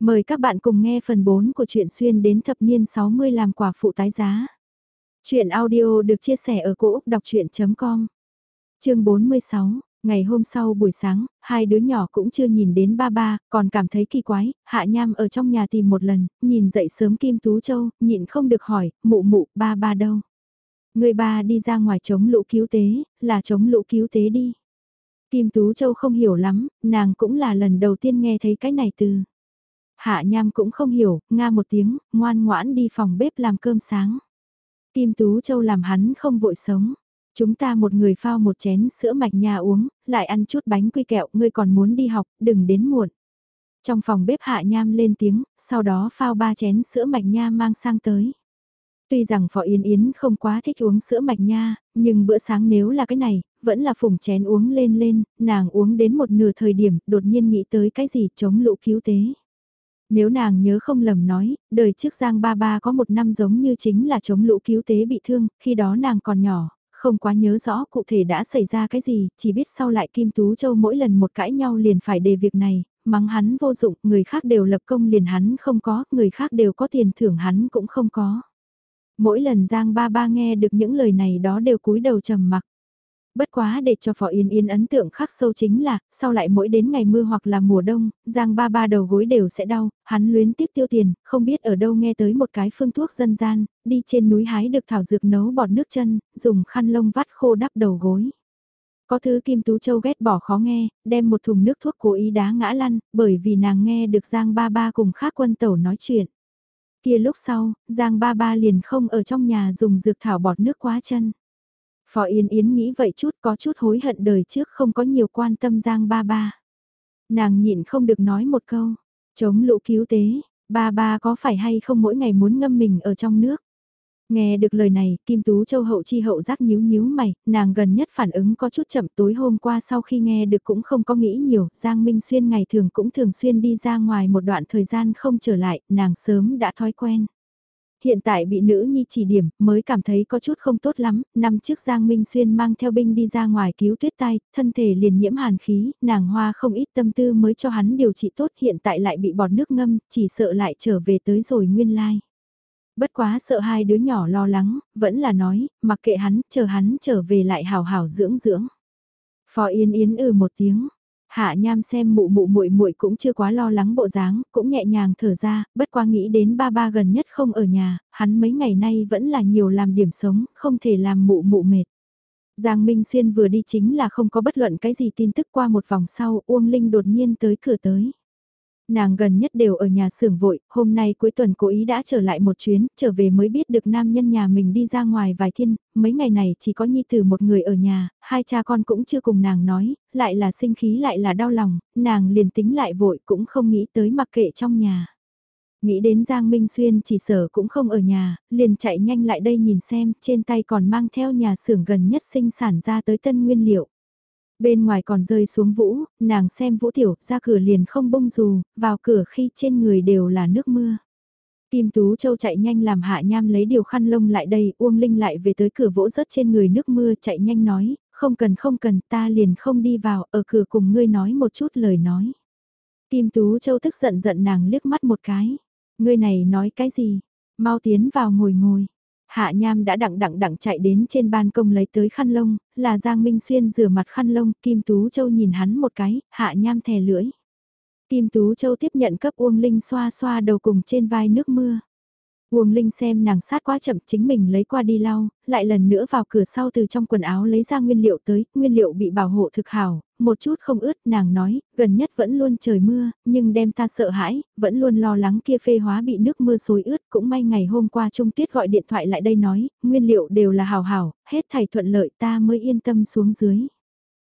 Mời các bạn cùng nghe phần 4 của truyện xuyên đến thập niên 60 làm quả phụ tái giá. Chuyện audio được chia sẻ ở cỗ đọc chuyện.com Chương 46, ngày hôm sau buổi sáng, hai đứa nhỏ cũng chưa nhìn đến ba ba, còn cảm thấy kỳ quái, hạ nham ở trong nhà tìm một lần, nhìn dậy sớm Kim Tú Châu, nhịn không được hỏi, mụ mụ, ba ba đâu? Người ba đi ra ngoài chống lũ cứu tế, là chống lũ cứu tế đi. Kim Tú Châu không hiểu lắm, nàng cũng là lần đầu tiên nghe thấy cái này từ. Hạ Nham cũng không hiểu, nga một tiếng, ngoan ngoãn đi phòng bếp làm cơm sáng. Kim Tú Châu làm hắn không vội sống. Chúng ta một người phao một chén sữa mạch nha uống, lại ăn chút bánh quy kẹo, ngươi còn muốn đi học, đừng đến muộn. Trong phòng bếp Hạ Nham lên tiếng, sau đó phao ba chén sữa mạch nha mang sang tới. Tuy rằng Phó Yến Yến không quá thích uống sữa mạch nha, nhưng bữa sáng nếu là cái này, vẫn là phùng chén uống lên lên, nàng uống đến một nửa thời điểm, đột nhiên nghĩ tới cái gì chống lũ cứu tế. Nếu nàng nhớ không lầm nói, đời trước Giang Ba Ba có một năm giống như chính là chống lũ cứu tế bị thương, khi đó nàng còn nhỏ, không quá nhớ rõ cụ thể đã xảy ra cái gì, chỉ biết sau lại Kim Tú Châu mỗi lần một cãi nhau liền phải đề việc này, mắng hắn vô dụng, người khác đều lập công liền hắn không có, người khác đều có tiền thưởng hắn cũng không có. Mỗi lần Giang Ba Ba nghe được những lời này đó đều cúi đầu trầm mặc. Bất quá để cho Phó Yên Yên ấn tượng khắc sâu chính là, sau lại mỗi đến ngày mưa hoặc là mùa đông, Giang ba ba đầu gối đều sẽ đau, hắn luyến tiếc tiêu tiền, không biết ở đâu nghe tới một cái phương thuốc dân gian, đi trên núi hái được thảo dược nấu bọt nước chân, dùng khăn lông vắt khô đắp đầu gối. Có thứ Kim Tú Châu ghét bỏ khó nghe, đem một thùng nước thuốc cố ý đá ngã lăn, bởi vì nàng nghe được Giang ba ba cùng khác quân tẩu nói chuyện. Kia lúc sau, Giang ba ba liền không ở trong nhà dùng dược thảo bọt nước quá chân. Phó Yên Yến nghĩ vậy chút có chút hối hận đời trước không có nhiều quan tâm Giang ba ba. Nàng nhịn không được nói một câu, chống lũ cứu tế, ba ba có phải hay không mỗi ngày muốn ngâm mình ở trong nước. Nghe được lời này, Kim Tú Châu hậu chi hậu giác nhíu nhíu mày, nàng gần nhất phản ứng có chút chậm tối hôm qua sau khi nghe được cũng không có nghĩ nhiều, Giang Minh Xuyên ngày thường cũng thường xuyên đi ra ngoài một đoạn thời gian không trở lại, nàng sớm đã thói quen hiện tại bị nữ nhi chỉ điểm, mới cảm thấy có chút không tốt lắm, năm trước Giang Minh Xuyên mang theo binh đi ra ngoài cứu tuyết tai, thân thể liền nhiễm hàn khí, nàng hoa không ít tâm tư mới cho hắn điều trị tốt hiện tại lại bị bọt nước ngâm, chỉ sợ lại trở về tới rồi nguyên lai. Bất quá sợ hai đứa nhỏ lo lắng, vẫn là nói, mặc kệ hắn, chờ hắn trở về lại hào hào dưỡng dưỡng. Phó Yên Yến ừ một tiếng, Hạ Nham xem mụ mụ muội muội cũng chưa quá lo lắng bộ dáng, cũng nhẹ nhàng thở ra, bất quá nghĩ đến ba ba gần nhất không ở nhà, hắn mấy ngày nay vẫn là nhiều làm điểm sống, không thể làm mụ mụ mệt. Giang Minh Xuyên vừa đi chính là không có bất luận cái gì tin tức qua một vòng sau, Uông Linh đột nhiên tới cửa tới nàng gần nhất đều ở nhà xưởng vội, hôm nay cuối tuần cố ý đã trở lại một chuyến, trở về mới biết được nam nhân nhà mình đi ra ngoài vài thiên, mấy ngày này chỉ có nhi tử một người ở nhà, hai cha con cũng chưa cùng nàng nói, lại là sinh khí lại là đau lòng, nàng liền tính lại vội cũng không nghĩ tới mặc kệ trong nhà. Nghĩ đến Giang Minh Xuyên chỉ sở cũng không ở nhà, liền chạy nhanh lại đây nhìn xem, trên tay còn mang theo nhà xưởng gần nhất sinh sản ra tới tân nguyên liệu. Bên ngoài còn rơi xuống vũ, nàng xem vũ tiểu, ra cửa liền không bông dù, vào cửa khi trên người đều là nước mưa. Kim Tú Châu chạy nhanh làm hạ nham lấy điều khăn lông lại đây, Uông Linh lại về tới cửa vỗ rớt trên người nước mưa chạy nhanh nói, không cần không cần ta liền không đi vào, ở cửa cùng ngươi nói một chút lời nói. Kim Tú Châu tức giận giận nàng liếc mắt một cái, ngươi này nói cái gì, mau tiến vào ngồi ngồi. Hạ Nham đã đặng đặng đặng chạy đến trên ban công lấy tới khăn lông, là Giang Minh Xuyên rửa mặt khăn lông, Kim Tú Châu nhìn hắn một cái, Hạ Nham thè lưỡi. Kim Tú Châu tiếp nhận cấp Uông Linh xoa xoa đầu cùng trên vai nước mưa. Uông Linh xem nàng sát quá chậm chính mình lấy qua đi lau, lại lần nữa vào cửa sau từ trong quần áo lấy ra nguyên liệu tới, nguyên liệu bị bảo hộ thực hảo, một chút không ướt, nàng nói, gần nhất vẫn luôn trời mưa, nhưng đem ta sợ hãi, vẫn luôn lo lắng kia phê hóa bị nước mưa xối ướt, cũng may ngày hôm qua Trung Tuyết gọi điện thoại lại đây nói, nguyên liệu đều là hảo hảo, hết thảy thuận lợi ta mới yên tâm xuống dưới.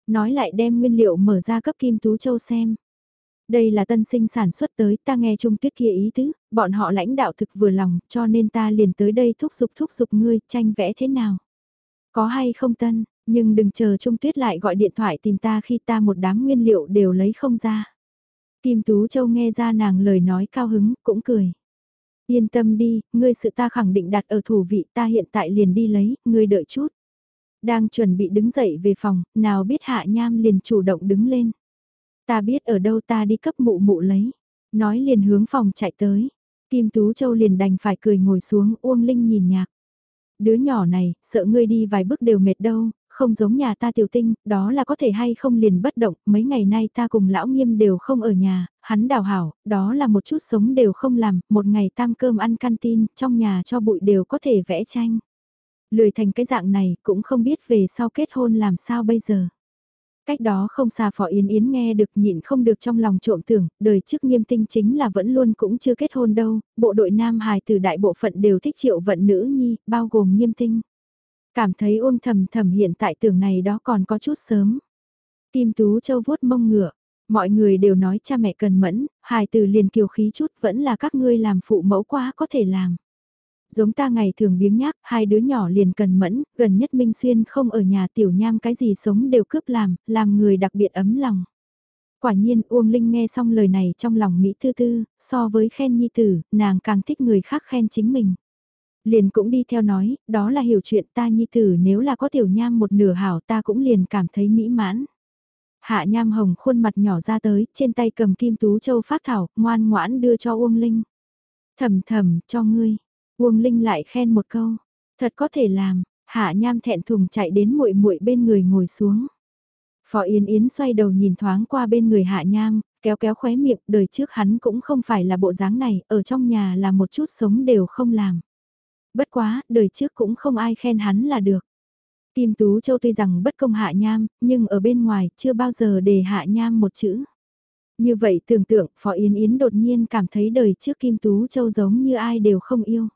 Nói lại đem nguyên liệu mở ra cấp Kim Tú Châu xem. Đây là tân sinh sản xuất tới, ta nghe Trung Tuyết kia ý tứ, bọn họ lãnh đạo thực vừa lòng, cho nên ta liền tới đây thúc giục thúc giục ngươi, tranh vẽ thế nào. Có hay không tân, nhưng đừng chờ Trung Tuyết lại gọi điện thoại tìm ta khi ta một đám nguyên liệu đều lấy không ra. Kim Tú Châu nghe ra nàng lời nói cao hứng, cũng cười. Yên tâm đi, ngươi sự ta khẳng định đặt ở thủ vị ta hiện tại liền đi lấy, ngươi đợi chút. Đang chuẩn bị đứng dậy về phòng, nào biết hạ nham liền chủ động đứng lên. Ta biết ở đâu ta đi cấp mụ mụ lấy. Nói liền hướng phòng chạy tới. Kim Tú Châu liền đành phải cười ngồi xuống Uông Linh nhìn nhạc. Đứa nhỏ này, sợ ngươi đi vài bước đều mệt đâu, không giống nhà ta tiểu tinh, đó là có thể hay không liền bất động, mấy ngày nay ta cùng lão nghiêm đều không ở nhà, hắn đào hảo, đó là một chút sống đều không làm, một ngày tam cơm ăn canteen, trong nhà cho bụi đều có thể vẽ tranh. Lười thành cái dạng này, cũng không biết về sau kết hôn làm sao bây giờ. Cách đó không xa Phó Yến Yến nghe được nhịn không được trong lòng trộm tưởng, đời trước nghiêm tinh chính là vẫn luôn cũng chưa kết hôn đâu, bộ đội Nam Hài từ đại bộ phận đều thích triệu vận nữ nhi, bao gồm nghiêm tinh. Cảm thấy ôm thầm thầm hiện tại tưởng này đó còn có chút sớm. Kim Tú Châu vuốt mông ngựa, mọi người đều nói cha mẹ cần mẫn, hài từ liền kiều khí chút vẫn là các ngươi làm phụ mẫu quá có thể làm. Giống ta ngày thường biếng nhác, hai đứa nhỏ liền cần mẫn, gần nhất Minh Xuyên không ở nhà tiểu nham cái gì sống đều cướp làm, làm người đặc biệt ấm lòng. Quả nhiên Uông Linh nghe xong lời này trong lòng Mỹ tư tư, so với khen nhi tử, nàng càng thích người khác khen chính mình. Liền cũng đi theo nói, đó là hiểu chuyện ta nhi tử nếu là có tiểu nham một nửa hảo ta cũng liền cảm thấy mỹ mãn. Hạ nham hồng khuôn mặt nhỏ ra tới, trên tay cầm kim tú châu phát thảo, ngoan ngoãn đưa cho Uông Linh. Thầm thầm, cho ngươi. Uông Linh lại khen một câu, thật có thể làm, Hạ Nham thẹn thùng chạy đến muội muội bên người ngồi xuống. Phó Yến Yến xoay đầu nhìn thoáng qua bên người Hạ Nham, kéo kéo khóe miệng, đời trước hắn cũng không phải là bộ dáng này, ở trong nhà là một chút sống đều không làm. Bất quá, đời trước cũng không ai khen hắn là được. Kim Tú Châu tuy rằng bất công Hạ Nham, nhưng ở bên ngoài chưa bao giờ để Hạ Nham một chữ. Như vậy tưởng tượng, Phó Yến Yến đột nhiên cảm thấy đời trước Kim Tú Châu giống như ai đều không yêu.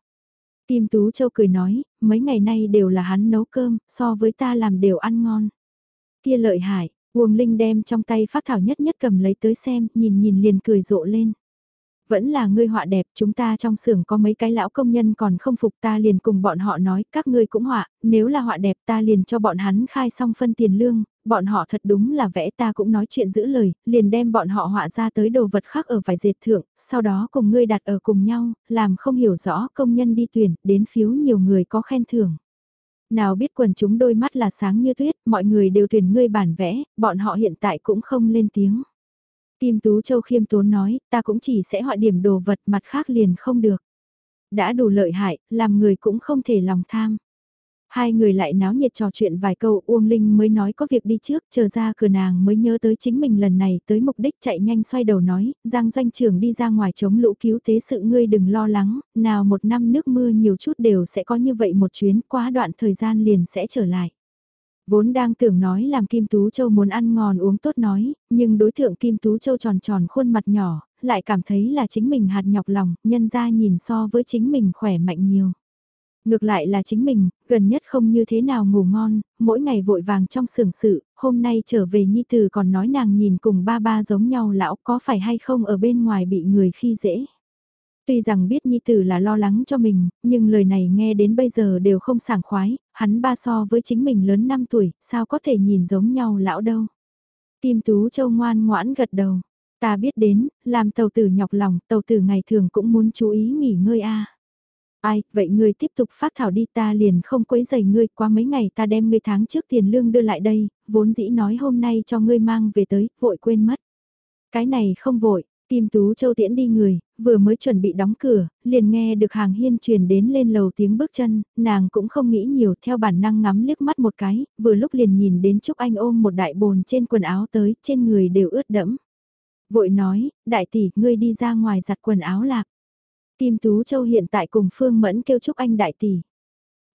Kim Tú Châu cười nói, mấy ngày nay đều là hắn nấu cơm, so với ta làm đều ăn ngon. Kia lợi hại, Uông Linh đem trong tay phát thảo nhất nhất cầm lấy tới xem, nhìn nhìn liền cười rộ lên vẫn là ngươi họa đẹp, chúng ta trong xưởng có mấy cái lão công nhân còn không phục ta liền cùng bọn họ nói, các ngươi cũng họa, nếu là họa đẹp ta liền cho bọn hắn khai xong phân tiền lương, bọn họ thật đúng là vẽ ta cũng nói chuyện giữ lời, liền đem bọn họ họa ra tới đồ vật khác ở vài dệt thượng, sau đó cùng ngươi đặt ở cùng nhau, làm không hiểu rõ công nhân đi tuyển, đến phiếu nhiều người có khen thưởng. Nào biết quần chúng đôi mắt là sáng như tuyết, mọi người đều tuyển ngươi bản vẽ, bọn họ hiện tại cũng không lên tiếng. Kim Tú Châu khiêm tốn nói, ta cũng chỉ sẽ họa điểm đồ vật mặt khác liền không được. Đã đủ lợi hại, làm người cũng không thể lòng tham. Hai người lại náo nhiệt trò chuyện vài câu Uông Linh mới nói có việc đi trước, chờ ra cửa nàng mới nhớ tới chính mình lần này tới mục đích chạy nhanh xoay đầu nói, Giang doanh trưởng đi ra ngoài chống lũ cứu thế sự ngươi đừng lo lắng, nào một năm nước mưa nhiều chút đều sẽ có như vậy một chuyến quá đoạn thời gian liền sẽ trở lại. Vốn đang tưởng nói làm Kim Tú Châu muốn ăn ngon uống tốt nói, nhưng đối tượng Kim Tú Châu tròn tròn khuôn mặt nhỏ, lại cảm thấy là chính mình hạt nhọc lòng, nhân ra nhìn so với chính mình khỏe mạnh nhiều. Ngược lại là chính mình, gần nhất không như thế nào ngủ ngon, mỗi ngày vội vàng trong sưởng sự, hôm nay trở về Nhi Tử còn nói nàng nhìn cùng ba ba giống nhau lão có phải hay không ở bên ngoài bị người khi dễ. Tuy rằng biết Nhi Tử là lo lắng cho mình, nhưng lời này nghe đến bây giờ đều không sảng khoái, hắn ba so với chính mình lớn 5 tuổi, sao có thể nhìn giống nhau lão đâu. Kim Tú Châu ngoan ngoãn gật đầu, ta biết đến, làm tàu tử nhọc lòng, tàu tử ngày thường cũng muốn chú ý nghỉ ngơi a. Ai, vậy ngươi tiếp tục phát thảo đi ta liền không quấy giày ngươi, qua mấy ngày ta đem ngươi tháng trước tiền lương đưa lại đây, vốn dĩ nói hôm nay cho ngươi mang về tới, vội quên mất. Cái này không vội, Kim Tú Châu tiễn đi người, vừa mới chuẩn bị đóng cửa, liền nghe được hàng hiên truyền đến lên lầu tiếng bước chân, nàng cũng không nghĩ nhiều theo bản năng ngắm liếc mắt một cái, vừa lúc liền nhìn đến Trúc Anh ôm một đại bồn trên quần áo tới, trên người đều ướt đẫm. Vội nói, đại tỷ, ngươi đi ra ngoài giặt quần áo lạc. Kim Tú Châu hiện tại cùng Phương Mẫn kêu Trúc Anh đại tỷ.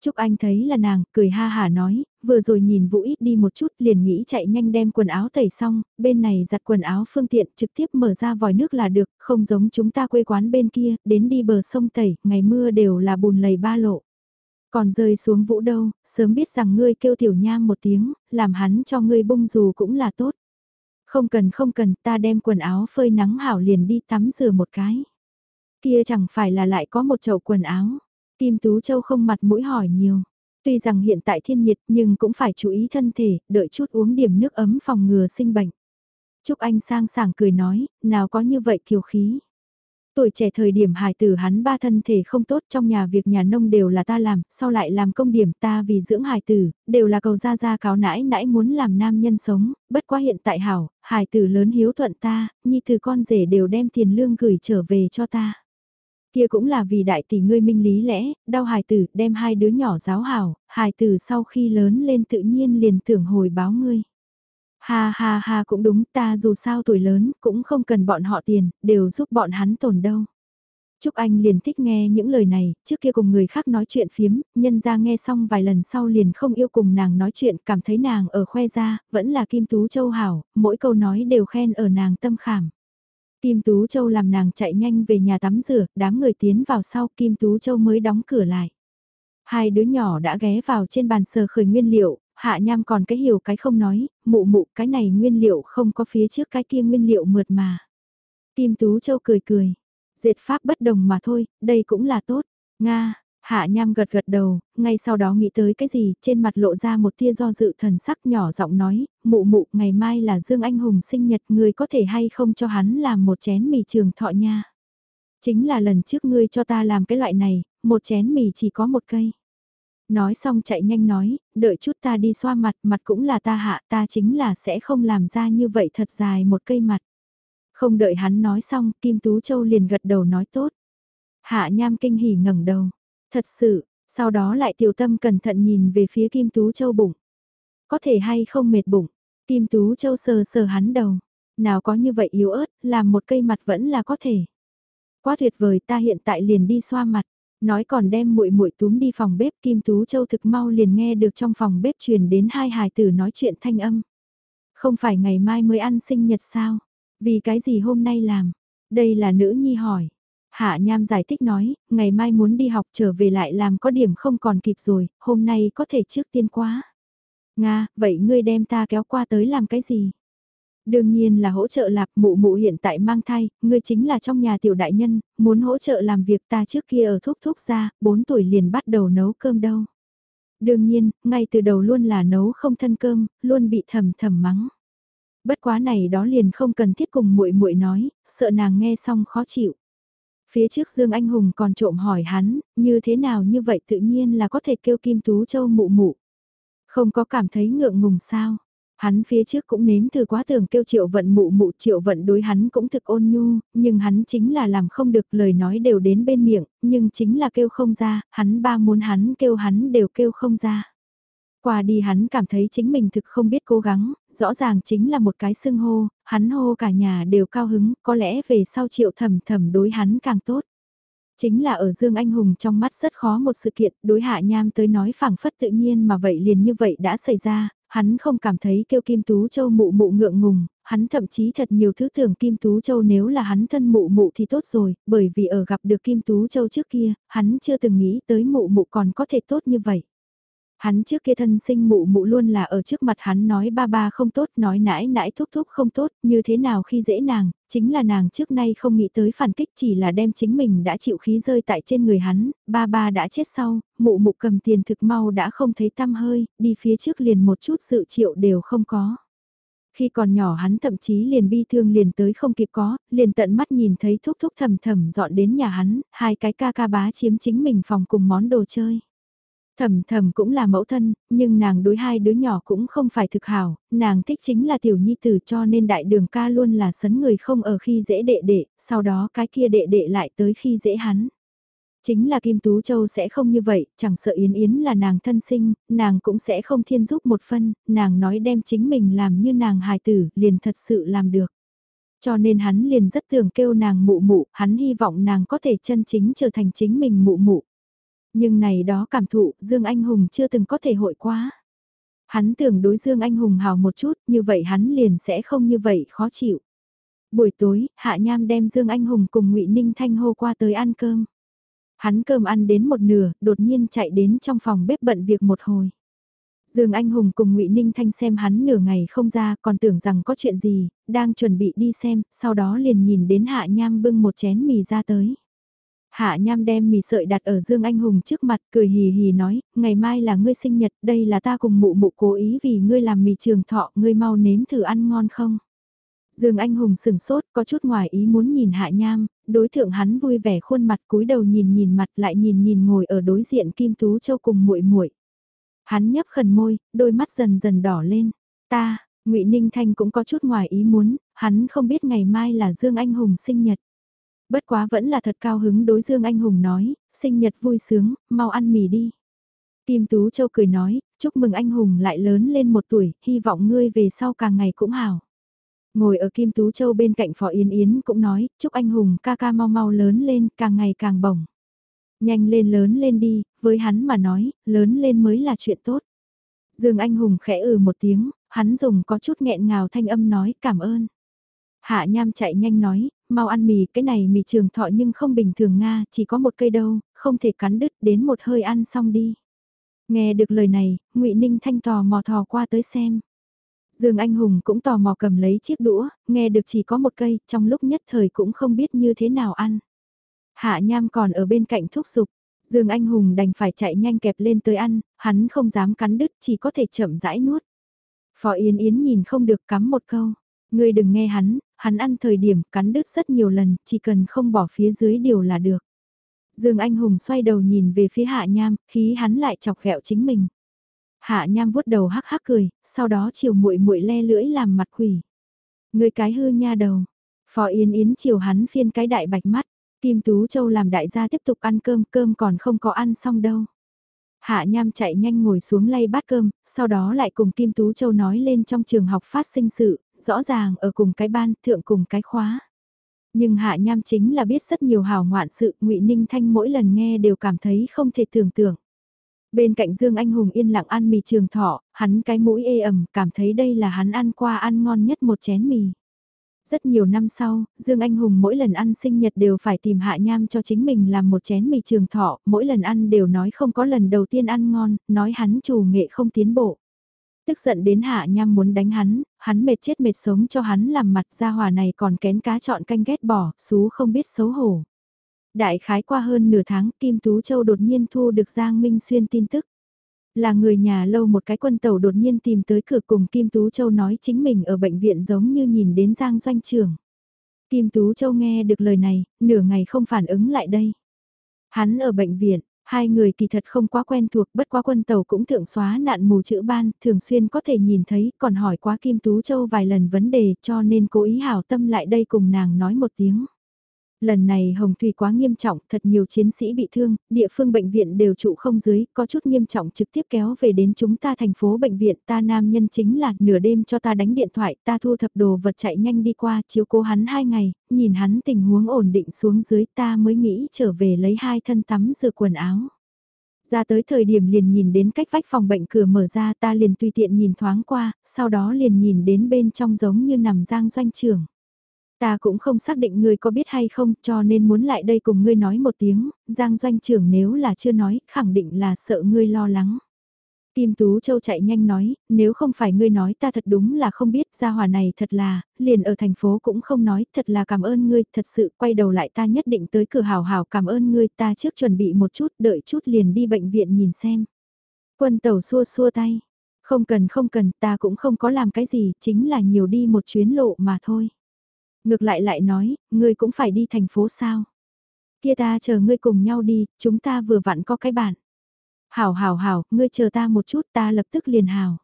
Trúc Anh thấy là nàng, cười ha hà nói, vừa rồi nhìn Vũ ít đi một chút liền nghĩ chạy nhanh đem quần áo tẩy xong, bên này giặt quần áo phương tiện trực tiếp mở ra vòi nước là được, không giống chúng ta quê quán bên kia, đến đi bờ sông tẩy, ngày mưa đều là bùn lầy ba lộ. Còn rơi xuống Vũ đâu, sớm biết rằng ngươi kêu tiểu nham một tiếng, làm hắn cho ngươi bung dù cũng là tốt. Không cần không cần, ta đem quần áo phơi nắng hảo liền đi tắm rửa một cái. Kia chẳng phải là lại có một chậu quần áo. Kim Tú Châu không mặt mũi hỏi nhiều. Tuy rằng hiện tại thiên nhiệt nhưng cũng phải chú ý thân thể, đợi chút uống điểm nước ấm phòng ngừa sinh bệnh. Trúc Anh sang sảng cười nói, nào có như vậy kiều khí. Tuổi trẻ thời điểm hài tử hắn ba thân thể không tốt trong nhà việc nhà nông đều là ta làm, sau lại làm công điểm ta vì dưỡng hài tử, đều là cầu ra ra cáo nãi nãi muốn làm nam nhân sống, bất quá hiện tại hảo, hài tử lớn hiếu thuận ta, nhi từ con rể đều đem tiền lương gửi trở về cho ta. Kia cũng là vì đại tỷ ngươi minh lý lẽ, đau hài tử, đem hai đứa nhỏ giáo hảo, hài tử sau khi lớn lên tự nhiên liền tưởng hồi báo ngươi. Ha ha ha cũng đúng ta dù sao tuổi lớn cũng không cần bọn họ tiền, đều giúp bọn hắn tồn đâu. Trúc Anh liền thích nghe những lời này, trước kia cùng người khác nói chuyện phiếm, nhân ra nghe xong vài lần sau liền không yêu cùng nàng nói chuyện, cảm thấy nàng ở khoe ra, vẫn là Kim Tú Châu hảo, mỗi câu nói đều khen ở nàng tâm khảm. Kim Tú Châu làm nàng chạy nhanh về nhà tắm rửa, đám người tiến vào sau Kim Tú Châu mới đóng cửa lại. Hai đứa nhỏ đã ghé vào trên bàn sờ khởi nguyên liệu, hạ nham còn cái hiểu cái không nói, mụ mụ cái này nguyên liệu không có phía trước cái kia nguyên liệu mượt mà. Kim Tú Châu cười cười, dệt pháp bất đồng mà thôi, đây cũng là tốt. Nga, Hạ Nham gật gật đầu, ngay sau đó nghĩ tới cái gì, trên mặt lộ ra một tia do dự thần sắc nhỏ giọng nói, mụ mụ, ngày mai là Dương Anh Hùng sinh nhật, ngươi có thể hay không cho hắn làm một chén mì trường thọ nha. Chính là lần trước ngươi cho ta làm cái loại này, một chén mì chỉ có một cây. Nói xong chạy nhanh nói, đợi chút ta đi xoa mặt, mặt cũng là ta hạ, ta chính là sẽ không làm ra như vậy thật dài một cây mặt. Không đợi hắn nói xong, Kim Tú Châu liền gật đầu nói tốt. Hạ Nham kinh hỉ ngẩng đầu Thật sự, sau đó lại tiểu tâm cẩn thận nhìn về phía Kim Tú Châu bụng. Có thể hay không mệt bụng, Kim Tú Châu sờ sờ hắn đầu. Nào có như vậy yếu ớt, làm một cây mặt vẫn là có thể. Quá tuyệt vời ta hiện tại liền đi xoa mặt. Nói còn đem muội muội túm đi phòng bếp Kim Tú Châu thực mau liền nghe được trong phòng bếp truyền đến hai hài tử nói chuyện thanh âm. Không phải ngày mai mới ăn sinh nhật sao? Vì cái gì hôm nay làm? Đây là nữ nhi hỏi. Hạ Nham giải thích nói, ngày mai muốn đi học trở về lại làm có điểm không còn kịp rồi, hôm nay có thể trước tiên quá. Nga, vậy ngươi đem ta kéo qua tới làm cái gì? Đương nhiên là hỗ trợ lạp mụ mụ hiện tại mang thai, ngươi chính là trong nhà tiểu đại nhân, muốn hỗ trợ làm việc ta trước kia ở thúc thúc ra, 4 tuổi liền bắt đầu nấu cơm đâu. Đương nhiên, ngay từ đầu luôn là nấu không thân cơm, luôn bị thầm thầm mắng. Bất quá này đó liền không cần thiết cùng muội muội nói, sợ nàng nghe xong khó chịu. Phía trước Dương Anh Hùng còn trộm hỏi hắn, như thế nào như vậy tự nhiên là có thể kêu Kim Tú Châu mụ mụ. Không có cảm thấy ngượng ngùng sao. Hắn phía trước cũng nếm thử quá tưởng kêu triệu vận mụ mụ triệu vận đối hắn cũng thực ôn nhu, nhưng hắn chính là làm không được lời nói đều đến bên miệng, nhưng chính là kêu không ra, hắn ba muốn hắn kêu hắn đều kêu không ra. Qua đi hắn cảm thấy chính mình thực không biết cố gắng, rõ ràng chính là một cái xưng hô, hắn hô cả nhà đều cao hứng, có lẽ về sau triệu thầm thầm đối hắn càng tốt. Chính là ở Dương Anh Hùng trong mắt rất khó một sự kiện, đối hạ nham tới nói phảng phất tự nhiên mà vậy liền như vậy đã xảy ra, hắn không cảm thấy kêu Kim Tú Châu mụ mụ ngượng ngùng, hắn thậm chí thật nhiều thứ tưởng Kim Tú Châu nếu là hắn thân mụ mụ thì tốt rồi, bởi vì ở gặp được Kim Tú Châu trước kia, hắn chưa từng nghĩ tới mụ mụ còn có thể tốt như vậy. Hắn trước kia thân sinh mụ mụ luôn là ở trước mặt hắn nói ba ba không tốt, nói nãi nãi thúc thúc không tốt, như thế nào khi dễ nàng, chính là nàng trước nay không nghĩ tới phản kích chỉ là đem chính mình đã chịu khí rơi tại trên người hắn, ba ba đã chết sau, mụ mụ cầm tiền thực mau đã không thấy tăm hơi, đi phía trước liền một chút sự chịu đều không có. Khi còn nhỏ hắn thậm chí liền bi thương liền tới không kịp có, liền tận mắt nhìn thấy thúc thúc thầm thầm dọn đến nhà hắn, hai cái ca ca bá chiếm chính mình phòng cùng món đồ chơi. Thầm thầm cũng là mẫu thân, nhưng nàng đối hai đứa nhỏ cũng không phải thực hảo, nàng thích chính là tiểu nhi tử cho nên đại đường ca luôn là sấn người không ở khi dễ đệ đệ, sau đó cái kia đệ đệ lại tới khi dễ hắn. Chính là Kim Tú Châu sẽ không như vậy, chẳng sợ Yến Yến là nàng thân sinh, nàng cũng sẽ không thiên giúp một phân, nàng nói đem chính mình làm như nàng hài tử, liền thật sự làm được. Cho nên hắn liền rất thường kêu nàng mụ mụ, hắn hy vọng nàng có thể chân chính trở thành chính mình mụ mụ. Nhưng này đó cảm thụ Dương Anh Hùng chưa từng có thể hội quá. Hắn tưởng đối Dương Anh Hùng hào một chút, như vậy hắn liền sẽ không như vậy khó chịu. Buổi tối, Hạ Nham đem Dương Anh Hùng cùng ngụy Ninh Thanh hô qua tới ăn cơm. Hắn cơm ăn đến một nửa, đột nhiên chạy đến trong phòng bếp bận việc một hồi. Dương Anh Hùng cùng Ngụy Ninh Thanh xem hắn nửa ngày không ra, còn tưởng rằng có chuyện gì, đang chuẩn bị đi xem, sau đó liền nhìn đến Hạ Nham bưng một chén mì ra tới. Hạ Nham đem mì sợi đặt ở Dương Anh Hùng trước mặt, cười hì hì nói, ngày mai là ngươi sinh nhật, đây là ta cùng mụ mụ cố ý vì ngươi làm mì trường thọ, ngươi mau nếm thử ăn ngon không? Dương Anh Hùng sừng sốt, có chút ngoài ý muốn nhìn Hạ Nham, đối thượng hắn vui vẻ khuôn mặt cúi đầu nhìn nhìn mặt lại nhìn nhìn ngồi ở đối diện Kim Tú Châu cùng muội muội. Hắn nhấp khẩn môi, đôi mắt dần dần đỏ lên. Ta, Ngụy Ninh Thanh cũng có chút ngoài ý muốn, hắn không biết ngày mai là Dương Anh Hùng sinh nhật. Bất quá vẫn là thật cao hứng đối Dương Anh Hùng nói, sinh nhật vui sướng, mau ăn mì đi. Kim Tú Châu cười nói, chúc mừng anh Hùng lại lớn lên một tuổi, hy vọng ngươi về sau càng ngày cũng hảo. Ngồi ở Kim Tú Châu bên cạnh Phó Yến Yến cũng nói, chúc anh Hùng ca ca mau mau lớn lên, càng ngày càng bổng. Nhanh lên lớn lên đi, với hắn mà nói, lớn lên mới là chuyện tốt. Dương Anh Hùng khẽ ừ một tiếng, hắn dùng có chút nghẹn ngào thanh âm nói cảm ơn. Hạ Nham chạy nhanh nói, mau ăn mì, cái này mì trường thọ nhưng không bình thường Nga, chỉ có một cây đâu, không thể cắn đứt đến một hơi ăn xong đi. Nghe được lời này, ngụy Ninh Thanh tò mò thò qua tới xem. Dương Anh Hùng cũng tò mò cầm lấy chiếc đũa, nghe được chỉ có một cây, trong lúc nhất thời cũng không biết như thế nào ăn. Hạ Nham còn ở bên cạnh thúc giục, Dương Anh Hùng đành phải chạy nhanh kẹp lên tới ăn, hắn không dám cắn đứt, chỉ có thể chậm rãi nuốt. Phó Yến Yến nhìn không được cắm một câu, ngươi đừng nghe hắn, hắn ăn thời điểm cắn đứt rất nhiều lần, chỉ cần không bỏ phía dưới điều là được. Dương Anh Hùng xoay đầu nhìn về phía Hạ Nham, khí hắn lại chọc ghẹo chính mình. Hạ Nham vuốt đầu hắc hắc cười, sau đó chiều muội muội le lưỡi làm mặt quỷ. Người cái hư nha đầu. Phó Yến Yến chiều hắn phiên cái đại bạch mắt, Kim Tú Châu làm đại gia tiếp tục ăn cơm, cơm còn không có ăn xong đâu. Hạ Nham chạy nhanh ngồi xuống lay bát cơm, sau đó lại cùng Kim Tú Châu nói lên trong trường học phát sinh sự, rõ ràng ở cùng cái ban, thượng cùng cái khóa. Nhưng Hạ Nham chính là biết rất nhiều hào ngoạn sự, ngụy Ninh Thanh mỗi lần nghe đều cảm thấy không thể tưởng tượng. Bên cạnh Dương Anh Hùng yên lặng ăn mì trường thọ, hắn cái mũi ê ẩm, cảm thấy đây là hắn ăn qua ăn ngon nhất một chén mì. Rất nhiều năm sau, Dương Anh Hùng mỗi lần ăn sinh nhật đều phải tìm hạ nham cho chính mình làm một chén mì trường thọ, mỗi lần ăn đều nói không có lần đầu tiên ăn ngon, nói hắn chủ nghệ không tiến bộ. Tức giận đến hạ nham muốn đánh hắn, hắn mệt chết mệt sống cho hắn làm mặt ra hòa này còn kén cá chọn canh ghét bỏ, xú không biết xấu hổ. Đại khái qua hơn nửa tháng Kim Tú Châu đột nhiên thu được Giang Minh Xuyên tin tức. Là người nhà lâu một cái quân tàu đột nhiên tìm tới cửa cùng Kim Tú Châu nói chính mình ở bệnh viện giống như nhìn đến Giang Doanh trưởng. Kim Tú Châu nghe được lời này, nửa ngày không phản ứng lại đây. Hắn ở bệnh viện, hai người kỳ thật không quá quen thuộc bất quá quân tàu cũng thượng xóa nạn mù chữ ban, thường xuyên có thể nhìn thấy còn hỏi quá Kim Tú Châu vài lần vấn đề cho nên cố ý hảo tâm lại đây cùng nàng nói một tiếng. Lần này Hồng Thủy quá nghiêm trọng, thật nhiều chiến sĩ bị thương, địa phương bệnh viện đều trụ không dưới, có chút nghiêm trọng trực tiếp kéo về đến chúng ta thành phố bệnh viện, ta nam nhân chính là nửa đêm cho ta đánh điện thoại, ta thu thập đồ vật chạy nhanh đi qua, chiếu cố hắn hai ngày, nhìn hắn tình huống ổn định xuống dưới ta mới nghĩ trở về lấy hai thân tắm rửa quần áo. Ra tới thời điểm liền nhìn đến cách vách phòng bệnh cửa mở ra ta liền tùy tiện nhìn thoáng qua, sau đó liền nhìn đến bên trong giống như nằm giang doanh trưởng. Ta cũng không xác định ngươi có biết hay không cho nên muốn lại đây cùng ngươi nói một tiếng, Giang doanh trưởng nếu là chưa nói, khẳng định là sợ ngươi lo lắng. Kim Tú Châu chạy nhanh nói, nếu không phải ngươi nói ta thật đúng là không biết gia hòa này thật là, liền ở thành phố cũng không nói, thật là cảm ơn ngươi, thật sự quay đầu lại ta nhất định tới cửa hào hào cảm ơn ngươi, ta trước chuẩn bị một chút, đợi chút liền đi bệnh viện nhìn xem. Quân tàu xua xua tay, không cần không cần, ta cũng không có làm cái gì, chính là nhiều đi một chuyến lộ mà thôi. Ngược lại lại nói, ngươi cũng phải đi thành phố sao? Kia ta chờ ngươi cùng nhau đi, chúng ta vừa vặn có cái bạn Hảo hảo hảo, ngươi chờ ta một chút ta lập tức liền hảo.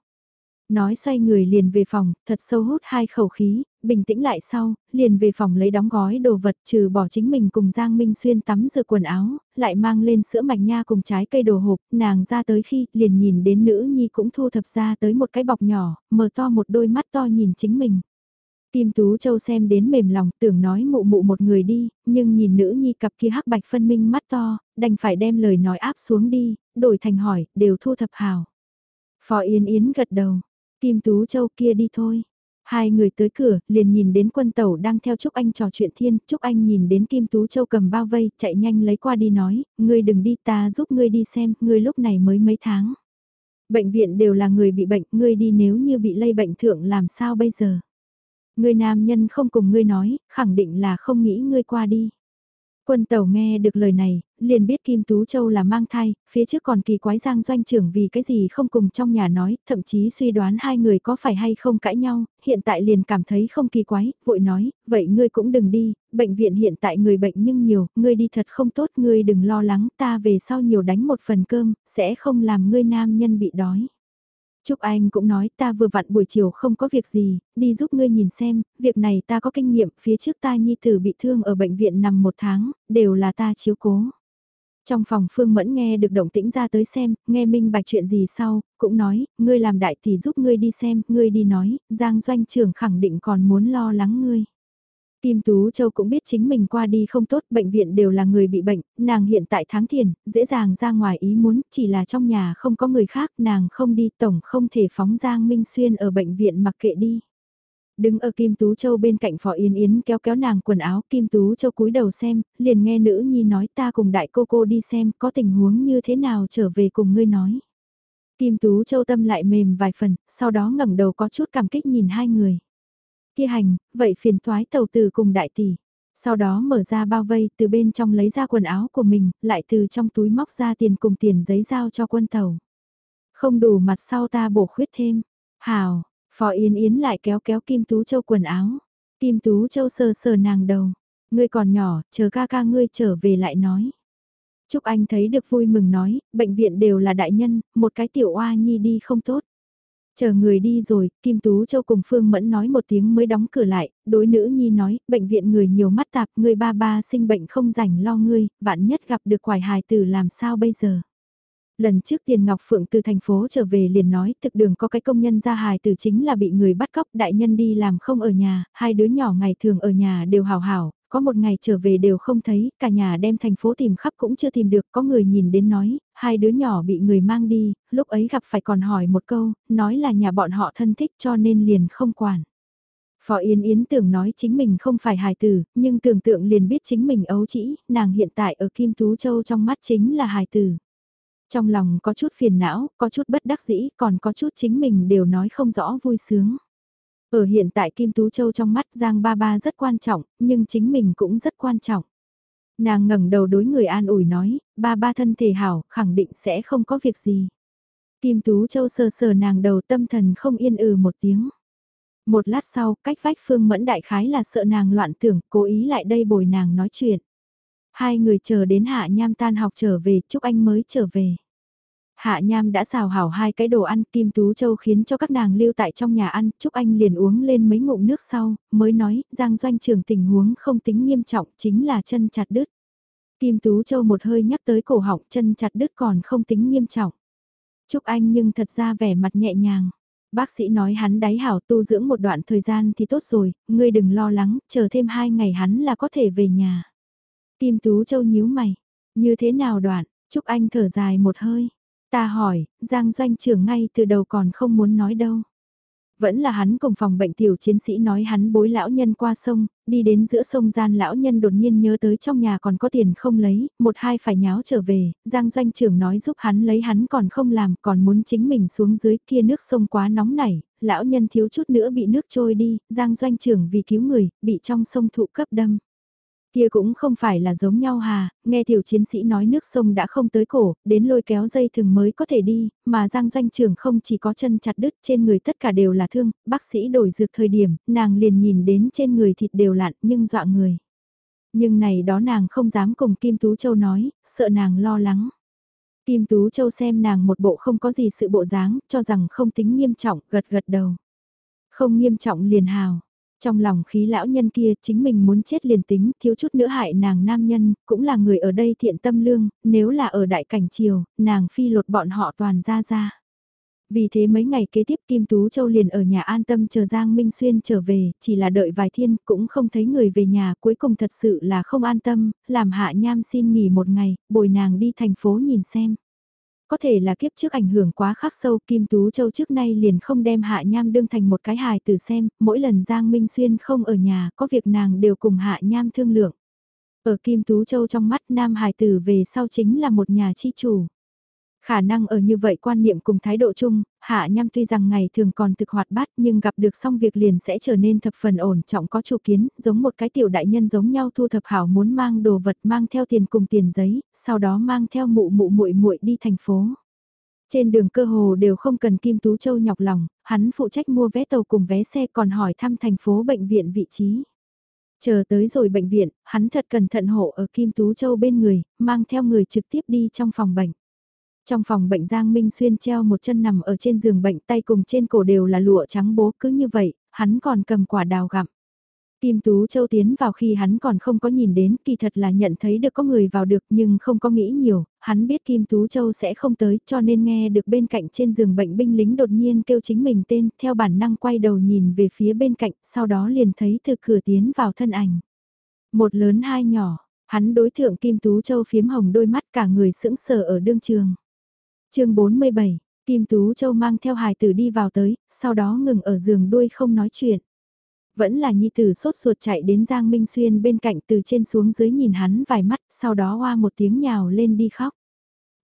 Nói xoay người liền về phòng, thật sâu hút hai khẩu khí, bình tĩnh lại sau, liền về phòng lấy đóng gói đồ vật trừ bỏ chính mình cùng Giang Minh Xuyên tắm rửa quần áo, lại mang lên sữa mạch nha cùng trái cây đồ hộp, nàng ra tới khi liền nhìn đến nữ nhi cũng thu thập ra tới một cái bọc nhỏ, mở to một đôi mắt to nhìn chính mình. Kim Tú Châu xem đến mềm lòng tưởng nói mụ mụ một người đi, nhưng nhìn nữ nhi cặp kia hắc bạch phân minh mắt to, đành phải đem lời nói áp xuống đi, đổi thành hỏi, đều thu thập hào. Phó Yên Yến gật đầu, Kim Tú Châu kia đi thôi. Hai người tới cửa, liền nhìn đến quân tàu đang theo Trúc Anh trò chuyện thiên, Trúc Anh nhìn đến Kim Tú Châu cầm bao vây, chạy nhanh lấy qua đi nói, ngươi đừng đi ta giúp ngươi đi xem, ngươi lúc này mới mấy tháng. Bệnh viện đều là người bị bệnh, ngươi đi nếu như bị lây bệnh thượng làm sao bây giờ? Người nam nhân không cùng ngươi nói, khẳng định là không nghĩ ngươi qua đi. Quân tàu nghe được lời này, liền biết Kim Tú Châu là mang thai, phía trước còn kỳ quái giang doanh trưởng vì cái gì không cùng trong nhà nói, thậm chí suy đoán hai người có phải hay không cãi nhau, hiện tại liền cảm thấy không kỳ quái, vội nói, vậy ngươi cũng đừng đi, bệnh viện hiện tại người bệnh nhưng nhiều, ngươi đi thật không tốt, ngươi đừng lo lắng, ta về sau nhiều đánh một phần cơm, sẽ không làm ngươi nam nhân bị đói. Trúc Anh cũng nói ta vừa vặn buổi chiều không có việc gì, đi giúp ngươi nhìn xem, việc này ta có kinh nghiệm, phía trước ta nhi tử bị thương ở bệnh viện nằm một tháng, đều là ta chiếu cố. Trong phòng Phương Mẫn nghe được động tĩnh ra tới xem, nghe minh bạch chuyện gì sau, cũng nói, ngươi làm đại thì giúp ngươi đi xem, ngươi đi nói, Giang doanh trưởng khẳng định còn muốn lo lắng ngươi. Kim Tú Châu cũng biết chính mình qua đi không tốt, bệnh viện đều là người bị bệnh, nàng hiện tại tháng thiền, dễ dàng ra ngoài ý muốn, chỉ là trong nhà không có người khác, nàng không đi, tổng không thể phóng Giang Minh Xuyên ở bệnh viện mặc kệ đi. Đứng ở Kim Tú Châu bên cạnh Phó Yên Yến kéo kéo nàng quần áo, Kim Tú Châu cúi đầu xem, liền nghe nữ nhi nói ta cùng đại cô cô đi xem có tình huống như thế nào trở về cùng ngươi nói. Kim Tú Châu tâm lại mềm vài phần, sau đó ngẩng đầu có chút cảm kích nhìn hai người kia hành, vậy phiền toái tàu từ cùng đại tỷ. Sau đó mở ra bao vây, từ bên trong lấy ra quần áo của mình, lại từ trong túi móc ra tiền cùng tiền giấy giao cho quân tàu. Không đủ mặt sau ta bổ khuyết thêm. Hào, Phó Yến Yến lại kéo kéo Kim Tú Châu quần áo. Kim Tú Châu sờ sờ nàng đầu. Ngươi còn nhỏ, chờ ca ca ngươi trở về lại nói. Trúc Anh thấy được vui mừng nói, bệnh viện đều là đại nhân, một cái tiểu oa nhi đi không tốt. Chờ người đi rồi, Kim Tú Châu cùng Phương Mẫn nói một tiếng mới đóng cửa lại, đối nữ nhi nói, bệnh viện người nhiều mắt tạp, người ba ba sinh bệnh không rảnh lo ngươi, vạn nhất gặp được quải hài tử làm sao bây giờ. Lần trước Tiền Ngọc Phượng từ thành phố trở về liền nói thực đường có cái công nhân ra hài tử chính là bị người bắt cóc đại nhân đi làm không ở nhà, hai đứa nhỏ ngày thường ở nhà đều hào hảo, có một ngày trở về đều không thấy, cả nhà đem thành phố tìm khắp cũng chưa tìm được, có người nhìn đến nói, hai đứa nhỏ bị người mang đi, lúc ấy gặp phải còn hỏi một câu, nói là nhà bọn họ thân thích cho nên liền không quản. Phó Yến Yến tưởng nói chính mình không phải hài tử, nhưng tưởng tượng liền biết chính mình ấu trĩ, nàng hiện tại ở Kim Tú Châu trong mắt chính là hài tử. Trong lòng có chút phiền não, có chút bất đắc dĩ, còn có chút chính mình đều nói không rõ vui sướng. Ở hiện tại Kim Tú Châu trong mắt Giang Ba Ba rất quan trọng, nhưng chính mình cũng rất quan trọng. Nàng ngẩng đầu đối người an ủi nói, ba ba thân thể hảo, khẳng định sẽ không có việc gì. Kim Tú Châu sờ sờ nàng đầu tâm thần không yên ừ một tiếng. Một lát sau, cách vách Phương Mẫn đại khái là sợ nàng loạn tưởng, cố ý lại đây bồi nàng nói chuyện. Hai người chờ đến hạ nham tan học trở về, chúc anh mới trở về. Hạ Nham đã xào hảo hai cái đồ ăn, Kim Tú Châu khiến cho các nàng lưu tại trong nhà ăn, Trúc Anh liền uống lên mấy ngụm nước sau, mới nói, Giang Doanh trường tình huống không tính nghiêm trọng, chính là chân chặt đứt. Kim Tú Châu một hơi nhắc tới cổ họng, chân chặt đứt còn không tính nghiêm trọng. Trúc Anh nhưng thật ra vẻ mặt nhẹ nhàng. Bác sĩ nói hắn đáy hảo tu dưỡng một đoạn thời gian thì tốt rồi, ngươi đừng lo lắng, chờ thêm hai ngày hắn là có thể về nhà. Kim Tú Châu nhíu mày, như thế nào đoạn, Trúc Anh thở dài một hơi. Ta hỏi, Giang doanh trưởng ngay từ đầu còn không muốn nói đâu. Vẫn là hắn cùng phòng bệnh tiểu chiến sĩ nói hắn bối lão nhân qua sông, đi đến giữa sông gian lão nhân đột nhiên nhớ tới trong nhà còn có tiền không lấy, một hai phải nháo trở về, Giang doanh trưởng nói giúp hắn lấy hắn còn không làm, còn muốn chính mình xuống dưới kia nước sông quá nóng nảy, lão nhân thiếu chút nữa bị nước trôi đi, Giang doanh trưởng vì cứu người, bị trong sông thụ cấp đâm. Kia cũng không phải là giống nhau hà, nghe tiểu chiến sĩ nói nước sông đã không tới cổ, đến lôi kéo dây thường mới có thể đi, mà Giang doanh trưởng không chỉ có chân chặt đứt trên người tất cả đều là thương, bác sĩ đổi dược thời điểm, nàng liền nhìn đến trên người thịt đều lặn nhưng dọa người. Nhưng này đó nàng không dám cùng Kim Tú Châu nói, sợ nàng lo lắng. Kim Tú Châu xem nàng một bộ không có gì sự bộ dáng, cho rằng không tính nghiêm trọng, gật gật đầu. Không nghiêm trọng liền hào, trong lòng khí lão nhân kia chính mình muốn chết liền tính, thiếu chút nữa hại nàng nam nhân, cũng là người ở đây thiện tâm lương, nếu là ở đại cảnh triều, nàng phi lột bọn họ toàn ra ra. Vì thế mấy ngày kế tiếp Kim Tú Châu liền ở nhà an tâm chờ Giang Minh Xuyên trở về, chỉ là đợi vài thiên cũng không thấy người về nhà, cuối cùng thật sự là không an tâm, làm hạ nham xin nghỉ một ngày, bồi nàng đi thành phố nhìn xem. Có thể là kiếp trước ảnh hưởng quá khắc sâu Kim Tú Châu trước nay liền không đem Hạ Nham đương thành một cái hài từ xem, mỗi lần Giang Minh Xuyên không ở nhà, có việc nàng đều cùng Hạ Nham thương lượng. Ở Kim Tú Châu trong mắt Nam hài tử về sau chính là một nhà chi chủ. Khả năng ở như vậy quan niệm cùng thái độ chung, Hạ Nham tuy rằng ngày thường còn thực hoạt bát nhưng gặp được xong việc liền sẽ trở nên thập phần ổn trọng có chủ kiến, giống một cái tiểu đại nhân giống nhau thu thập hảo muốn mang đồ vật mang theo tiền cùng tiền giấy, sau đó mang theo mụ mụ muội muội đi thành phố. Trên đường cơ hồ đều không cần Kim Tú Châu nhọc lòng, hắn phụ trách mua vé tàu cùng vé xe còn hỏi thăm thành phố bệnh viện vị trí. Chờ tới rồi bệnh viện, hắn thật cẩn thận hộ ở Kim Tú Châu bên người, mang theo người trực tiếp đi trong phòng bệnh. Trong phòng bệnh Giang Minh Xuyên treo một chân nằm ở trên giường bệnh tay cùng trên cổ đều là lụa trắng bố cứ như vậy, hắn còn cầm quả đào gặm. Kim Tú Châu tiến vào khi hắn còn không có nhìn đến, kỳ thật là nhận thấy được có người vào được nhưng không có nghĩ nhiều, hắn biết Kim Tú Châu sẽ không tới cho nên nghe được bên cạnh trên giường bệnh binh lính đột nhiên kêu chính mình tên, theo bản năng quay đầu nhìn về phía bên cạnh, sau đó liền thấy từ cửa tiến vào thân ảnh. Một lớn hai nhỏ, hắn đối thượng Kim Tú Châu phiếm hồng đôi mắt cả người sững sờ ở đương trường chương 47, Kim Tú Châu mang theo hài tử đi vào tới, sau đó ngừng ở giường đuôi không nói chuyện. Vẫn là nhi tử sốt ruột chạy đến Giang Minh Xuyên bên cạnh từ trên xuống dưới nhìn hắn vài mắt, sau đó hoa một tiếng nhào lên đi khóc.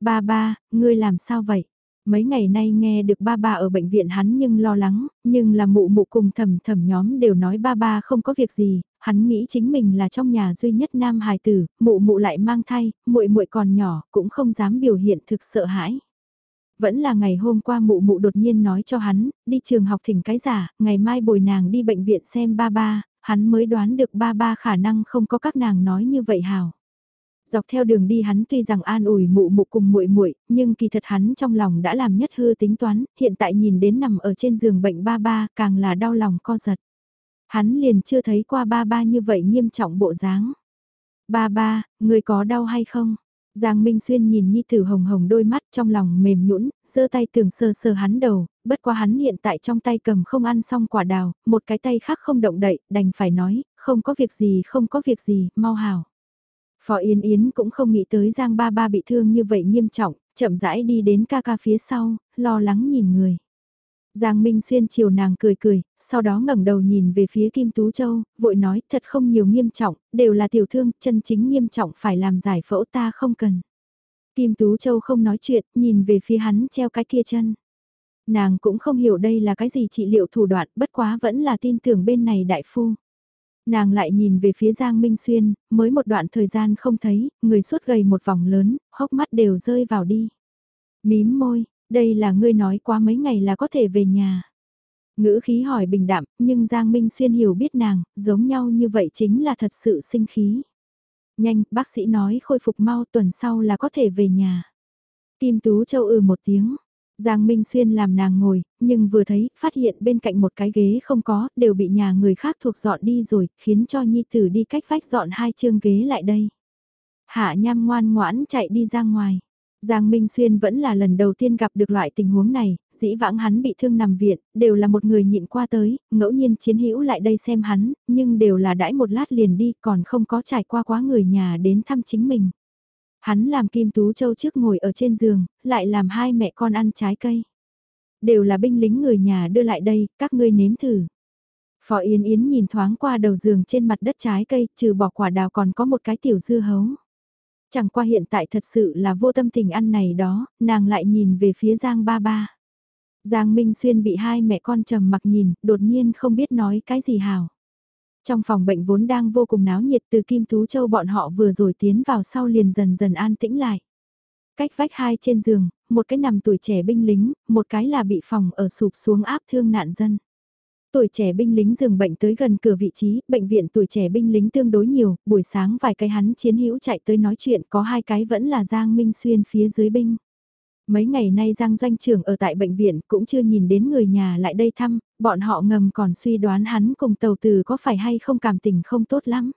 Ba ba, ngươi làm sao vậy? Mấy ngày nay nghe được ba ba ở bệnh viện hắn nhưng lo lắng, nhưng là mụ mụ cùng thầm thầm nhóm đều nói ba ba không có việc gì, hắn nghĩ chính mình là trong nhà duy nhất nam hài tử, mụ mụ lại mang thai, muội muội còn nhỏ, cũng không dám biểu hiện thực sợ hãi. Vẫn là ngày hôm qua mụ mụ đột nhiên nói cho hắn, đi trường học thỉnh cái giả, ngày mai bồi nàng đi bệnh viện xem ba ba, hắn mới đoán được ba ba khả năng không có các nàng nói như vậy hào. Dọc theo đường đi hắn tuy rằng an ủi mụ mụ cùng muội muội, nhưng kỳ thật hắn trong lòng đã làm nhất hư tính toán, hiện tại nhìn đến nằm ở trên giường bệnh ba ba, càng là đau lòng co giật. Hắn liền chưa thấy qua ba ba như vậy nghiêm trọng bộ dáng. Ba ba, người có đau hay không? Giang Minh Xuyên nhìn Nhi Tử hồng hồng đôi mắt trong lòng mềm nhũn, giơ tay tưởng sờ sờ hắn đầu, bất quá hắn hiện tại trong tay cầm không ăn xong quả đào, một cái tay khác không động đậy, đành phải nói, không có việc gì không có việc gì, mau hào. Phó Yến Yến cũng không nghĩ tới Giang Ba Ba bị thương như vậy nghiêm trọng, chậm rãi đi đến ca ca phía sau, lo lắng nhìn người. Giang Minh Xuyên chiều nàng cười cười, sau đó ngẩng đầu nhìn về phía Kim Tú Châu, vội nói thật không nhiều nghiêm trọng, đều là tiểu thương, chân chính nghiêm trọng phải làm giải phẫu ta không cần. Kim Tú Châu không nói chuyện, nhìn về phía hắn treo cái kia chân. Nàng cũng không hiểu đây là cái gì trị liệu thủ đoạn, bất quá vẫn là tin tưởng bên này đại phu. Nàng lại nhìn về phía Giang Minh Xuyên, mới một đoạn thời gian không thấy, người suốt gầy một vòng lớn, hốc mắt đều rơi vào đi. Mím môi, đây là ngươi nói qua mấy ngày là có thể về nhà. Ngữ khí hỏi bình đạm, nhưng Giang Minh Xuyên hiểu biết nàng, giống nhau như vậy chính là thật sự sinh khí. Nhanh, bác sĩ nói khôi phục mau tuần sau là có thể về nhà. Kim Tú Châu ừ một tiếng. Giang Minh Xuyên làm nàng ngồi, nhưng vừa thấy, phát hiện bên cạnh một cái ghế không có, đều bị nhà người khác thuộc dọn đi rồi, khiến cho Nhi Tử đi cách vách dọn hai chương ghế lại đây. Hạ Nham ngoan ngoãn chạy đi ra ngoài. Giang Minh Xuyên vẫn là lần đầu tiên gặp được loại tình huống này, dĩ vãng hắn bị thương nằm viện, đều là một người nhịn qua tới, ngẫu nhiên chiến hữu lại đây xem hắn, nhưng đều là đãi một lát liền đi còn không có trải qua quá người nhà đến thăm chính mình. Hắn làm Kim Tú Châu trước ngồi ở trên giường, lại làm hai mẹ con ăn trái cây. Đều là binh lính người nhà đưa lại đây, các ngươi nếm thử. Phó Yến Yến nhìn thoáng qua đầu giường trên mặt đất trái cây, trừ bỏ quả đào còn có một cái tiểu dưa hấu. Chẳng qua hiện tại thật sự là vô tâm tình ăn này đó, nàng lại nhìn về phía Giang ba ba. Giang Minh Xuyên bị hai mẹ con trầm mặc nhìn, đột nhiên không biết nói cái gì hào. Trong phòng bệnh vốn đang vô cùng náo nhiệt từ Kim Tú Châu bọn họ vừa rồi tiến vào sau liền dần dần an tĩnh lại. Cách vách hai trên giường, một cái nằm tuổi trẻ binh lính, một cái là bị phòng ở sụp xuống áp thương nạn dân. Tuổi trẻ binh lính dừng bệnh tới gần cửa vị trí, bệnh viện tuổi trẻ binh lính tương đối nhiều, buổi sáng vài cái hắn chiến hữu chạy tới nói chuyện có hai cái vẫn là Giang Minh Xuyên phía dưới binh. Mấy ngày nay Giang Doanh trưởng ở tại bệnh viện cũng chưa nhìn đến người nhà lại đây thăm, bọn họ ngầm còn suy đoán hắn cùng tàu từ có phải hay không cảm tình không tốt lắm.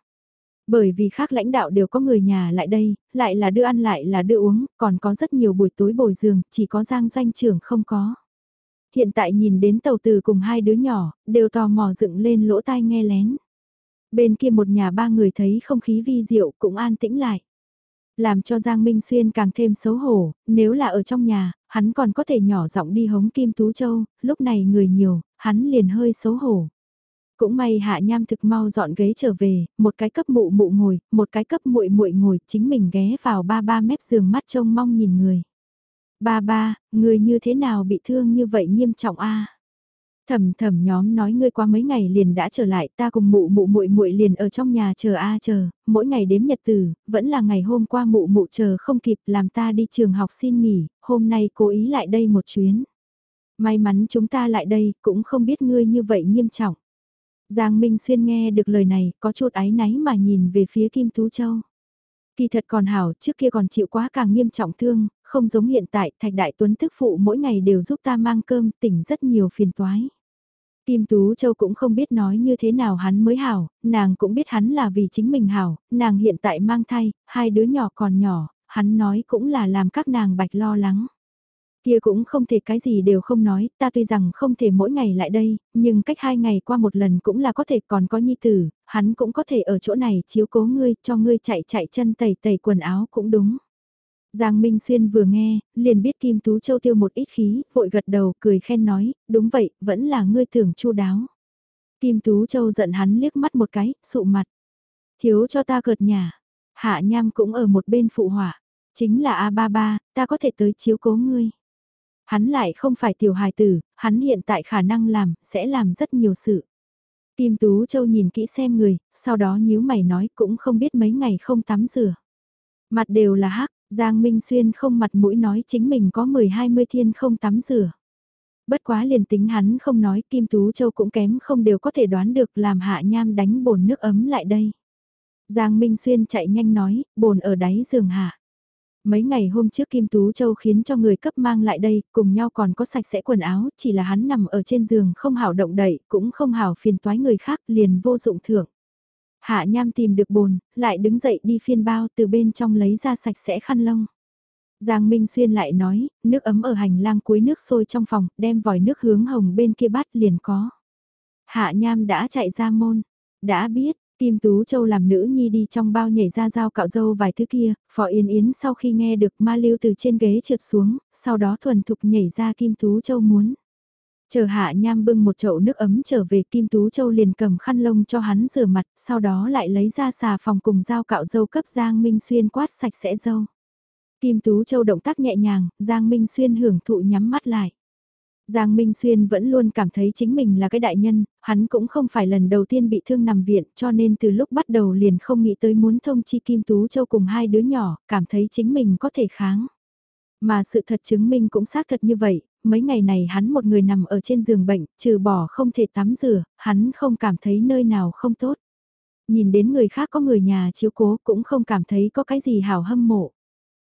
Bởi vì khác lãnh đạo đều có người nhà lại đây, lại là đưa ăn lại là đưa uống, còn có rất nhiều buổi tối bồi giường, chỉ có Giang Doanh trưởng không có. Hiện tại nhìn đến tàu từ cùng hai đứa nhỏ, đều tò mò dựng lên lỗ tai nghe lén. Bên kia một nhà ba người thấy không khí vi diệu cũng an tĩnh lại. Làm cho Giang Minh Xuyên càng thêm xấu hổ, nếu là ở trong nhà, hắn còn có thể nhỏ giọng đi hống Kim Tú Châu, lúc này người nhiều, hắn liền hơi xấu hổ. Cũng may hạ nham thực mau dọn ghế trở về, một cái cấp mụ mụ ngồi, một cái cấp muội muội ngồi, chính mình ghé vào ba ba mép giường mắt trông mong nhìn người. Ba ba, người như thế nào bị thương như vậy nghiêm trọng a? Thầm thầm nhóm nói ngươi qua mấy ngày liền đã trở lại, ta cùng mụ mụ muội muội liền ở trong nhà chờ a chờ, mỗi ngày đếm nhật tử, vẫn là ngày hôm qua mụ mụ chờ không kịp làm ta đi trường học xin nghỉ, hôm nay cố ý lại đây một chuyến. May mắn chúng ta lại đây, cũng không biết ngươi như vậy nghiêm trọng. Giang Minh Xuyên nghe được lời này, có chút áy náy mà nhìn về phía Kim Tú Châu. Kỳ thật còn hảo, trước kia còn chịu quá càng nghiêm trọng thương, không giống hiện tại, Thạch Đại Tuấn tức phụ mỗi ngày đều giúp ta mang cơm, tỉnh rất nhiều phiền toái. Kim Tú Châu cũng không biết nói như thế nào hắn mới hảo, nàng cũng biết hắn là vì chính mình hảo, nàng hiện tại mang thai, hai đứa nhỏ còn nhỏ, hắn nói cũng là làm các nàng bạch lo lắng. Kia cũng không thể cái gì đều không nói, ta tuy rằng không thể mỗi ngày lại đây, nhưng cách hai ngày qua một lần cũng là có thể còn có nhi tử, hắn cũng có thể ở chỗ này chiếu cố ngươi, cho ngươi chạy chạy chân tẩy tẩy quần áo cũng đúng. Giang Minh Xuyên vừa nghe, liền biết Kim Tú Châu tiêu một ít khí, vội gật đầu, cười khen nói, đúng vậy, vẫn là ngươi tưởng chu đáo. Kim Tú Châu giận hắn liếc mắt một cái, sụ mặt. Thiếu cho ta cợt nhà. Hạ Nham cũng ở một bên phụ hỏa. Chính là A33, ta có thể tới chiếu cố ngươi. Hắn lại không phải tiểu hài tử, hắn hiện tại khả năng làm, sẽ làm rất nhiều sự. Kim Tú Châu nhìn kỹ xem người, sau đó nhíu mày nói cũng không biết mấy ngày không tắm rửa. Mặt đều là hắc, Giang Minh Xuyên không mặt mũi nói chính mình có 10-20 thiên không tắm rửa. Bất quá liền tính hắn không nói Kim Tú Châu cũng kém không đều có thể đoán được làm hạ nham đánh bồn nước ấm lại đây. Giang Minh Xuyên chạy nhanh nói, bồn ở đáy giường hạ. Mấy ngày hôm trước Kim Tú Châu khiến cho người cấp mang lại đây, cùng nhau còn có sạch sẽ quần áo, chỉ là hắn nằm ở trên giường không hảo động đậy, cũng không hảo phiền toái người khác, liền vô dụng thưởng. Hạ Nham tìm được bồn, lại đứng dậy đi phiên bao từ bên trong lấy ra sạch sẽ khăn lông. Giang Minh Xuyên lại nói, nước ấm ở hành lang cuối nước sôi trong phòng, đem vòi nước hướng hồng bên kia bắt liền có. Hạ Nham đã chạy ra môn, đã biết, Kim Tú Châu làm nữ nhi đi trong bao nhảy ra dao cạo dâu vài thứ kia, Phó Yến Yến sau khi nghe được ma lưu từ trên ghế trượt xuống, sau đó thuần thục nhảy ra Kim Tú Châu muốn. Chờ hạ nham bưng một chậu nước ấm trở về Kim Tú Châu liền cầm khăn lông cho hắn rửa mặt, sau đó lại lấy ra xà phòng cùng dao cạo dâu cấp Giang Minh Xuyên quát sạch sẽ dâu. Kim Tú Châu động tác nhẹ nhàng, Giang Minh Xuyên hưởng thụ nhắm mắt lại. Giang Minh Xuyên vẫn luôn cảm thấy chính mình là cái đại nhân, hắn cũng không phải lần đầu tiên bị thương nằm viện cho nên từ lúc bắt đầu liền không nghĩ tới muốn thông chi Kim Tú Châu cùng hai đứa nhỏ, cảm thấy chính mình có thể kháng. Mà sự thật chứng minh cũng xác thật như vậy, mấy ngày này hắn một người nằm ở trên giường bệnh, trừ bỏ không thể tắm rửa, hắn không cảm thấy nơi nào không tốt. Nhìn đến người khác có người nhà chiếu cố cũng không cảm thấy có cái gì hảo hâm mộ.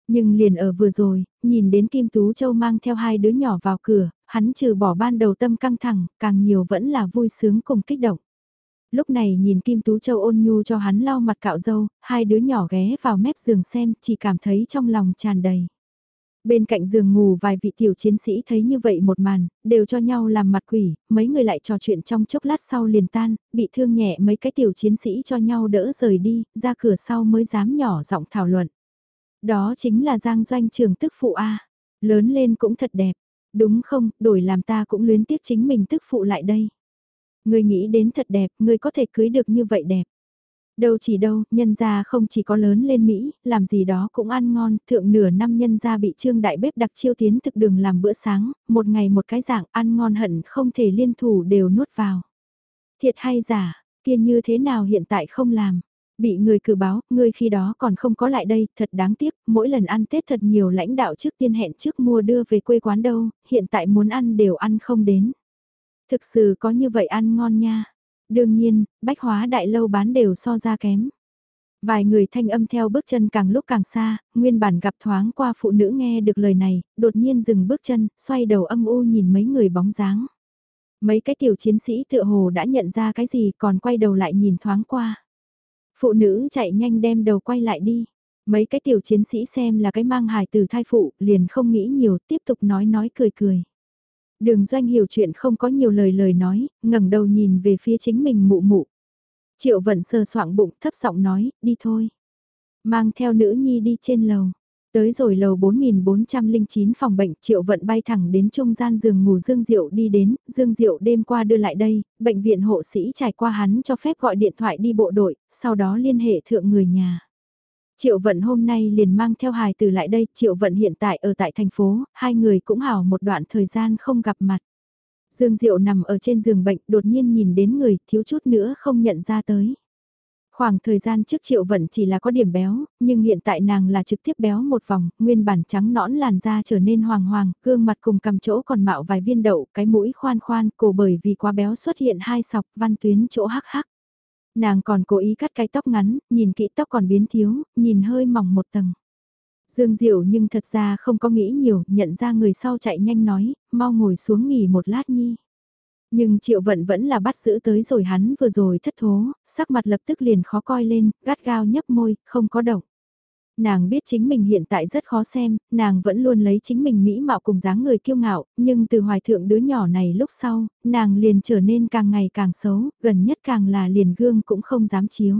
Nhưng liền ở vừa rồi, nhìn đến Kim Tú Châu mang theo hai đứa nhỏ vào cửa, hắn trừ bỏ ban đầu tâm căng thẳng, càng nhiều vẫn là vui sướng cùng kích động. Lúc này nhìn Kim Tú Châu ôn nhu cho hắn lau mặt cạo dâu, hai đứa nhỏ ghé vào mép giường xem, chỉ cảm thấy trong lòng tràn đầy. Bên cạnh giường ngủ vài vị tiểu chiến sĩ thấy như vậy một màn, đều cho nhau làm mặt quỷ, mấy người lại trò chuyện trong chốc lát sau liền tan, bị thương nhẹ mấy cái tiểu chiến sĩ cho nhau đỡ rời đi, ra cửa sau mới dám nhỏ giọng thảo luận. Đó chính là Giang Doanh trường tức phụ A, lớn lên cũng thật đẹp, đúng không, đổi làm ta cũng luyến tiếc chính mình tức phụ lại đây. Người nghĩ đến thật đẹp, người có thể cưới được như vậy đẹp. Đâu chỉ đâu, nhân gia không chỉ có lớn lên Mỹ, làm gì đó cũng ăn ngon, thượng nửa năm nhân gia bị trương đại bếp đặc chiêu tiến thực đường làm bữa sáng, một ngày một cái dạng ăn ngon hận không thể liên thủ đều nuốt vào. Thiệt hay giả, kia như thế nào hiện tại không làm, bị người cử báo, người khi đó còn không có lại đây, thật đáng tiếc, mỗi lần ăn Tết thật nhiều lãnh đạo trước tiên hẹn trước mua đưa về quê quán đâu, hiện tại muốn ăn đều ăn không đến. Thực sự có như vậy ăn ngon nha. Đương nhiên, bách hóa đại lâu bán đều so ra kém. Vài người thanh âm theo bước chân càng lúc càng xa, nguyên bản gặp thoáng qua phụ nữ nghe được lời này, đột nhiên dừng bước chân, xoay đầu âm u nhìn mấy người bóng dáng. Mấy cái tiểu chiến sĩ tựa hồ đã nhận ra cái gì còn quay đầu lại nhìn thoáng qua. Phụ nữ chạy nhanh đem đầu quay lại đi. Mấy cái tiểu chiến sĩ xem là cái mang hài từ thai phụ, liền không nghĩ nhiều, tiếp tục nói nói cười cười. Đường doanh hiểu chuyện không có nhiều lời lời nói, ngẩng đầu nhìn về phía chính mình mụ mụ. Triệu vận sờ soạng bụng thấp giọng nói, đi thôi. Mang theo nữ nhi đi trên lầu. Tới rồi lầu 4409 phòng bệnh, Triệu Vận bay thẳng đến trung gian giường ngủ Dương Diệu đi đến, Dương Diệu đêm qua đưa lại đây, bệnh viện hộ sĩ trải qua hắn cho phép gọi điện thoại đi bộ đội, sau đó liên hệ thượng người nhà. Triệu Vận hôm nay liền mang theo hài từ lại đây, Triệu Vận hiện tại ở tại thành phố, hai người cũng hảo một đoạn thời gian không gặp mặt. Dương Diệu nằm ở trên giường bệnh, đột nhiên nhìn đến người, thiếu chút nữa không nhận ra tới. Khoảng thời gian trước Triệu Vận chỉ là có điểm béo, nhưng hiện tại nàng là trực tiếp béo một vòng, nguyên bản trắng nõn làn da trở nên hoàng hoàng, gương mặt cùng cầm chỗ còn mạo vài viên đậu, cái mũi khoan khoan, cổ bởi vì quá béo xuất hiện hai sọc, văn tuyến chỗ hắc hắc. Nàng còn cố ý cắt cái tóc ngắn, nhìn kỹ tóc còn biến thiếu, nhìn hơi mỏng một tầng. Dương Diệu nhưng thật ra không có nghĩ nhiều, nhận ra người sau chạy nhanh nói, mau ngồi xuống nghỉ một lát nhi. Nhưng Triệu Vận vẫn là bắt giữ tới rồi hắn vừa rồi thất thố, sắc mặt lập tức liền khó coi lên, gắt gao nhấp môi, không có động. Nàng biết chính mình hiện tại rất khó xem, nàng vẫn luôn lấy chính mình mỹ mạo cùng dáng người kiêu ngạo, nhưng từ hoài thượng đứa nhỏ này lúc sau, nàng liền trở nên càng ngày càng xấu, gần nhất càng là liền gương cũng không dám chiếu.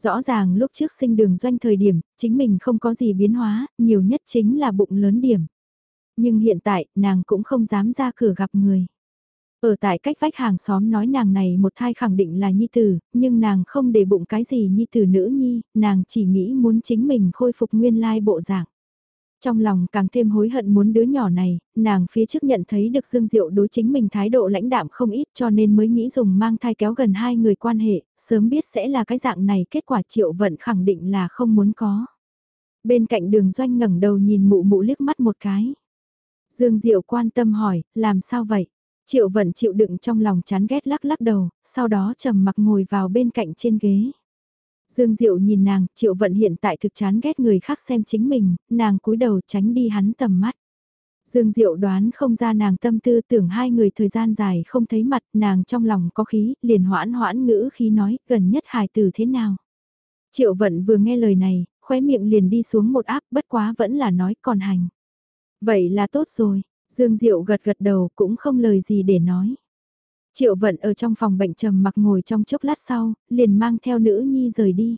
Rõ ràng lúc trước sinh đường doanh thời điểm, chính mình không có gì biến hóa, nhiều nhất chính là bụng lớn điểm. Nhưng hiện tại, nàng cũng không dám ra cửa gặp người. Ở tại cách vách hàng xóm nói nàng này một thai khẳng định là nhi tử, nhưng nàng không để bụng cái gì nhi tử nữ nhi, nàng chỉ nghĩ muốn chính mình khôi phục nguyên lai bộ dạng. Trong lòng càng thêm hối hận muốn đứa nhỏ này, nàng phía trước nhận thấy được Dương Diệu đối chính mình thái độ lãnh đạm không ít cho nên mới nghĩ dùng mang thai kéo gần hai người quan hệ, sớm biết sẽ là cái dạng này kết quả triệu vận khẳng định là không muốn có. Bên cạnh đường doanh ngẩng đầu nhìn mụ mụ liếc mắt một cái. Dương Diệu quan tâm hỏi, làm sao vậy? Triệu vận chịu đựng trong lòng chán ghét lắc lắc đầu, sau đó trầm mặc ngồi vào bên cạnh trên ghế. Dương Diệu nhìn nàng, Triệu Vận hiện tại thực chán ghét người khác xem chính mình, nàng cúi đầu tránh đi hắn tầm mắt. Dương Diệu đoán không ra nàng tâm tư tưởng hai người thời gian dài không thấy mặt, nàng trong lòng có khí, liền hoãn hoãn ngữ khí nói, gần nhất hài từ thế nào. Triệu Vận vừa nghe lời này, khóe miệng liền đi xuống một áp, bất quá vẫn là nói còn hành. Vậy là tốt rồi, Dương Diệu gật gật đầu cũng không lời gì để nói. Triệu vận ở trong phòng bệnh trầm mặc ngồi trong chốc lát sau, liền mang theo nữ nhi rời đi.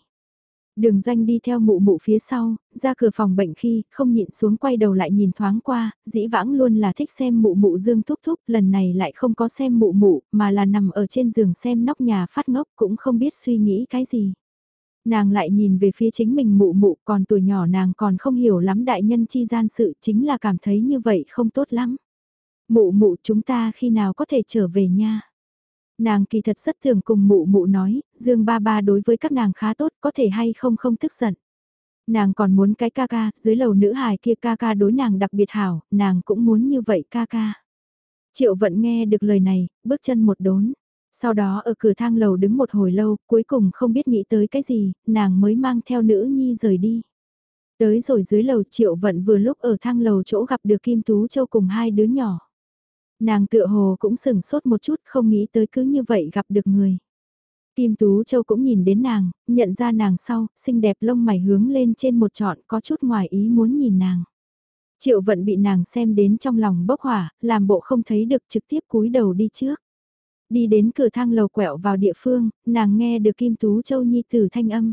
Đường doanh đi theo mụ mụ phía sau, ra cửa phòng bệnh khi, không nhịn xuống quay đầu lại nhìn thoáng qua, dĩ vãng luôn là thích xem mụ mụ dương thúc thúc, lần này lại không có xem mụ mụ, mà là nằm ở trên giường xem nóc nhà phát ngốc cũng không biết suy nghĩ cái gì. Nàng lại nhìn về phía chính mình mụ mụ còn tuổi nhỏ nàng còn không hiểu lắm đại nhân chi gian sự chính là cảm thấy như vậy không tốt lắm. Mụ mụ chúng ta khi nào có thể trở về nha. Nàng kỳ thật rất thường cùng mụ mụ nói, Dương ba ba đối với các nàng khá tốt có thể hay không không tức giận. Nàng còn muốn cái ca ca, dưới lầu nữ hài kia ca ca đối nàng đặc biệt hảo, nàng cũng muốn như vậy ca ca. Triệu vận nghe được lời này, bước chân một đốn. Sau đó ở cửa thang lầu đứng một hồi lâu, cuối cùng không biết nghĩ tới cái gì, nàng mới mang theo nữ nhi rời đi. Tới rồi dưới lầu triệu vận vừa lúc ở thang lầu chỗ gặp được Kim Tú Châu cùng hai đứa nhỏ. Nàng tựa hồ cũng sừng sốt một chút không nghĩ tới cứ như vậy gặp được người. Kim Tú Châu cũng nhìn đến nàng, nhận ra nàng sau, xinh đẹp lông mày hướng lên trên một trọn có chút ngoài ý muốn nhìn nàng. Triệu vận bị nàng xem đến trong lòng bốc hỏa, làm bộ không thấy được trực tiếp cúi đầu đi trước. Đi đến cửa thang lầu quẹo vào địa phương, nàng nghe được Kim Tú Châu Nhi tử thanh âm.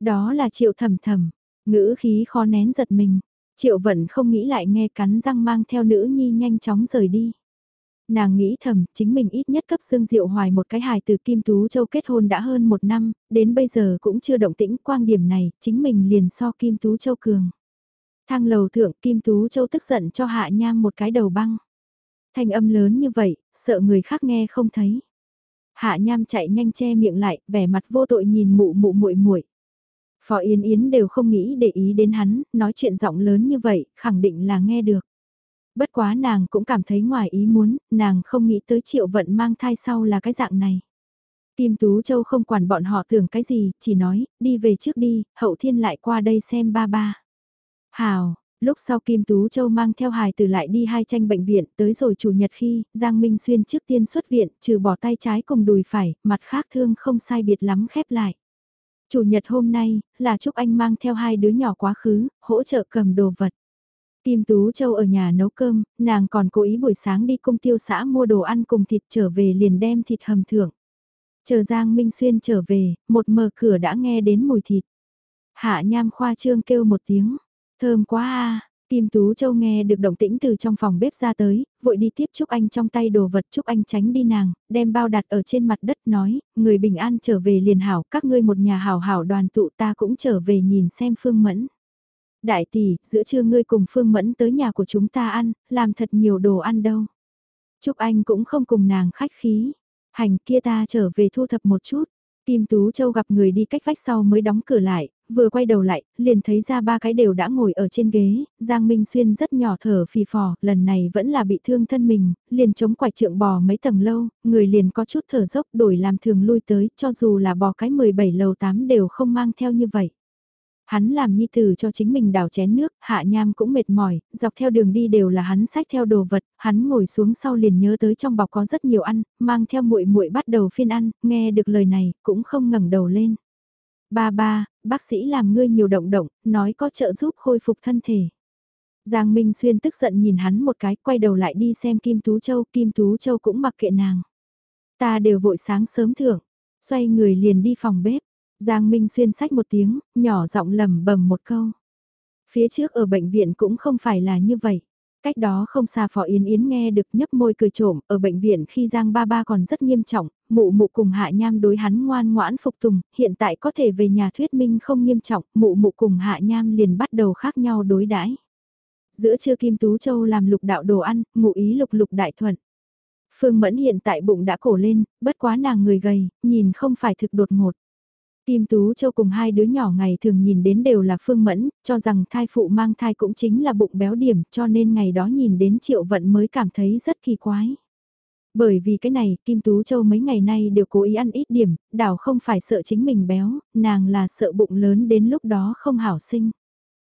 Đó là triệu thầm thầm, ngữ khí khó nén giật mình. Triệu vận không nghĩ lại nghe cắn răng mang theo nữ nhi nhanh chóng rời đi. Nàng nghĩ thầm, chính mình ít nhất cấp xương Diệu Hoài một cái hài từ Kim Tú Châu kết hôn đã hơn một năm, đến bây giờ cũng chưa động tĩnh quang điểm này, chính mình liền so Kim Tú Châu cường. Thang lầu thượng Kim Tú Châu tức giận cho Hạ Nham một cái đầu băng. Thanh âm lớn như vậy, sợ người khác nghe không thấy. Hạ Nham chạy nhanh che miệng lại, vẻ mặt vô tội nhìn mụ mụ muội muội. Phó Yên Yến đều không nghĩ để ý đến hắn, nói chuyện giọng lớn như vậy, khẳng định là nghe được. Bất quá nàng cũng cảm thấy ngoài ý muốn, nàng không nghĩ tới triệu vận mang thai sau là cái dạng này. Kim Tú Châu không quản bọn họ tưởng cái gì, chỉ nói, đi về trước đi, hậu thiên lại qua đây xem ba ba. Hào, lúc sau Kim Tú Châu mang theo hài từ lại đi hai tranh bệnh viện, tới rồi chủ nhật khi, Giang Minh Xuyên trước tiên xuất viện, trừ bỏ tay trái cùng đùi phải, mặt khác thương không sai biệt lắm khép lại. Chủ nhật hôm nay, là Trúc Anh mang theo hai đứa nhỏ quá khứ, hỗ trợ cầm đồ vật. Kim Tú Châu ở nhà nấu cơm, nàng còn cố ý buổi sáng đi cung tiêu xã mua đồ ăn cùng thịt trở về liền đem thịt hầm thưởng. Chờ Giang Minh Xuyên trở về, một mở cửa đã nghe đến mùi thịt. Hạ nham khoa trương kêu một tiếng, thơm quá a Kim Tú Châu nghe được động tĩnh từ trong phòng bếp ra tới, vội đi tiếp Trúc Anh trong tay đồ vật Trúc Anh tránh đi nàng, đem bao đặt ở trên mặt đất nói, người bình an trở về liền hảo, các ngươi một nhà hảo hảo đoàn tụ ta cũng trở về nhìn xem Phương Mẫn. Đại tỷ, giữa trưa ngươi cùng Phương Mẫn tới nhà của chúng ta ăn, làm thật nhiều đồ ăn đâu. Trúc Anh cũng không cùng nàng khách khí, hành kia ta trở về thu thập một chút. Kim Tú Châu gặp người đi cách vách sau mới đóng cửa lại, vừa quay đầu lại, liền thấy ra ba cái đều đã ngồi ở trên ghế, Giang Minh Xuyên rất nhỏ thở phì phò, lần này vẫn là bị thương thân mình, liền chống quải trượng bò mấy tầng lâu, người liền có chút thở dốc đổi làm thường lui tới, cho dù là bò cái 17 lầu 8 đều không mang theo như vậy. Hắn làm nhi tử cho chính mình đảo chén nước, hạ nham cũng mệt mỏi, dọc theo đường đi đều là hắn sách theo đồ vật, hắn ngồi xuống sau liền nhớ tới trong bọc có rất nhiều ăn, mang theo muội muội bắt đầu phiên ăn, nghe được lời này, cũng không ngẩng đầu lên. Ba ba, bác sĩ làm ngươi nhiều động động, nói có trợ giúp khôi phục thân thể. Giang Minh Xuyên tức giận nhìn hắn một cái, quay đầu lại đi xem Kim Tú Châu, Kim Tú Châu cũng mặc kệ nàng. Ta đều vội sáng sớm thưởng, xoay người liền đi phòng bếp. Giang Minh Xuyên sách một tiếng, nhỏ giọng lầm bầm một câu. Phía trước ở bệnh viện cũng không phải là như vậy. Cách đó không xa Phó Yến Yến nghe được nhấp môi cười trộm, ở bệnh viện khi Giang Ba Ba còn rất nghiêm trọng, mụ mụ cùng Hạ Nham đối hắn ngoan ngoãn phục tùng, hiện tại có thể về nhà thuyết minh không nghiêm trọng, mụ mụ cùng Hạ Nham liền bắt đầu khác nhau đối đãi. Giữa trưa Kim Tú Châu làm lục đạo đồ ăn, ngụ ý lục lục đại thuận. Phương Mẫn hiện tại bụng đã cổ lên, bất quá nàng người gầy, nhìn không phải thực đột ngột. Kim Tú Châu cùng hai đứa nhỏ ngày thường nhìn đến đều là Phương Mẫn, cho rằng thai phụ mang thai cũng chính là bụng béo điểm cho nên ngày đó nhìn đến Triệu Vận mới cảm thấy rất kỳ quái. Bởi vì cái này, Kim Tú Châu mấy ngày nay đều cố ý ăn ít điểm, đảo không phải sợ chính mình béo, nàng là sợ bụng lớn đến lúc đó không hảo sinh.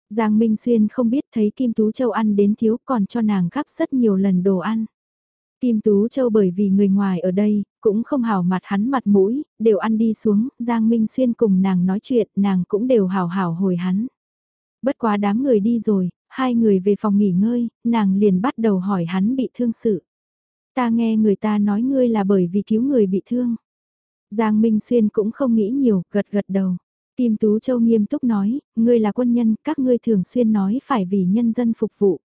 Giang Minh Xuyên không biết thấy Kim Tú Châu ăn đến thiếu còn cho nàng gắp rất nhiều lần đồ ăn. Kim Tú Châu bởi vì người ngoài ở đây, cũng không hào mặt hắn mặt mũi, đều ăn đi xuống, Giang Minh Xuyên cùng nàng nói chuyện, nàng cũng đều hào hào hồi hắn. Bất quá đám người đi rồi, hai người về phòng nghỉ ngơi, nàng liền bắt đầu hỏi hắn bị thương sự. Ta nghe người ta nói ngươi là bởi vì cứu người bị thương. Giang Minh Xuyên cũng không nghĩ nhiều, gật gật đầu. Kim Tú Châu nghiêm túc nói, ngươi là quân nhân, các ngươi thường xuyên nói phải vì nhân dân phục vụ.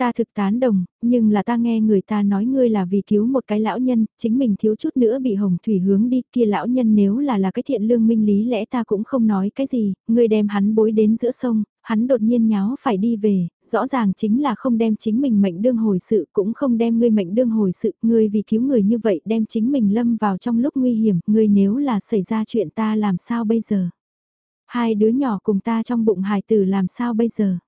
Ta thực tán đồng, nhưng là ta nghe người ta nói ngươi là vì cứu một cái lão nhân, chính mình thiếu chút nữa bị hồng thủy hướng đi, kia lão nhân nếu là là cái thiện lương minh lý lẽ ta cũng không nói cái gì, ngươi đem hắn bối đến giữa sông, hắn đột nhiên nháo phải đi về, rõ ràng chính là không đem chính mình mệnh đương hồi sự, cũng không đem ngươi mệnh đương hồi sự, ngươi vì cứu người như vậy đem chính mình lâm vào trong lúc nguy hiểm, ngươi nếu là xảy ra chuyện ta làm sao bây giờ? Hai đứa nhỏ cùng ta trong bụng hài tử làm sao bây giờ?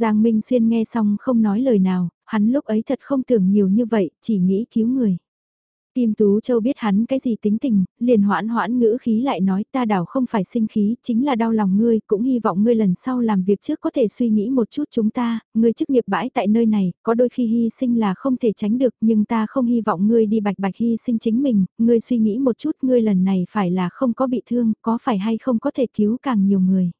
Giang Minh Xuyên nghe xong không nói lời nào, hắn lúc ấy thật không tưởng nhiều như vậy, chỉ nghĩ cứu người. Kim Tú Châu biết hắn cái gì tính tình, liền hoãn hoãn ngữ khí lại nói ta đảo không phải sinh khí, chính là đau lòng ngươi, cũng hy vọng ngươi lần sau làm việc trước có thể suy nghĩ một chút chúng ta, ngươi chức nghiệp bãi tại nơi này, có đôi khi hy sinh là không thể tránh được nhưng ta không hy vọng ngươi đi bạch bạch hy sinh chính mình, ngươi suy nghĩ một chút ngươi lần này phải là không có bị thương, có phải hay không có thể cứu càng nhiều người.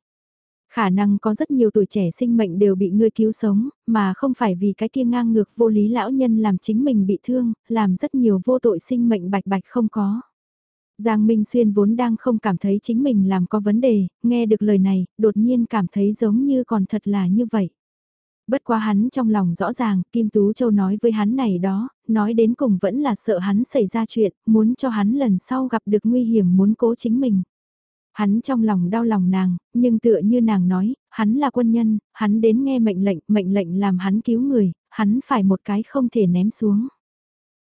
Khả năng có rất nhiều tuổi trẻ sinh mệnh đều bị ngươi cứu sống, mà không phải vì cái kia ngang ngược vô lý lão nhân làm chính mình bị thương, làm rất nhiều vô tội sinh mệnh bạch bạch không có. Giang Minh Xuyên vốn đang không cảm thấy chính mình làm có vấn đề, nghe được lời này, đột nhiên cảm thấy giống như còn thật là như vậy. Bất quá hắn trong lòng rõ ràng, Kim Tú Châu nói với hắn này đó, nói đến cùng vẫn là sợ hắn xảy ra chuyện, muốn cho hắn lần sau gặp được nguy hiểm muốn cố chính mình. Hắn trong lòng đau lòng nàng, nhưng tựa như nàng nói, hắn là quân nhân, hắn đến nghe mệnh lệnh, mệnh lệnh làm hắn cứu người, hắn phải một cái không thể ném xuống.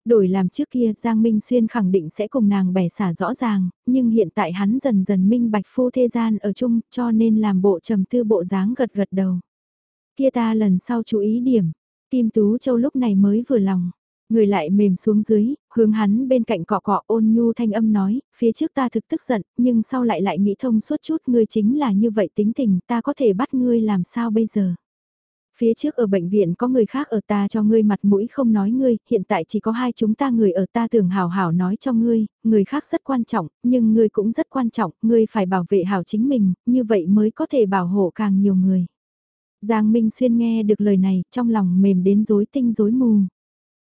Đổi làm trước kia Giang Minh Xuyên khẳng định sẽ cùng nàng bẻ xả rõ ràng, nhưng hiện tại hắn dần dần minh bạch phu thế gian ở chung cho nên làm bộ trầm tư bộ dáng gật gật đầu. Kia ta lần sau chú ý điểm, Kim Tú Châu lúc này mới vừa lòng. Người lại mềm xuống dưới, hướng hắn bên cạnh cọ cọ ôn nhu thanh âm nói, phía trước ta thực tức giận, nhưng sau lại lại nghĩ thông suốt chút ngươi chính là như vậy tính tình, ta có thể bắt ngươi làm sao bây giờ. Phía trước ở bệnh viện có người khác ở ta cho ngươi mặt mũi không nói ngươi, hiện tại chỉ có hai chúng ta người ở ta tưởng hào hảo nói cho ngươi, người khác rất quan trọng, nhưng ngươi cũng rất quan trọng, ngươi phải bảo vệ hảo chính mình, như vậy mới có thể bảo hộ càng nhiều người. Giang Minh Xuyên nghe được lời này, trong lòng mềm đến rối tinh rối mù.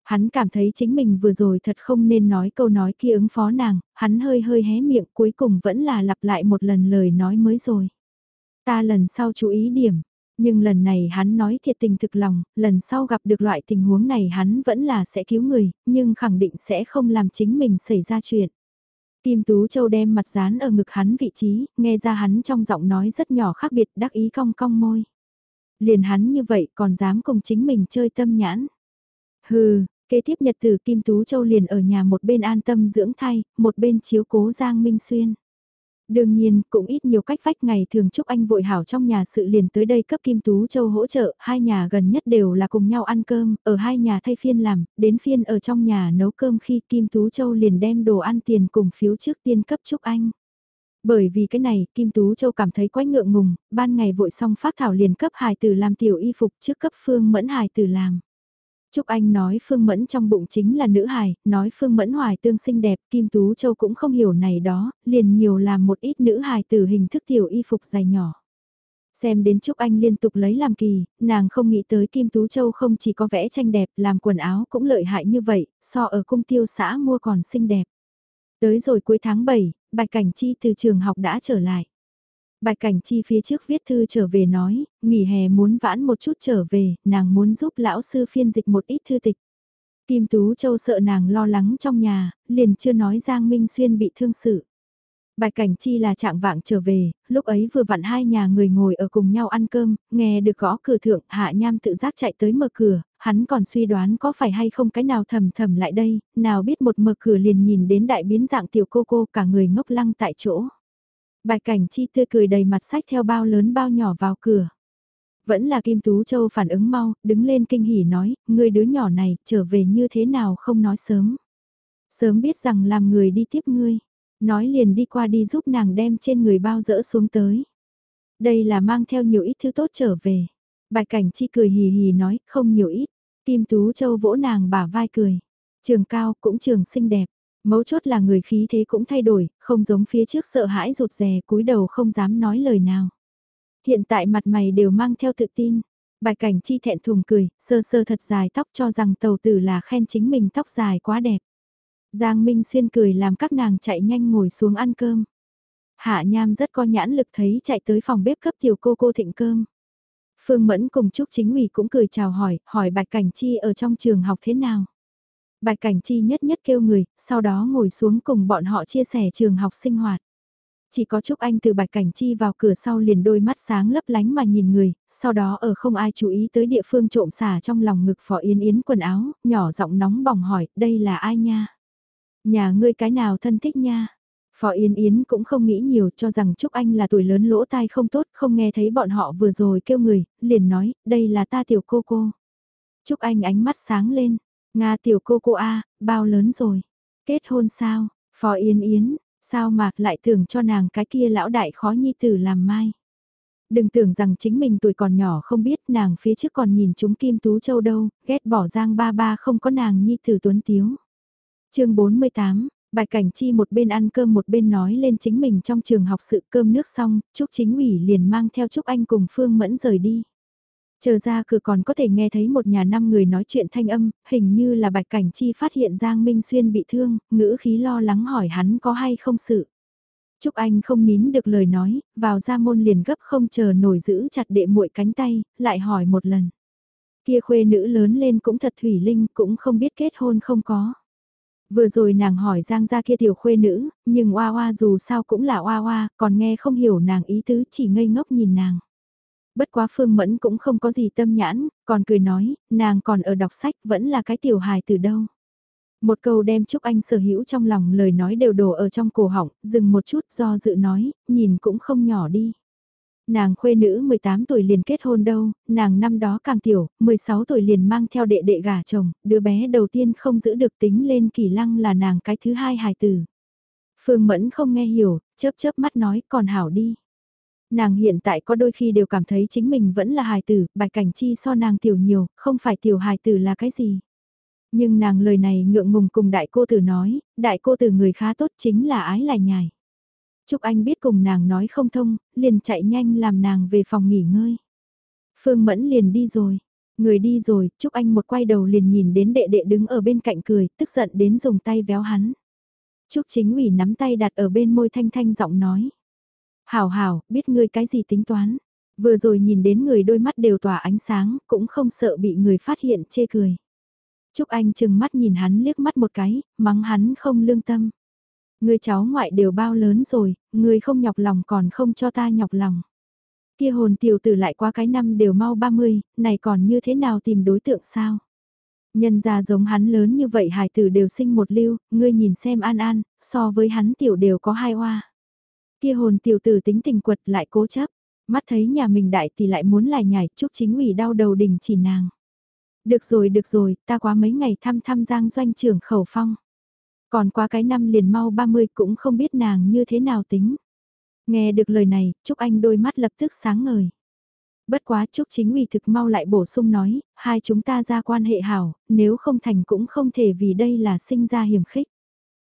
Hắn cảm thấy chính mình vừa rồi thật không nên nói câu nói kia ứng phó nàng, hắn hơi hơi hé miệng cuối cùng vẫn là lặp lại một lần lời nói mới rồi. Ta lần sau chú ý điểm, Nhưng lần này hắn nói thiệt tình thực lòng, lần sau gặp được loại tình huống này hắn vẫn là sẽ cứu người, nhưng khẳng định sẽ không làm chính mình xảy ra chuyện. Kim Tú Châu đem mặt dán ở ngực hắn vị trí, nghe ra hắn trong giọng nói rất nhỏ khác biệt đắc ý cong cong môi. Liền hắn như vậy còn dám cùng chính mình chơi tâm nhãn. Hừ, kế tiếp nhật tử Kim Tú Châu liền ở nhà một bên an tâm dưỡng thai, một bên chiếu cố Giang Minh Xuyên. Đương nhiên, cũng ít nhiều cách vách ngày thường chúc anh vội hảo trong nhà sự liền tới đây cấp Kim Tú Châu hỗ trợ, hai nhà gần nhất đều là cùng nhau ăn cơm, ở hai nhà thay phiên làm, đến phiên ở trong nhà nấu cơm khi Kim Tú Châu liền đem đồ ăn tiền cùng phiếu trước tiên cấp chúc anh. Bởi vì cái này, Kim Tú Châu cảm thấy quái ngượng ngùng, ban ngày vội xong phát thảo liền cấp hài tử làm tiểu y phục trước cấp phương mẫn hài tử làm. Trúc Anh nói Phương Mẫn trong bụng chính là nữ hài, nói Phương Mẫn hoài tương xinh đẹp, Kim Tú Châu cũng không hiểu này đó, liền nhiều làm một ít nữ hài từ hình thức tiểu y phục dài nhỏ. Xem đến Trúc Anh liên tục lấy làm kỳ, nàng không nghĩ tới Kim Tú Châu không chỉ có vẽ tranh đẹp, làm quần áo cũng lợi hại như vậy, so ở cung tiêu xã mua còn xinh đẹp. Tới rồi cuối tháng 7, Bạch Cảnh Chi từ trường học đã trở lại. Bạch Cảnh Chi phía trước viết thư trở về nói, nghỉ hè muốn vãn một chút trở về, nàng muốn giúp lão sư phiên dịch một ít thư tịch. Kim Tú Châu sợ nàng lo lắng trong nhà, liền chưa nói Giang Minh Xuyên bị thương sự. Bạch Cảnh Chi là trạng vạng trở về, lúc ấy vừa vặn hai nhà người ngồi ở cùng nhau ăn cơm, nghe được gõ cửa thượng, Hạ Nham tự giác chạy tới mở cửa, hắn còn suy đoán có phải hay không cái nào thầm thầm lại đây, nào biết một mở cửa liền nhìn đến đại biến dạng tiểu cô cô cả người ngốc lăng tại chỗ. Bạch cảnh chi tươi cười đầy mặt sách theo bao lớn bao nhỏ vào cửa. Vẫn là Kim Tú Châu phản ứng mau, đứng lên kinh hỉ nói, người đứa nhỏ này trở về như thế nào không nói sớm. Sớm biết rằng làm người đi tiếp ngươi, nói liền đi qua đi giúp nàng đem trên người bao dỡ xuống tới. Đây là mang theo nhiều ít thứ tốt trở về. Bạch cảnh chi cười hì hì nói, không nhiều ít. Kim Tú Châu vỗ nàng bả vai cười. Trường cao cũng trường xinh đẹp. Mấu chốt là người khí thế cũng thay đổi, không giống phía trước sợ hãi rụt rè cúi đầu không dám nói lời nào. Hiện tại mặt mày đều mang theo tự tin. Bài cảnh chi thẹn thùng cười, sơ sơ thật dài tóc cho rằng tàu tử là khen chính mình tóc dài quá đẹp. Giang Minh Xuyên cười làm các nàng chạy nhanh ngồi xuống ăn cơm. Hạ Nham rất có nhãn lực thấy chạy tới phòng bếp cấp tiểu cô cô thịnh cơm. Phương Mẫn cùng Trúc Chính ủy cũng cười chào hỏi, hỏi Bạch Cảnh Chi ở trong trường học thế nào. Bạch Cảnh Chi nhất nhất kêu người, sau đó ngồi xuống cùng bọn họ chia sẻ trường học sinh hoạt. Chỉ có Trúc Anh từ Bạch Cảnh Chi vào cửa sau liền đôi mắt sáng lấp lánh mà nhìn người, sau đó ở không ai chú ý tới địa phương trộm xả trong lòng ngực Phó Yến Yến quần áo, nhỏ giọng nóng bỏng hỏi, đây là ai nha? Nhà ngươi cái nào thân thích nha? Phó Yến Yến cũng không nghĩ nhiều cho rằng Trúc Anh là tuổi lớn lỗ tai không tốt, không nghe thấy bọn họ vừa rồi kêu người, liền nói, đây là ta tiểu cô cô. Trúc Anh ánh mắt sáng lên, Nga tiểu cô cô A, bao lớn rồi? Kết hôn sao? Phó Yến Yến, sao mà lại tưởng cho nàng cái kia lão đại khó nhi tử làm mai? Đừng tưởng rằng chính mình tuổi còn nhỏ không biết nàng phía trước còn nhìn chúng Kim Tú Châu đâu, ghét bỏ Giang ba ba không có nàng nhi tử tuấn tiếu. chương 48, Bài cảnh chi một bên ăn cơm một bên nói lên chính mình trong trường học sự cơm nước xong, Trúc Chính ủy liền mang theo Trúc Anh cùng Phương Mẫn rời đi. Chờ ra cửa còn có thể nghe thấy một nhà năm người nói chuyện thanh âm, hình như là Bạch Cảnh Chi phát hiện Giang Minh Xuyên bị thương, ngữ khí lo lắng hỏi hắn có hay không sự. Trúc Anh không nín được lời nói, vào ra môn liền gấp không chờ nổi giữ chặt đệ muội cánh tay, lại hỏi một lần. Kia khuê nữ lớn lên cũng thật thủy linh, cũng không biết kết hôn không có. Vừa rồi nàng hỏi Giang gia kia tiểu khuê nữ, nhưng oa oa dù sao cũng là oa oa, còn nghe không hiểu nàng ý tứ chỉ ngây ngốc nhìn nàng. Bất quá Phương Mẫn cũng không có gì tâm nhãn, còn cười nói, nàng còn ở đọc sách vẫn là cái tiểu hài từ đâu. Một câu đem Trúc Anh sở hữu trong lòng lời nói đều đổ ở trong cổ họng, dừng một chút do dự nói, nhìn cũng không nhỏ đi. Nàng khuê nữ 18 tuổi liền kết hôn đâu, nàng năm đó càng tiểu, 16 tuổi liền mang theo đệ đệ gả chồng, đứa bé đầu tiên không giữ được tính lên kỳ lăng là nàng cái thứ hai hài tử. Phương Mẫn không nghe hiểu, chớp chớp mắt nói còn hảo đi. Nàng hiện tại có đôi khi đều cảm thấy chính mình vẫn là hài tử, bạch cảnh chi so nàng tiểu nhiều, không phải tiểu hài tử là cái gì. Nhưng nàng lời này ngượng ngùng cùng đại cô tử nói, đại cô tử người khá tốt chính là ái lại nhài. Trúc Anh biết cùng nàng nói không thông, liền chạy nhanh làm nàng về phòng nghỉ ngơi. Phương Mẫn liền đi rồi. Người đi rồi, Trúc Anh một quay đầu liền nhìn đến đệ đệ đứng ở bên cạnh cười, tức giận đến dùng tay véo hắn. Trúc Chính ủy nắm tay đặt ở bên môi thanh thanh giọng nói. Hảo hảo, biết ngươi cái gì tính toán. Vừa rồi nhìn đến người đôi mắt đều tỏa ánh sáng, cũng không sợ bị người phát hiện chê cười. Trúc Anh chừng mắt nhìn hắn liếc mắt một cái, mắng hắn không lương tâm. Người cháu ngoại đều bao lớn rồi, người không nhọc lòng còn không cho ta nhọc lòng. Kia hồn tiểu tử lại qua cái năm đều mau 30, này còn như thế nào tìm đối tượng sao? Nhân ra giống hắn lớn như vậy hải tử đều sinh một lưu, ngươi nhìn xem an an, so với hắn tiểu đều có hai hoa. Kia hồn tiểu tử tính tình quật lại cố chấp, mắt thấy nhà mình đại thì lại muốn lại nhảy, chúc chính ủy đau đầu đình chỉ nàng. Được rồi được rồi, ta quá mấy ngày thăm thăm giang doanh trưởng khẩu phong. Còn qua cái năm liền mau 30 cũng không biết nàng như thế nào tính. Nghe được lời này, Trúc Anh đôi mắt lập tức sáng ngời. Bất quá Trúc Chính ủy thực mau lại bổ sung nói, hai chúng ta ra quan hệ hảo, nếu không thành cũng không thể vì đây là sinh ra hiểm khích.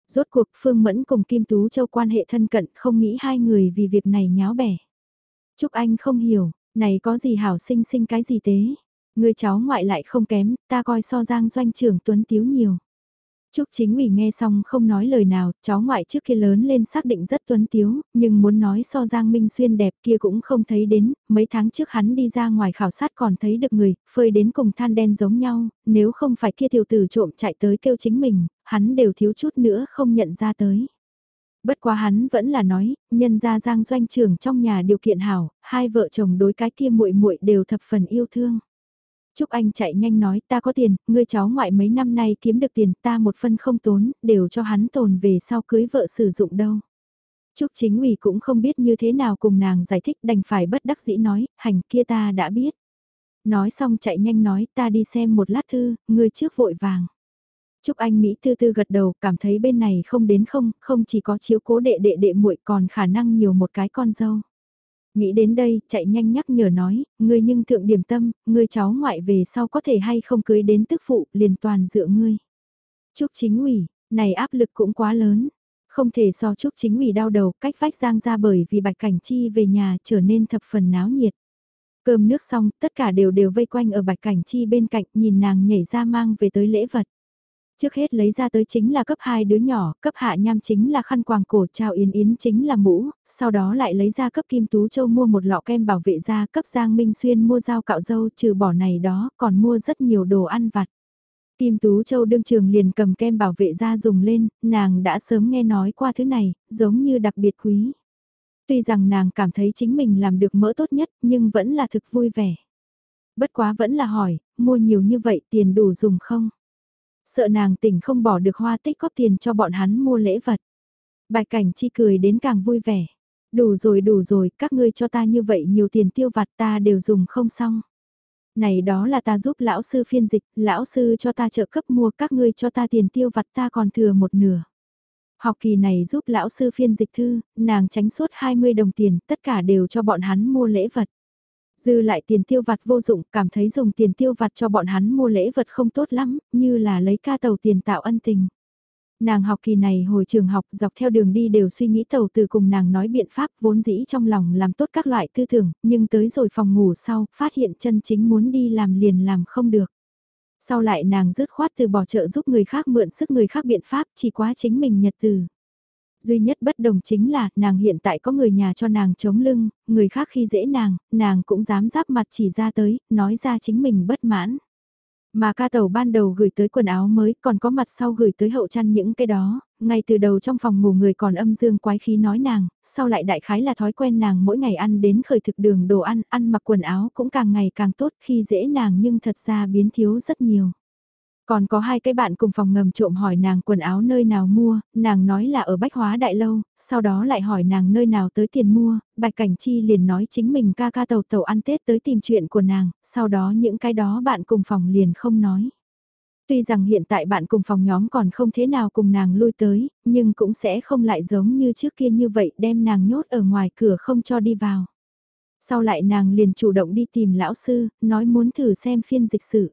Rốt cuộc Phương Mẫn cùng Kim Tú Châu quan hệ thân cận không nghĩ hai người vì việc này nháo bẻ. Trúc Anh không hiểu, này có gì hảo sinh sinh cái gì tế. Người cháu ngoại lại không kém, ta coi so giang doanh trưởng tuấn tiếu nhiều. Trúc chính ủy nghe xong không nói lời nào, cháu ngoại trước kia lớn lên xác định rất tuấn tiếu, nhưng muốn nói so Giang Minh Xuyên đẹp kia cũng không thấy đến, mấy tháng trước hắn đi ra ngoài khảo sát còn thấy được người, phơi đến cùng than đen giống nhau, nếu không phải kia tiểu tử trộm chạy tới kêu chính mình, hắn đều thiếu chút nữa không nhận ra tới. Bất quá hắn vẫn là nói, nhân ra Giang doanh trưởng trong nhà điều kiện hảo, hai vợ chồng đối cái kia muội muội đều thập phần yêu thương. Trúc Anh chạy nhanh nói ta có tiền, ngươi cháu ngoại mấy năm nay kiếm được tiền ta một phân không tốn, đều cho hắn tồn về sau cưới vợ sử dụng đâu. Trúc chính ủy cũng không biết như thế nào cùng nàng giải thích đành phải bất đắc dĩ nói, hành kia ta đã biết. Nói xong chạy nhanh nói ta đi xem một lát thư, ngươi trước vội vàng. Trúc Anh Mỹ tư tư gật đầu cảm thấy bên này không đến không, không chỉ có chiếu cố đệ đệ đệ muội còn khả năng nhiều một cái con dâu. Nghĩ đến đây, chạy nhanh nhắc nhở nói, ngươi nhưng thượng điểm tâm, ngươi cháu ngoại về sau có thể hay không cưới đến tức phụ, liền toàn dựa ngươi. Trúc chính ủy, này áp lực cũng quá lớn. Không thể so Trúc chính ủy đau đầu cách vách giang ra bởi vì bạch cảnh chi về nhà trở nên thập phần náo nhiệt. Cơm nước xong, tất cả đều đều vây quanh ở bạch cảnh chi bên cạnh nhìn nàng nhảy ra mang về tới lễ vật. Trước hết lấy ra tới chính là cấp 2 đứa nhỏ, cấp hạ nham chính là khăn quàng cổ trao yến yến chính là mũ, sau đó lại lấy ra cấp kim tú châu mua một lọ kem bảo vệ da cấp giang minh xuyên mua dao cạo dâu trừ bỏ này đó còn mua rất nhiều đồ ăn vặt. Kim Tú Châu đương trường liền cầm kem bảo vệ da dùng lên, nàng đã sớm nghe nói qua thứ này, giống như đặc biệt quý. Tuy rằng nàng cảm thấy chính mình làm được mỡ tốt nhất nhưng vẫn là thực vui vẻ. Bất quá vẫn là hỏi, mua nhiều như vậy tiền đủ dùng không? Sợ nàng tỉnh không bỏ được hoa tích góp tiền cho bọn hắn mua lễ vật. Bạch cảnh chi cười đến càng vui vẻ. Đủ rồi đủ rồi, các ngươi cho ta như vậy nhiều tiền tiêu vặt ta đều dùng không xong. Này đó là ta giúp lão sư phiên dịch, lão sư cho ta trợ cấp mua các ngươi cho ta tiền tiêu vặt ta còn thừa một nửa. Học kỳ này giúp lão sư phiên dịch thư, nàng tránh suốt 20 đồng tiền, tất cả đều cho bọn hắn mua lễ vật. Dư lại tiền tiêu vặt vô dụng, cảm thấy dùng tiền tiêu vặt cho bọn hắn mua lễ vật không tốt lắm, như là lấy ca tàu tiền tạo ân tình. Nàng học kỳ này hồi trường học dọc theo đường đi đều suy nghĩ tàu từ cùng nàng nói biện pháp vốn dĩ trong lòng làm tốt các loại tư tưởng, nhưng tới rồi phòng ngủ sau, phát hiện chân chính muốn đi làm liền làm không được. Sau lại nàng dứt khoát từ bỏ trợ giúp người khác mượn sức người khác biện pháp chỉ quá chính mình nhật từ. Duy nhất bất đồng chính là nàng hiện tại có người nhà cho nàng chống lưng, người khác khi dễ nàng, nàng cũng dám giáp mặt chỉ ra tới, nói ra chính mình bất mãn. Mà ca tàu ban đầu gửi tới quần áo mới còn có mặt sau gửi tới hậu chăn những cái đó, ngay từ đầu trong phòng ngủ người còn âm dương quái khí nói nàng, sau lại đại khái là thói quen nàng mỗi ngày ăn đến khởi thực đường đồ ăn, ăn mặc quần áo cũng càng ngày càng tốt khi dễ nàng nhưng thật ra biến thiếu rất nhiều. Còn có hai cái bạn cùng phòng ngầm trộm hỏi nàng quần áo nơi nào mua, nàng nói là ở Bách Hóa Đại Lâu, sau đó lại hỏi nàng nơi nào tới tiền mua, Bạch Cảnh Chi liền nói chính mình ca ca tàu tàu ăn Tết tới tìm chuyện của nàng, sau đó những cái đó bạn cùng phòng liền không nói. Tuy rằng hiện tại bạn cùng phòng nhóm còn không thế nào cùng nàng lui tới, nhưng cũng sẽ không lại giống như trước kia như vậy đem nàng nhốt ở ngoài cửa không cho đi vào. Sau lại nàng liền chủ động đi tìm lão sư, nói muốn thử xem phiên dịch sự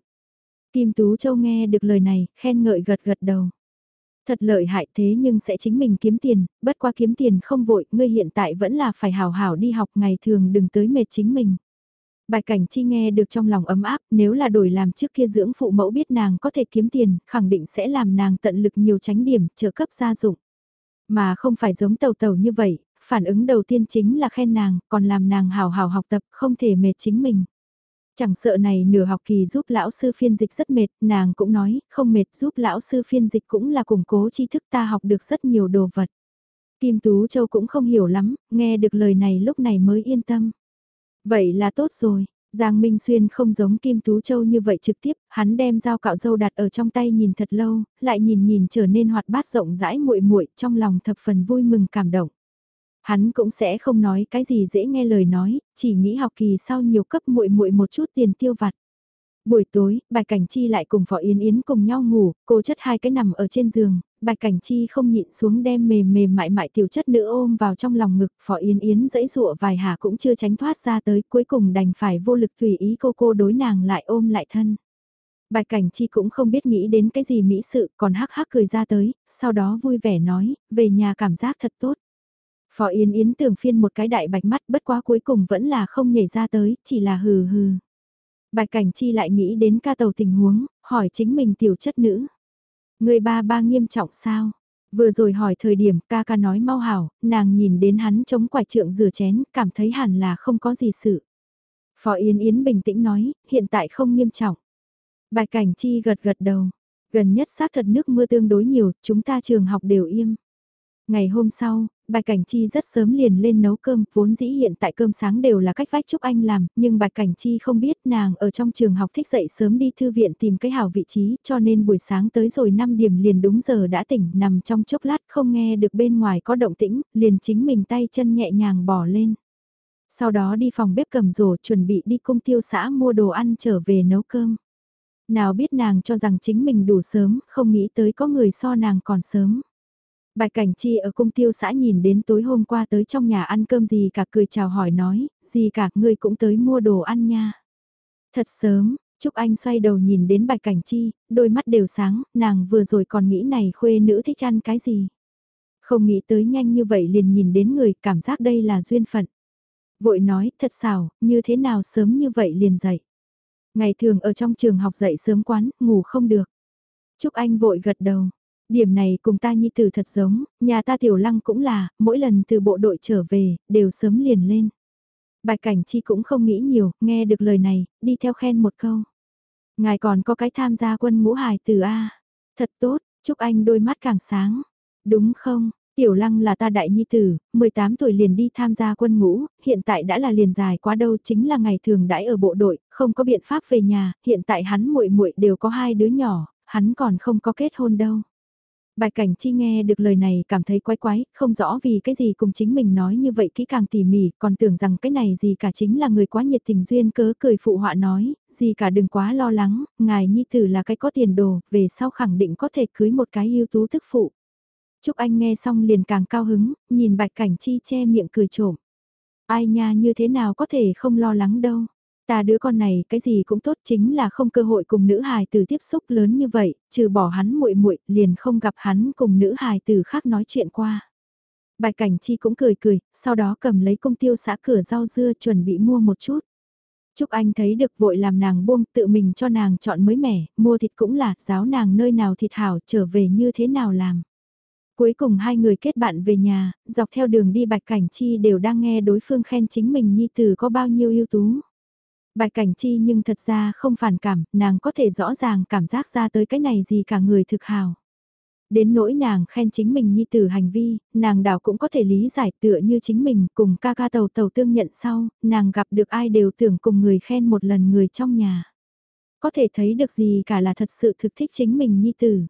Kim Tú Châu nghe được lời này, khen ngợi gật gật đầu. Thật lợi hại thế nhưng sẽ chính mình kiếm tiền, bất qua kiếm tiền không vội, ngươi hiện tại vẫn là phải hào hảo đi học ngày thường đừng tới mệt chính mình. bài Cảnh Chi nghe được trong lòng ấm áp, nếu là đổi làm trước kia dưỡng phụ mẫu biết nàng có thể kiếm tiền, khẳng định sẽ làm nàng tận lực nhiều tránh điểm, trợ cấp gia dụng. Mà không phải giống tàu tàu như vậy, phản ứng đầu tiên chính là khen nàng, còn làm nàng hào hào học tập, không thể mệt chính mình. Chẳng sợ này nửa học kỳ giúp lão sư phiên dịch rất mệt, nàng cũng nói, không mệt giúp lão sư phiên dịch cũng là củng cố tri thức ta học được rất nhiều đồ vật. Kim Tú Châu cũng không hiểu lắm, nghe được lời này lúc này mới yên tâm. Vậy là tốt rồi, Giang Minh Xuyên không giống Kim Tú Châu như vậy trực tiếp, hắn đem dao cạo dâu đặt ở trong tay nhìn thật lâu, lại nhìn nhìn trở nên hoạt bát rộng rãi muội muội trong lòng thập phần vui mừng cảm động. Hắn cũng sẽ không nói cái gì dễ nghe lời nói, chỉ nghĩ học kỳ sau nhiều cấp muội muội một chút tiền tiêu vặt. Buổi tối, Bạch Cảnh Chi lại cùng Phó Yến Yến cùng nhau ngủ, cô chất hai cái nằm ở trên giường, Bạch Cảnh Chi không nhịn xuống đem mềm mềm mại mại tiểu chất nữ ôm vào trong lòng ngực, Phó Yến Yến dãy dụa vài hà cũng chưa tránh thoát ra tới, cuối cùng đành phải vô lực tùy ý cô cô đối nàng lại ôm lại thân. Bạch Cảnh Chi cũng không biết nghĩ đến cái gì mỹ sự, còn hắc hắc cười ra tới, sau đó vui vẻ nói, về nhà cảm giác thật tốt. Phó Yến Yến tưởng phiên một cái đại bạch mắt bất quá cuối cùng vẫn là không nhảy ra tới, chỉ là hừ hừ. Bạch Cảnh Chi lại nghĩ đến ca tàu tình huống, hỏi chính mình tiểu chất nữ. Người ba ba nghiêm trọng sao? Vừa rồi hỏi thời điểm ca ca nói mau hảo, nàng nhìn đến hắn chống quải trượng rửa chén, cảm thấy hẳn là không có gì sự. Phó Yến Yến bình tĩnh nói, hiện tại không nghiêm trọng. Bạch Cảnh Chi gật gật đầu. Gần nhất xác thật nước mưa tương đối nhiều, chúng ta trường học đều im. Ngày hôm sau, Bạch Cảnh Chi rất sớm liền lên nấu cơm, vốn dĩ hiện tại cơm sáng đều là cách vách Trúc Anh làm, nhưng Bạch Cảnh Chi không biết nàng ở trong trường học thích dậy sớm đi thư viện tìm cái hảo vị trí, cho nên buổi sáng tới rồi 5 điểm liền đúng giờ đã tỉnh, nằm trong chốc lát không nghe được bên ngoài có động tĩnh, liền chính mình tay chân nhẹ nhàng bỏ lên. Sau đó đi phòng bếp cầm rổ chuẩn bị đi cung tiêu xã mua đồ ăn trở về nấu cơm. Nào biết nàng cho rằng chính mình đủ sớm, không nghĩ tới có người so nàng còn sớm. Bạch Cảnh Chi ở cung tiêu xã nhìn đến tối hôm qua tới trong nhà ăn cơm gì cả cười chào hỏi nói, gì cả ngươi cũng tới mua đồ ăn nha. Thật sớm, Trúc Anh xoay đầu nhìn đến Bạch Cảnh Chi, đôi mắt đều sáng, nàng vừa rồi còn nghĩ này khuê nữ thích ăn cái gì. Không nghĩ tới nhanh như vậy liền nhìn đến người cảm giác đây là duyên phận. Vội nói, thật xảo, như thế nào sớm như vậy liền dậy. Ngày thường ở trong trường học dậy sớm quán, ngủ không được. Trúc Anh vội gật đầu, Điểm này cùng ta nhi tử thật giống, nhà ta tiểu lăng cũng là, mỗi lần từ bộ đội trở về, đều sớm liền lên. Bạch Cảnh Chi cũng không nghĩ nhiều, nghe được lời này, đi theo khen một câu. Ngài còn có cái tham gia quân ngũ hài từ A. Thật tốt, chúc anh đôi mắt càng sáng. Đúng không, Tiểu Lăng là ta đại nhi tử, 18 tuổi liền đi tham gia quân ngũ, hiện tại đã là liền dài quá đâu chính là ngày thường đãi ở bộ đội, không có biện pháp về nhà, hiện tại hắn muội muội đều có hai đứa nhỏ, hắn còn không có kết hôn đâu. Bạch Cảnh Chi nghe được lời này cảm thấy quái quái, không rõ vì cái gì cùng chính mình nói như vậy kỹ càng tỉ mỉ, còn tưởng rằng cái này gì cả chính là người quá nhiệt tình duyên cớ cười phụ họa nói, gì cả đừng quá lo lắng, ngài nhi tử là cái có tiền đồ, về sau khẳng định có thể cưới một cái ưu tú thức phụ. Trúc Anh nghe xong liền càng cao hứng, nhìn Bạch Cảnh Chi che miệng cười trộm. Ai nha như thế nào có thể không lo lắng đâu. Ta đứa con này cái gì cũng tốt chính là không cơ hội cùng nữ hài tử tiếp xúc lớn như vậy, trừ bỏ hắn muội muội liền không gặp hắn cùng nữ hài tử khác nói chuyện qua. Bạch Cảnh Chi cũng cười cười, sau đó cầm lấy công tiêu xã cửa rau dưa chuẩn bị mua một chút. Trúc Anh thấy được vội làm nàng buông tự mình cho nàng chọn mới mẻ, mua thịt cũng là giáo nàng nơi nào thịt hảo trở về như thế nào làm. Cuối cùng hai người kết bạn về nhà, dọc theo đường đi Bạch Cảnh Chi đều đang nghe đối phương khen chính mình nhi tử có bao nhiêu ưu tú. Bạch Cảnh Chi nhưng thật ra không phản cảm, nàng có thể rõ ràng cảm giác ra tới cái này gì cả người thực hào. Đến nỗi nàng khen chính mình như từ hành vi, nàng đảo cũng có thể lý giải tựa như chính mình cùng ca ca tàu tàu tương nhận sau, nàng gặp được ai đều tưởng cùng người khen một lần người trong nhà. Có thể thấy được gì cả là thật sự thực thích chính mình như tử.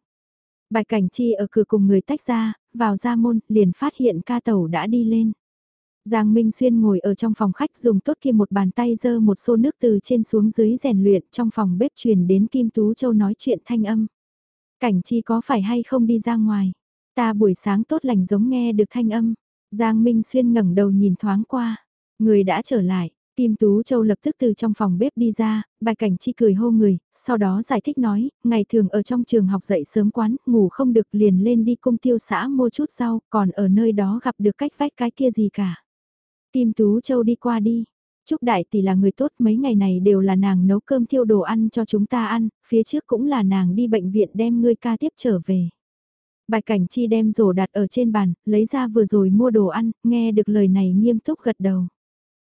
Bạch Cảnh Chi ở cửa cùng người tách ra, vào ra môn, liền phát hiện ca tàu đã đi lên. Giang Minh Xuyên ngồi ở trong phòng khách dùng tốt kia một bàn tay dơ một xô nước từ trên xuống dưới rèn luyện trong phòng bếp truyền đến Kim Tú Châu nói chuyện thanh âm. Cảnh chi có phải hay không đi ra ngoài? Ta buổi sáng tốt lành giống nghe được thanh âm. Giang Minh Xuyên ngẩng đầu nhìn thoáng qua. Người đã trở lại. Kim Tú Châu lập tức từ trong phòng bếp đi ra, bài cảnh chi cười hô người, sau đó giải thích nói, ngày thường ở trong trường học dậy sớm quán, ngủ không được liền lên đi cung tiêu xã mua chút rau, còn ở nơi đó gặp được cách vách cái kia gì cả. Kim Tú Châu đi qua đi. Trúc Đại Tỷ là người tốt mấy ngày này đều là nàng nấu cơm thiêu đồ ăn cho chúng ta ăn, phía trước cũng là nàng đi bệnh viện đem ngươi ca tiếp trở về. Bạch Cảnh Chi đem rổ đặt ở trên bàn, lấy ra vừa rồi mua đồ ăn, nghe được lời này nghiêm túc gật đầu.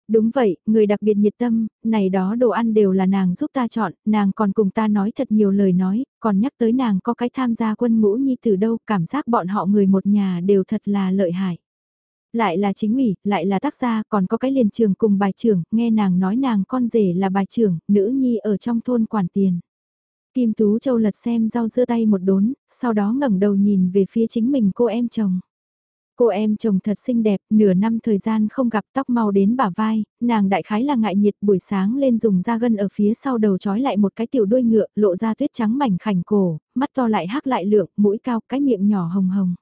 Đúng vậy, người đặc biệt nhiệt tâm, này đó đồ ăn đều là nàng giúp ta chọn, nàng còn cùng ta nói thật nhiều lời nói, còn nhắc tới nàng có cái tham gia quân ngũ nhi từ đâu, cảm giác bọn họ người một nhà đều thật là lợi hại. Lại là chính ủy, lại là tác gia, còn có cái liền trường cùng bài trưởng, nghe nàng nói nàng con rể là bài trưởng, nữ nhi ở trong thôn quản tiền. Kim Tú Châu lật xem rau dưa tay một đốn, sau đó ngẩng đầu nhìn về phía chính mình cô em chồng. Cô em chồng thật xinh đẹp, nửa năm thời gian không gặp tóc mau đến bả vai, nàng đại khái là ngại nhiệt buổi sáng lên dùng da gân ở phía sau đầu trói lại một cái tiểu đuôi ngựa, lộ ra tuyết trắng mảnh khảnh cổ, mắt to lại hắc lại lượng, mũi cao, cái miệng nhỏ hồng hồng.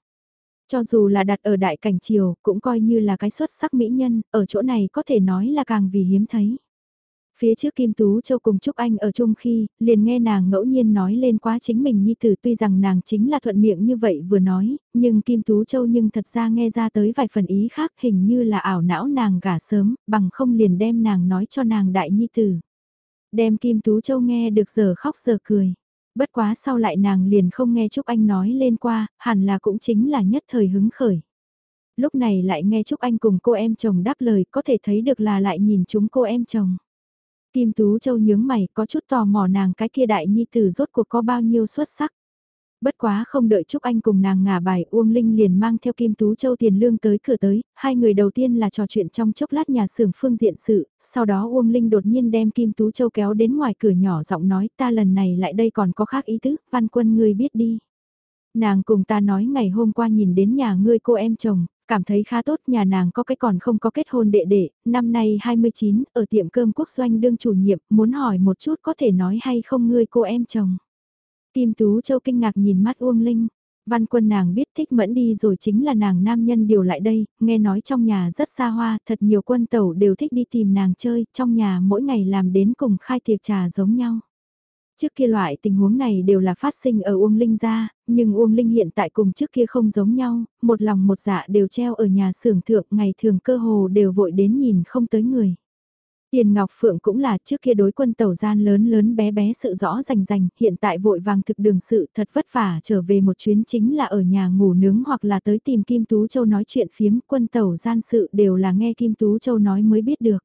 Cho dù là đặt ở đại cảnh triều, cũng coi như là cái xuất sắc mỹ nhân, ở chỗ này có thể nói là càng vì hiếm thấy. Phía trước Kim Tú Châu cùng Trúc Anh ở chung khi, liền nghe nàng ngẫu nhiên nói lên quá chính mình nhi tử tuy rằng nàng chính là thuận miệng như vậy vừa nói, nhưng Kim Tú Châu nhưng thật ra nghe ra tới vài phần ý khác hình như là ảo não nàng gả sớm, bằng không liền đem nàng nói cho nàng đại nhi tử. Đem Kim Tú Châu nghe được giờ khóc giờ cười. Bất quá sau lại nàng liền không nghe Trúc Anh nói lên qua, hẳn là cũng chính là nhất thời hứng khởi. Lúc này lại nghe Trúc Anh cùng cô em chồng đáp lời có thể thấy được là lại nhìn chúng cô em chồng. Kim Tú Châu nhướng mày có chút tò mò nàng cái kia đại nhi tử rốt cuộc có bao nhiêu xuất sắc. Bất quá không đợi Trúc Anh cùng nàng ngả bài Uông Linh liền mang theo Kim Tú Châu tiền lương tới cửa tới, hai người đầu tiên là trò chuyện trong chốc lát nhà xưởng phương diện sự, sau đó Uông Linh đột nhiên đem Kim Tú Châu kéo đến ngoài cửa nhỏ giọng nói ta lần này lại đây còn có khác ý tứ, văn quân ngươi biết đi. Nàng cùng ta nói ngày hôm qua nhìn đến nhà ngươi cô em chồng, cảm thấy khá tốt nhà nàng có cái còn không có kết hôn đệ đệ, năm nay 29, ở tiệm cơm quốc doanh đương chủ nhiệm, muốn hỏi một chút có thể nói hay không ngươi cô em chồng. Kim Tú Châu kinh ngạc nhìn mắt Uông Linh. Văn quân nàng biết thích mẫn đi rồi chính là nàng nam nhân điều lại đây, nghe nói trong nhà rất xa hoa, thật nhiều quân tẩu đều thích đi tìm nàng chơi, trong nhà mỗi ngày làm đến cùng khai tiệc trà giống nhau. Trước kia loại tình huống này đều là phát sinh ở Uông Linh gia, nhưng Uông Linh hiện tại cùng trước kia không giống nhau, một lòng một dạ đều treo ở nhà xưởng thượng, ngày thường cơ hồ đều vội đến nhìn không tới người. Tiền Ngọc Phượng cũng là trước kia đối quân tàu gian lớn lớn bé bé sự rõ rành rành, hiện tại vội vàng thực đường sự thật vất vả trở về một chuyến chính là ở nhà ngủ nướng hoặc là tới tìm Kim Tú Châu nói chuyện phiếm quân tàu gian sự đều là nghe Kim Tú Châu nói mới biết được.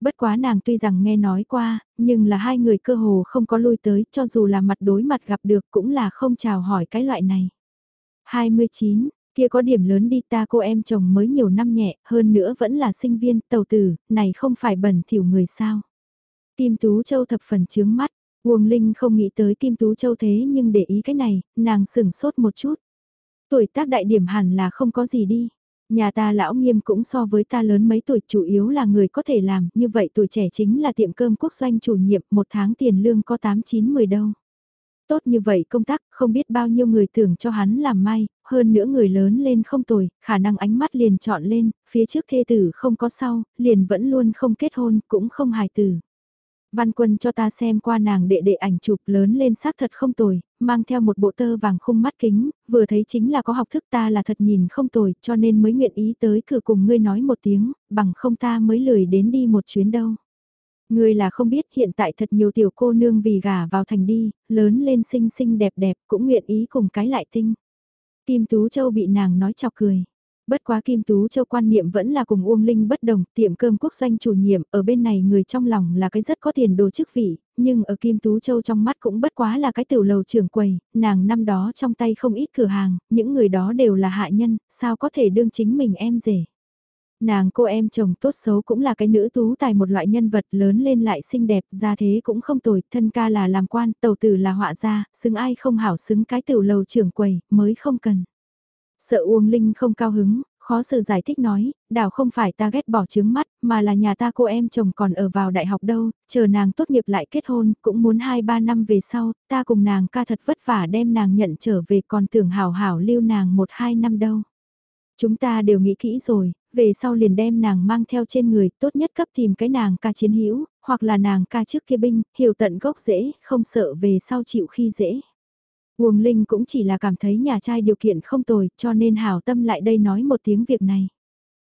Bất quá nàng tuy rằng nghe nói qua, nhưng là hai người cơ hồ không có lui tới cho dù là mặt đối mặt gặp được cũng là không chào hỏi cái loại này. 29, kia có điểm lớn đi ta cô em chồng mới nhiều năm nhẹ, hơn nữa vẫn là sinh viên, tàu tử, này không phải bẩn thỉu người sao. Kim Tú Châu thập phần chướng mắt, Uông Linh không nghĩ tới Kim Tú Châu thế nhưng để ý cái này, nàng sửng sốt một chút. Tuổi tác đại điểm hẳn là không có gì đi. Nhà ta lão nghiêm cũng so với ta lớn mấy tuổi chủ yếu là người có thể làm, như vậy tuổi trẻ chính là tiệm cơm quốc doanh chủ nhiệm, một tháng tiền lương có 8-9-10 đâu. Tốt như vậy công tác, không biết bao nhiêu người tưởng cho hắn làm may, hơn nữa người lớn lên không tồi, khả năng ánh mắt liền chọn lên, phía trước thê tử không có sau, liền vẫn luôn không kết hôn, cũng không hài tử. Văn quân cho ta xem qua nàng đệ đệ ảnh chụp lớn lên xác thật không tồi, mang theo một bộ tơ vàng khung mắt kính, vừa thấy chính là có học thức ta là thật nhìn không tồi, cho nên mới nguyện ý tới cửa cùng ngươi nói một tiếng, bằng không ta mới lười đến đi một chuyến đâu. Ngươi là không biết hiện tại thật nhiều tiểu cô nương vì gả vào thành đi, lớn lên xinh xinh đẹp đẹp cũng nguyện ý cùng cái lại tinh. Kim Tú Châu bị nàng nói chọc cười. Bất quá Kim Tú Châu quan niệm vẫn là cùng Uông Linh bất đồng, tiệm cơm quốc doanh chủ nhiệm, ở bên này người trong lòng là cái rất có tiền đồ chức vị, nhưng ở Kim Tú Châu trong mắt cũng bất quá là cái tiểu lầu trưởng quầy, nàng năm đó trong tay không ít cửa hàng, những người đó đều là hạ nhân, sao có thể đương chính mình em rể. Nàng cô em chồng tốt xấu cũng là cái nữ tú tài một loại nhân vật lớn lên lại xinh đẹp, ra thế cũng không tồi, thân ca là làm quan, tàu tử là họa gia, xứng ai không hảo xứng cái tiểu lầu trưởng quầy, mới không cần. Sợ Uông Linh không cao hứng, khó xử giải thích nói, đảo không phải ta ghét bỏ trướng mắt, mà là nhà ta cô em chồng còn ở vào đại học đâu, chờ nàng tốt nghiệp lại kết hôn, cũng muốn 2-3 năm về sau, ta cùng nàng ca thật vất vả đem nàng nhận trở về còn tưởng hảo hảo lưu nàng 1-2 năm đâu. Chúng ta đều nghĩ kỹ rồi, về sau liền đem nàng mang theo trên người, tốt nhất cấp tìm cái nàng ca chiến hữu hoặc là nàng ca trước kia binh, hiểu tận gốc dễ, không sợ về sau chịu khi dễ. Uông Linh cũng chỉ là cảm thấy nhà trai điều kiện không tồi, cho nên hảo tâm lại đây nói một tiếng việc này.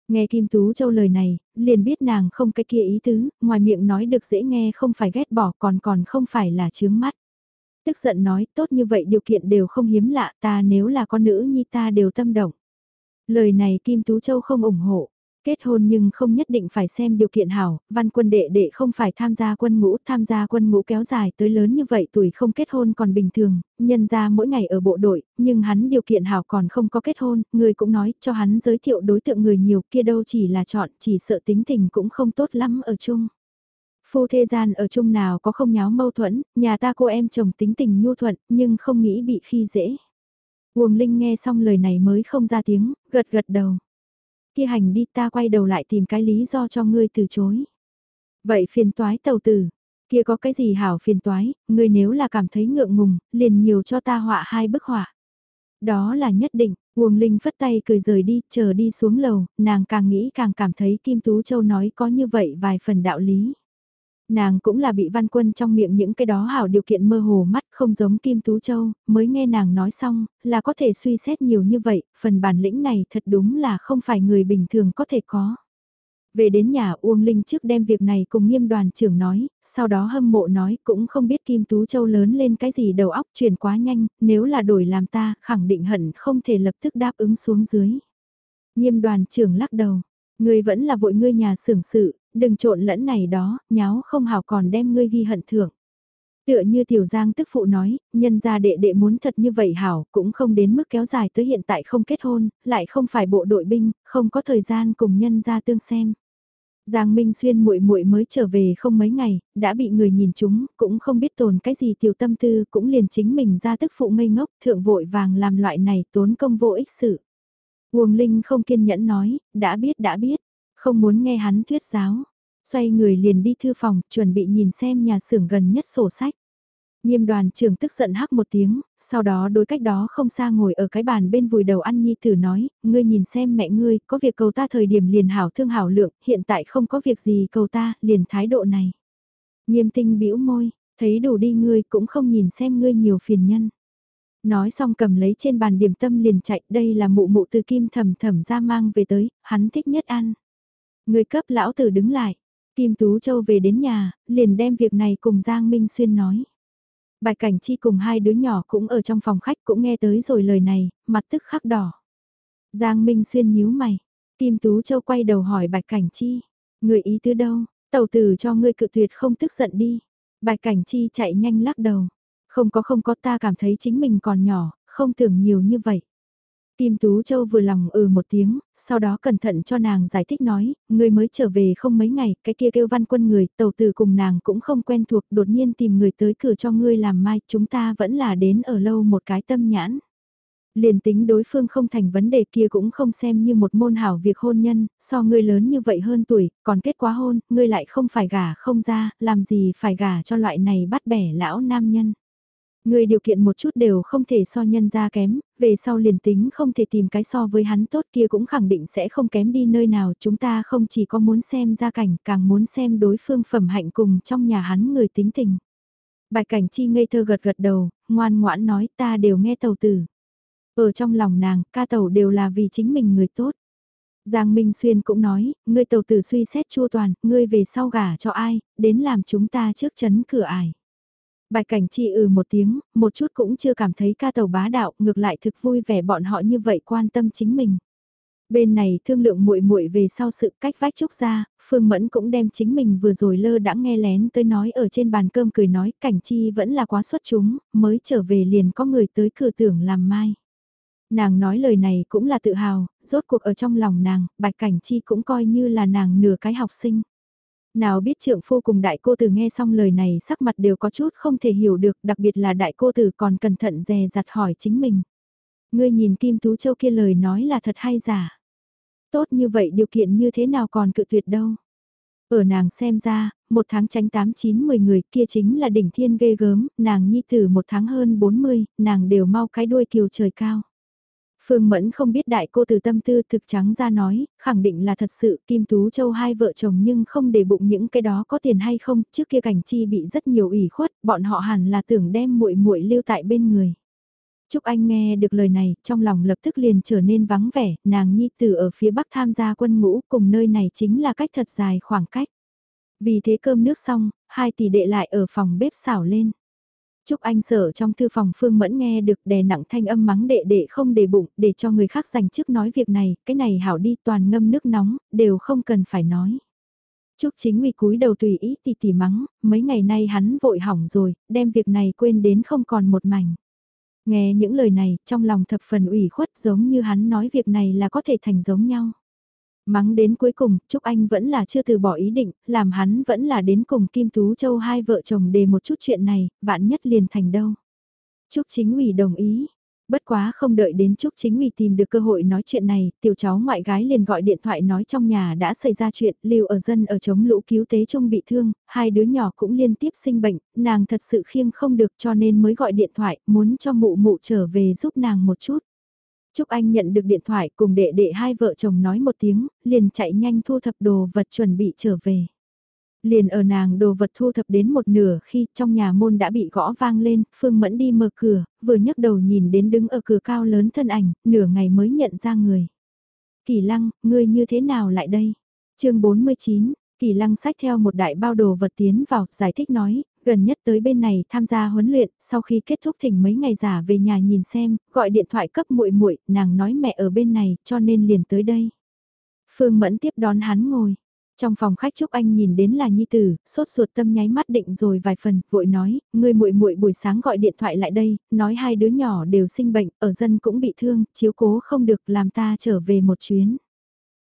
Nghe Kim Tú Châu lời này, liền biết nàng không cái kia ý tứ, ngoài miệng nói được dễ nghe không phải ghét bỏ còn còn không phải là chướng mắt. Tức giận nói, tốt như vậy điều kiện đều không hiếm lạ, ta nếu là con nữ nhi ta đều tâm động. Lời này Kim Tú Châu không ủng hộ. Kết hôn nhưng không nhất định phải xem điều kiện hảo, văn quân đệ đệ không phải tham gia quân ngũ, tham gia quân ngũ kéo dài tới lớn như vậy tuổi không kết hôn còn bình thường, nhân ra mỗi ngày ở bộ đội, nhưng hắn điều kiện hảo còn không có kết hôn, người cũng nói cho hắn giới thiệu đối tượng người nhiều kia đâu chỉ là chọn, chỉ sợ tính tình cũng không tốt lắm ở chung. Phu thế gian ở chung nào có không nháo mâu thuẫn, nhà ta cô em chồng tính tình nhu thuận, nhưng không nghĩ bị khi dễ. Uông Linh nghe xong lời này mới không ra tiếng, gật gật đầu. Kia hành đi ta quay đầu lại tìm cái lý do cho ngươi từ chối. Vậy phiền toái tàu tử, kia có cái gì hảo phiền toái, ngươi nếu là cảm thấy ngượng ngùng, liền nhiều cho ta họa hai bức họa. Đó là nhất định, Uông Linh phất tay cười rời đi, chờ đi xuống lầu, nàng càng nghĩ càng cảm thấy Kim Tú Châu nói có như vậy vài phần đạo lý. Nàng cũng là bị văn quân trong miệng những cái đó hảo điều kiện mơ hồ mắt không giống Kim Tú Châu, mới nghe nàng nói xong, là có thể suy xét nhiều như vậy, phần bản lĩnh này thật đúng là không phải người bình thường có thể có. Về đến nhà Uông Linh trước đem việc này cùng nghiêm đoàn trưởng nói, sau đó hâm mộ nói cũng không biết Kim Tú Châu lớn lên cái gì đầu óc chuyển quá nhanh, nếu là đổi làm ta, khẳng định hận không thể lập tức đáp ứng xuống dưới. Nghiêm đoàn trưởng lắc đầu, người vẫn là vội ngươi nhà xưởng sự, đừng trộn lẫn này đó, nháo không hảo còn đem ngươi ghi hận thưởng. Tựa như tiểu giang tức phụ nói, nhân gia đệ đệ muốn thật như vậy hảo, cũng không đến mức kéo dài tới hiện tại không kết hôn, lại không phải bộ đội binh, không có thời gian cùng nhân gia tương xem. Giang Minh Xuyên muội muội mới trở về không mấy ngày, đã bị người nhìn chúng, cũng không biết tồn cái gì tiểu tâm tư, cũng liền chính mình ra tức phụ ngây ngốc, thượng vội vàng làm loại này tốn công vô ích sự. Uông Linh không kiên nhẫn nói, đã biết đã biết, không muốn nghe hắn thuyết giáo. Xoay người liền đi thư phòng, chuẩn bị nhìn xem nhà xưởng gần nhất sổ sách. Nghiêm đoàn trưởng tức giận hắc một tiếng, sau đó đối cách đó không xa ngồi ở cái bàn bên vùi đầu ăn nhi tử nói, ngươi nhìn xem mẹ ngươi, có việc cầu ta thời điểm liền hảo thương hảo lượng, hiện tại không có việc gì cầu ta, liền thái độ này. Nghiêm tinh bĩu môi, thấy đủ đi ngươi cũng không nhìn xem ngươi nhiều phiền nhân. Nói xong cầm lấy trên bàn điểm tâm liền chạy, đây là mụ mụ từ kim thầm thầm ra mang về tới, hắn thích nhất ăn. Người cấp lão tử đứng lại. Kim Tú Châu về đến nhà, liền đem việc này cùng Giang Minh Xuyên nói. Bạch Cảnh Chi cùng hai đứa nhỏ cũng ở trong phòng khách cũng nghe tới rồi lời này, mặt tức khắc đỏ. Giang Minh Xuyên nhíu mày. Kim Tú Châu quay đầu hỏi Bạch Cảnh Chi. Người ý tứ đâu, tàu tử cho ngươi cự tuyệt không tức giận đi. Bạch Cảnh Chi chạy nhanh lắc đầu. Không có không có ta cảm thấy chính mình còn nhỏ, không tưởng nhiều như vậy. Kim Tú Châu vừa lòng ừ một tiếng, sau đó cẩn thận cho nàng giải thích nói, người mới trở về không mấy ngày, cái kia kêu văn quân người, tàu từ cùng nàng cũng không quen thuộc, đột nhiên tìm người tới cửa cho ngươi làm mai, chúng ta vẫn là đến ở lâu một cái tâm nhãn. Liền tính đối phương không thành vấn đề kia cũng không xem như một môn hảo việc hôn nhân, so ngươi lớn như vậy hơn tuổi, còn kết quá hôn, ngươi lại không phải gả không ra, làm gì phải gả cho loại này bắt bẻ lão nam nhân. Người điều kiện một chút đều không thể so nhân ra kém, về sau liền tính không thể tìm cái so với hắn tốt kia cũng khẳng định sẽ không kém đi nơi nào. Chúng ta không chỉ có muốn xem gia cảnh, càng muốn xem đối phương phẩm hạnh cùng trong nhà hắn người tính tình. Bạch cảnh chi ngây thơ gật gật đầu, ngoan ngoãn nói ta đều nghe tàu tử. Ở trong lòng nàng, ca tàu đều là vì chính mình người tốt. Giang Minh Xuyên cũng nói, ngươi tàu tử suy xét chua toàn, ngươi về sau gả cho ai, đến làm chúng ta trước chấn cửa ải. Bạch cảnh chi ừ một tiếng, một chút cũng chưa cảm thấy ca tàu bá đạo, ngược lại thực vui vẻ bọn họ như vậy quan tâm chính mình. Bên này thương lượng muội muội về sau sự cách vách trúc ra, Phương Mẫn cũng đem chính mình vừa rồi lơ đã nghe lén tới nói ở trên bàn cơm cười nói cảnh chi vẫn là quá xuất chúng, mới trở về liền có người tới cửa tưởng làm mai. Nàng nói lời này cũng là tự hào, rốt cuộc ở trong lòng nàng, bạch cảnh chi cũng coi như là nàng nửa cái học sinh. Nào biết trượng phu cùng đại cô tử nghe xong lời này sắc mặt đều có chút không thể hiểu được, đặc biệt là đại cô tử còn cẩn thận dè dặt hỏi chính mình. Ngươi nhìn Kim Tú Châu kia lời nói là thật hay giả? Tốt như vậy điều kiện như thế nào còn cự tuyệt đâu? Ở nàng xem ra, một tháng tránh 8-9-10 người kia chính là đỉnh thiên ghê gớm, nàng nhi tử một tháng hơn 40, nàng đều mau cái đuôi kiều trời cao. Phương Mẫn không biết đại cô từ tâm tư thực trắng ra nói, khẳng định là thật sự Kim Tú Châu hai vợ chồng nhưng không để bụng những cái đó có tiền hay không, trước kia cảnh chi bị rất nhiều ủy khuất, bọn họ hẳn là tưởng đem muội muội lưu tại bên người. Trúc Anh nghe được lời này, trong lòng lập tức liền trở nên vắng vẻ, nàng nhi tử ở phía bắc tham gia quân ngũ cùng nơi này chính là cách thật dài khoảng cách. Vì thế cơm nước xong, hai tỷ đệ lại ở phòng bếp xảo lên. Trúc Anh sợ trong thư phòng Phương Mẫn nghe được đè nặng thanh âm mắng đệ đệ không để bụng, để cho người khác dành trước nói việc này, cái này hảo đi toàn ngâm nước nóng, đều không cần phải nói. Trúc Chính Uy cúi đầu tùy ý tì tì mắng, mấy ngày nay hắn vội hỏng rồi, đem việc này quên đến không còn một mảnh. Nghe những lời này, trong lòng thập phần ủy khuất giống như hắn nói việc này là có thể thành giống nhau. Mắng đến cuối cùng, Trúc Anh vẫn là chưa từ bỏ ý định, làm hắn vẫn là đến cùng Kim Tú Châu hai vợ chồng đề một chút chuyện này, vạn nhất liền thành đâu. Trúc Chính ủy đồng ý, Bất quá không đợi đến Trúc Chính ủy tìm được cơ hội nói chuyện này, tiểu cháu ngoại gái liền gọi điện thoại nói trong nhà đã xảy ra chuyện, lưu ở dân ở chống lũ cứu tế trung bị thương, hai đứa nhỏ cũng liên tiếp sinh bệnh, nàng thật sự khiêng không được cho nên mới gọi điện thoại, muốn cho mụ mụ trở về giúp nàng một chút. Trúc Anh nhận được điện thoại cùng đệ đệ hai vợ chồng nói một tiếng, liền chạy nhanh thu thập đồ vật chuẩn bị trở về. Liền ở nàng đồ vật thu thập đến một nửa khi trong nhà môn đã bị gõ vang lên, Phương Mẫn đi mở cửa, vừa nhấc đầu nhìn đến đứng ở cửa cao lớn thân ảnh, nửa ngày mới nhận ra người. Kỳ lăng, ngươi như thế nào lại đây? chương 49, Kỳ lăng sách theo một đại bao đồ vật tiến vào, giải thích nói, gần nhất tới bên này tham gia huấn luyện, sau khi kết thúc thỉnh mấy ngày giả về nhà nhìn xem, gọi điện thoại cấp muội muội, nàng nói mẹ ở bên này, cho nên liền tới đây. Phương Mẫn tiếp đón hắn ngồi. Trong phòng khách Trúc Anh nhìn đến là Nhi Tử, sốt ruột tâm nháy mắt định rồi vài phần, vội nói, người muội muội buổi sáng gọi điện thoại lại đây, nói hai đứa nhỏ đều sinh bệnh, ở dân cũng bị thương, chiếu cố không được làm ta trở về một chuyến.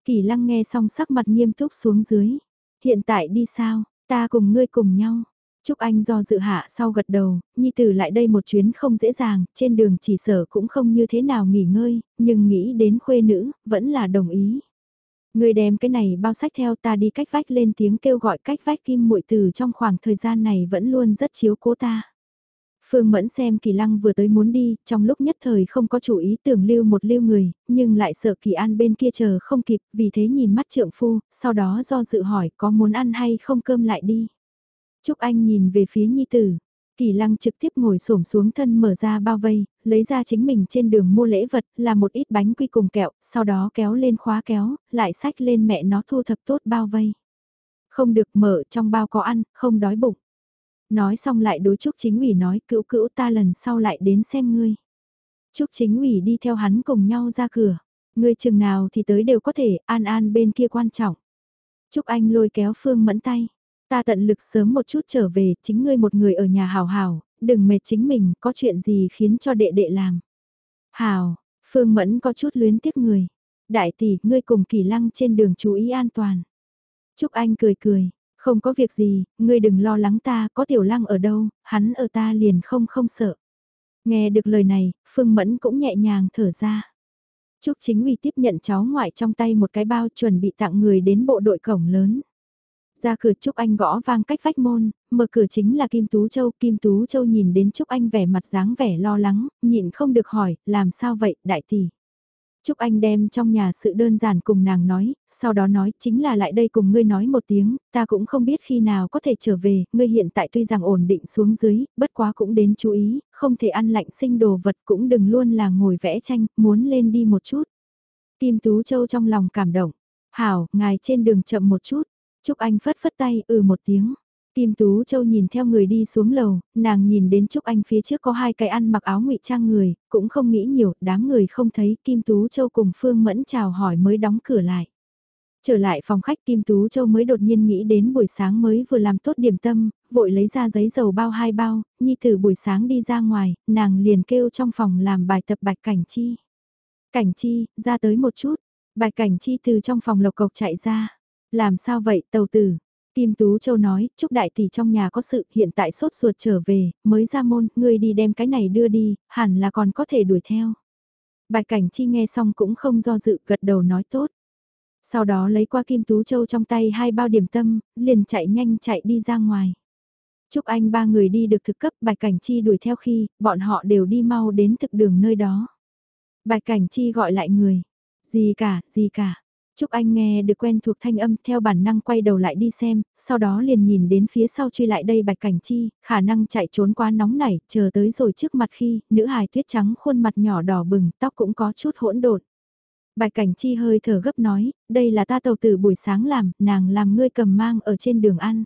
Kỳ lăng nghe xong sắc mặt nghiêm túc xuống dưới. Hiện tại đi sao, ta cùng ngươi cùng nhau. Trúc Anh do dự hạ sau gật đầu, Nhi Tử lại đây một chuyến không dễ dàng, trên đường chỉ sở cũng không như thế nào nghỉ ngơi, nhưng nghĩ đến khuê nữ, vẫn là đồng ý. Người đem cái này bao sách theo ta đi cách vách lên tiếng kêu gọi cách vách kim muội từ trong khoảng thời gian này vẫn luôn rất chiếu cố ta. Phương Mẫn xem Kỳ Lăng vừa tới muốn đi, trong lúc nhất thời không có chủ ý tưởng lưu một lưu người, nhưng lại sợ Kỳ An bên kia chờ không kịp, vì thế nhìn mắt trượng phu, sau đó do dự hỏi có muốn ăn hay không cơm lại đi. Trúc Anh nhìn về phía Nhi Tử, Kỳ lăng trực tiếp ngồi xổm xuống thân mở ra bao vây, lấy ra chính mình trên đường mua lễ vật là một ít bánh quy cùng kẹo, sau đó kéo lên khóa kéo, lại sách lên mẹ nó thu thập tốt bao vây. Không được mở trong bao có ăn, không đói bụng. Nói xong lại đối Trúc Chính ủy nói cữu cữu ta lần sau lại đến xem ngươi. Trúc Chính ủy đi theo hắn cùng nhau ra cửa. Ngươi chừng nào thì tới đều có thể, an an bên kia quan trọng. Trúc Anh lôi kéo Phương mẫn tay. Ta tận lực sớm một chút trở về, chính ngươi một người ở nhà hào hào, đừng mệt chính mình, có chuyện gì khiến cho đệ đệ làm. Hào, Phương Mẫn có chút luyến tiếc người. Đại tỷ, ngươi cùng kỳ lăng trên đường chú ý an toàn. Trúc Anh cười cười, không có việc gì, ngươi đừng lo lắng ta, có tiểu lăng ở đâu, hắn ở ta liền không không sợ. Nghe được lời này, Phương Mẫn cũng nhẹ nhàng thở ra. Trúc Chính Uy tiếp nhận cháu ngoại trong tay một cái bao chuẩn bị tặng người đến bộ đội cổng lớn. Ra cửa Trúc Anh gõ vang cách vách môn, mở cửa chính là Kim Tú Châu. Kim Tú Châu nhìn đến Trúc Anh vẻ mặt dáng vẻ lo lắng, nhịn không được hỏi, làm sao vậy, đại tỷ. Trúc Anh đem trong nhà sự đơn giản cùng nàng nói, sau đó nói chính là lại đây cùng ngươi nói một tiếng, ta cũng không biết khi nào có thể trở về, ngươi hiện tại tuy rằng ổn định xuống dưới, bất quá cũng đến chú ý, không thể ăn lạnh sinh đồ vật cũng đừng luôn là ngồi vẽ tranh, muốn lên đi một chút. Kim Tú Châu trong lòng cảm động, hảo, ngài trên đường chậm một chút, Trúc Anh phất phất tay, ừ một tiếng. Kim Tú Châu nhìn theo người đi xuống lầu, nàng nhìn đến Trúc Anh phía trước có hai cái ăn mặc áo ngụy trang người, cũng không nghĩ nhiều, đám người không thấy Kim Tú Châu cùng Phương Mẫn chào hỏi mới đóng cửa lại. Trở lại phòng khách Kim Tú Châu mới đột nhiên nghĩ đến buổi sáng mới vừa làm tốt điểm tâm, vội lấy ra giấy dầu bao hai bao, nhi thử buổi sáng đi ra ngoài, nàng liền kêu trong phòng làm bài tập bạch cảnh chi. Cảnh chi, ra tới một chút, bạch cảnh chi từ trong phòng lộc cộc chạy ra. Làm sao vậy tàu tử? Kim Tú Châu nói, chúc đại tỷ trong nhà có sự, hiện tại sốt ruột trở về, mới ra môn, ngươi đi đem cái này đưa đi, hẳn là còn có thể đuổi theo. Bạch Cảnh Chi nghe xong cũng không do dự, gật đầu nói tốt. Sau đó lấy qua Kim Tú Châu trong tay hai bao điểm tâm, liền chạy nhanh chạy đi ra ngoài. Chúc anh ba người đi được thực cấp Bạch Cảnh Chi đuổi theo khi, bọn họ đều đi mau đến thực đường nơi đó. Bạch Cảnh Chi gọi lại người. Gì cả, gì cả. Trúc Anh nghe được quen thuộc thanh âm theo bản năng quay đầu lại đi xem, sau đó liền nhìn đến phía sau truy lại đây Bạch Cảnh Chi, khả năng chạy trốn quá nóng nảy, chờ tới rồi trước mặt khi, nữ hài tuyết trắng khuôn mặt nhỏ đỏ bừng, tóc cũng có chút hỗn độn. Bạch Cảnh Chi hơi thở gấp nói, đây là ta tàu tử buổi sáng làm, nàng làm ngươi cầm mang ở trên đường ăn.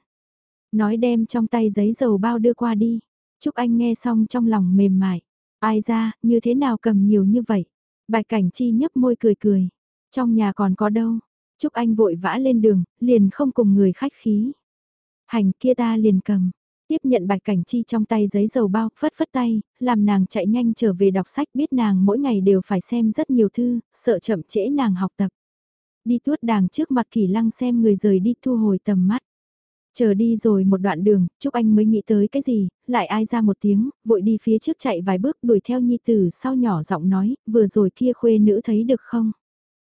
Nói đem trong tay giấy dầu bao đưa qua đi. Trúc Anh nghe xong trong lòng mềm mại. Ai ra, như thế nào cầm nhiều như vậy? Bạch Cảnh Chi nhấp môi cười cười. Trong nhà còn có đâu? Trúc Anh vội vã lên đường, liền không cùng người khách khí. Hành kia ta liền cầm. Tiếp nhận Bạch Cảnh Chi trong tay giấy dầu bao, phất phất tay, làm nàng chạy nhanh trở về đọc sách biết nàng mỗi ngày đều phải xem rất nhiều thư, sợ chậm trễ nàng học tập. Đi tuốt đàng trước mặt kỳ lăng xem người rời đi thu hồi tầm mắt. Chờ đi rồi một đoạn đường, Trúc Anh mới nghĩ tới cái gì, lại ai ra một tiếng, vội đi phía trước chạy vài bước đuổi theo nhi tử sau nhỏ giọng nói, vừa rồi kia khuê nữ thấy được không?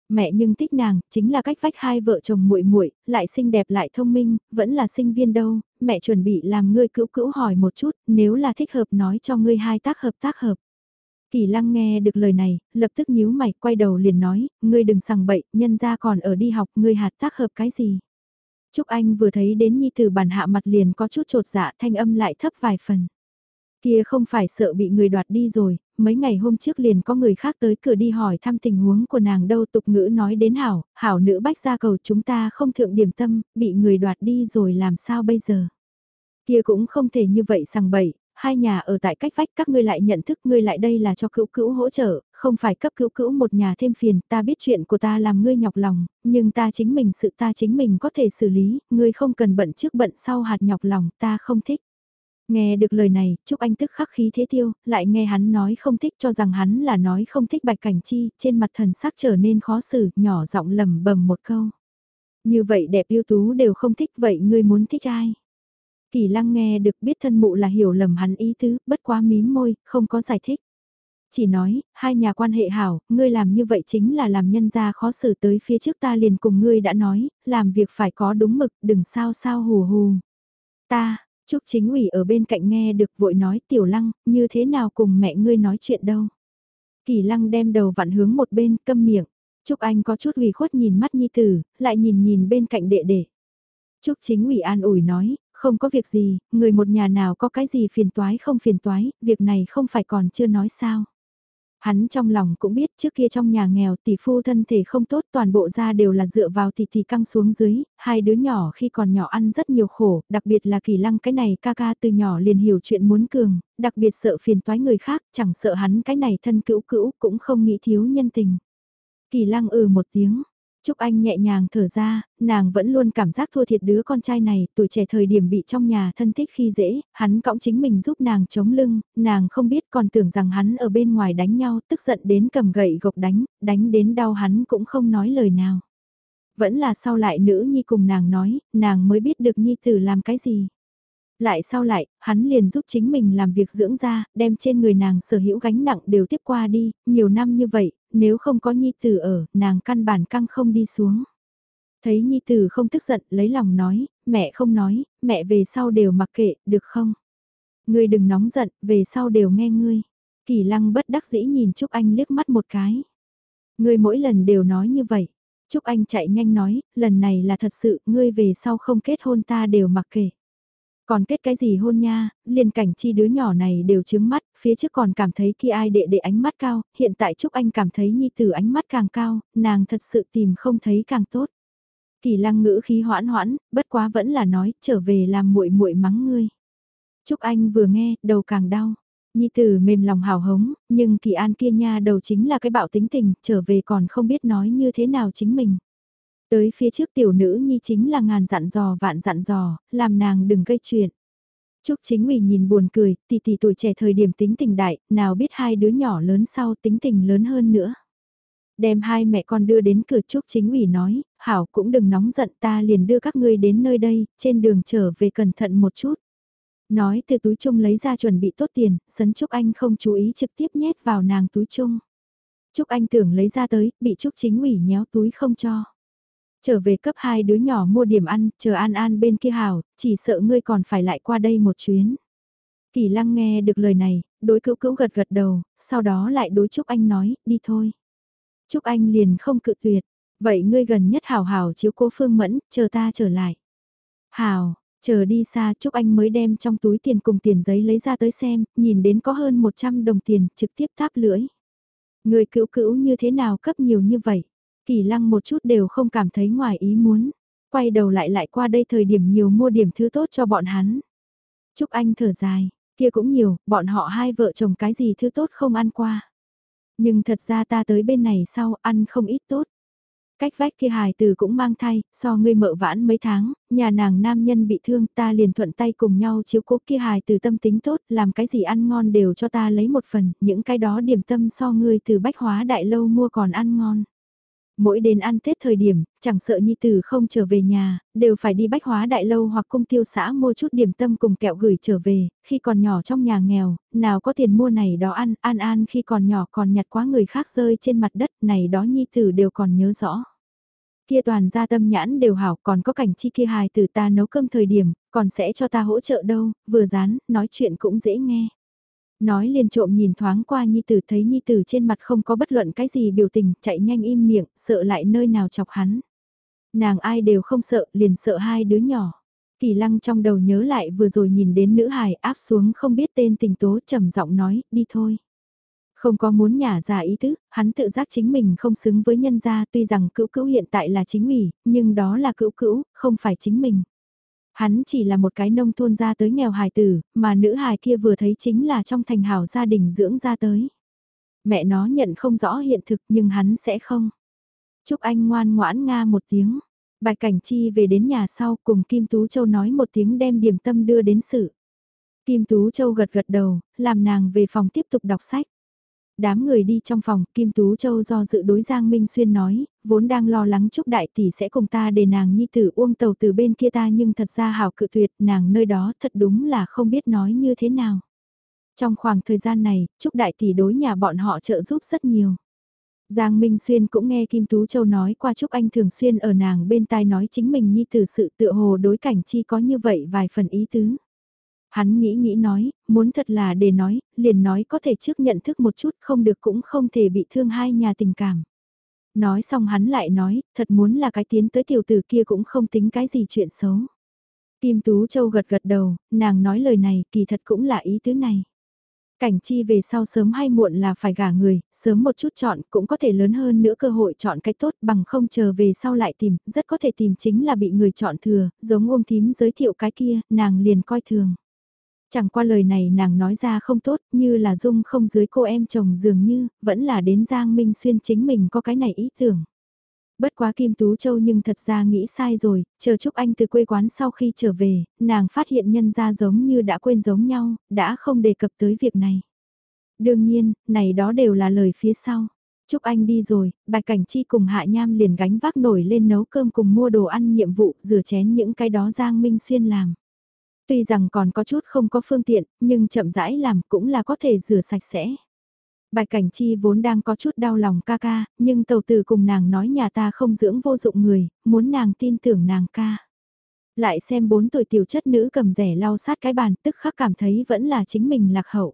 Mẹ nhưng thích nàng, chính là cách vách hai vợ chồng muội muội, lại xinh đẹp lại thông minh, vẫn là sinh viên đâu, mẹ chuẩn bị làm ngươi cữu cữu hỏi một chút, nếu là thích hợp nói cho ngươi hai tác hợp tác hợp. Kỳ lăng nghe được lời này, lập tức nhíu mày, quay đầu liền nói, ngươi đừng sằng bậy, nhân ra còn ở đi học, ngươi hạt tác hợp cái gì. Trúc Anh vừa thấy đến Nhi từ bản hạ mặt liền có chút trột dạ thanh âm lại thấp vài phần. Kia không phải sợ bị người đoạt đi rồi, mấy ngày hôm trước liền có người khác tới cửa đi hỏi thăm tình huống của nàng đâu tục ngữ nói đến hảo, hảo nữ bách gia cầu chúng ta không thượng điểm tâm, bị người đoạt đi rồi làm sao bây giờ. Kia cũng không thể như vậy sằng bậy, hai nhà ở tại cách vách các ngươi lại nhận thức ngươi lại đây là cho cữu cữu hỗ trợ, không phải cấp cữu cữu một nhà thêm phiền, ta biết chuyện của ta làm ngươi nhọc lòng, nhưng ta chính mình sự ta chính mình có thể xử lý, ngươi không cần bận trước bận sau hạt nhọc lòng, ta không thích. Nghe được lời này, Trúc Anh tức khắc khí thế tiêu, lại nghe hắn nói không thích cho rằng hắn là nói không thích bạch cảnh chi, trên mặt thần sắc trở nên khó xử, nhỏ giọng lầm bầm một câu. Như vậy đẹp yêu tú đều không thích vậy ngươi muốn thích ai? Kỳ lăng nghe được biết thân mụ là hiểu lầm hắn ý tứ, bất quá mím môi, không có giải thích. Chỉ nói, hai nhà quan hệ hảo, ngươi làm như vậy chính là làm nhân gia khó xử tới phía trước ta liền cùng ngươi đã nói, làm việc phải có đúng mực, đừng sao sao hù hù. Ta, Trúc chính ủy ở bên cạnh nghe được vội nói tiểu lăng, như thế nào cùng mẹ ngươi nói chuyện đâu. Kỳ lăng đem đầu vặn hướng một bên, câm miệng. Trúc Anh có chút ủy khuất nhìn mắt Nhi Tử, lại nhìn nhìn bên cạnh đệ đệ. Trúc chính ủy an ủi nói, không có việc gì, người một nhà nào có cái gì phiền toái không phiền toái, việc này không phải còn chưa nói sao. Hắn trong lòng cũng biết trước kia trong nhà nghèo tỷ phu thân thể không tốt toàn bộ ra đều là dựa vào tỷ tỷ căng xuống dưới, hai đứa nhỏ khi còn nhỏ ăn rất nhiều khổ, đặc biệt là kỳ lăng cái này ca ca từ nhỏ liền hiểu chuyện muốn cường, đặc biệt sợ phiền toái người khác, chẳng sợ hắn cái này thân cữu cữu cũng không nghĩ thiếu nhân tình. Kỳ lăng ừ một tiếng, Trúc Anh nhẹ nhàng thở ra, nàng vẫn luôn cảm giác thua thiệt đứa con trai này, tuổi trẻ thời điểm bị trong nhà thân thích khi dễ, hắn cõng chính mình giúp nàng chống lưng, nàng không biết còn tưởng rằng hắn ở bên ngoài đánh nhau, tức giận đến cầm gậy gộc đánh, đánh đến đau hắn cũng không nói lời nào. Vẫn là sau lại nữ nhi cùng nàng nói, nàng mới biết được nhi tử làm cái gì. Lại sau lại, hắn liền giúp chính mình làm việc dưỡng ra, đem trên người nàng sở hữu gánh nặng đều tiếp qua đi, nhiều năm như vậy, nếu không có nhi tử ở, nàng căn bản căng không đi xuống. Thấy nhi tử không tức giận, lấy lòng nói, mẹ không nói, mẹ về sau đều mặc kệ, được không? Ngươi đừng nóng giận, về sau đều nghe ngươi. Kỳ lăng bất đắc dĩ nhìn Trúc Anh liếc mắt một cái. Ngươi mỗi lần đều nói như vậy. Trúc Anh chạy nhanh nói, lần này là thật sự, ngươi về sau không kết hôn ta đều mặc kệ. Còn kết cái gì hôn nha, liền cảnh chi đứa nhỏ này đều chướng mắt, phía trước còn cảm thấy khi ai đệ đệ ánh mắt cao, hiện tại Trúc Anh cảm thấy nhi tử ánh mắt càng cao, nàng thật sự tìm không thấy càng tốt. Kỳ lăng ngữ khí hoãn hoãn, bất quá vẫn là nói, trở về làm muội muội mắng ngươi. Trúc Anh vừa nghe, đầu càng đau. Nhi tử mềm lòng hào hống, nhưng kỳ an kia nha đầu chính là cái bạo tính tình, trở về còn không biết nói như thế nào chính mình. Tới phía trước tiểu nữ nhi chính là ngàn dặn dò vạn dặn dò, làm nàng đừng gây chuyện. Trúc chính ủy nhìn buồn cười, tỷ tỷ tuổi trẻ thời điểm tính tình đại, nào biết hai đứa nhỏ lớn sau tính tình lớn hơn nữa. Đem hai mẹ con đưa đến cửa Trúc chính ủy nói, Hảo cũng đừng nóng giận ta liền đưa các ngươi đến nơi đây, trên đường trở về cẩn thận một chút. Nói từ túi chung lấy ra chuẩn bị tốt tiền, sấn Trúc Anh không chú ý trực tiếp nhét vào nàng túi chung. Trúc Anh tưởng lấy ra tới, bị Trúc chính ủy nhéo túi không cho. Trở về cấp hai đứa nhỏ mua điểm ăn, chờ An An bên kia hảo, chỉ sợ ngươi còn phải lại qua đây một chuyến. Kỳ lăng nghe được lời này, đối cữu cữu gật gật đầu, sau đó lại đối Trúc Anh nói, đi thôi. Trúc Anh liền không cự tuyệt, vậy ngươi gần nhất hảo hảo chiếu cố phương mẫn, chờ ta trở lại. Hảo, chờ đi xa Trúc Anh mới đem trong túi tiền cùng tiền giấy lấy ra tới xem, nhìn đến có hơn 100 đồng tiền, trực tiếp táp lưỡi. Người cữu cữu như thế nào cấp nhiều như vậy? Kỳ lăng một chút đều không cảm thấy ngoài ý muốn. Quay đầu lại lại qua đây thời điểm nhiều mua điểm thứ tốt cho bọn hắn. Trúc Anh thở dài. Kia cũng nhiều, bọn họ hai vợ chồng cái gì thứ tốt không ăn qua. Nhưng thật ra ta tới bên này sau ăn không ít tốt. Cách vách kia hài từ cũng mang thai, so ngươi mợ vãn mấy tháng, nhà nàng nam nhân bị thương ta liền thuận tay cùng nhau chiếu cố kia hài từ tâm tính tốt, làm cái gì ăn ngon đều cho ta lấy một phần, những cái đó điểm tâm so ngươi từ bách hóa đại lâu mua còn ăn ngon. Mỗi đến ăn Tết thời điểm, chẳng sợ Nhi Tử không trở về nhà, đều phải đi bách hóa đại lâu hoặc cung tiêu xã mua chút điểm tâm cùng kẹo gửi trở về, khi còn nhỏ trong nhà nghèo, nào có tiền mua này đó ăn, an an khi còn nhỏ còn nhặt quá người khác rơi trên mặt đất này đó Nhi Tử đều còn nhớ rõ kia toàn gia tâm nhãn đều hảo còn có cảnh chi kia hài từ ta nấu cơm thời điểm, còn sẽ cho ta hỗ trợ đâu, vừa dán, nói chuyện cũng dễ nghe. Nói liền trộm nhìn thoáng qua Nhi Tử thấy Nhi Tử trên mặt không có bất luận cái gì biểu tình, chạy nhanh im miệng, sợ lại nơi nào chọc hắn. Nàng ai đều không sợ, liền sợ hai đứa nhỏ. Kỳ lăng trong đầu nhớ lại vừa rồi nhìn đến nữ hài áp xuống không biết tên tình tố trầm giọng nói, đi thôi. Không có muốn nhả ra ý tứ, hắn tự giác chính mình không xứng với nhân gia tuy rằng cữu cữu hiện tại là chính ủy, nhưng đó là cữu cữu, không phải chính mình. Hắn chỉ là một cái nông thôn ra tới nghèo hài tử, mà nữ hài kia vừa thấy chính là trong thành hảo gia đình dưỡng ra tới. Mẹ nó nhận không rõ hiện thực nhưng hắn sẽ không. Chúc anh ngoan ngoãn nga một tiếng. Bạch Cảnh Chi về đến nhà sau cùng Kim Tú Châu nói một tiếng đem điểm tâm đưa đến sự. Kim Tú Châu gật gật đầu, làm nàng về phòng tiếp tục đọc sách. Đám người đi trong phòng, Kim Tú Châu do dự đối Giang Minh Xuyên nói, vốn đang lo lắng chúc đại tỷ sẽ cùng ta để nàng nhi tử uông tàu từ bên kia ta nhưng thật ra hảo cự tuyệt nàng nơi đó thật đúng là không biết nói như thế nào. Trong khoảng thời gian này, chúc đại tỷ đối nhà bọn họ trợ giúp rất nhiều. Giang Minh Xuyên cũng nghe Kim Tú Châu nói qua Trúc Anh thường xuyên ở nàng bên tai nói chính mình nhi tử sự tựa hồ đối cảnh chi có như vậy vài phần ý tứ. Hắn nghĩ nghĩ nói, muốn thật là để nói, liền nói có thể trước nhận thức một chút không được cũng không thể bị thương hai nhà tình cảm. Nói xong hắn lại nói, thật muốn là cái tiến tới tiểu tử kia cũng không tính cái gì chuyện xấu. Kim Tú Châu gật gật đầu, nàng nói lời này kỳ thật cũng là ý tứ này. Cảnh chi về sau sớm hay muộn là phải gả người, sớm một chút chọn cũng có thể lớn hơn nữa cơ hội chọn cái tốt bằng không chờ về sau lại tìm, rất có thể tìm chính là bị người chọn thừa, giống ôm thím giới thiệu cái kia, nàng liền coi thường. Chẳng qua lời này nàng nói ra không tốt như là dung không dưới cô em chồng dường như, vẫn là đến Giang Minh Xuyên chính mình có cái này ý tưởng. Bất quá Kim Tú Châu nhưng thật ra nghĩ sai rồi, chờ Trúc Anh từ quê quán sau khi trở về, nàng phát hiện nhân ra giống như đã quên giống nhau, đã không đề cập tới việc này. Đương nhiên, này đó đều là lời phía sau. Trúc Anh đi rồi, Bạch Cảnh Chi cùng Hạ Nham liền gánh vác nổi lên nấu cơm cùng mua đồ ăn nhiệm vụ rửa chén những cái đó Giang Minh Xuyên làm. Tuy rằng còn có chút không có phương tiện, nhưng chậm rãi làm cũng là có thể rửa sạch sẽ. Bạch Cảnh Chi vốn đang có chút đau lòng ca ca, nhưng tàu tử cùng nàng nói nhà ta không dưỡng vô dụng người, muốn nàng tin tưởng nàng ca. Lại xem bốn tuổi tiểu chất nữ cầm rẻ lau sát cái bàn tức khắc cảm thấy vẫn là chính mình lạc hậu.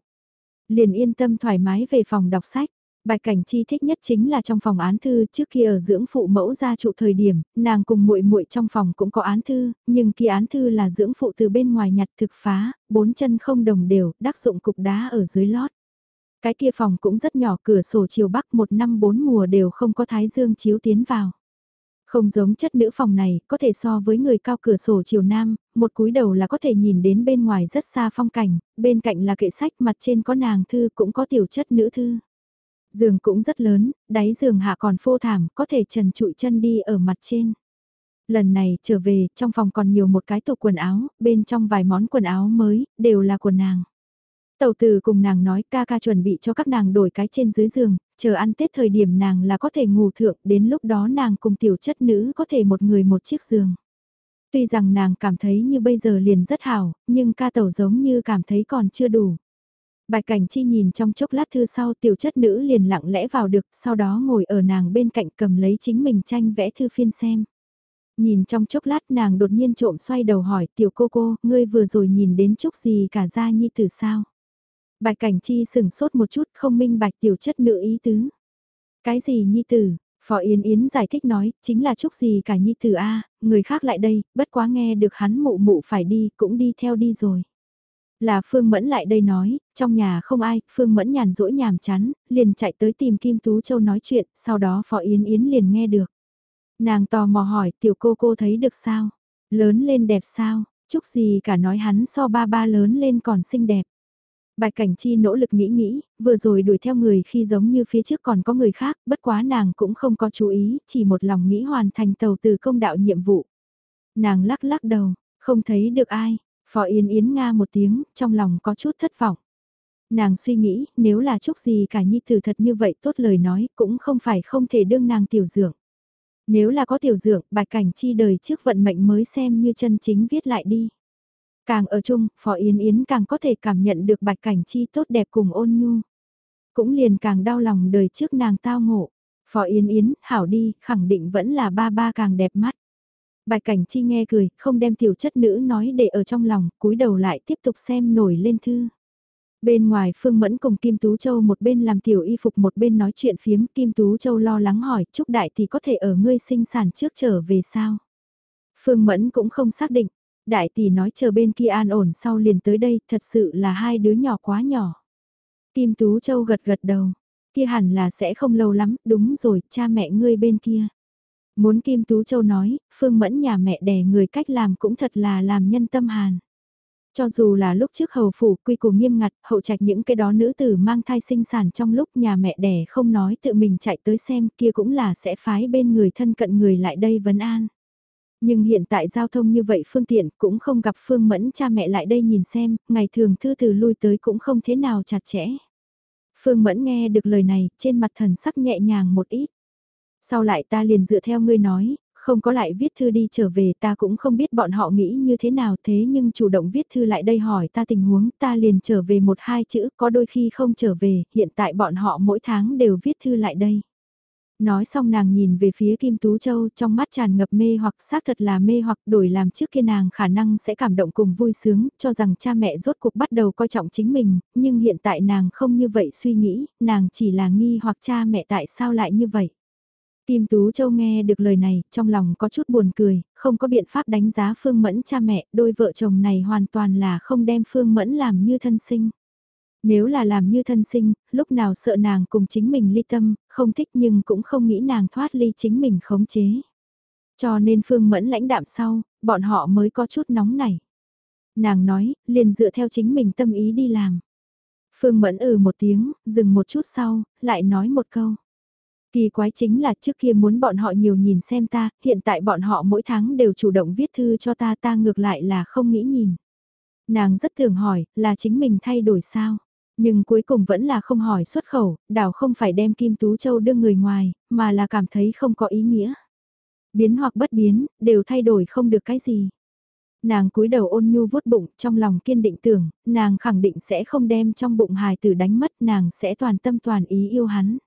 Liền yên tâm thoải mái về phòng đọc sách. Bạch Cảnh Chi thích nhất chính là trong phòng án thư, trước kia ở dưỡng phụ mẫu gia trụ thời điểm, nàng cùng muội muội trong phòng cũng có án thư, nhưng kia án thư là dưỡng phụ từ bên ngoài nhặt thực phá, bốn chân không đồng đều, đắc dụng cục đá ở dưới lót. Cái kia phòng cũng rất nhỏ, cửa sổ chiều bắc một năm bốn mùa đều không có thái dương chiếu tiến vào. Không giống chất nữ phòng này, có thể so với người cao cửa sổ chiều nam, một cúi đầu là có thể nhìn đến bên ngoài rất xa phong cảnh, bên cạnh là kệ sách mặt trên có nàng thư cũng có tiểu chất nữ thư. Giường cũng rất lớn, đáy giường hạ còn phô thảm, có thể trần trụi chân đi ở mặt trên. Lần này trở về, trong phòng còn nhiều một cái tủ quần áo, bên trong vài món quần áo mới, đều là của nàng. Tàu từ cùng nàng nói ca ca chuẩn bị cho các nàng đổi cái trên dưới giường, chờ ăn Tết thời điểm nàng là có thể ngủ thượng, đến lúc đó nàng cùng tiểu chất nữ có thể một người một chiếc giường. Tuy rằng nàng cảm thấy như bây giờ liền rất hảo, nhưng ca tàu giống như cảm thấy còn chưa đủ. Bạch Cảnh Chi nhìn trong chốc lát thư sau tiểu chất nữ liền lặng lẽ vào được, sau đó ngồi ở nàng bên cạnh cầm lấy chính mình tranh vẽ thư phiên xem. Nhìn trong chốc lát nàng đột nhiên trộm xoay đầu hỏi tiểu cô cô, ngươi vừa rồi nhìn đến chút gì cả ra nhi tử sao? Bạch Cảnh Chi sừng sốt một chút không minh bạch tiểu chất nữ ý tứ. Cái gì nhi tử? Phó Yến Yến giải thích nói, chính là chúc gì cả nhi tử A, người khác lại đây, bất quá nghe được hắn mụ mụ phải đi, cũng đi theo đi rồi. Là Phương Mẫn lại đây nói, trong nhà không ai, Phương Mẫn nhàn rỗi nhàm chán, liền chạy tới tìm Kim Tú Châu nói chuyện, sau đó Phó Yến Yến liền nghe được. Nàng tò mò hỏi tiểu cô cô thấy được sao? Lớn lên đẹp sao? Chúc gì cả nói hắn so ba ba lớn lên còn xinh đẹp. Bạch Cảnh Chi nỗ lực nghĩ nghĩ, vừa rồi đuổi theo người khi giống như phía trước còn có người khác, bất quá nàng cũng không có chú ý, chỉ một lòng nghĩ hoàn thành tàu từ công đạo nhiệm vụ. Nàng lắc lắc đầu, không thấy được ai, Phó Yến Yến Nga một tiếng, trong lòng có chút thất vọng. Nàng suy nghĩ, nếu là chúc gì cả nhi tử thật như vậy tốt lời nói, cũng không phải không thể đương nàng tiểu dưỡng. Nếu là có tiểu dưỡng, bạch cảnh chi đời trước vận mệnh mới xem như chân chính viết lại đi. Càng ở chung, Phó Yến Yến càng có thể cảm nhận được bạch cảnh chi tốt đẹp cùng ôn nhu. Cũng liền càng đau lòng đời trước nàng tao ngộ. Phó Yến Yến, hảo đi, khẳng định vẫn là ba ba càng đẹp mắt. Bạch Cảnh Chi nghe cười, không đem tiểu chất nữ nói để ở trong lòng, cúi đầu lại tiếp tục xem nổi lên thư. Bên ngoài Phương Mẫn cùng Kim Tú Châu một bên làm tiểu y phục một bên nói chuyện phiếm, Kim Tú Châu lo lắng hỏi, Trúc Đại thì có thể ở ngươi sinh sản trước trở về sao? Phương Mẫn cũng không xác định, Đại tỷ nói chờ bên kia an ổn sau liền tới đây, thật sự là hai đứa nhỏ quá nhỏ. Kim Tú Châu gật gật đầu, kia hẳn là sẽ không lâu lắm, đúng rồi, cha mẹ ngươi bên kia. Muốn Kim Tú Châu nói, Phương Mẫn nhà mẹ đẻ người cách làm cũng thật là làm nhân tâm hàn. Cho dù là lúc trước hầu phủ quy củ nghiêm ngặt, hậu trạch những cái đó nữ tử mang thai sinh sản trong lúc nhà mẹ đẻ không nói tự mình chạy tới xem kia cũng là sẽ phái bên người thân cận người lại đây vấn an. Nhưng hiện tại giao thông như vậy phương tiện cũng không gặp Phương Mẫn cha mẹ lại đây nhìn xem, ngày thường thư từ lui tới cũng không thế nào chặt chẽ. Phương Mẫn nghe được lời này, trên mặt thần sắc nhẹ nhàng một ít. Sau lại ta liền dựa theo ngươi nói, không có lại viết thư đi trở về ta cũng không biết bọn họ nghĩ như thế nào thế nhưng chủ động viết thư lại đây hỏi ta tình huống ta liền trở về một hai chữ có đôi khi không trở về, hiện tại bọn họ mỗi tháng đều viết thư lại đây. Nói xong nàng nhìn về phía Kim Tú Châu trong mắt tràn ngập mê hoặc xác thật là mê hoặc đổi làm trước kia nàng khả năng sẽ cảm động cùng vui sướng, cho rằng cha mẹ rốt cuộc bắt đầu coi trọng chính mình, nhưng hiện tại nàng không như vậy suy nghĩ, nàng chỉ là nghi hoặc cha mẹ tại sao lại như vậy. Kim Tú Châu nghe được lời này, trong lòng có chút buồn cười, không có biện pháp đánh giá Phương Mẫn cha mẹ, đôi vợ chồng này hoàn toàn là không đem Phương Mẫn làm như thân sinh. Nếu là làm như thân sinh, lúc nào sợ nàng cùng chính mình ly tâm, không thích nhưng cũng không nghĩ nàng thoát ly chính mình khống chế. Cho nên Phương Mẫn lãnh đạm sau, bọn họ mới có chút nóng nảy. Nàng nói, liền dựa theo chính mình tâm ý đi làm. Phương Mẫn ừ một tiếng, dừng một chút sau, lại nói một câu. Kỳ quái chính là trước kia muốn bọn họ nhiều nhìn xem ta, hiện tại bọn họ mỗi tháng đều chủ động viết thư cho ta ta ngược lại là không nghĩ nhìn. Nàng rất thường hỏi, là chính mình thay đổi sao? Nhưng cuối cùng vẫn là không hỏi xuất khẩu, đảo không phải đem Kim Tú Châu đưa người ngoài, mà là cảm thấy không có ý nghĩa. Biến hoặc bất biến, đều thay đổi không được cái gì. Nàng cúi đầu ôn nhu vuốt bụng, trong lòng kiên định tưởng, nàng khẳng định sẽ không đem trong bụng hài tử đánh mất, nàng sẽ toàn tâm toàn ý yêu hắn.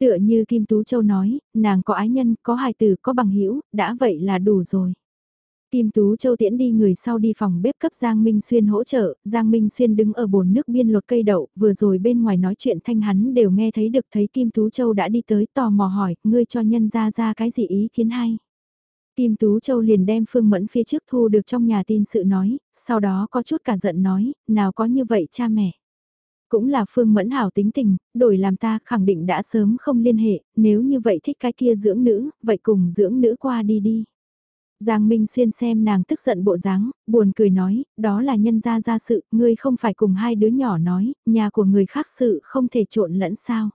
Tựa như Kim Tú Châu nói, nàng có ái nhân, có hài tử, có bằng hữu đã vậy là đủ rồi. Kim Tú Châu tiễn đi người sau đi phòng bếp cấp Giang Minh Xuyên hỗ trợ, Giang Minh Xuyên đứng ở bồn nước biên lột cây đậu, vừa rồi bên ngoài nói chuyện thanh hắn đều nghe thấy được thấy Kim Tú Châu đã đi tới tò mò hỏi, ngươi cho nhân ra ra cái gì ý kiến hay. Kim Tú Châu liền đem Phương Mẫn phía trước thu được trong nhà tin sự nói, sau đó có chút cả giận nói, nào có như vậy cha mẹ. Cũng là Phương Mẫn hảo tính tình, đổi làm ta khẳng định đã sớm không liên hệ, nếu như vậy thích cái kia dưỡng nữ, vậy cùng dưỡng nữ qua đi đi. Giang Minh Xuyên xem nàng tức giận bộ dáng, buồn cười nói, đó là nhân gia gia sự, ngươi không phải cùng hai đứa nhỏ nói, nhà của người khác sự không thể trộn lẫn sao.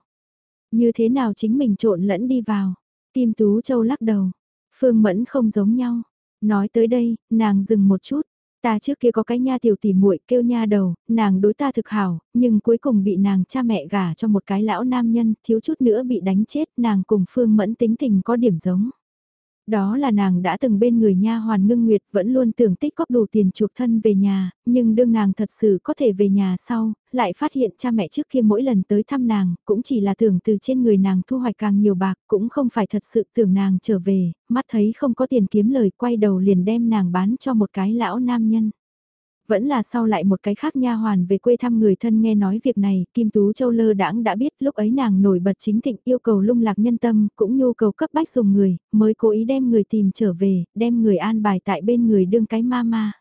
Như thế nào chính mình trộn lẫn đi vào. Kim Tú Châu lắc đầu, Phương Mẫn không giống nhau. Nói tới đây, nàng dừng một chút, Ta trước kia có cái nha tiểu tỷ muội kêu nha đầu, nàng đối ta thực hảo, nhưng cuối cùng bị nàng cha mẹ gả cho một cái lão nam nhân, thiếu chút nữa bị đánh chết, nàng cùng Phương Mẫn tính tình có điểm giống. Đó là nàng đã từng bên người nha hoàn ngưng nguyệt vẫn luôn tưởng tích góp đủ tiền chuộc thân về nhà, nhưng đương nàng thật sự có thể về nhà sau, lại phát hiện cha mẹ trước kia mỗi lần tới thăm nàng, cũng chỉ là tưởng từ trên người nàng thu hoạch càng nhiều bạc, cũng không phải thật sự tưởng nàng trở về, mắt thấy không có tiền kiếm lời quay đầu liền đem nàng bán cho một cái lão nam nhân vẫn là sau lại một cái khác nha hoàn về quê thăm người thân nghe nói việc này, Kim Tú Châu lơ đãng đã biết lúc ấy nàng nổi bật chính thịnh yêu cầu lung lạc nhân tâm, cũng nhu cầu cấp bách dùng người, mới cố ý đem người tìm trở về, đem người an bài tại bên người đương cái ma ma.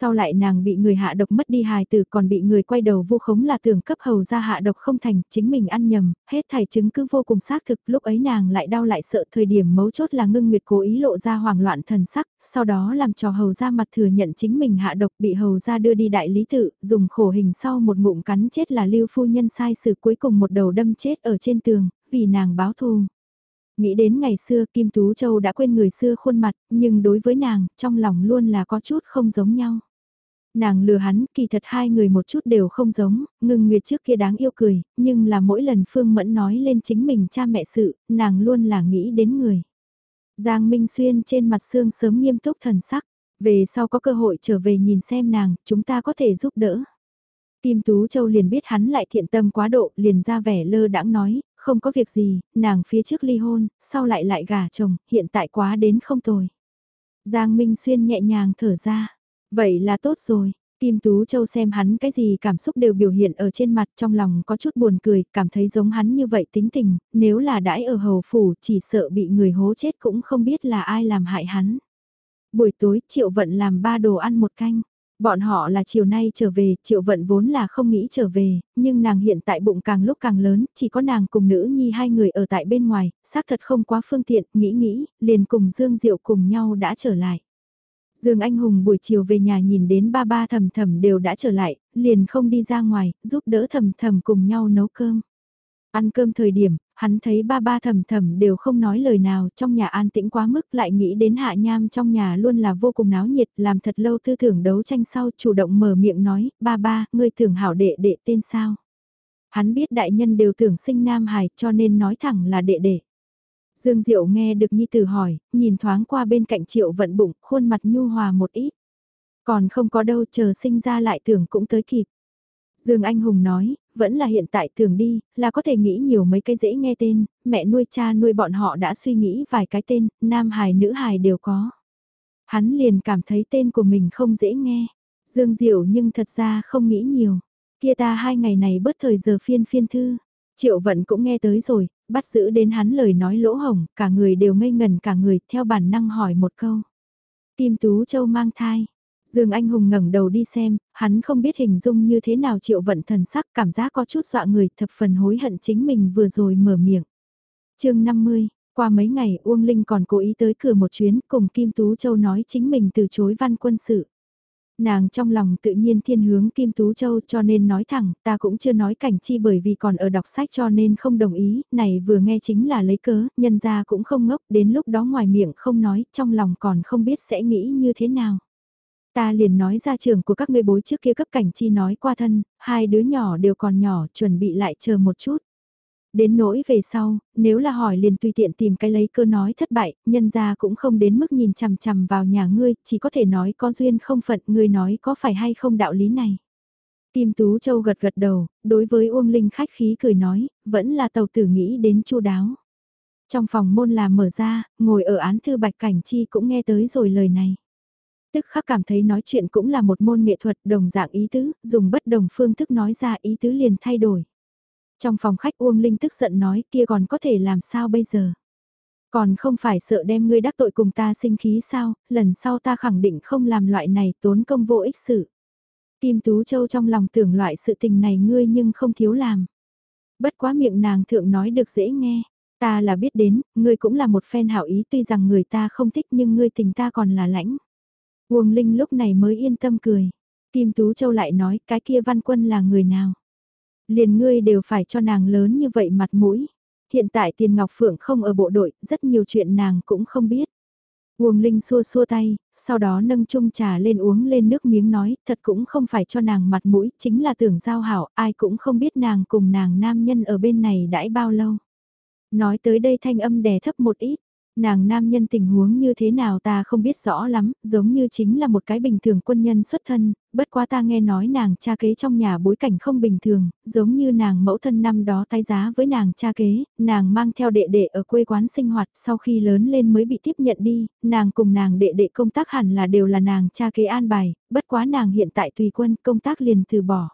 Sau lại nàng bị người hạ độc mất đi hài tử còn bị người quay đầu vu khống là tưởng cấp hầu ra hạ độc không thành, chính mình ăn nhầm, hết thảy chứng cứ vô cùng xác thực, lúc ấy nàng lại đau lại sợ thời điểm mấu chốt là ngưng nguyệt cố ý lộ ra hoảng loạn thần sắc, sau đó làm cho hầu ra mặt thừa nhận chính mình hạ độc bị hầu ra đưa đi đại lý tự, dùng khổ hình sau một ngụm cắn chết là lưu phu nhân sai sự cuối cùng một đầu đâm chết ở trên tường, vì nàng báo thù. Nghĩ đến ngày xưa Kim Tú Châu đã quên người xưa khuôn mặt, nhưng đối với nàng, trong lòng luôn là có chút không giống nhau. Nàng lừa hắn, kỳ thật hai người một chút đều không giống, ngưng nguyệt trước kia đáng yêu cười, nhưng là mỗi lần Phương Mẫn nói lên chính mình cha mẹ sự, nàng luôn là nghĩ đến người. Giang Minh Xuyên trên mặt xương sớm nghiêm túc thần sắc, về sau có cơ hội trở về nhìn xem nàng, chúng ta có thể giúp đỡ. Kim Tú Châu liền biết hắn lại thiện tâm quá độ, liền ra vẻ lơ đãng nói, không có việc gì, nàng phía trước ly hôn, sau lại lại gả chồng, hiện tại quá đến không tồi. Giang Minh Xuyên nhẹ nhàng thở ra, vậy là tốt rồi. Kim Tú Châu xem hắn cái gì cảm xúc đều biểu hiện ở trên mặt trong lòng có chút buồn cười, cảm thấy giống hắn như vậy tính tình, nếu là đãi ở hầu phủ chỉ sợ bị người hố chết cũng không biết là ai làm hại hắn. Buổi tối Triệu Vận làm ba đồ ăn một canh, Bọn họ là chiều nay trở về, triệu vận vốn là không nghĩ trở về, nhưng nàng hiện tại bụng càng lúc càng lớn, chỉ có nàng cùng nữ nhi hai người ở tại bên ngoài, xác thật không quá phương tiện, nghĩ nghĩ, liền cùng Dương Diệu cùng nhau đã trở lại. Dương Anh Hùng buổi chiều về nhà nhìn đến ba ba thầm thầm đều đã trở lại, liền không đi ra ngoài, giúp đỡ thầm thầm cùng nhau nấu cơm. Ăn cơm thời điểm, hắn thấy ba ba thầm thầm đều không nói lời nào trong nhà an tĩnh quá mức lại nghĩ đến hạ nham trong nhà luôn là vô cùng náo nhiệt làm thật lâu tư tưởng đấu tranh sau chủ động mở miệng nói ba ba ngươi tưởng hảo đệ đệ tên sao. Hắn biết đại nhân đều tưởng sinh nam hài cho nên nói thẳng là đệ đệ. Dương Diệu nghe được Nhi Tử hỏi, nhìn thoáng qua bên cạnh Triệu vận bụng, khuôn mặt nhu hòa một ít. Còn không có đâu chờ sinh ra lại tưởng cũng tới kịp. Dương Anh Hùng nói, vẫn là hiện tại tưởng đi, là có thể nghĩ nhiều mấy cái dễ nghe tên, mẹ nuôi cha nuôi bọn họ đã suy nghĩ vài cái tên, nam hài nữ hài đều có. Hắn liền cảm thấy tên của mình không dễ nghe. Dương Diệu nhưng thật ra không nghĩ nhiều. Kia ta hai ngày này bớt thời giờ phiên phiên thư. Triệu vận cũng nghe tới rồi, bắt giữ đến hắn lời nói lỗ hồng, cả người đều ngây ngần cả người theo bản năng hỏi một câu. Kim Tú Châu mang thai, Dương Anh Hùng ngẩng đầu đi xem, hắn không biết hình dung như thế nào triệu vận thần sắc cảm giác có chút dọa người thập phần hối hận chính mình vừa rồi mở miệng. chương 50, qua mấy ngày Uông Linh còn cố ý tới cửa một chuyến cùng Kim Tú Châu nói chính mình từ chối văn quân sự. Nàng trong lòng tự nhiên thiên hướng Kim Tú Châu cho nên nói thẳng, ta cũng chưa nói cảnh chi bởi vì còn ở đọc sách cho nên không đồng ý, này vừa nghe chính là lấy cớ, nhân ra cũng không ngốc, đến lúc đó ngoài miệng không nói, trong lòng còn không biết sẽ nghĩ như thế nào. Ta liền nói ra trường của các ngươi bối trước kia cấp cảnh chi nói qua thân, hai đứa nhỏ đều còn nhỏ chuẩn bị lại chờ một chút. Đến nỗi về sau, nếu là hỏi liền tùy tiện tìm cái lấy cơ nói thất bại, nhân ra cũng không đến mức nhìn chằm chằm vào nhà ngươi, chỉ có thể nói có duyên không phận, ngươi nói có phải hay không đạo lý này. Kim Tú Châu gật gật đầu, đối với Uông Linh khách khí cười nói, vẫn là tàu tử nghĩ đến chu đáo. Trong phòng môn là mở ra, ngồi ở án thư bạch cảnh chi cũng nghe tới rồi lời này. Tức khắc cảm thấy nói chuyện cũng là một môn nghệ thuật đồng dạng ý tứ, dùng bất đồng phương thức nói ra ý tứ liền thay đổi. Trong phòng khách Uông Linh tức giận nói kia còn có thể làm sao bây giờ. Còn không phải sợ đem ngươi đắc tội cùng ta sinh khí sao, lần sau ta khẳng định không làm loại này tốn công vô ích sự. Kim Tú Châu trong lòng tưởng loại sự tình này ngươi nhưng không thiếu làm. Bất quá miệng nàng thượng nói được dễ nghe, ta là biết đến, ngươi cũng là một phen hảo ý tuy rằng người ta không thích nhưng ngươi tình ta còn là lãnh. Uông Linh lúc này mới yên tâm cười. Kim Tú Châu lại nói cái kia văn quân là người nào. Liền ngươi đều phải cho nàng lớn như vậy mặt mũi. Hiện tại Tiền Ngọc Phượng không ở bộ đội, rất nhiều chuyện nàng cũng không biết. Uông Linh xua xua tay, sau đó nâng chung trà lên uống lên nước miếng nói, thật cũng không phải cho nàng mặt mũi, chính là tưởng giao hảo, ai cũng không biết nàng cùng nàng nam nhân ở bên này đãi bao lâu. Nói tới đây thanh âm đè thấp một ít, Nàng nam nhân tình huống như thế nào ta không biết rõ lắm, giống như chính là một cái bình thường quân nhân xuất thân, bất quá ta nghe nói nàng cha kế trong nhà bối cảnh không bình thường, giống như nàng mẫu thân năm đó tái giá với nàng cha kế, nàng mang theo đệ đệ ở quê quán sinh hoạt sau khi lớn lên mới bị tiếp nhận đi, nàng cùng nàng đệ đệ công tác hẳn là đều là nàng cha kế an bài, bất quá nàng hiện tại tùy quân công tác liền từ bỏ.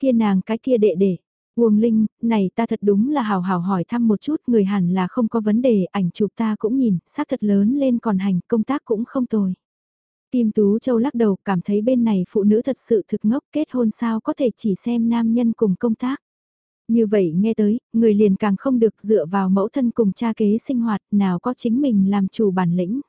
Kia nàng cái kia đệ đệ, Uông Linh, này ta thật đúng là hào hào hỏi thăm một chút, người hẳn là không có vấn đề, ảnh chụp ta cũng nhìn, xác thật lớn lên còn hành, công tác cũng không tồi. Kim Tú Châu lắc đầu cảm thấy bên này phụ nữ thật sự thực ngốc kết hôn sao có thể chỉ xem nam nhân cùng công tác. Như vậy nghe tới, người liền càng không được dựa vào mẫu thân cùng cha kế sinh hoạt nào có chính mình làm chủ bản lĩnh.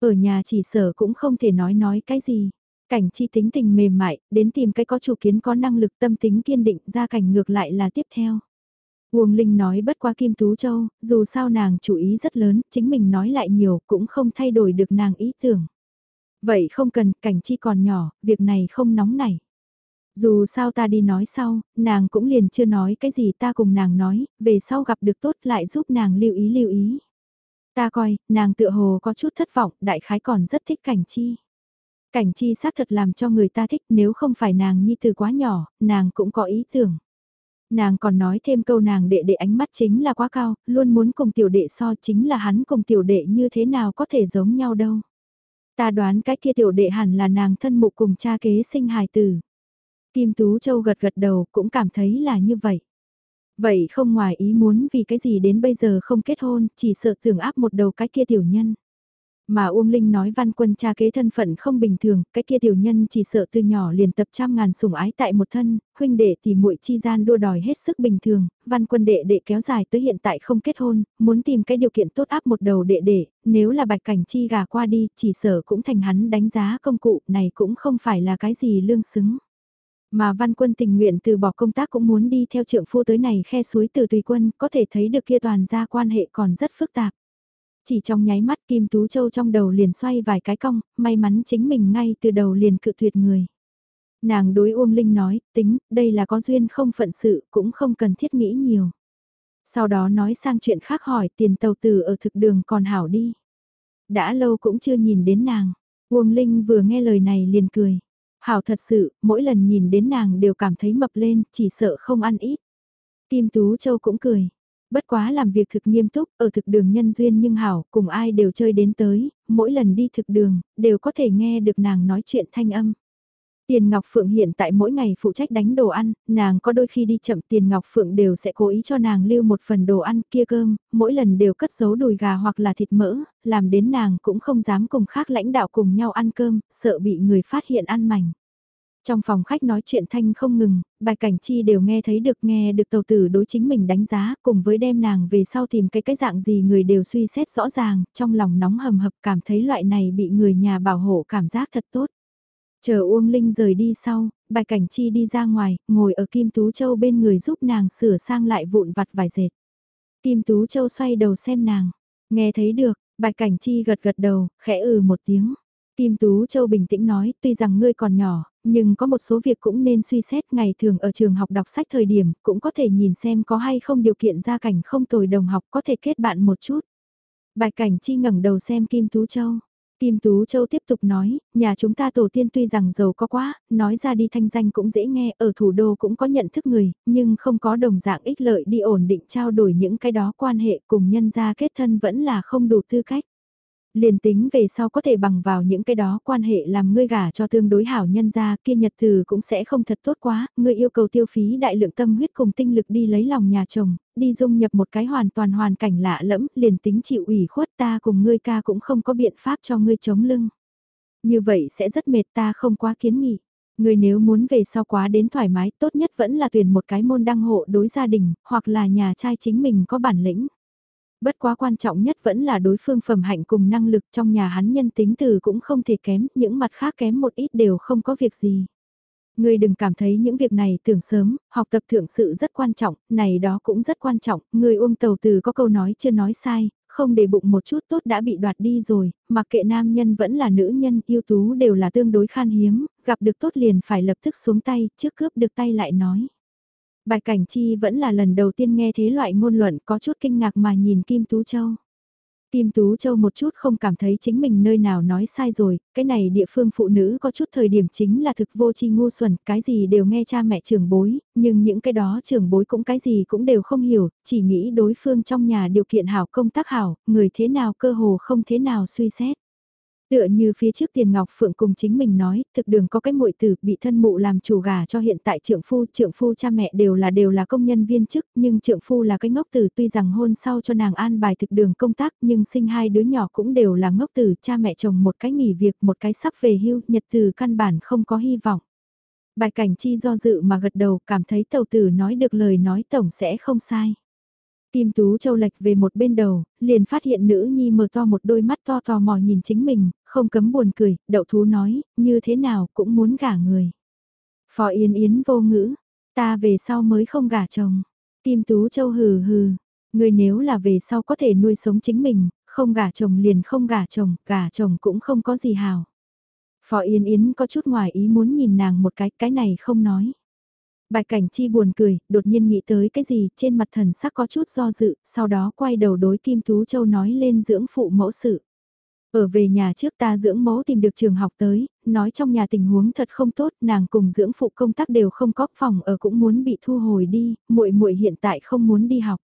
Ở nhà chỉ sở cũng không thể nói nói cái gì. Cảnh chi tính tình mềm mại, đến tìm cái có chủ kiến có năng lực tâm tính kiên định ra cảnh ngược lại là tiếp theo. Uông Linh nói bất qua Kim Tú Châu, dù sao nàng chủ ý rất lớn, chính mình nói lại nhiều cũng không thay đổi được nàng ý tưởng. Vậy không cần, cảnh chi còn nhỏ, việc này không nóng nảy. Dù sao ta đi nói sau, nàng cũng liền chưa nói cái gì ta cùng nàng nói, về sau gặp được tốt lại giúp nàng lưu ý lưu ý. Ta coi, nàng tựa hồ có chút thất vọng, đại khái còn rất thích cảnh chi. Cảnh chi xác thật làm cho người ta thích nếu không phải nàng nhi từ quá nhỏ, nàng cũng có ý tưởng. Nàng còn nói thêm câu nàng đệ đệ ánh mắt chính là quá cao, luôn muốn cùng tiểu đệ so chính là hắn cùng tiểu đệ như thế nào có thể giống nhau đâu. Ta đoán cái kia tiểu đệ hẳn là nàng thân mụ cùng cha kế sinh hài tử. Kim Tú Châu gật gật đầu cũng cảm thấy là như vậy. Vậy không ngoài ý muốn vì cái gì đến bây giờ không kết hôn, chỉ sợ tưởng áp một đầu cái kia tiểu nhân. Mà Uông Linh nói văn quân cha kế thân phận không bình thường, cái kia tiểu nhân chỉ sợ từ nhỏ liền tập trăm ngàn sủng ái tại một thân, huynh đệ thì muội chi gian đua đòi hết sức bình thường, văn quân đệ đệ kéo dài tới hiện tại không kết hôn, muốn tìm cái điều kiện tốt áp một đầu đệ đệ, nếu là bạch cảnh chi gà qua đi, chỉ sợ cũng thành hắn đánh giá công cụ này cũng không phải là cái gì lương xứng. Mà văn quân tình nguyện từ bỏ công tác cũng muốn đi theo trượng phu tới này khe suối từ tùy quân, có thể thấy được kia toàn gia quan hệ còn rất phức tạp. Chỉ trong nháy mắt Kim Tú Châu trong đầu liền xoay vài cái cong, may mắn chính mình ngay từ đầu liền cự tuyệt người. Nàng đối Uông Linh nói, tính, đây là có duyên không phận sự, cũng không cần thiết nghĩ nhiều. Sau đó nói sang chuyện khác hỏi tiền tàu tử ở thực đường còn hảo đi. Đã lâu cũng chưa nhìn đến nàng, Uông Linh vừa nghe lời này liền cười. Hảo thật sự, mỗi lần nhìn đến nàng đều cảm thấy mập lên, chỉ sợ không ăn ít. Kim Tú Châu cũng cười. Bất quá làm việc thực nghiêm túc, ở thực đường nhân duyên nhưng hảo, cùng ai đều chơi đến tới, mỗi lần đi thực đường, đều có thể nghe được nàng nói chuyện thanh âm. Tiền Ngọc Phượng hiện tại mỗi ngày phụ trách đánh đồ ăn, nàng có đôi khi đi chậm Tiền Ngọc Phượng đều sẽ cố ý cho nàng lưu một phần đồ ăn kia cơm, mỗi lần đều cất giấu đùi gà hoặc là thịt mỡ, làm đến nàng cũng không dám cùng khác lãnh đạo cùng nhau ăn cơm, sợ bị người phát hiện ăn mảnh. Trong phòng khách nói chuyện thanh không ngừng, bài cảnh chi đều nghe thấy được nghe được tàu tử đối chính mình đánh giá cùng với đem nàng về sau tìm cái cái dạng gì người đều suy xét rõ ràng, trong lòng nóng hầm hập cảm thấy loại này bị người nhà bảo hộ cảm giác thật tốt. Chờ Uông Linh rời đi sau, bài cảnh chi đi ra ngoài, ngồi ở Kim Tú Châu bên người giúp nàng sửa sang lại vụn vặt vài dệt. Kim Tú Châu xoay đầu xem nàng, nghe thấy được, bài cảnh chi gật gật đầu, khẽ ừ một tiếng. Kim Tú Châu bình tĩnh nói, tuy rằng ngươi còn nhỏ, nhưng có một số việc cũng nên suy xét ngày thường ở trường học đọc sách thời điểm, cũng có thể nhìn xem có hay không điều kiện gia cảnh không tồi đồng học có thể kết bạn một chút. Bạch Cảnh Chi ngẩng đầu xem Kim Tú Châu. Kim Tú Châu tiếp tục nói, nhà chúng ta tổ tiên tuy rằng giàu có quá, nói ra đi thanh danh cũng dễ nghe, ở thủ đô cũng có nhận thức người, nhưng không có đồng dạng ích lợi đi ổn định trao đổi những cái đó quan hệ cùng nhân gia kết thân vẫn là không đủ tư cách. Liền tính về sau có thể bằng vào những cái đó quan hệ làm ngươi gả cho tương đối hảo nhân gia kia nhật từ cũng sẽ không thật tốt quá, ngươi yêu cầu tiêu phí đại lượng tâm huyết cùng tinh lực đi lấy lòng nhà chồng, đi dung nhập một cái hoàn toàn hoàn cảnh lạ lẫm, liền tính chịu ủy khuất ta cùng ngươi ca cũng không có biện pháp cho ngươi chống lưng. Như vậy sẽ rất mệt ta không quá kiến nghị. Ngươi nếu muốn về sau quá đến thoải mái tốt nhất vẫn là tuyển một cái môn đăng hộ đối gia đình, hoặc là nhà trai chính mình có bản lĩnh. Bất quá quan trọng nhất vẫn là đối phương phẩm hạnh cùng năng lực trong nhà hắn nhân tính từ cũng không thể kém, những mặt khác kém một ít đều không có việc gì. Ngươi đừng cảm thấy những việc này tưởng sớm, học tập thượng sự rất quan trọng, này đó cũng rất quan trọng, người uông tàu từ có câu nói chưa nói sai, không để bụng một chút tốt đã bị đoạt đi rồi, mặc kệ nam nhân vẫn là nữ nhân yêu tú đều là tương đối khan hiếm, gặp được tốt liền phải lập tức xuống tay, trước cướp được tay lại nói. Bạch Cảnh Chi vẫn là lần đầu tiên nghe thế loại ngôn luận có chút kinh ngạc mà nhìn Kim Tú Châu. Kim Tú Châu một chút không cảm thấy chính mình nơi nào nói sai rồi, cái này địa phương phụ nữ có chút thời điểm chính là thực vô chi ngu xuẩn, cái gì đều nghe cha mẹ trưởng bối, nhưng những cái đó trưởng bối cũng cái gì cũng đều không hiểu, chỉ nghĩ đối phương trong nhà điều kiện hảo công tác hảo, người thế nào cơ hồ không thế nào suy xét. Tựa như phía trước Tiền Ngọc Phượng cùng chính mình nói, thực đường có cái muội tử bị thân mụ làm chủ gà cho hiện tại trượng phu, trượng phu cha mẹ đều là đều là công nhân viên chức, nhưng trượng phu là cái ngốc tử tuy rằng hôn sau cho nàng an bài thực đường công tác nhưng sinh hai đứa nhỏ cũng đều là ngốc tử, cha mẹ chồng một cái nghỉ việc, một cái sắp về hưu, nhật từ căn bản không có hy vọng. Bài cảnh chi do dự mà gật đầu cảm thấy tàu tử nói được lời nói tổng sẽ không sai. Kim Tú Châu lệch về một bên đầu, liền phát hiện nữ nhi mở to một đôi mắt to tò mò nhìn chính mình, không cấm buồn cười, đậu thú nói, như thế nào cũng muốn gả người. Phó Yên Yến vô ngữ, ta về sau mới không gả chồng. Kim Tú Châu hừ hừ, người nếu là về sau có thể nuôi sống chính mình, không gả chồng liền không gả chồng, gả chồng cũng không có gì hào. Phó Yên Yến có chút ngoài ý muốn nhìn nàng một cái, cái này không nói. Bạch Cảnh Chi buồn cười, đột nhiên nghĩ tới cái gì, trên mặt thần sắc có chút do dự, sau đó quay đầu đối Kim Tú Châu nói lên dưỡng phụ mẫu sự. Ở về nhà trước ta dưỡng mẫu tìm được trường học tới, nói trong nhà tình huống thật không tốt, nàng cùng dưỡng phụ công tác đều không có phòng ở cũng muốn bị thu hồi đi, muội muội hiện tại không muốn đi học.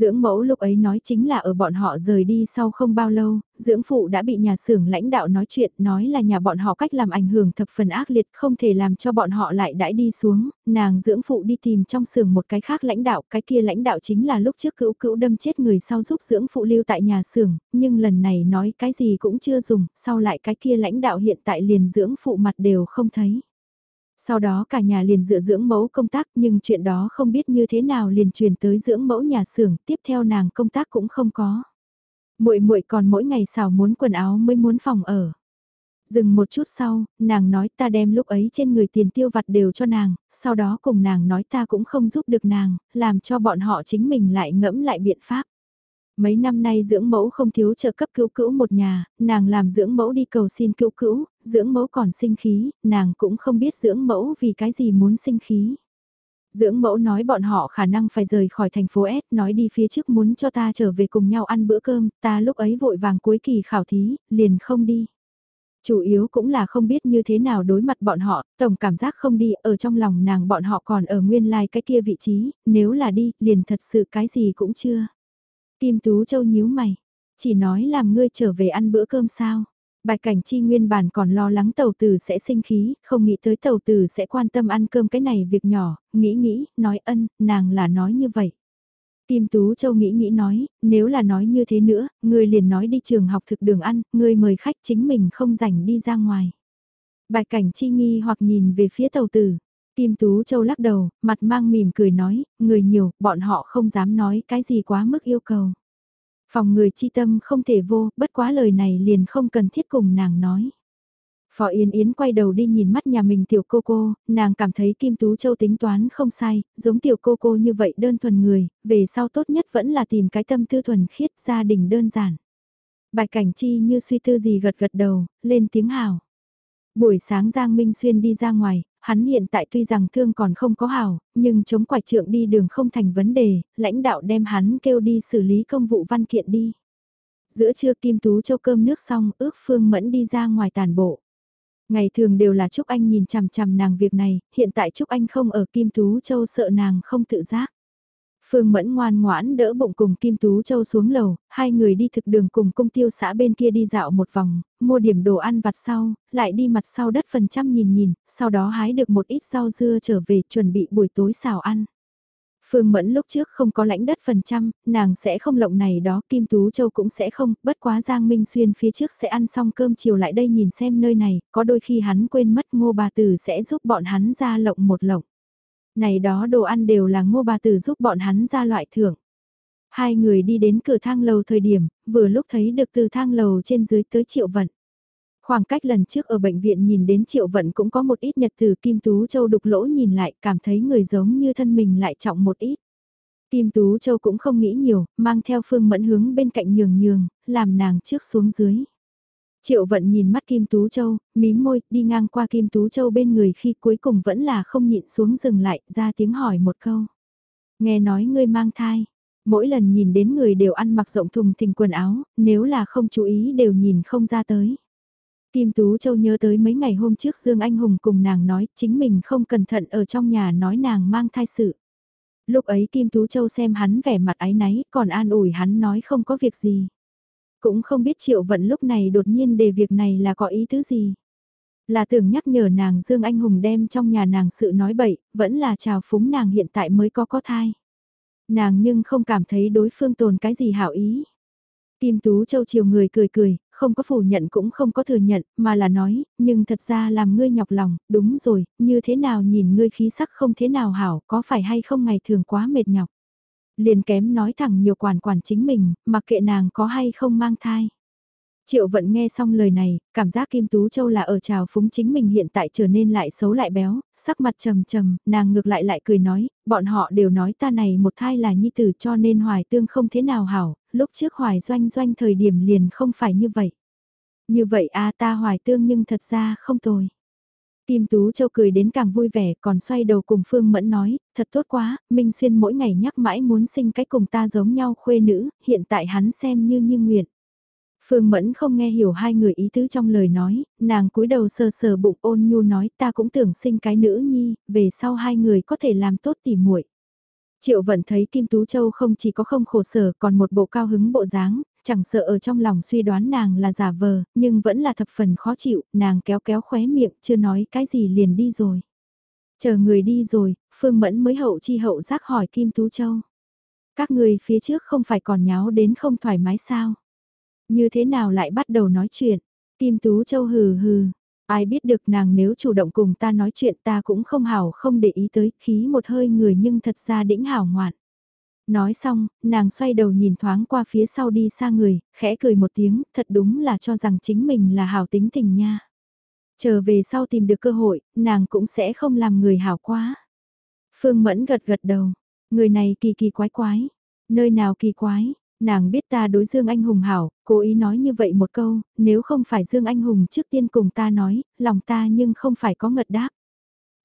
Dưỡng mẫu lúc ấy nói chính là ở bọn họ rời đi sau không bao lâu, dưỡng phụ đã bị nhà xưởng lãnh đạo nói chuyện, nói là nhà bọn họ cách làm ảnh hưởng thập phần ác liệt không thể làm cho bọn họ lại đãi đi xuống, nàng dưỡng phụ đi tìm trong xưởng một cái khác lãnh đạo, cái kia lãnh đạo chính là lúc trước cữu cữu đâm chết người sau giúp dưỡng phụ lưu tại nhà xưởng, nhưng lần này nói cái gì cũng chưa dùng, sau lại cái kia lãnh đạo hiện tại liền dưỡng phụ mặt đều không thấy. Sau đó cả nhà liền dựa dưỡng mẫu công tác nhưng chuyện đó không biết như thế nào liền truyền tới dưỡng mẫu nhà xưởng, tiếp theo nàng công tác cũng không có. Muội muội còn mỗi ngày xào muốn quần áo mới muốn phòng ở. Dừng một chút sau, nàng nói ta đem lúc ấy trên người tiền tiêu vặt đều cho nàng, sau đó cùng nàng nói ta cũng không giúp được nàng, làm cho bọn họ chính mình lại ngẫm lại biện pháp. Mấy năm nay dưỡng mẫu không thiếu trợ cấp cứu cữu một nhà, nàng làm dưỡng mẫu đi cầu xin cứu cữu, dưỡng mẫu còn sinh khí, nàng cũng không biết dưỡng mẫu vì cái gì muốn sinh khí. Dưỡng mẫu nói bọn họ khả năng phải rời khỏi thành phố S, nói đi phía trước muốn cho ta trở về cùng nhau ăn bữa cơm, ta lúc ấy vội vàng cuối kỳ khảo thí, liền không đi. Chủ yếu cũng là không biết như thế nào đối mặt bọn họ, tổng cảm giác không đi, ở trong lòng nàng bọn họ còn ở nguyên lai like cái kia vị trí, nếu là đi, liền thật sự cái gì cũng chưa. Kim Tú Châu nhíu mày, chỉ nói làm ngươi trở về ăn bữa cơm sao. Bạch Cảnh Chi nguyên bản còn lo lắng tàu tử sẽ sinh khí, không nghĩ tới tàu tử sẽ quan tâm ăn cơm cái này việc nhỏ, nghĩ nghĩ, nói ân, nàng là nói như vậy. Kim Tú Châu nghĩ nghĩ nói, nếu là nói như thế nữa, ngươi liền nói đi trường học thực đường ăn, ngươi mời khách chính mình không rảnh đi ra ngoài. Bạch Cảnh Chi nghi hoặc nhìn về phía tàu tử. Kim Tú Châu lắc đầu, mặt mang mỉm cười nói, người nhiều, bọn họ không dám nói cái gì quá mức yêu cầu. Phòng người chi tâm không thể vô, bất quá lời này liền không cần thiết cùng nàng nói. Phó Yên Yến quay đầu đi nhìn mắt nhà mình tiểu cô cô, nàng cảm thấy Kim Tú Châu tính toán không sai, giống tiểu cô cô như vậy đơn thuần người, về sau tốt nhất vẫn là tìm cái tâm tư thuần khiết gia đình đơn giản. Bạch Cảnh Chi như suy tư gì gật gật đầu, lên tiếng hào. Buổi sáng Giang Minh Xuyên đi ra ngoài, hắn hiện tại tuy rằng thương còn không có hảo, nhưng chống quải trượng đi đường không thành vấn đề, lãnh đạo đem hắn kêu đi xử lý công vụ văn kiện đi. Giữa trưa Kim Tú Châu cơm nước xong, ước Phương Mẫn đi ra ngoài tàn bộ. Ngày thường đều là Trúc Anh nhìn chằm chằm nàng việc này, hiện tại Trúc Anh không ở Kim Tú Châu sợ nàng không tự giác. Phương Mẫn ngoan ngoãn đỡ bụng cùng Kim Tú Châu xuống lầu, hai người đi thực đường cùng công tiêu xã bên kia đi dạo một vòng, mua điểm đồ ăn vặt sau, lại đi mặt sau đất phần trăm nhìn nhìn, sau đó hái được một ít rau dưa trở về chuẩn bị buổi tối xào ăn. Phương Mẫn lúc trước không có lãnh đất phần trăm, nàng sẽ không lộng này đó, Kim Tú Châu cũng sẽ không, bất quá Giang Minh Xuyên phía trước sẽ ăn xong cơm chiều lại đây nhìn xem nơi này, có đôi khi hắn quên mất ngô bà tử sẽ giúp bọn hắn ra lộng một lộng. Này đó đồ ăn đều là ngô bà tử giúp bọn hắn ra loại thưởng. Hai người đi đến cửa thang lầu thời điểm, vừa lúc thấy được từ thang lầu trên dưới tới triệu vận. Khoảng cách lần trước ở bệnh viện nhìn đến triệu vận cũng có một ít nhật từ Kim Tú Châu đục lỗ nhìn lại cảm thấy người giống như thân mình lại trọng một ít. Kim Tú Châu cũng không nghĩ nhiều, mang theo phương mẫn hướng bên cạnh nhường nhường, làm nàng trước xuống dưới. Triệu vận nhìn mắt Kim Tú Châu, mím môi, đi ngang qua Kim Tú Châu bên người khi cuối cùng vẫn là không nhịn xuống dừng lại, ra tiếng hỏi một câu. Nghe nói ngươi mang thai, mỗi lần nhìn đến người đều ăn mặc rộng thùng thình quần áo, nếu là không chú ý đều nhìn không ra tới. Kim Tú Châu nhớ tới mấy ngày hôm trước Dương Anh Hùng cùng nàng nói chính mình không cẩn thận ở trong nhà nói nàng mang thai sự. Lúc ấy Kim Tú Châu xem hắn vẻ mặt ái náy còn an ủi hắn nói không có việc gì. Cũng không biết Triệu Vận lúc này đột nhiên đề việc này là có ý tứ gì. Là tưởng nhắc nhở nàng Dương Anh Hùng đem trong nhà nàng sự nói bậy, vẫn là chào phúng nàng hiện tại mới có có thai. Nàng nhưng không cảm thấy đối phương tồn cái gì hảo ý. Kim Tú Châu chiều người cười cười, không có phủ nhận cũng không có thừa nhận, mà là nói, nhưng thật ra làm ngươi nhọc lòng, đúng rồi, như thế nào nhìn ngươi khí sắc không thế nào hảo, có phải hay không ngày thường quá mệt nhọc. Liền kém nói thẳng nhiều quản quản chính mình, mặc kệ nàng có hay không mang thai. Triệu vận nghe xong lời này, cảm giác Kim Tú Châu là ở trào phúng chính mình hiện tại trở nên lại xấu lại béo, sắc mặt trầm trầm, nàng ngược lại lại cười nói, bọn họ đều nói ta này một thai là nhi tử cho nên hoài tương không thế nào hảo, lúc trước hoài doanh doanh thời điểm liền không phải như vậy. Như vậy a ta hoài tương nhưng thật ra không tồi. Kim Tú Châu cười đến càng vui vẻ còn xoay đầu cùng Phương Mẫn nói, thật tốt quá, Minh Xuyên mỗi ngày nhắc mãi muốn sinh cái cùng ta giống nhau khuê nữ, hiện tại hắn xem như như nguyện. Phương Mẫn không nghe hiểu hai người ý tứ trong lời nói, nàng cúi đầu sờ sờ bụng ôn nhu nói ta cũng tưởng sinh cái nữ nhi, về sau hai người có thể làm tốt tỉ muội. Triệu vận thấy Kim Tú Châu không chỉ có không khổ sở còn một bộ cao hứng bộ dáng, chẳng sợ ở trong lòng suy đoán nàng là giả vờ, nhưng vẫn là thập phần khó chịu, nàng kéo kéo khóe miệng chưa nói cái gì liền đi rồi. Chờ người đi rồi, Phương Mẫn mới hậu chi hậu giác hỏi Kim Tú Châu. Các người phía trước không phải còn nháo đến không thoải mái sao? Như thế nào lại bắt đầu nói chuyện? Kim Tú Châu hừ hừ. Ai biết được nàng nếu chủ động cùng ta nói chuyện ta cũng không hảo không để ý tới khí một hơi người nhưng thật ra đĩnh hảo ngoạn. Nói xong, nàng xoay đầu nhìn thoáng qua phía sau đi xa người, khẽ cười một tiếng, thật đúng là cho rằng chính mình là hảo tính tình nha. Chờ về sau tìm được cơ hội, nàng cũng sẽ không làm người hảo quá. Phương Mẫn gật gật đầu, người này kỳ kỳ quái quái, nơi nào kỳ quái, Nàng biết ta đối Dương Anh Hùng hảo, cố ý nói như vậy một câu, nếu không phải Dương Anh Hùng trước tiên cùng ta nói, lòng ta nhưng không phải có ngật đáp.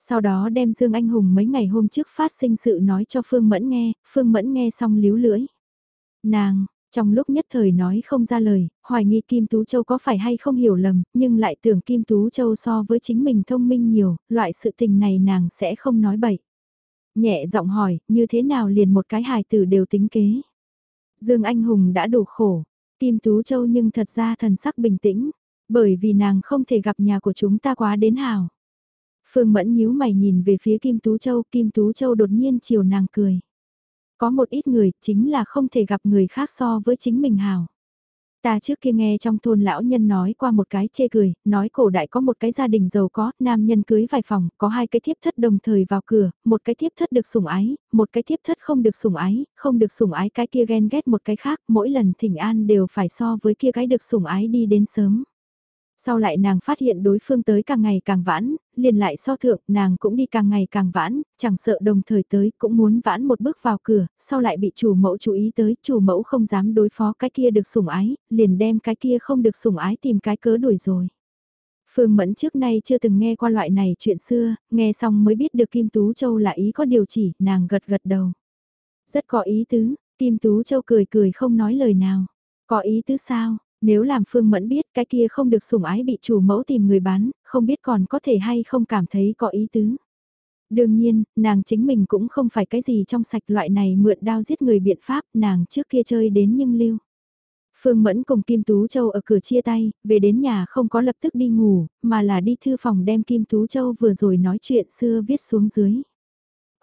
Sau đó đem Dương Anh Hùng mấy ngày hôm trước phát sinh sự nói cho Phương Mẫn nghe, Phương Mẫn nghe xong líu lưỡi. Nàng, trong lúc nhất thời nói không ra lời, hoài nghi Kim Tú Châu có phải hay không hiểu lầm, nhưng lại tưởng Kim Tú Châu so với chính mình thông minh nhiều, loại sự tình này nàng sẽ không nói bậy. Nhẹ giọng hỏi, như thế nào liền một cái hài tử đều tính kế. Dương Anh Hùng đã đủ khổ, Kim Tú Châu nhưng thật ra thần sắc bình tĩnh, bởi vì nàng không thể gặp nhà của chúng ta quá đến hào. Phương Mẫn nhíu mày nhìn về phía Kim Tú Châu, Kim Tú Châu đột nhiên chiều nàng cười. Có một ít người chính là không thể gặp người khác so với chính mình hào. Ta trước kia nghe trong thôn lão nhân nói qua một cái chê cười, nói cổ đại có một cái gia đình giàu có, nam nhân cưới vài phòng, có hai cái thiếp thất đồng thời vào cửa, một cái thiếp thất được sủng ái, một cái thiếp thất không được sủng ái, không được sủng ái cái kia ghen ghét một cái khác, mỗi lần thỉnh an đều phải so với kia cái được sủng ái đi đến sớm. Sau lại nàng phát hiện đối phương tới càng ngày càng vãn, liền lại so thượng, nàng cũng đi càng ngày càng vãn, chẳng sợ đồng thời tới cũng muốn vãn một bước vào cửa, sau lại bị chủ mẫu chú ý tới, chủ mẫu không dám đối phó cái kia được sủng ái, liền đem cái kia không được sủng ái tìm cái cớ đuổi rồi. Phương Mẫn trước nay chưa từng nghe qua loại này chuyện xưa, nghe xong mới biết được Kim Tú Châu là ý có điều chỉ, nàng gật gật đầu. Rất có ý tứ, Kim Tú Châu cười cười không nói lời nào. Có ý tứ sao, nếu làm Phương Mẫn biết cái kia không được sủng ái bị chủ mẫu tìm người bán, không biết còn có thể hay không cảm thấy có ý tứ. Đương nhiên, nàng chính mình cũng không phải cái gì trong sạch loại này mượn đao giết người biện pháp, nàng trước kia chơi đến nhưng lưu. Phương Mẫn cùng Kim Tú Châu ở cửa chia tay, về đến nhà không có lập tức đi ngủ, mà là đi thư phòng đem Kim Tú Châu vừa rồi nói chuyện xưa viết xuống dưới.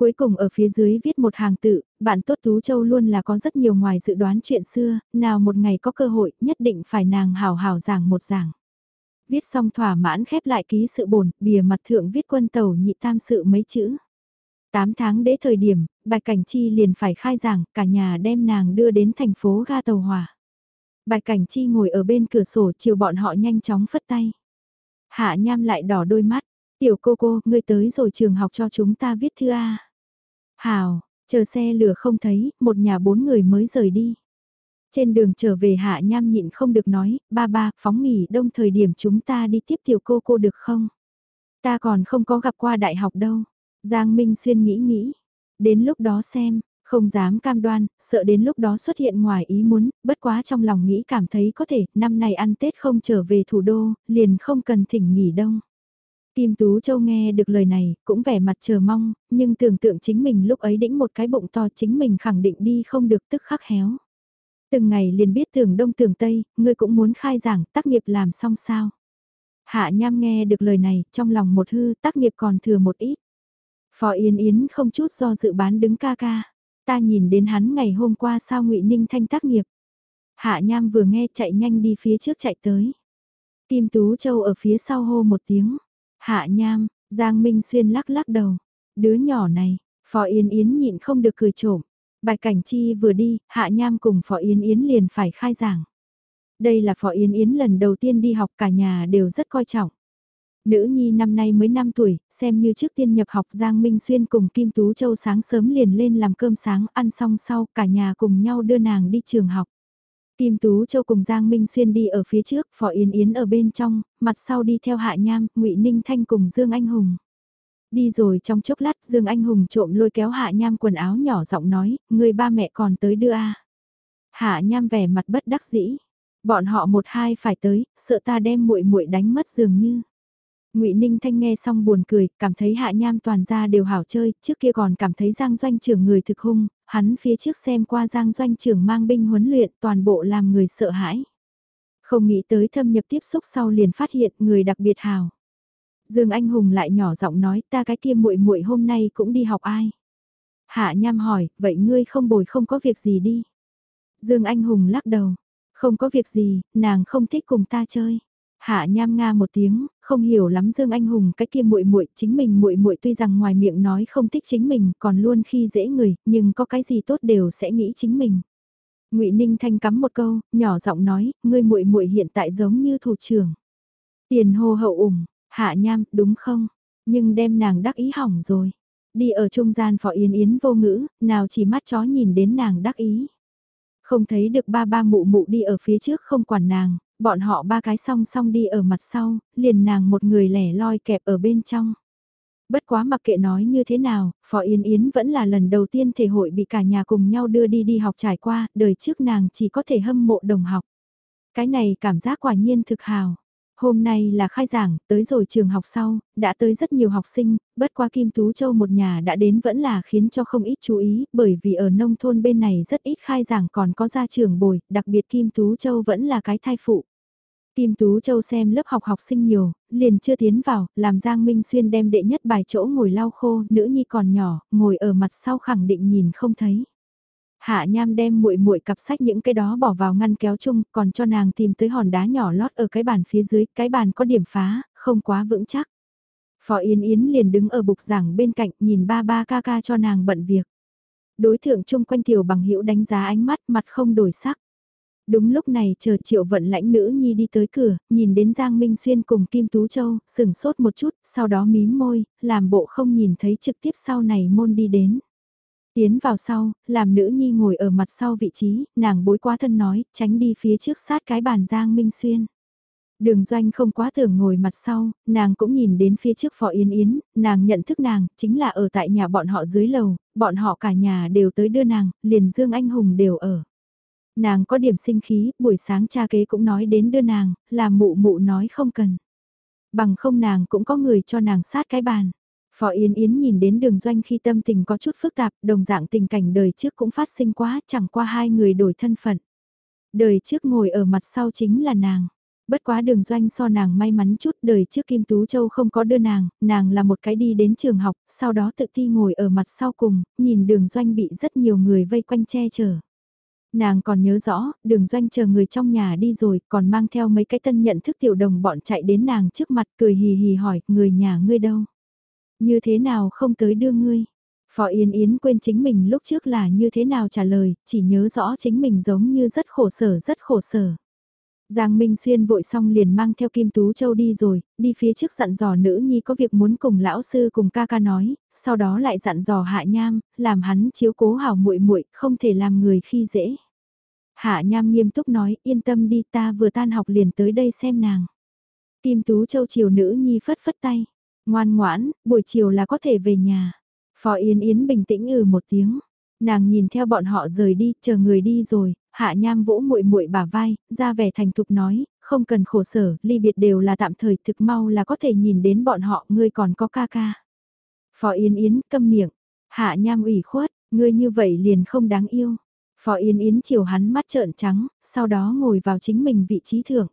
Cuối cùng ở phía dưới viết một hàng tự, bạn tốt Tú Châu luôn là có rất nhiều ngoài dự đoán chuyện xưa, nào một ngày có cơ hội nhất định phải nàng hào hào giảng một giảng. Viết xong thỏa mãn khép lại ký sự bổn, bìa mặt thượng viết quân tàu nhị tam sự mấy chữ. Tám tháng đế thời điểm, Bạch Cảnh Chi liền phải khai giảng, cả nhà đem nàng đưa đến thành phố ga tàu hỏa. Bạch Cảnh Chi ngồi ở bên cửa sổ chiều bọn họ nhanh chóng phất tay. Hạ Nham lại đỏ đôi mắt, tiểu cô cô, ngươi tới rồi trường học cho chúng ta viết thư A. Hào, chờ xe lửa không thấy, một nhà bốn người mới rời đi. Trên đường trở về Hạ Nham nhịn không được nói, ba ba, phóng nghỉ đông thời điểm chúng ta đi tiếp tiểu cô cô được không? Ta còn không có gặp qua đại học đâu. Giang Minh Xuyên nghĩ nghĩ. Đến lúc đó xem, không dám cam đoan, sợ đến lúc đó xuất hiện ngoài ý muốn, bất quá trong lòng nghĩ cảm thấy có thể, năm nay ăn Tết không trở về thủ đô, liền không cần thỉnh nghỉ đông. Kim Tú Châu nghe được lời này, cũng vẻ mặt chờ mong, nhưng tưởng tượng chính mình lúc ấy đĩnh một cái bụng to chính mình khẳng định đi không được tức khắc héo. Từng ngày liền biết tưởng đông tưởng tây, ngươi cũng muốn khai giảng, tác nghiệp làm xong sao. Hạ Nham nghe được lời này, trong lòng một hư, tác nghiệp còn thừa một ít. Phò Yên Yến không chút do dự bán đứng ca ca. Ta nhìn đến hắn ngày hôm qua sao ngụy Ninh Thanh tác nghiệp. Hạ Nham vừa nghe chạy nhanh đi phía trước chạy tới. Kim Tú Châu ở phía sau hô một tiếng. Hạ Nham, Giang Minh Xuyên lắc lắc đầu. Đứa nhỏ này, Phó Yên Yến nhịn không được cười trộm. Bạch Cảnh Chi vừa đi, Hạ Nham cùng Phó Yến Yến liền phải khai giảng. Đây là Phó Yến Yến lần đầu tiên đi học cả nhà đều rất coi trọng. Nữ nhi năm nay mới 5 tuổi, xem như trước tiên nhập học Giang Minh Xuyên cùng Kim Tú Châu sáng sớm liền lên làm cơm sáng ăn xong sau cả nhà cùng nhau đưa nàng đi trường học. Kim Tú Châu cùng Giang Minh Xuyên đi ở phía trước, Phỏ Yến Yến ở bên trong, mặt sau đi theo Hạ Nham, Ngụy Ninh Thanh cùng Dương Anh Hùng. Đi rồi trong chốc lát Dương Anh Hùng trộm lôi kéo Hạ Nham quần áo nhỏ giọng nói, người ba mẹ còn tới đưa a Hạ Nham vẻ mặt bất đắc dĩ. Bọn họ một hai phải tới, sợ ta đem muội muội đánh mất dường như. Ngụy Ninh Thanh nghe xong buồn cười, cảm thấy Hạ Nham toàn ra đều hảo chơi, trước kia còn cảm thấy Giang Doanh trưởng người thực hung, hắn phía trước xem qua Giang Doanh trưởng mang binh huấn luyện toàn bộ làm người sợ hãi. Không nghĩ tới thâm nhập tiếp xúc sau liền phát hiện người đặc biệt hào. Dương Anh Hùng lại nhỏ giọng nói ta cái kia muội muội hôm nay cũng đi học ai. Hạ Nham hỏi, vậy ngươi không bồi không có việc gì đi. Dương Anh Hùng lắc đầu, không có việc gì, nàng không thích cùng ta chơi. Hạ Nham nga một tiếng, không hiểu lắm Dương Anh Hùng cái kia muội muội, chính mình muội muội tuy rằng ngoài miệng nói không thích chính mình, còn luôn khi dễ người, nhưng có cái gì tốt đều sẽ nghĩ chính mình. Ngụy Ninh Thanh cắm một câu, nhỏ giọng nói, ngươi muội muội hiện tại giống như thủ trưởng. Tiền hô hậu ủng, Hạ Nham, đúng không? Nhưng đem nàng đắc ý hỏng rồi. Đi ở trung gian phỏ Yến Yến vô ngữ, nào chỉ mắt chó nhìn đến nàng đắc ý. Không thấy được ba ba mụ mụ đi ở phía trước không quản nàng, bọn họ ba cái song song đi ở mặt sau, liền nàng một người lẻ loi kẹp ở bên trong. Bất quá mặc kệ nói như thế nào, Phó Yến Yến vẫn là lần đầu tiên thể hội bị cả nhà cùng nhau đưa đi đi học trải qua, đời trước nàng chỉ có thể hâm mộ đồng học. Cái này cảm giác quả nhiên thực hào. Hôm nay là khai giảng, tới rồi trường học sau, đã tới rất nhiều học sinh, bất qua Kim Tú Châu một nhà đã đến vẫn là khiến cho không ít chú ý, bởi vì ở nông thôn bên này rất ít khai giảng còn có gia trường bồi, đặc biệt Kim Tú Châu vẫn là cái thai phụ. Kim Tú Châu xem lớp học học sinh nhiều, liền chưa tiến vào, làm Giang Minh Xuyên đem đệ nhất bài chỗ ngồi lau khô, nữ nhi còn nhỏ, ngồi ở mặt sau khẳng định nhìn không thấy. Hạ Nham đem muội muội cặp sách những cái đó bỏ vào ngăn kéo chung, còn cho nàng tìm tới hòn đá nhỏ lót ở cái bàn phía dưới, cái bàn có điểm phá, không quá vững chắc. Phó Yến Yến liền đứng ở bục giảng bên cạnh nhìn ba ba ca ca cho nàng bận việc. Đối thượng chung quanh tiểu bằng hữu đánh giá ánh mắt mặt không đổi sắc. Đúng lúc này chờ triệu vận lãnh nữ nhi đi tới cửa, nhìn đến Giang Minh Xuyên cùng Kim Tú Châu, sừng sốt một chút, sau đó mím môi, làm bộ không nhìn thấy trực tiếp sau này môn đi đến. Tiến vào sau, làm nữ nhi ngồi ở mặt sau vị trí, nàng bối quá thân nói, tránh đi phía trước sát cái bàn Giang Minh Xuyên. Đường doanh không quá tưởng ngồi mặt sau, nàng cũng nhìn đến phía trước phò Yến Yến, nàng nhận thức nàng, chính là ở tại nhà bọn họ dưới lầu, bọn họ cả nhà đều tới đưa nàng, liền Dương Anh Hùng đều ở. Nàng có điểm sinh khí, buổi sáng cha kế cũng nói đến đưa nàng, là mụ mụ nói không cần. Bằng không nàng cũng có người cho nàng sát cái bàn. Phó Yến Yến nhìn đến đường doanh khi tâm tình có chút phức tạp, đồng dạng tình cảnh đời trước cũng phát sinh quá, chẳng qua hai người đổi thân phận. Đời trước ngồi ở mặt sau chính là nàng. Bất quá đường doanh so nàng may mắn chút đời trước Kim Tú Châu không có đưa nàng, nàng là một cái đi đến trường học, sau đó tự thi ngồi ở mặt sau cùng, nhìn đường doanh bị rất nhiều người vây quanh che chở. Nàng còn nhớ rõ, đường doanh chờ người trong nhà đi rồi, còn mang theo mấy cái tân nhận thức tiểu đồng bọn chạy đến nàng trước mặt cười hì hì hỏi, người nhà ngươi đâu? Như thế nào không tới đưa ngươi? Phó Yến Yến quên chính mình lúc trước là như thế nào trả lời, chỉ nhớ rõ chính mình giống như rất khổ sở rất khổ sở. Giang Minh Xuyên vội xong liền mang theo Kim Tú Châu đi rồi, đi phía trước dặn dò nữ nhi có việc muốn cùng lão sư cùng ca ca nói, sau đó lại dặn dò Hạ Nham, làm hắn chiếu cố hảo muội muội, không thể làm người khi dễ. Hạ Nham nghiêm túc nói, yên tâm đi ta vừa tan học liền tới đây xem nàng. Kim Tú Châu chiều nữ nhi phất phất tay, ngoan ngoãn, buổi chiều là có thể về nhà. Phó Yến Yến bình tĩnh ừ một tiếng. Nàng nhìn theo bọn họ rời đi, chờ người đi rồi, Hạ Nham vỗ muội muội bả vai, ra vẻ thành thục nói, không cần khổ sở, ly biệt đều là tạm thời, thực mau là có thể nhìn đến bọn họ, ngươi còn có ca ca. Phó Yến Yến câm miệng, Hạ Nham ủy khuất, ngươi như vậy liền không đáng yêu. Phó Yến Yến chiều hắn mắt trợn trắng, sau đó ngồi vào chính mình vị trí thưởng.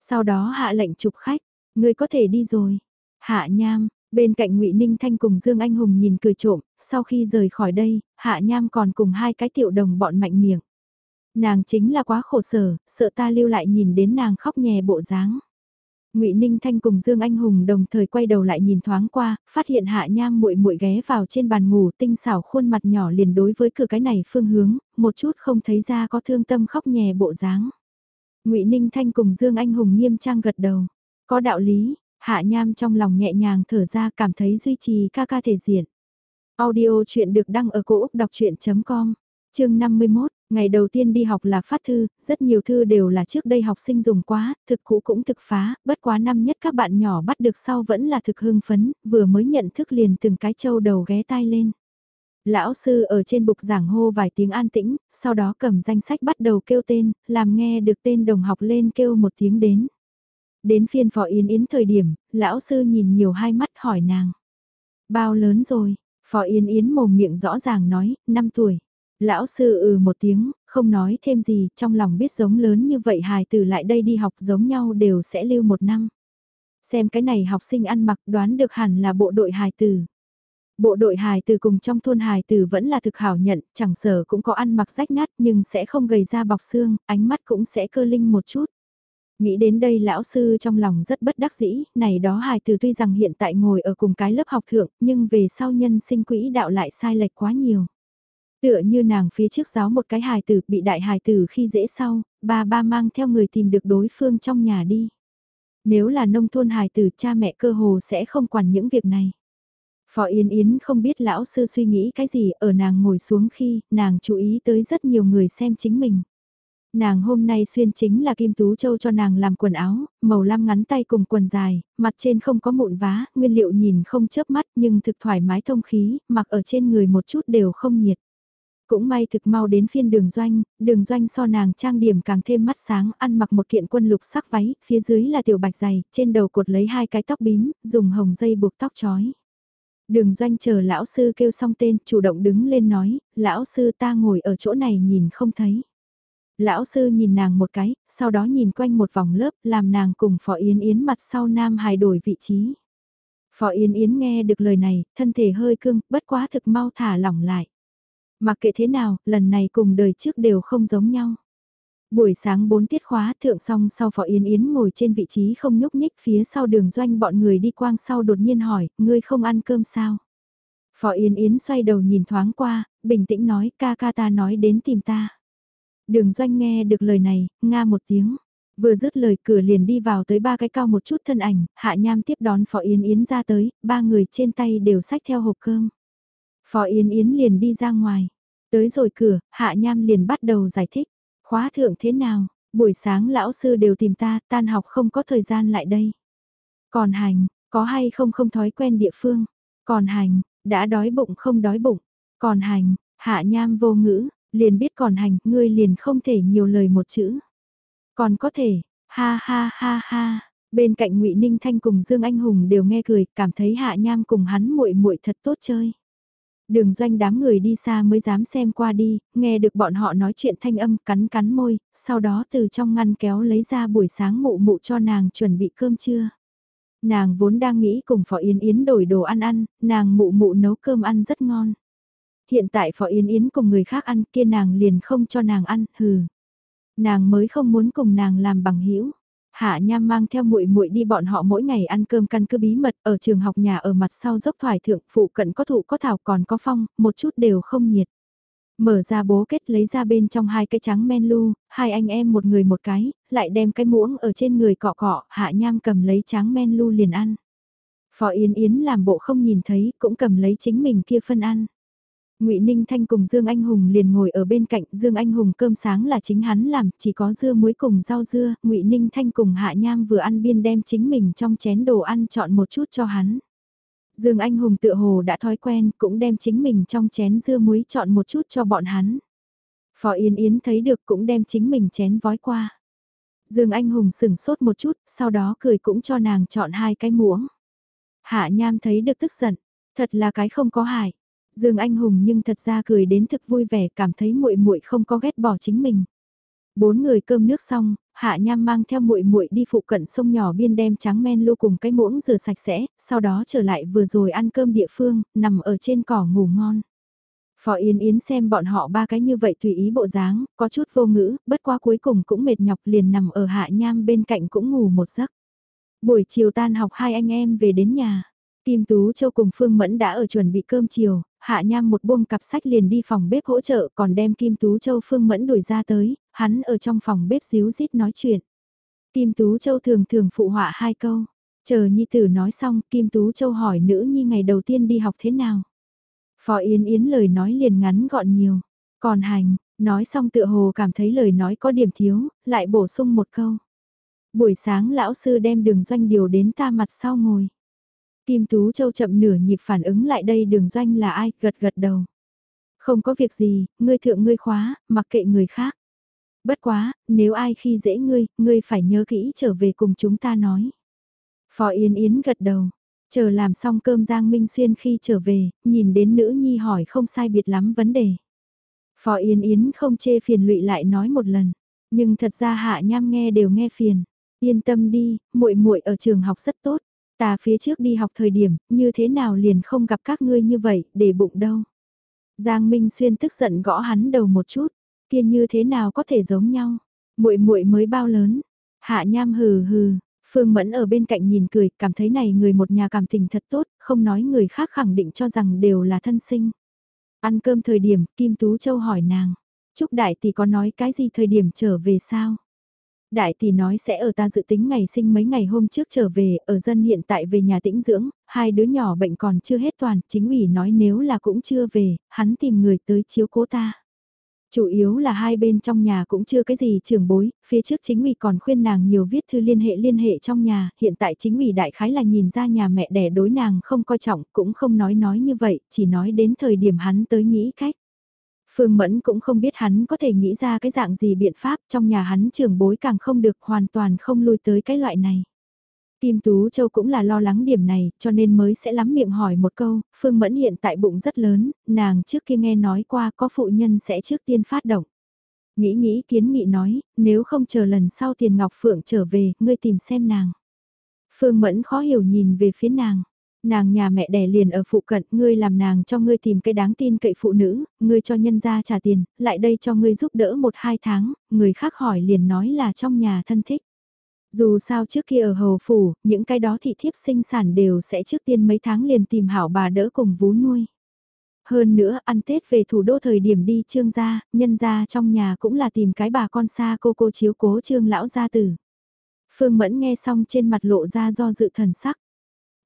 Sau đó hạ lệnh chụp khách, ngươi có thể đi rồi. Hạ Nham, bên cạnh Ngụy Ninh Thanh cùng Dương Anh Hùng nhìn cười trộm, sau khi rời khỏi đây, Hạ Nham còn cùng hai cái tiểu đồng bọn mạnh miệng. Nàng chính là quá khổ sở, sợ ta lưu lại nhìn đến nàng khóc nhè bộ dáng. Ngụy Ninh Thanh cùng Dương Anh Hùng đồng thời quay đầu lại nhìn thoáng qua, phát hiện Hạ Nham muội muội ghé vào trên bàn ngủ, tinh xảo khuôn mặt nhỏ liền đối với cửa cái này phương hướng, một chút không thấy ra có thương tâm khóc nhè bộ dáng. Ngụy Ninh Thanh cùng Dương Anh Hùng nghiêm trang gật đầu, có đạo lý, Hạ Nham trong lòng nhẹ nhàng thở ra cảm thấy duy trì ca ca thể diện. Audio chuyện được đăng ở cổ Úc đọc chuyện.com, chương 51, Ngày đầu tiên đi học là phát thư, rất nhiều thư đều là trước đây học sinh dùng quá, thực cũ cũng thực phá, bất quá năm nhất các bạn nhỏ bắt được sau vẫn là thực hưng phấn, vừa mới nhận thức liền từng cái châu đầu ghé tai lên. Lão sư ở trên bục giảng hô vài tiếng an tĩnh, sau đó cầm danh sách bắt đầu kêu tên, làm nghe được tên đồng học lên kêu một tiếng đến. Đến phiên phó Yến Yến thời điểm, lão sư nhìn nhiều hai mắt hỏi nàng. Bao lớn rồi, phó Yến Yến mồm miệng rõ ràng nói, 5 tuổi. Lão sư ừ một tiếng, không nói thêm gì, trong lòng biết giống lớn như vậy hài từ lại đây đi học giống nhau đều sẽ lưu một năm. Xem cái này học sinh ăn mặc đoán được hẳn là bộ đội hài tử. Bộ đội hài tử cùng trong thôn hài tử vẫn là thực hảo nhận, chẳng sở cũng có ăn mặc rách nát nhưng sẽ không gầy ra bọc xương, ánh mắt cũng sẽ cơ linh một chút. Nghĩ đến đây lão sư trong lòng rất bất đắc dĩ, này đó hài tử tuy rằng hiện tại ngồi ở cùng cái lớp học thượng, nhưng về sau nhân sinh quỹ đạo lại sai lệch quá nhiều. Tựa như nàng phía trước giáo một cái hài tử bị đại hài tử khi dễ sau, ba ba mang theo người tìm được đối phương trong nhà đi. Nếu là nông thôn hài tử cha mẹ cơ hồ sẽ không quản những việc này. Phó Yến Yến không biết lão sư suy nghĩ cái gì ở nàng ngồi xuống khi nàng chú ý tới rất nhiều người xem chính mình. Nàng hôm nay xuyên chính là Kim Tú Châu cho nàng làm quần áo, màu lam ngắn tay cùng quần dài, mặt trên không có mụn vá, nguyên liệu nhìn không chớp mắt nhưng thực thoải mái thông khí, mặc ở trên người một chút đều không nhiệt. Cũng may thực mau đến phiên đường doanh, đường doanh so nàng trang điểm càng thêm mắt sáng, ăn mặc một kiện quân lục sắc váy, phía dưới là tiểu bạch dày, trên đầu cột lấy hai cái tóc bím, dùng hồng dây buộc tóc chói. Đường doanh chờ lão sư kêu xong tên, chủ động đứng lên nói, lão sư ta ngồi ở chỗ này nhìn không thấy. Lão sư nhìn nàng một cái, sau đó nhìn quanh một vòng lớp, làm nàng cùng Phó Yến Yến mặt sau Nam hài đổi vị trí. Phó Yến Yến nghe được lời này, thân thể hơi cương, bất quá thực mau thả lỏng lại. Mặc kệ thế nào, lần này cùng đời trước đều không giống nhau. Buổi sáng 4 tiết khóa thượng xong sau Phó Yến Yến ngồi trên vị trí không nhúc nhích phía sau đường doanh bọn người đi quang sau đột nhiên hỏi, ngươi không ăn cơm sao? Phó Yến Yến xoay đầu nhìn thoáng qua, bình tĩnh nói ca ca ta nói đến tìm ta. Đường doanh nghe được lời này, nga một tiếng. Vừa dứt lời cửa liền đi vào tới ba cái cao một chút thân ảnh, hạ nham tiếp đón Phó Yến Yến ra tới, ba người trên tay đều sách theo hộp cơm. Phó Yến Yến liền đi ra ngoài. Tới rồi cửa, Hạ Nham liền bắt đầu giải thích. Khóa thượng thế nào, buổi sáng lão sư đều tìm ta, tan học không có thời gian lại đây. Còn hành, có hay không không thói quen địa phương. Còn hành, đã đói bụng không đói bụng. Còn hành, Hạ Nham vô ngữ, liền biết còn hành, ngươi liền không thể nhiều lời một chữ. Còn có thể, ha ha ha ha. Bên cạnh Ngụy Ninh Thanh cùng Dương Anh Hùng đều nghe cười, cảm thấy Hạ Nham cùng hắn muội muội thật tốt chơi. Đường doanh đám người đi xa mới dám xem qua đi, nghe được bọn họ nói chuyện thanh âm cắn cắn môi, sau đó từ trong ngăn kéo lấy ra buổi sáng mụ mụ cho nàng chuẩn bị cơm trưa. Nàng vốn đang nghĩ cùng Phó Yến Yến đổi đồ ăn ăn, nàng mụ mụ nấu cơm ăn rất ngon. Hiện tại Phó Yến Yến cùng người khác ăn kia nàng liền không cho nàng ăn, hừ. Nàng mới không muốn cùng nàng làm bằng hữu Hạ Nham mang theo muội muội đi bọn họ mỗi ngày ăn cơm căn cứ bí mật ở trường học nhà ở mặt sau dốc thoải thượng phụ cận có thụ có thảo còn có phong, một chút đều không nhiệt. Mở ra bố kết lấy ra bên trong hai cái trắng men lu, hai anh em một người một cái, lại đem cái muỗng ở trên người cọ cọ, Hạ Nham cầm lấy trắng men lu liền ăn. Phó Yến Yến làm bộ không nhìn thấy, cũng cầm lấy chính mình kia phân ăn. Ngụy Ninh Thanh cùng Dương Anh Hùng liền ngồi ở bên cạnh, Dương Anh Hùng cơm sáng là chính hắn làm, chỉ có dưa muối cùng rau dưa, Ngụy Ninh Thanh cùng Hạ Nham vừa ăn biên đem chính mình trong chén đồ ăn chọn một chút cho hắn. Dương Anh Hùng tự hồ đã thói quen, cũng đem chính mình trong chén dưa muối chọn một chút cho bọn hắn. Phó Yến Yến thấy được cũng đem chính mình chén vói qua. Dương Anh Hùng sửng sốt một chút, sau đó cười cũng cho nàng chọn hai cái muỗng. Hạ Nham thấy được tức giận, thật là cái không có hại. Dương Anh Hùng nhưng thật ra cười đến thực vui vẻ, cảm thấy muội muội không có ghét bỏ chính mình. Bốn người cơm nước xong, Hạ Nham mang theo muội muội đi phụ cận sông nhỏ biên đem trắng men lu cùng cái muỗng rửa sạch sẽ, sau đó trở lại vừa rồi ăn cơm địa phương, nằm ở trên cỏ ngủ ngon. Phó Yến Yến xem bọn họ ba cái như vậy tùy ý bộ dáng, có chút vô ngữ, bất qua cuối cùng cũng mệt nhọc liền nằm ở Hạ Nham bên cạnh cũng ngủ một giấc. Buổi chiều tan học hai anh em về đến nhà. Kim Tú Châu cùng Phương Mẫn đã ở chuẩn bị cơm chiều, Hạ Nham một buông cặp sách liền đi phòng bếp hỗ trợ còn đem Kim Tú Châu Phương Mẫn đuổi ra tới, hắn ở trong phòng bếp díu dít nói chuyện. Kim Tú Châu thường thường phụ họa hai câu. Chờ Nhi Tử nói xong, Kim Tú Châu hỏi nữ Nhi ngày đầu tiên đi học thế nào. Phó Yến Yến lời nói liền ngắn gọn nhiều. Còn hành, nói xong tựa hồ cảm thấy lời nói có điểm thiếu, lại bổ sung một câu. Buổi sáng lão sư đem đường doanh điều đến ta mặt sau ngồi. Kim Tú Châu chậm nửa nhịp phản ứng lại đây đường doanh là ai, gật gật đầu. Không có việc gì, ngươi thượng ngươi khóa, mặc kệ người khác. Bất quá, nếu ai khi dễ ngươi, ngươi phải nhớ kỹ trở về cùng chúng ta nói. Phó Yến Yến gật đầu, chờ làm xong cơm Giang Minh Xuyên khi trở về, nhìn đến nữ nhi hỏi không sai biệt lắm vấn đề. Phó Yến Yến không chê phiền lụy lại nói một lần, nhưng thật ra Hạ Nham nghe đều nghe phiền. Yên tâm đi, muội muội ở trường học rất tốt. Ta phía trước đi học thời điểm, như thế nào liền không gặp các ngươi như vậy, để bụng đâu. Giang Minh Xuyên tức giận gõ hắn đầu một chút, kia như thế nào có thể giống nhau. Muội muội mới bao lớn. Hạ Nham hừ hừ, Phương Mẫn ở bên cạnh nhìn cười, cảm thấy này người một nhà cảm tình thật tốt, không nói người khác khẳng định cho rằng đều là thân sinh. Ăn cơm thời điểm, Kim Tú Châu hỏi nàng, Trúc Đại Tỷ có nói cái gì thời điểm trở về sao? Đại tỷ nói sẽ ở ta dự tính ngày sinh mấy ngày hôm trước trở về, ở dân hiện tại về nhà tĩnh dưỡng, hai đứa nhỏ bệnh còn chưa hết toàn, chính ủy nói nếu là cũng chưa về, hắn tìm người tới chiếu cố ta. Chủ yếu là hai bên trong nhà cũng chưa cái gì trưởng bối, phía trước chính ủy còn khuyên nàng nhiều viết thư liên hệ liên hệ trong nhà, hiện tại chính ủy đại khái là nhìn ra nhà mẹ đẻ đối nàng không coi trọng, cũng không nói nói như vậy, chỉ nói đến thời điểm hắn tới nghĩ cách. Phương Mẫn cũng không biết hắn có thể nghĩ ra cái dạng gì biện pháp trong nhà hắn trưởng bối càng không được hoàn toàn không lui tới cái loại này. Kim Tú Châu cũng là lo lắng điểm này, cho nên mới sẽ lắm miệng hỏi một câu, Phương Mẫn hiện tại bụng rất lớn, nàng trước kia nghe nói qua có phụ nhân sẽ trước tiên phát động. Nghĩ nghĩ kiến nghị nói, nếu không chờ lần sau tiền Ngọc Phượng trở về, ngươi tìm xem nàng. Phương Mẫn khó hiểu nhìn về phía nàng, nàng nhà mẹ đẻ liền ở phụ cận, ngươi làm nàng cho ngươi tìm cái đáng tin cậy phụ nữ, ngươi cho nhân gia trả tiền, lại đây cho ngươi giúp đỡ một hai tháng, người khác hỏi liền nói là trong nhà thân thích. Dù sao trước kia ở hầu phủ, những cái đó thị thiếp sinh sản đều sẽ trước tiên mấy tháng liền tìm hảo bà đỡ cùng vú nuôi. Hơn nữa, ăn Tết về thủ đô thời điểm đi trương gia, nhân gia trong nhà cũng là tìm cái bà con xa cô cô chiếu cố trương lão gia tử. Phương Mẫn nghe xong trên mặt lộ ra do dự thần sắc.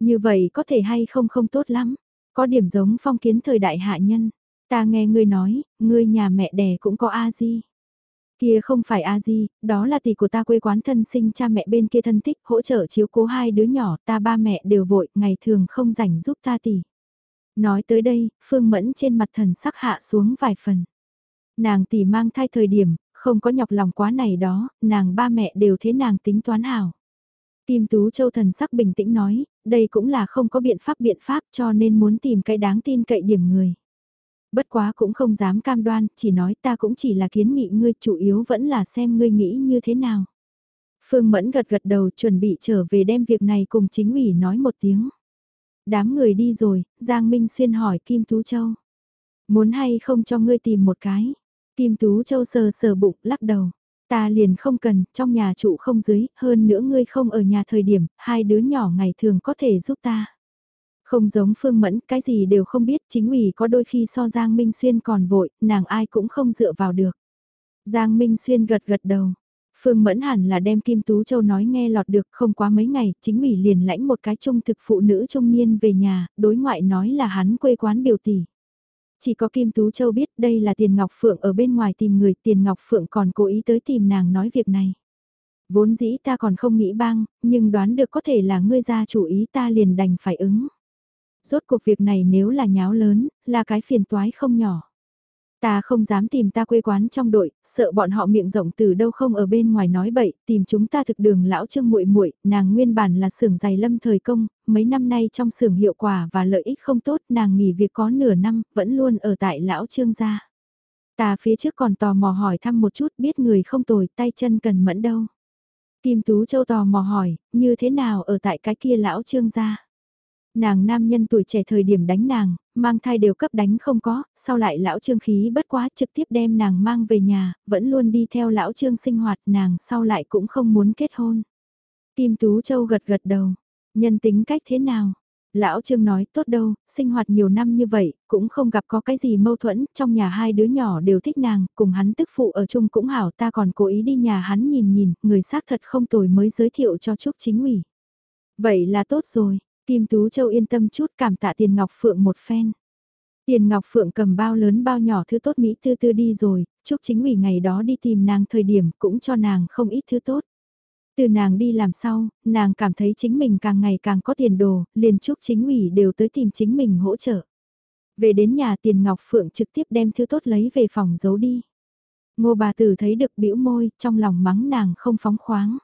Như vậy có thể hay không không tốt lắm, có điểm giống phong kiến thời đại hạ nhân. Ta nghe ngươi nói, ngươi nhà mẹ đẻ cũng có A-di. Kia không phải A-di, đó là tỷ của ta quê quán thân sinh cha mẹ bên kia thân thích, hỗ trợ chiếu cố hai đứa nhỏ, ta ba mẹ đều vội, ngày thường không rảnh giúp ta tỷ. Nói tới đây, Phương Mẫn trên mặt thần sắc hạ xuống vài phần. Nàng tỷ mang thai thời điểm, không có nhọc lòng quá này đó, nàng ba mẹ đều thế nàng tính toán hảo. Kim Tú Châu thần sắc bình tĩnh nói, đây cũng là không có biện pháp biện pháp cho nên muốn tìm cái đáng tin cậy điểm người. Bất quá cũng không dám cam đoan, chỉ nói ta cũng chỉ là kiến nghị ngươi chủ yếu vẫn là xem ngươi nghĩ như thế nào. Phương Mẫn gật gật đầu chuẩn bị trở về đem việc này cùng chính ủy nói một tiếng. Đám người đi rồi, Giang Minh Xuyên hỏi Kim Tú Châu. Muốn hay không cho ngươi tìm một cái? Kim Tú Châu sờ sờ bụng lắc đầu. Ta liền không cần, trong nhà trụ không dưới, hơn nữa ngươi không ở nhà thời điểm, hai đứa nhỏ ngày thường có thể giúp ta. Không giống Phương Mẫn, cái gì đều không biết, chính ủy có đôi khi so Giang Minh Xuyên còn vội, nàng ai cũng không dựa vào được. Giang Minh Xuyên gật gật đầu. Phương Mẫn hẳn là đem Kim Tú Châu nói nghe lọt được không quá mấy ngày, chính ủy liền lãnh một cái trung thực phụ nữ trung niên về nhà, đối ngoại nói là hắn quê quán biểu tỷ. Chỉ có Kim Tú Châu biết đây là Tiền Ngọc Phượng ở bên ngoài tìm người, Tiền Ngọc Phượng còn cố ý tới tìm nàng nói việc này. Vốn dĩ ta còn không nghĩ bang nhưng đoán được có thể là ngươi ra chủ ý ta liền đành phải ứng. Rốt cuộc việc này nếu là nháo lớn, là cái phiền toái không nhỏ. Ta không dám tìm ta quê quán trong đội, sợ bọn họ miệng rộng từ đâu không ở bên ngoài nói bậy, tìm chúng ta thực đường lão trương muội muội, nàng nguyên bản là xưởng giày lâm thời công, mấy năm nay trong xưởng hiệu quả và lợi ích không tốt, nàng nghỉ việc có nửa năm, vẫn luôn ở tại lão trương gia. Ta phía trước còn tò mò hỏi thăm một chút biết người không tồi, tay chân cần mẫn đâu. Kim Tú Châu tò mò hỏi, như thế nào ở tại cái kia lão trương gia? Nàng nam nhân tuổi trẻ thời điểm đánh nàng, mang thai đều cấp đánh không có, sau lại lão trương khí bất quá trực tiếp đem nàng mang về nhà, vẫn luôn đi theo lão trương sinh hoạt nàng sau lại cũng không muốn kết hôn. Kim Tú Châu gật gật đầu, nhân tính cách thế nào? Lão Trương nói tốt đâu, sinh hoạt nhiều năm như vậy, cũng không gặp có cái gì mâu thuẫn, trong nhà hai đứa nhỏ đều thích nàng, cùng hắn tức phụ ở chung cũng hảo ta còn cố ý đi nhà hắn nhìn nhìn, người xác thật không tồi mới giới thiệu cho Trúc Chính ủy. Vậy là tốt rồi, Kim Tú Châu yên tâm chút cảm tạ tiền Ngọc Phượng một phen. Tiền Ngọc Phượng cầm bao lớn bao nhỏ thứ tốt Mỹ tư tư đi rồi, chúc chính ủy ngày đó đi tìm nàng thời điểm cũng cho nàng không ít thứ tốt. Từ nàng đi làm sau, nàng cảm thấy chính mình càng ngày càng có tiền đồ, liền chúc chính ủy đều tới tìm chính mình hỗ trợ. Về đến nhà tiền Ngọc Phượng trực tiếp đem thứ tốt lấy về phòng giấu đi. Ngô bà tử thấy được bĩu môi, trong lòng mắng nàng không phóng khoáng.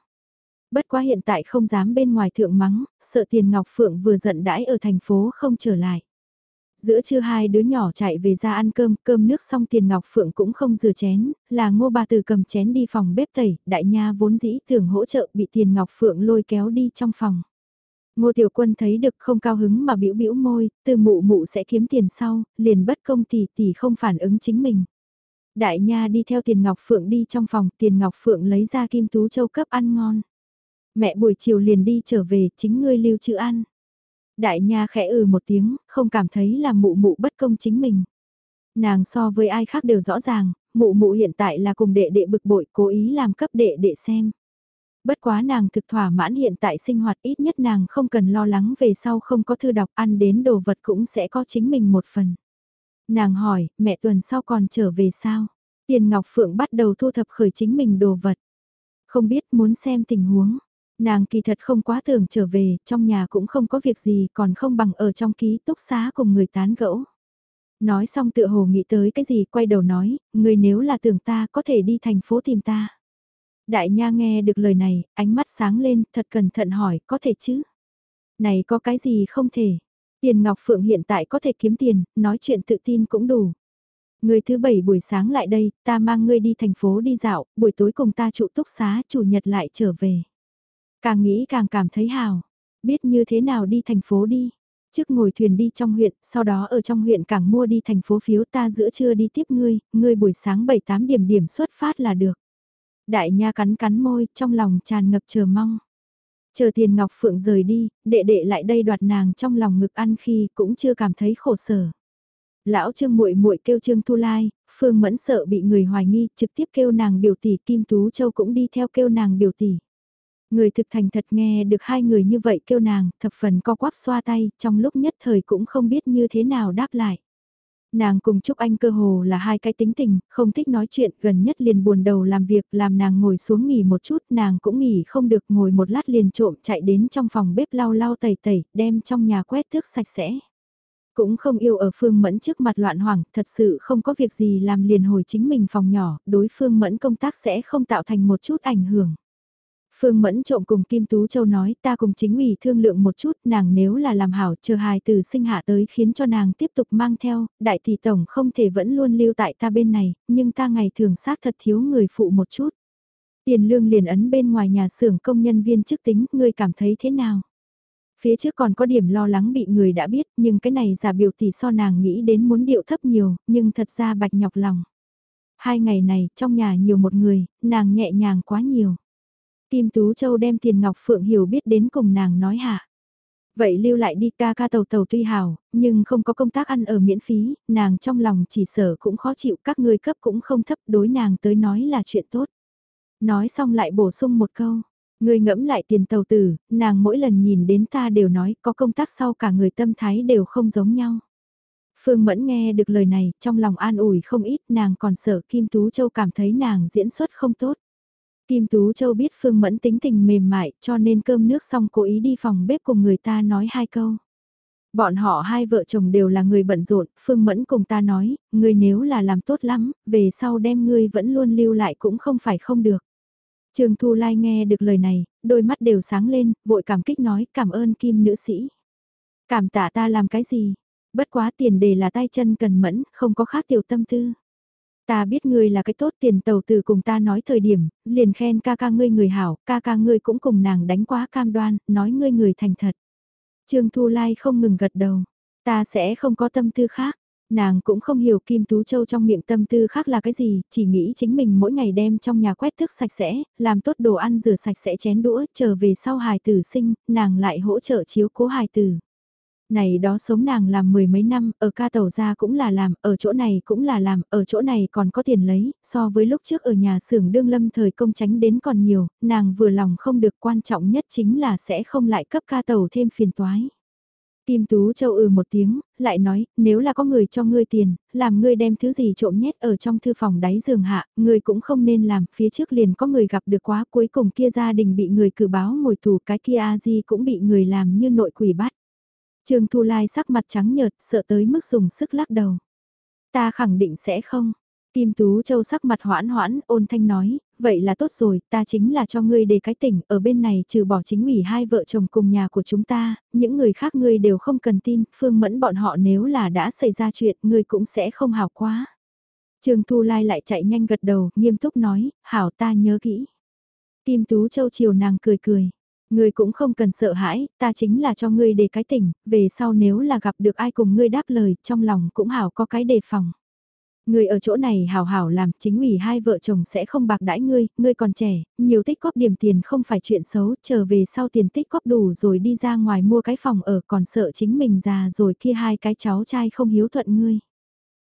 Bất quá hiện tại không dám bên ngoài thượng mắng, sợ tiền Ngọc Phượng vừa giận đãi ở thành phố không trở lại. Giữa trưa hai đứa nhỏ chạy về ra ăn cơm, cơm nước xong tiền Ngọc Phượng cũng không rửa chén, là ngô bà từ cầm chén đi phòng bếp tẩy, đại nha vốn dĩ thường hỗ trợ bị tiền Ngọc Phượng lôi kéo đi trong phòng. Ngô Tiểu Quân thấy được không cao hứng mà bĩu bĩu môi, từ mụ mụ sẽ kiếm tiền sau, liền bất công tỷ tỷ không phản ứng chính mình. Đại nha đi theo tiền Ngọc Phượng đi trong phòng, tiền Ngọc Phượng lấy ra kim tú châu cấp ăn ngon mẹ buổi chiều liền đi trở về, chính ngươi lưu trữ ăn. Đại nha khẽ ừ một tiếng, không cảm thấy là mụ mụ bất công chính mình. Nàng so với ai khác đều rõ ràng, mụ mụ hiện tại là cùng đệ đệ bực bội cố ý làm cấp đệ đệ xem. Bất quá nàng thực thỏa mãn hiện tại sinh hoạt ít nhất nàng không cần lo lắng về sau không có thư đọc ăn đến đồ vật cũng sẽ có chính mình một phần. Nàng hỏi, mẹ tuần sau còn trở về sao? Tiền Ngọc Phượng bắt đầu thu thập khởi chính mình đồ vật. Không biết muốn xem tình huống. Nàng kỳ thật không quá tưởng trở về, trong nhà cũng không có việc gì còn không bằng ở trong ký túc xá cùng người tán gẫu. Nói xong tự hồ nghĩ tới cái gì quay đầu nói, người nếu là tưởng ta có thể đi thành phố tìm ta. Đại nha nghe được lời này, ánh mắt sáng lên, thật cẩn thận hỏi, có thể chứ? Này có cái gì không thể? Tiền Ngọc Phượng hiện tại có thể kiếm tiền, nói chuyện tự tin cũng đủ. Người thứ bảy buổi sáng lại đây, ta mang ngươi đi thành phố đi dạo, buổi tối cùng ta trụ túc xá, chủ nhật lại trở về. Càng nghĩ càng cảm thấy hào, biết như thế nào đi thành phố đi. Trước ngồi thuyền đi trong huyện, sau đó ở trong huyện càng mua đi thành phố phiếu ta giữa trưa đi tiếp ngươi, ngươi buổi sáng 7-8 điểm điểm xuất phát là được. Đại nha cắn cắn môi, trong lòng tràn ngập chờ mong. Chờ tiền Ngọc Phượng rời đi, đệ đệ lại đây đoạt nàng trong lòng ngực ăn khi cũng chưa cảm thấy khổ sở. Lão Trương muội muội kêu Trương Thu Lai, Phương Mẫn sợ bị người hoài nghi, trực tiếp kêu nàng biểu tỷ Kim Tú Châu cũng đi theo kêu nàng biểu tỷ. Người thực thành thật nghe được hai người như vậy kêu nàng, thập phần co quắp xoa tay, trong lúc nhất thời cũng không biết như thế nào đáp lại. Nàng cùng Trúc Anh cơ hồ là hai cái tính tình, không thích nói chuyện, gần nhất liền buồn đầu làm việc, làm nàng ngồi xuống nghỉ một chút, nàng cũng nghỉ không được ngồi một lát liền trộm chạy đến trong phòng bếp lau lau tẩy tẩy, đem trong nhà quét thước sạch sẽ. Cũng không yêu ở Phương Mẫn trước mặt loạn hoảng, thật sự không có việc gì làm liền hồi chính mình phòng nhỏ, đối Phương Mẫn công tác sẽ không tạo thành một chút ảnh hưởng. Phương Mẫn trộm cùng Kim Tú Châu nói ta cùng chính ủy thương lượng một chút nàng nếu là làm hảo chờ hài từ sinh hạ tới khiến cho nàng tiếp tục mang theo, đại tỷ tổng không thể vẫn luôn lưu tại ta bên này, nhưng ta ngày thường xác thật thiếu người phụ một chút. Tiền lương liền ấn bên ngoài nhà xưởng công nhân viên chức tính, ngươi cảm thấy thế nào? Phía trước còn có điểm lo lắng bị người đã biết, nhưng cái này giả biểu tỷ so nàng nghĩ đến muốn điệu thấp nhiều, nhưng thật ra bạch nhọc lòng. Hai ngày này, trong nhà nhiều một người, nàng nhẹ nhàng quá nhiều. Kim Tú Châu đem tiền Ngọc Phượng hiểu biết đến cùng nàng nói hạ. Vậy lưu lại đi ca ca tàu tàu tuy hào, nhưng không có công tác ăn ở miễn phí, nàng trong lòng chỉ sở cũng khó chịu các ngươi cấp cũng không thấp đối nàng tới nói là chuyện tốt. Nói xong lại bổ sung một câu, ngươi ngẫm lại tiền tàu tử, nàng mỗi lần nhìn đến ta đều nói có công tác sau cả người tâm thái đều không giống nhau. Phương Mẫn nghe được lời này, trong lòng an ủi không ít, nàng còn sợ Kim Tú Châu cảm thấy nàng diễn xuất không tốt. Kim Tú Châu biết Phương Mẫn tính tình mềm mại cho nên cơm nước xong cố ý đi phòng bếp cùng người ta nói hai câu. Bọn họ hai vợ chồng đều là người bận rộn, Phương Mẫn cùng ta nói, ngươi nếu là làm tốt lắm, về sau đem ngươi vẫn luôn lưu lại cũng không phải không được. Trường Thu Lai nghe được lời này, đôi mắt đều sáng lên, vội cảm kích nói cảm ơn kim nữ sĩ. Cảm tạ ta làm cái gì? Bất quá tiền đề là tay chân cần mẫn, không có khác tiểu tâm tư. Ta biết ngươi là cái tốt tiền tàu từ cùng ta nói thời điểm, liền khen ca ca ngươi người hảo, ca ca ngươi cũng cùng nàng đánh quá cam đoan, nói ngươi người thành thật. Trương Thu Lai không ngừng gật đầu, ta sẽ không có tâm tư khác. Nàng cũng không hiểu Kim Tú Châu trong miệng tâm tư khác là cái gì, chỉ nghĩ chính mình mỗi ngày đem trong nhà quét thức sạch sẽ, làm tốt đồ ăn rửa sạch sẽ chén đũa, trở về sau hài tử sinh, nàng lại hỗ trợ chiếu cố hài tử. Này đó sống nàng làm mười mấy năm, ở ca tàu ra cũng là làm, ở chỗ này cũng là làm, ở chỗ này còn có tiền lấy, so với lúc trước ở nhà xưởng đương lâm thời công tránh đến còn nhiều, nàng vừa lòng không được quan trọng nhất chính là sẽ không lại cấp ca tàu thêm phiền toái. Kim Tú Châu ừ một tiếng, lại nói, nếu là có người cho ngươi tiền, làm ngươi đem thứ gì trộm nhét ở trong thư phòng đáy giường hạ, ngươi cũng không nên làm, phía trước liền có người gặp được quá, cuối cùng kia gia đình bị người cử báo ngồi tù, cái kia a di cũng bị người làm như nội quỷ bắt. Trương Thu Lai sắc mặt trắng nhợt, sợ tới mức dùng sức lắc đầu. Ta khẳng định sẽ không. Kim Tú Châu sắc mặt hoãn hoãn, ôn thanh nói, vậy là tốt rồi, ta chính là cho ngươi đề cái tỉnh, ở bên này trừ bỏ chính ủy hai vợ chồng cùng nhà của chúng ta, những người khác ngươi đều không cần tin, phương mẫn bọn họ nếu là đã xảy ra chuyện, ngươi cũng sẽ không hảo quá. Trương Thu Lai lại chạy nhanh gật đầu, nghiêm túc nói, hảo ta nhớ kỹ. Kim Tú Châu chiều nàng cười cười, Ngươi cũng không cần sợ hãi, ta chính là cho ngươi để cái tỉnh, về sau nếu là gặp được ai cùng ngươi đáp lời, trong lòng cũng hảo có cái đề phòng. Ngươi ở chỗ này hảo hảo làm, chính ủy hai vợ chồng sẽ không bạc đãi ngươi, ngươi còn trẻ, nhiều tích góp điểm tiền không phải chuyện xấu, trở về sau tiền tích góp đủ rồi đi ra ngoài mua cái phòng ở còn sợ chính mình già rồi kia hai cái cháu trai không hiếu thuận ngươi.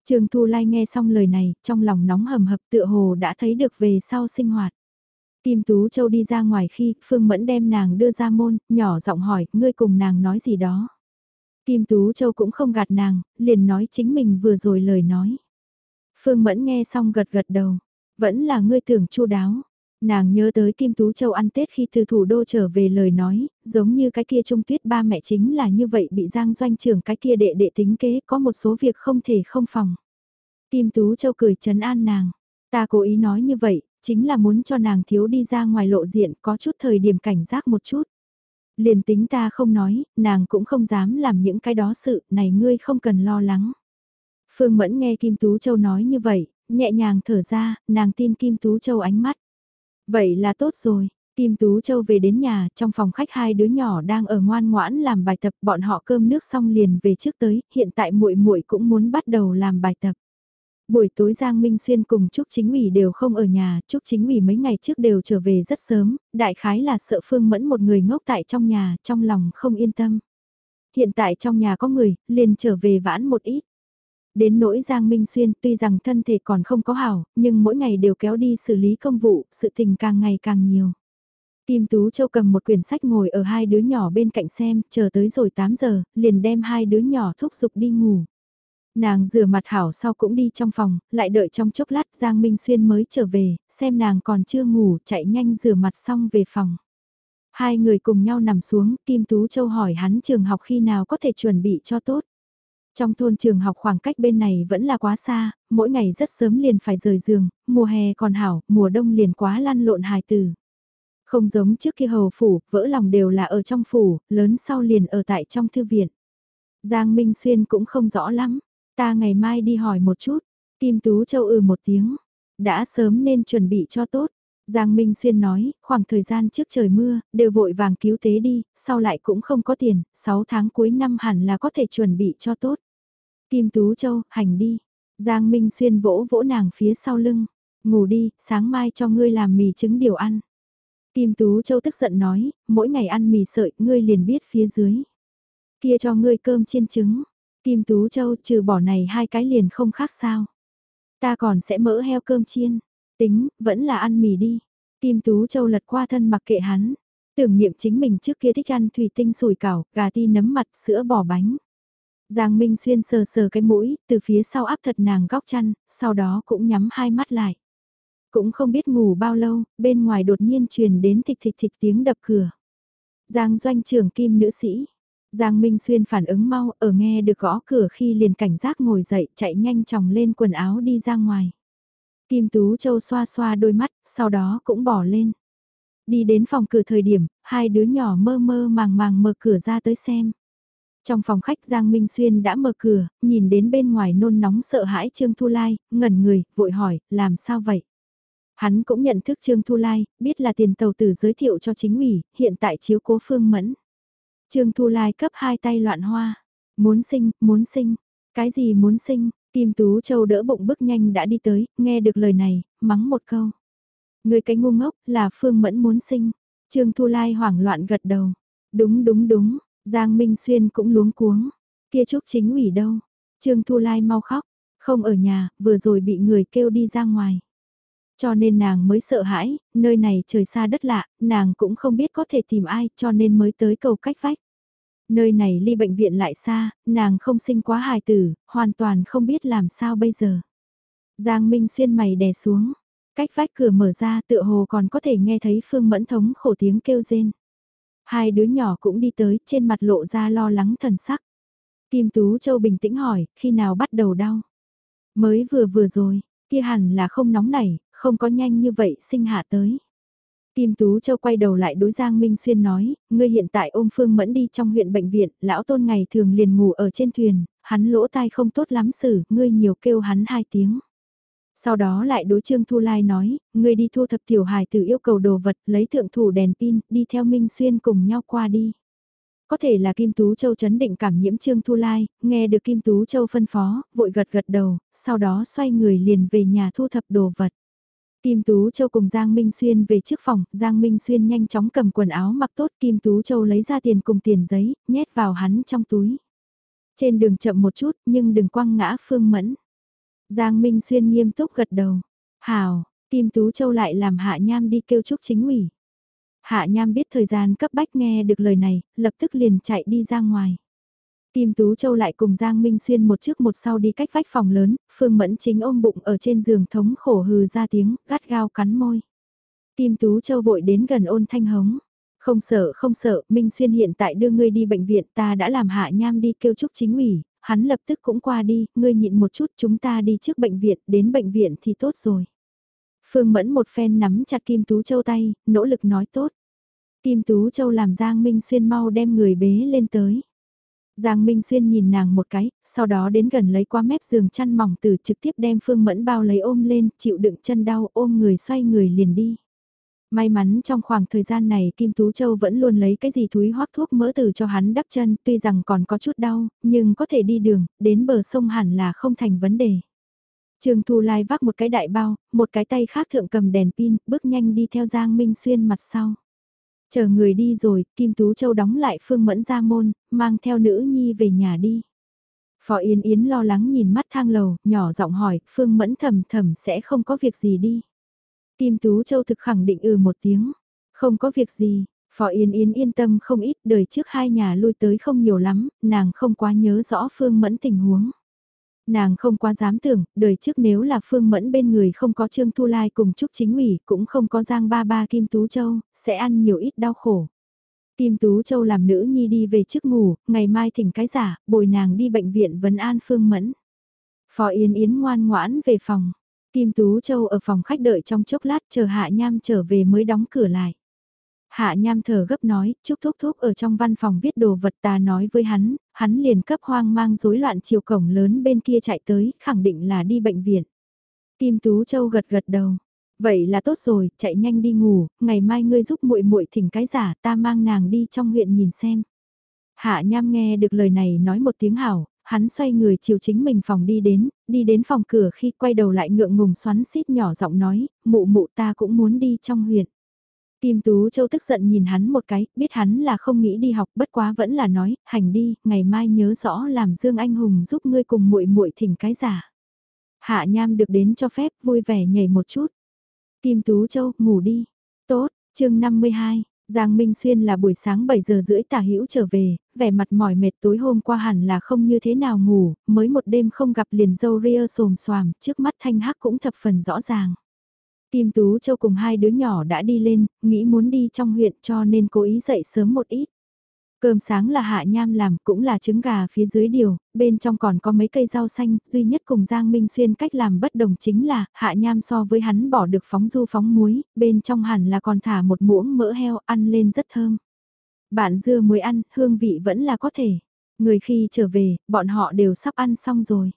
Trường Thu Lai nghe xong lời này, trong lòng nóng hầm hập tựa hồ đã thấy được về sau sinh hoạt. Kim Tú Châu đi ra ngoài khi Phương Mẫn đem nàng đưa ra môn, nhỏ giọng hỏi, ngươi cùng nàng nói gì đó. Kim Tú Châu cũng không gạt nàng, liền nói chính mình vừa rồi lời nói. Phương Mẫn nghe xong gật gật đầu, vẫn là ngươi tưởng chu đáo. Nàng nhớ tới Kim Tú Châu ăn Tết khi từ thủ đô trở về lời nói, giống như cái kia trung tuyết ba mẹ chính là như vậy bị Giang doanh trưởng cái kia đệ đệ tính kế có một số việc không thể không phòng. Kim Tú Châu cười trấn an nàng, ta cố ý nói như vậy, chính là muốn cho nàng thiếu đi ra ngoài lộ diện có chút thời điểm cảnh giác một chút. Liền tính ta không nói, nàng cũng không dám làm những cái đó sự, này ngươi không cần lo lắng. Phương Mẫn nghe Kim Tú Châu nói như vậy, nhẹ nhàng thở ra, nàng tin Kim Tú Châu ánh mắt. Vậy là tốt rồi, Kim Tú Châu về đến nhà, trong phòng khách hai đứa nhỏ đang ở ngoan ngoãn làm bài tập, bọn họ cơm nước xong liền về trước tới, hiện tại muội muội cũng muốn bắt đầu làm bài tập. Buổi tối Giang Minh Xuyên cùng Trúc Chính ủy đều không ở nhà, Trúc Chính ủy mấy ngày trước đều trở về rất sớm, đại khái là sợ Phương Mẫn một người ngốc tại trong nhà, trong lòng không yên tâm. Hiện tại trong nhà có người, liền trở về vãn một ít. Đến nỗi Giang Minh Xuyên tuy rằng thân thể còn không có hảo, nhưng mỗi ngày đều kéo đi xử lý công vụ, sự tình càng ngày càng nhiều. Kim Tú Châu cầm một quyển sách ngồi ở hai đứa nhỏ bên cạnh xem, chờ tới rồi 8 giờ, liền đem hai đứa nhỏ thúc giục đi ngủ. Nàng rửa mặt hảo sau cũng đi trong phòng, lại đợi trong chốc lát Giang Minh Xuyên mới trở về, xem nàng còn chưa ngủ, chạy nhanh rửa mặt xong về phòng. Hai người cùng nhau nằm xuống, Kim Tú Châu hỏi hắn trường học khi nào có thể chuẩn bị cho tốt. Trong thôn trường học khoảng cách bên này vẫn là quá xa, mỗi ngày rất sớm liền phải rời giường, mùa hè còn hảo, mùa đông liền quá lăn lộn hài từ. Không giống trước kia hầu phủ, vỡ lòng đều là ở trong phủ, lớn sau liền ở tại trong thư viện. Giang Minh Xuyên cũng không rõ lắm, Ta ngày mai đi hỏi một chút. Kim Tú Châu ừ một tiếng. Đã sớm nên chuẩn bị cho tốt. Giang Minh Xuyên nói, khoảng thời gian trước trời mưa, đều vội vàng cứu tế đi, sau lại cũng không có tiền, 6 tháng cuối năm hẳn là có thể chuẩn bị cho tốt. Kim Tú Châu, hành đi. Giang Minh Xuyên vỗ vỗ nàng phía sau lưng. Ngủ đi, sáng mai cho ngươi làm mì trứng điều ăn. Kim Tú Châu tức giận nói, mỗi ngày ăn mì sợi, ngươi liền biết phía dưới. Kia cho ngươi cơm chiên trứng. Kim Tú Châu trừ bỏ này hai cái liền không khác sao. Ta còn sẽ mỡ heo cơm chiên. Tính, vẫn là ăn mì đi. Kim Tú Châu lật qua thân mặc kệ hắn. Tưởng niệm chính mình trước kia thích ăn thủy tinh sủi cảo, gà ti nấm mặt, sữa bò bánh. Giang Minh Xuyên sờ sờ cái mũi, từ phía sau áp thật nàng góc chăn, sau đó cũng nhắm hai mắt lại. Cũng không biết ngủ bao lâu, bên ngoài đột nhiên truyền đến thịch thịch thịch tiếng đập cửa. Giang doanh trưởng kim nữ sĩ, Giang Minh Xuyên phản ứng mau, ở nghe được gõ cửa khi liền cảnh giác ngồi dậy, chạy nhanh chóng lên quần áo đi ra ngoài. Kim Tú Châu xoa xoa đôi mắt, sau đó cũng bỏ lên. Đi đến phòng cửa thời điểm, hai đứa nhỏ mơ mơ màng màng mở cửa ra tới xem. Trong phòng khách Giang Minh Xuyên đã mở cửa, nhìn đến bên ngoài nôn nóng sợ hãi Trương Thu Lai, ngẩn người, vội hỏi, làm sao vậy? Hắn cũng nhận thức Trương Thu Lai, biết là tiền tàu tử giới thiệu cho chính ủy, hiện tại chiếu cố phương mẫn. Trương Thu Lai cấp hai tay loạn hoa. Muốn sinh, muốn sinh. Cái gì muốn sinh? Kim Tú Châu đỡ bụng bước nhanh đã đi tới, nghe được lời này, mắng một câu. Người cái ngu ngốc là Phương Mẫn muốn sinh. Trương Thu Lai hoảng loạn gật đầu. Đúng đúng đúng, Giang Minh Xuyên cũng luống cuống. Kia Trúc chính ủy đâu? Trương Thu Lai mau khóc. Không ở nhà, vừa rồi bị người kêu đi ra ngoài. Cho nên nàng mới sợ hãi, nơi này trời xa đất lạ, nàng cũng không biết có thể tìm ai cho nên mới tới cầu cách vách. Nơi này ly bệnh viện lại xa, nàng không sinh quá hài tử, hoàn toàn không biết làm sao bây giờ. Giang Minh xuyên mày đè xuống, cách vách cửa mở ra tựa hồ còn có thể nghe thấy Phương Mẫn Thống khổ tiếng kêu rên. Hai đứa nhỏ cũng đi tới, trên mặt lộ ra lo lắng thần sắc. Kim Tú Châu bình tĩnh hỏi, khi nào bắt đầu đau? Mới vừa vừa rồi, kia hẳn là không nóng nảy, không có nhanh như vậy sinh hạ tới. Kim Tú Châu quay đầu lại đối Giang Minh Xuyên nói, ngươi hiện tại ôm Phương Mẫn đi trong huyện bệnh viện, lão tôn ngày thường liền ngủ ở trên thuyền, hắn lỗ tai không tốt lắm xử, ngươi nhiều kêu hắn hai tiếng. Sau đó lại đối Trương Thu Lai nói, ngươi đi thu thập tiểu hài từ yêu cầu đồ vật, lấy thượng thủ đèn pin, đi theo Minh Xuyên cùng nhau qua đi. Có thể là Kim Tú Châu chấn định cảm nhiễm Trương Thu Lai, nghe được Kim Tú Châu phân phó, vội gật gật đầu, sau đó xoay người liền về nhà thu thập đồ vật. Kim Tú Châu cùng Giang Minh Xuyên về trước phòng, Giang Minh Xuyên nhanh chóng cầm quần áo mặc tốt, Kim Tú Châu lấy ra tiền cùng tiền giấy, nhét vào hắn trong túi. Trên đường chậm một chút, nhưng đừng quăng ngã Phương Mẫn. Giang Minh Xuyên nghiêm túc gật đầu. Hào, Kim Tú Châu lại làm Hạ Nham đi kêu chúc chính ủy. Hạ Nham biết thời gian cấp bách nghe được lời này, lập tức liền chạy đi ra ngoài. Kim Tú Châu lại cùng Giang Minh Xuyên một trước một sau đi cách vách phòng lớn, Phương Mẫn chính ôm bụng ở trên giường thống khổ hừ ra tiếng, gắt gao cắn môi. Kim Tú Châu vội đến gần ôn thanh hống. Không sợ không sợ, Minh Xuyên hiện tại đưa ngươi đi bệnh viện ta đã làm hạ nham đi kêu trúc chính ủy, hắn lập tức cũng qua đi, ngươi nhịn một chút chúng ta đi trước bệnh viện, đến bệnh viện thì tốt rồi. Phương Mẫn một phen nắm chặt Kim Tú Châu tay, nỗ lực nói tốt. Kim Tú Châu làm Giang Minh Xuyên mau đem người bế lên tới. Giang Minh Xuyên nhìn nàng một cái, sau đó đến gần lấy qua mép giường chăn mỏng từ trực tiếp đem Phương Mẫn bao lấy ôm lên, chịu đựng chân đau ôm người xoay người liền đi. May mắn trong khoảng thời gian này Kim Tú Châu vẫn luôn lấy cái gì túi hoác thuốc mỡ từ cho hắn đắp chân, tuy rằng còn có chút đau, nhưng có thể đi đường, đến bờ sông hẳn là không thành vấn đề. Trường Thu Lai vác một cái đại bao, một cái tay khác thượng cầm đèn pin, bước nhanh đi theo Giang Minh Xuyên mặt sau. Chờ người đi rồi, Kim Tú Châu đóng lại Phương Mẫn ra môn, mang theo nữ nhi về nhà đi. Phó Yên Yến lo lắng nhìn mắt thang lầu, nhỏ giọng hỏi, Phương Mẫn thầm thầm sẽ không có việc gì đi. Kim Tú Châu thực khẳng định ừ một tiếng, không có việc gì, Phó Yên Yến yên tâm không ít, đời trước hai nhà lui tới không nhiều lắm, nàng không quá nhớ rõ Phương Mẫn tình huống. Nàng không quá dám tưởng, đời trước nếu là Phương Mẫn bên người không có Trương Thu Lai cùng Trúc Chính ủy, cũng không có Giang Ba Ba Kim Tú Châu, sẽ ăn nhiều ít đau khổ. Kim Tú Châu làm nữ nhi đi về trước ngủ, ngày mai thỉnh cái giả, bồi nàng đi bệnh viện vấn an Phương Mẫn. Phó Yên Yến ngoan ngoãn về phòng. Kim Tú Châu ở phòng khách đợi trong chốc lát chờ Hạ Nham trở về mới đóng cửa lại. Hạ Nham thở gấp nói, chúc thúc thúc ở trong văn phòng viết đồ vật ta nói với hắn, hắn liền cấp hoang mang rối loạn chiều cổng lớn bên kia chạy tới, khẳng định là đi bệnh viện. Kim Tú Châu gật gật đầu. Vậy là tốt rồi, chạy nhanh đi ngủ, ngày mai ngươi giúp muội muội thỉnh cái giả ta mang nàng đi trong huyện nhìn xem. Hạ Nham nghe được lời này nói một tiếng hảo, hắn xoay người chiều chính mình phòng đi đến, đi đến phòng cửa khi quay đầu lại ngượng ngùng xoắn xít nhỏ giọng nói, mụ mụ ta cũng muốn đi trong huyện. Kim Tú Châu tức giận nhìn hắn một cái, biết hắn là không nghĩ đi học, bất quá vẫn là nói, hành đi, ngày mai nhớ rõ làm Dương Anh Hùng giúp ngươi cùng muội muội thỉnh cái giả. Hạ Nham được đến cho phép, vui vẻ nhảy một chút. Kim Tú Châu, ngủ đi. Tốt, chương 52, Giang Minh Xuyên là buổi sáng 7 giờ rưỡi tả hữu trở về, vẻ mặt mỏi mệt tối hôm qua hẳn là không như thế nào ngủ, mới một đêm không gặp liền dâu ria xồm xoàm, trước mắt thanh hắc cũng thập phần rõ ràng. Kim Tú Châu cùng hai đứa nhỏ đã đi lên, nghĩ muốn đi trong huyện cho nên cố ý dậy sớm một ít. Cơm sáng là hạ nham làm, cũng là trứng gà phía dưới điều, bên trong còn có mấy cây rau xanh, duy nhất cùng Giang Minh Xuyên cách làm bất đồng chính là, hạ nham so với hắn bỏ được phóng du phóng muối, bên trong hẳn là còn thả một muỗng mỡ heo ăn lên rất thơm. Bạn dưa muối ăn, hương vị vẫn là có thể. Người khi trở về, bọn họ đều sắp ăn xong rồi.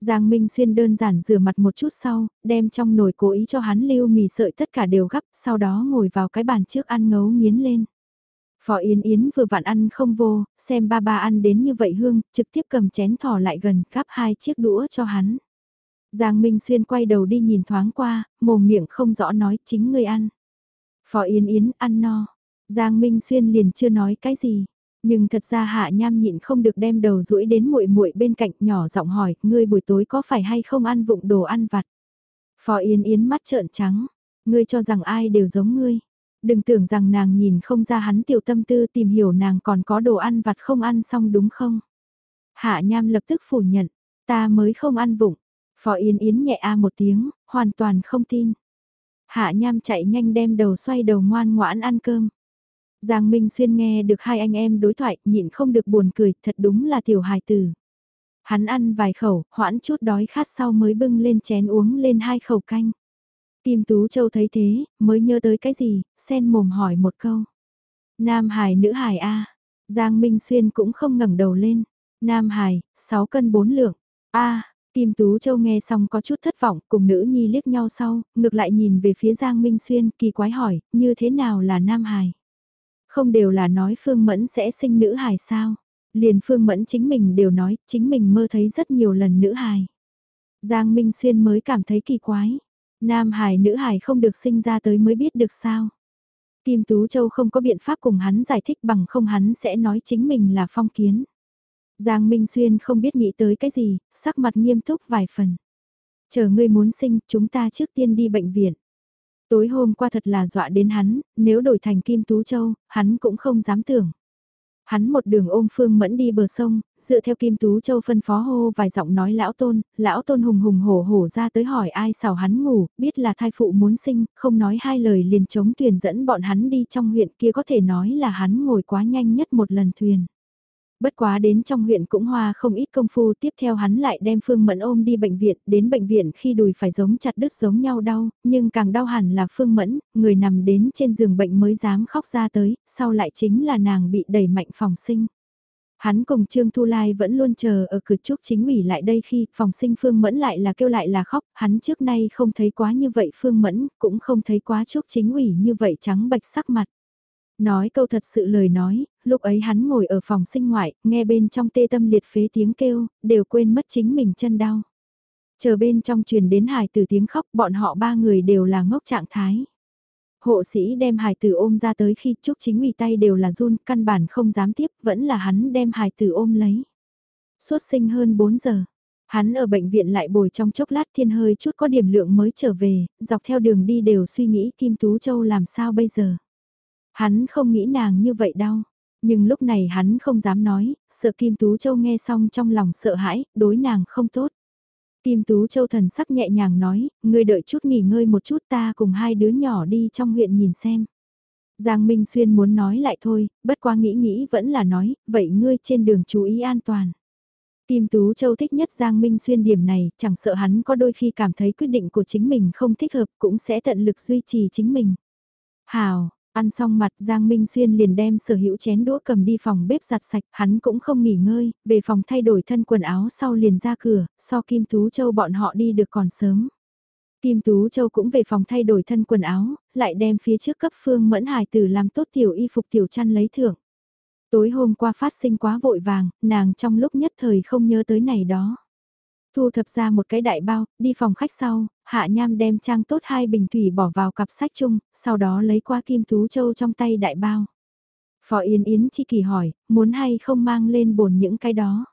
Giang Minh Xuyên đơn giản rửa mặt một chút sau, đem trong nồi cố ý cho hắn lưu mì sợi tất cả đều gấp. sau đó ngồi vào cái bàn trước ăn ngấu nghiến lên. Phò Yến Yến vừa vặn ăn không vô, xem ba ba ăn đến như vậy hương, trực tiếp cầm chén thỏ lại gần gắp hai chiếc đũa cho hắn. Giang Minh Xuyên quay đầu đi nhìn thoáng qua, mồm miệng không rõ nói chính người ăn. Phò Yến Yến ăn no. Giang Minh Xuyên liền chưa nói cái gì. Nhưng thật ra Hạ Nham nhịn không được đem đầu duỗi đến muội muội bên cạnh nhỏ giọng hỏi, ngươi buổi tối có phải hay không ăn vụng đồ ăn vặt? Phó Yến Yến mắt trợn trắng, ngươi cho rằng ai đều giống ngươi. Đừng tưởng rằng nàng nhìn không ra hắn tiểu tâm tư tìm hiểu nàng còn có đồ ăn vặt không ăn xong đúng không? Hạ Nham lập tức phủ nhận, ta mới không ăn vụng. Phó Yến Yến nhẹ a một tiếng, hoàn toàn không tin. Hạ Nham chạy nhanh đem đầu xoay đầu ngoan ngoãn ăn cơm. Giang Minh Xuyên nghe được hai anh em đối thoại, nhịn không được buồn cười, thật đúng là tiểu hài tử. Hắn ăn vài khẩu, hoãn chút đói khát sau mới bưng lên chén uống lên hai khẩu canh. Kim Tú Châu thấy thế, mới nhớ tới cái gì, sen mồm hỏi một câu. Nam Hải nữ Hải A. Giang Minh Xuyên cũng không ngẩng đầu lên. Nam Hải, 6 cân 4 lượng. A. Kim Tú Châu nghe xong có chút thất vọng, cùng nữ nhi liếc nhau sau, ngược lại nhìn về phía Giang Minh Xuyên, kỳ quái hỏi, như thế nào là Nam Hải? Không đều là nói Phương Mẫn sẽ sinh nữ hài sao? Liền Phương Mẫn chính mình đều nói, chính mình mơ thấy rất nhiều lần nữ hài. Giang Minh Xuyên mới cảm thấy kỳ quái. Nam hài nữ hài không được sinh ra tới mới biết được sao. Kim Tú Châu không có biện pháp cùng hắn giải thích bằng không hắn sẽ nói chính mình là phong kiến. Giang Minh Xuyên không biết nghĩ tới cái gì, sắc mặt nghiêm túc vài phần. Chờ ngươi muốn sinh, chúng ta trước tiên đi bệnh viện. Tối hôm qua thật là dọa đến hắn, nếu đổi thành Kim Tú Châu, hắn cũng không dám tưởng. Hắn một đường ôm Phương Mẫn đi bờ sông, dựa theo Kim Tú Châu phân phó hô vài giọng nói lão tôn, lão tôn hùng hùng hổ hổ ra tới hỏi ai xào hắn ngủ, biết là thai phụ muốn sinh, không nói hai lời liền chống thuyền dẫn bọn hắn đi trong huyện kia có thể nói là hắn ngồi quá nhanh nhất một lần thuyền. Bất quá đến trong huyện cũng hoa không ít công phu tiếp theo hắn lại đem Phương Mẫn ôm đi bệnh viện, đến bệnh viện khi đùi phải giống chặt đứt giống nhau đau, nhưng càng đau hẳn là Phương Mẫn, người nằm đến trên giường bệnh mới dám khóc ra tới, sau lại chính là nàng bị đẩy mạnh phòng sinh. Hắn cùng Trương Thu Lai vẫn luôn chờ ở cửa trúc chính ủy lại đây khi phòng sinh Phương Mẫn lại là kêu lại là khóc, hắn trước nay không thấy quá như vậy Phương Mẫn, cũng không thấy quá trúc chính ủy như vậy trắng bạch sắc mặt. Nói câu thật sự lời nói, lúc ấy hắn ngồi ở phòng sinh ngoại, nghe bên trong tê tâm liệt phế tiếng kêu, đều quên mất chính mình chân đau. Chờ bên trong truyền đến hài tử tiếng khóc, bọn họ ba người đều là ngốc trạng thái. Hộ sĩ đem hài tử ôm ra tới khi Trúc Chính ủy tay đều là run, căn bản không dám tiếp, vẫn là hắn đem hài tử ôm lấy. Suốt sinh hơn 4 giờ, hắn ở bệnh viện lại bồi trong chốc lát thiên hơi chút có điểm lượng mới trở về, dọc theo đường đi đều suy nghĩ Kim Tú Châu làm sao bây giờ. Hắn không nghĩ nàng như vậy đâu. Nhưng lúc này hắn không dám nói, sợ Kim Tú Châu nghe xong trong lòng sợ hãi, đối nàng không tốt. Kim Tú Châu thần sắc nhẹ nhàng nói, ngươi đợi chút nghỉ ngơi một chút ta cùng hai đứa nhỏ đi trong huyện nhìn xem. Giang Minh Xuyên muốn nói lại thôi, bất quá nghĩ nghĩ vẫn là nói, vậy ngươi trên đường chú ý an toàn. Kim Tú Châu thích nhất Giang Minh Xuyên điểm này, chẳng sợ hắn có đôi khi cảm thấy quyết định của chính mình không thích hợp cũng sẽ tận lực duy trì chính mình. Hào, Ăn xong mặt Giang Minh Xuyên liền đem sở hữu chén đũa cầm đi phòng bếp giặt sạch, hắn cũng không nghỉ ngơi, về phòng thay đổi thân quần áo sau liền ra cửa, so Kim Tú Châu bọn họ đi được còn sớm. Kim Tú Châu cũng về phòng thay đổi thân quần áo, lại đem phía trước cấp phương mẫn hải tử làm tốt tiểu y phục tiểu chăn lấy thưởng. Tối hôm qua phát sinh quá vội vàng, nàng trong lúc nhất thời không nhớ tới này đó. Thu thập ra một cái đại bao, đi phòng khách sau, Hạ Nham đem trang tốt hai bình thủy bỏ vào cặp sách chung, sau đó lấy qua Kim Tú Châu trong tay đại bao. Phó Yên Yến chi kỳ hỏi, muốn hay không mang lên bồn những cái đó.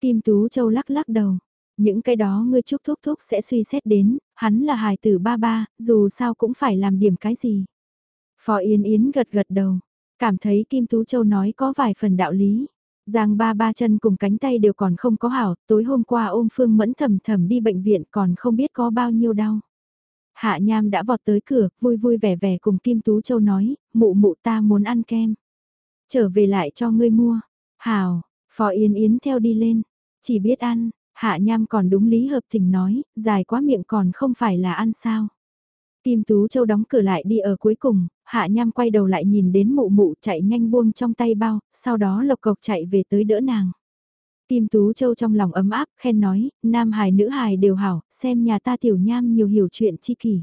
Kim Tú Châu lắc lắc đầu. Những cái đó ngươi chúc thúc thúc sẽ suy xét đến, hắn là hài tử ba ba, dù sao cũng phải làm điểm cái gì. Phó Yên Yến gật gật đầu, cảm thấy Kim Tú Châu nói có vài phần đạo lý. Giang ba ba chân cùng cánh tay đều còn không có hảo, tối hôm qua ôm Phương Mẫn thầm thầm đi bệnh viện còn không biết có bao nhiêu đau. Hạ Nham đã vọt tới cửa, vui vui vẻ vẻ cùng Kim Tú Châu nói, mụ mụ ta muốn ăn kem. Trở về lại cho ngươi mua. Hào, Phó Yến Yến theo đi lên. Chỉ biết ăn, Hạ Nham còn đúng lý hợp tình nói, dài quá miệng còn không phải là ăn sao. Kim Tú Châu đóng cửa lại đi ở cuối cùng, Hạ Nham quay đầu lại nhìn đến mụ mụ chạy nhanh buông trong tay bao, sau đó lộc cộc chạy về tới đỡ nàng. Kim Tú Châu trong lòng ấm áp, khen nói, nam hài nữ hài đều hảo, xem nhà ta tiểu nham nhiều hiểu chuyện chi kỷ.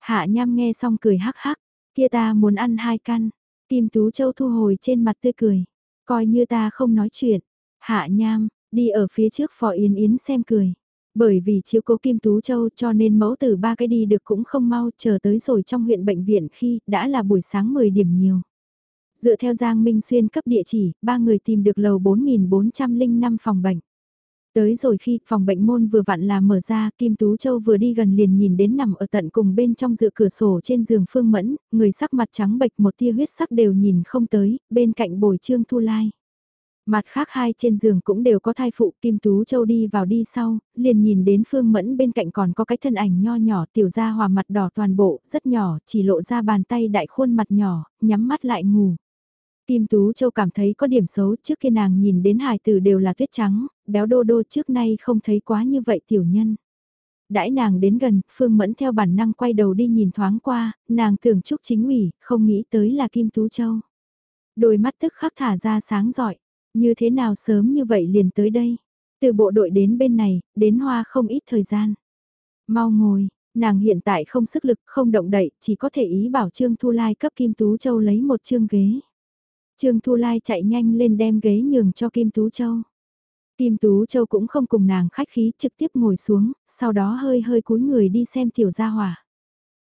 Hạ Nham nghe xong cười hắc hắc, kia ta muốn ăn hai căn. Kim Tú Châu thu hồi trên mặt tươi cười, coi như ta không nói chuyện. Hạ Nham, đi ở phía trước phò Yến Yến xem cười. Bởi vì chiếu cố Kim Tú Châu cho nên mẫu tử ba cái đi được cũng không mau chờ tới rồi trong huyện bệnh viện khi đã là buổi sáng 10 điểm nhiều. Dựa theo Giang Minh Xuyên cấp địa chỉ, ba người tìm được lầu 4405 phòng bệnh. Tới rồi khi phòng bệnh môn vừa vặn là mở ra, Kim Tú Châu vừa đi gần liền nhìn đến nằm ở tận cùng bên trong dựa cửa sổ trên giường Phương Mẫn, người sắc mặt trắng bệch một tia huyết sắc đều nhìn không tới, bên cạnh bồi trương thu lai. Mặt khác hai trên giường cũng đều có thai phụ Kim Tú Châu đi vào đi sau, liền nhìn đến Phương Mẫn bên cạnh còn có cái thân ảnh nho nhỏ tiểu ra hòa mặt đỏ toàn bộ, rất nhỏ, chỉ lộ ra bàn tay đại khuôn mặt nhỏ, nhắm mắt lại ngủ. Kim Tú Châu cảm thấy có điểm xấu trước khi nàng nhìn đến hài tử đều là tuyết trắng, béo đô đô trước nay không thấy quá như vậy tiểu nhân. Đãi nàng đến gần, Phương Mẫn theo bản năng quay đầu đi nhìn thoáng qua, nàng tưởng chúc chính ủy, không nghĩ tới là Kim Tú Châu. Đôi mắt tức khắc thả ra sáng giỏi, như thế nào sớm như vậy liền tới đây. Từ bộ đội đến bên này, đến hoa không ít thời gian. Mau ngồi, nàng hiện tại không sức lực, không động đậy, chỉ có thể ý bảo Trương Thu Lai cấp Kim Tú Châu lấy một chương ghế. Trương Thu Lai chạy nhanh lên đem ghế nhường cho Kim Tú Châu. Kim Tú Châu cũng không cùng nàng khách khí trực tiếp ngồi xuống, sau đó hơi hơi cúi người đi xem tiểu gia hỏa.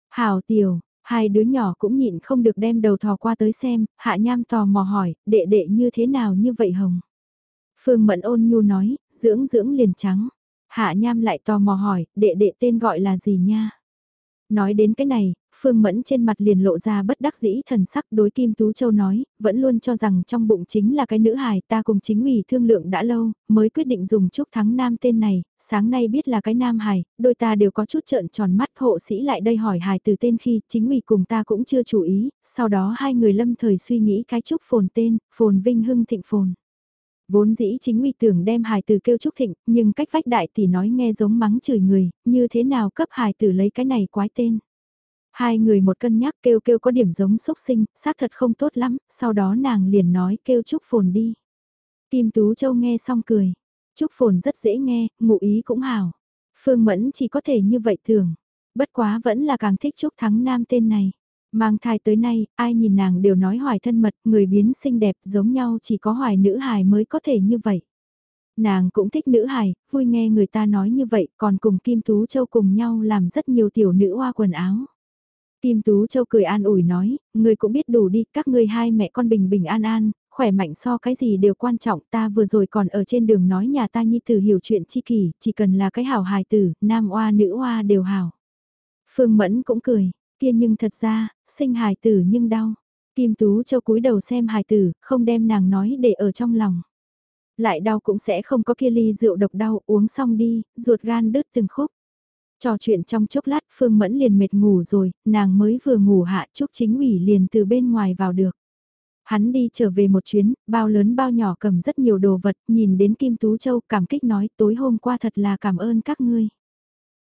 Hảo tiểu, hai đứa nhỏ cũng nhịn không được đem đầu thò qua tới xem, hạ nham tò mò hỏi, đệ đệ như thế nào như vậy hồng. Phương Mẫn ôn nhu nói, dưỡng dưỡng liền trắng. Hạ nham lại tò mò hỏi, đệ đệ tên gọi là gì nha? Nói đến cái này, Phương Mẫn trên mặt liền lộ ra bất đắc dĩ thần sắc đối Kim Tú Châu nói, vẫn luôn cho rằng trong bụng chính là cái nữ hài ta cùng chính ủy thương lượng đã lâu, mới quyết định dùng Trúc Thắng Nam tên này, sáng nay biết là cái nam hài, đôi ta đều có chút trợn tròn mắt hộ sĩ lại đây hỏi hài từ tên khi chính ủy cùng ta cũng chưa chú ý, sau đó hai người lâm thời suy nghĩ cái Trúc phồn tên, phồn vinh hưng thịnh phồn. Vốn dĩ chính uy tưởng đem hài tử kêu Trúc Thịnh, nhưng cách vách đại tỷ nói nghe giống mắng chửi người, như thế nào cấp hài tử lấy cái này quái tên. Hai người một cân nhắc kêu kêu có điểm giống xúc sinh, xác thật không tốt lắm, sau đó nàng liền nói kêu Trúc Phồn đi. Kim Tú Châu nghe xong cười. Trúc Phồn rất dễ nghe, ngụ ý cũng hào. Phương Mẫn chỉ có thể như vậy thường. Bất quá vẫn là càng thích Trúc Thắng Nam tên này. Mang thai tới nay, ai nhìn nàng đều nói hoài thân mật, người biến xinh đẹp giống nhau chỉ có hoài nữ hài mới có thể như vậy. Nàng cũng thích nữ hài, vui nghe người ta nói như vậy, còn cùng Kim Tú Châu cùng nhau làm rất nhiều tiểu nữ hoa quần áo. Kim Tú Châu cười an ủi nói, người cũng biết đủ đi, các ngươi hai mẹ con bình bình an an, khỏe mạnh so cái gì đều quan trọng, ta vừa rồi còn ở trên đường nói nhà ta nhi tử hiểu chuyện chi kỷ, chỉ cần là cái hảo hài tử, nam oa nữ oa đều hảo. Phương Mẫn cũng cười, kia nhưng thật ra, sinh hài tử nhưng đau. Kim Tú Châu cúi đầu xem hài tử, không đem nàng nói để ở trong lòng. Lại đau cũng sẽ không có kia ly rượu độc đau, uống xong đi, ruột gan đứt từng khúc. Trò chuyện trong chốc lát Phương Mẫn liền mệt ngủ rồi, nàng mới vừa ngủ hạ Trúc Chính ủy liền từ bên ngoài vào được. Hắn đi trở về một chuyến, bao lớn bao nhỏ cầm rất nhiều đồ vật, nhìn đến Kim Tú Châu cảm kích nói tối hôm qua thật là cảm ơn các ngươi.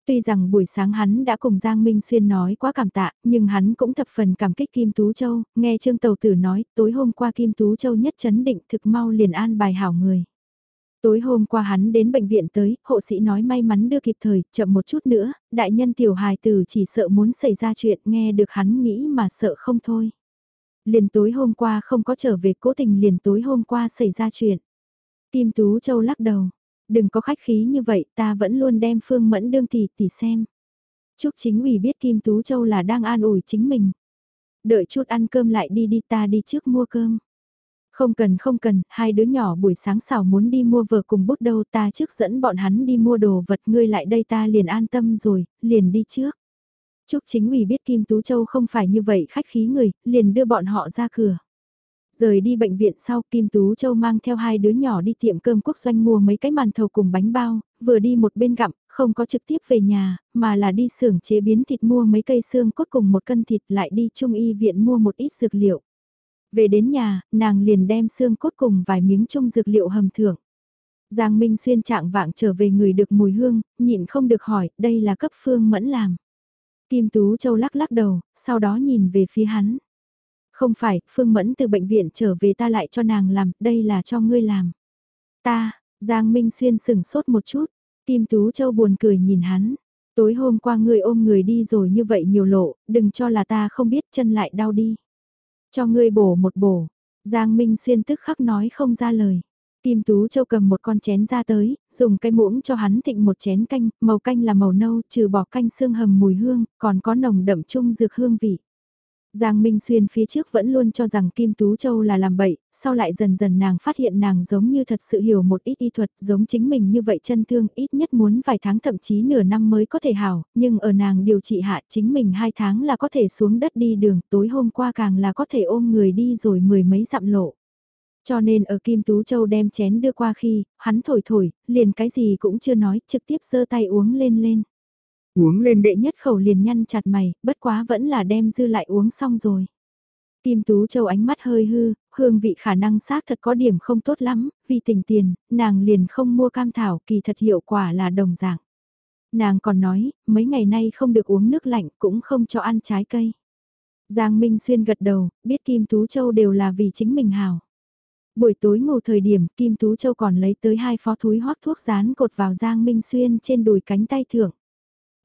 Tuy rằng buổi sáng hắn đã cùng Giang Minh Xuyên nói quá cảm tạ, nhưng hắn cũng thập phần cảm kích Kim Tú Châu, nghe Trương Tàu Tử nói, tối hôm qua Kim Tú Châu nhất chấn định thực mau liền an bài hảo người. Tối hôm qua hắn đến bệnh viện tới, hộ sĩ nói may mắn đưa kịp thời, chậm một chút nữa, đại nhân tiểu hài tử chỉ sợ muốn xảy ra chuyện nghe được hắn nghĩ mà sợ không thôi. Liền tối hôm qua không có trở về cố tình liền tối hôm qua xảy ra chuyện. Kim Tú Châu lắc đầu, đừng có khách khí như vậy ta vẫn luôn đem Phương Mẫn đương tỷ tỷ xem. Chúc chính ủy biết Kim Tú Châu là đang an ủi chính mình. Đợi chút ăn cơm lại đi đi ta đi trước mua cơm. Không cần không cần, hai đứa nhỏ buổi sáng xảo muốn đi mua vợ cùng bút đâu ta trước dẫn bọn hắn đi mua đồ vật ngươi lại đây ta liền an tâm rồi, liền đi trước. Trúc chính ủy biết Kim Tú Châu không phải như vậy khách khí người, liền đưa bọn họ ra cửa. Rời đi bệnh viện sau Kim Tú Châu mang theo hai đứa nhỏ đi tiệm cơm quốc doanh mua mấy cái màn thầu cùng bánh bao, vừa đi một bên gặm, không có trực tiếp về nhà, mà là đi xưởng chế biến thịt mua mấy cây xương cốt cùng một cân thịt lại đi trung y viện mua một ít dược liệu. Về đến nhà, nàng liền đem xương cốt cùng vài miếng chung dược liệu hầm thưởng. Giang Minh Xuyên trạng vạng trở về người được mùi hương, nhịn không được hỏi, đây là cấp phương mẫn làm. Kim Tú Châu lắc lắc đầu, sau đó nhìn về phía hắn. Không phải, Phương Mẫn từ bệnh viện trở về ta lại cho nàng làm, đây là cho ngươi làm. Ta, Giang Minh Xuyên sừng sốt một chút, Kim Tú Châu buồn cười nhìn hắn. Tối hôm qua ngươi ôm người đi rồi như vậy nhiều lộ, đừng cho là ta không biết chân lại đau đi. Cho ngươi bổ một bổ. Giang Minh Xuyên tức khắc nói không ra lời. Kim Tú Châu cầm một con chén ra tới, dùng cái muỗng cho hắn thịnh một chén canh, màu canh là màu nâu, trừ bỏ canh xương hầm mùi hương, còn có nồng đậm chung dược hương vị. Giang Minh Xuyên phía trước vẫn luôn cho rằng Kim Tú Châu là làm bậy, sau lại dần dần nàng phát hiện nàng giống như thật sự hiểu một ít y thuật, giống chính mình như vậy chân thương ít nhất muốn vài tháng thậm chí nửa năm mới có thể hảo, nhưng ở nàng điều trị hạ chính mình hai tháng là có thể xuống đất đi đường, tối hôm qua càng là có thể ôm người đi rồi mười mấy dặm lộ. Cho nên ở Kim Tú Châu đem chén đưa qua khi, hắn thổi thổi, liền cái gì cũng chưa nói, trực tiếp giơ tay uống lên lên. Uống lên đệ nhất khẩu liền nhăn chặt mày, bất quá vẫn là đem dư lại uống xong rồi. Kim Tú Châu ánh mắt hơi hư, hương vị khả năng xác thật có điểm không tốt lắm, vì tình tiền, nàng liền không mua cam thảo kỳ thật hiệu quả là đồng dạng. Nàng còn nói, mấy ngày nay không được uống nước lạnh cũng không cho ăn trái cây. Giang Minh Xuyên gật đầu, biết Kim Tú Châu đều là vì chính mình hào. Buổi tối ngủ thời điểm Kim Tú Châu còn lấy tới hai phó thúi hoác thuốc rán cột vào Giang Minh Xuyên trên đùi cánh tay thưởng.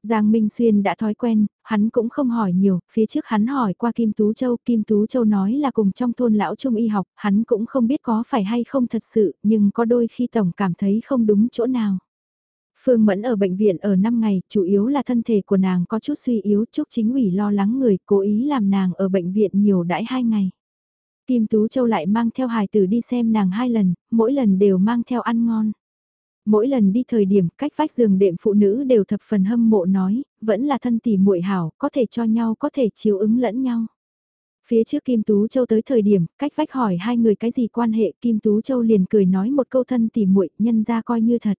Giang Minh Xuyên đã thói quen, hắn cũng không hỏi nhiều, phía trước hắn hỏi qua Kim Tú Châu, Kim Tú Châu nói là cùng trong thôn lão trung y học, hắn cũng không biết có phải hay không thật sự, nhưng có đôi khi tổng cảm thấy không đúng chỗ nào. Phương Mẫn ở bệnh viện ở 5 ngày, chủ yếu là thân thể của nàng có chút suy yếu, chúc chính ủy lo lắng người, cố ý làm nàng ở bệnh viện nhiều đãi 2 ngày. Kim Tú Châu lại mang theo hài tử đi xem nàng hai lần, mỗi lần đều mang theo ăn ngon. Mỗi lần đi thời điểm cách vách giường đệm phụ nữ đều thập phần hâm mộ nói, vẫn là thân tỷ muội hảo, có thể cho nhau, có thể chiếu ứng lẫn nhau. Phía trước Kim Tú Châu tới thời điểm, cách vách hỏi hai người cái gì quan hệ, Kim Tú Châu liền cười nói một câu thân tỷ muội, nhân ra coi như thật.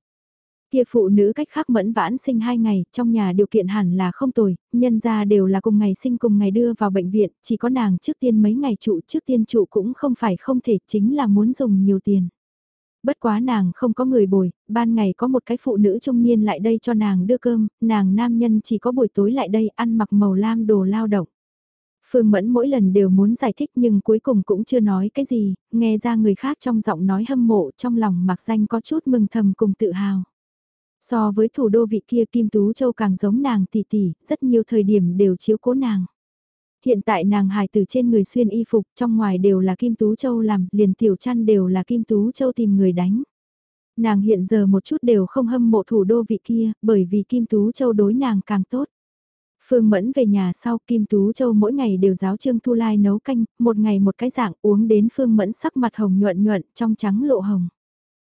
Kia phụ nữ cách khác mẫn vãn sinh hai ngày, trong nhà điều kiện hẳn là không tồi, nhân ra đều là cùng ngày sinh cùng ngày đưa vào bệnh viện, chỉ có nàng trước tiên mấy ngày trụ trước tiên trụ cũng không phải không thể, chính là muốn dùng nhiều tiền bất quá nàng không có người bồi, ban ngày có một cái phụ nữ trung niên lại đây cho nàng đưa cơm, nàng nam nhân chỉ có buổi tối lại đây ăn mặc màu lam đồ lao động. Phương Mẫn mỗi lần đều muốn giải thích nhưng cuối cùng cũng chưa nói cái gì, nghe ra người khác trong giọng nói hâm mộ trong lòng mặc danh có chút mừng thầm cùng tự hào. So với thủ đô vị kia Kim Tú Châu càng giống nàng tỷ tỷ, rất nhiều thời điểm đều chiếu cố nàng. Hiện tại nàng hài từ trên người xuyên y phục, trong ngoài đều là Kim Tú Châu làm, liền tiểu chăn đều là Kim Tú Châu tìm người đánh. Nàng hiện giờ một chút đều không hâm mộ thủ đô vị kia, bởi vì Kim Tú Châu đối nàng càng tốt. Phương Mẫn về nhà sau Kim Tú Châu mỗi ngày đều giáo Trương Thu Lai nấu canh, một ngày một cái dạng uống đến Phương Mẫn sắc mặt hồng nhuận nhuận, trong trắng lộ hồng.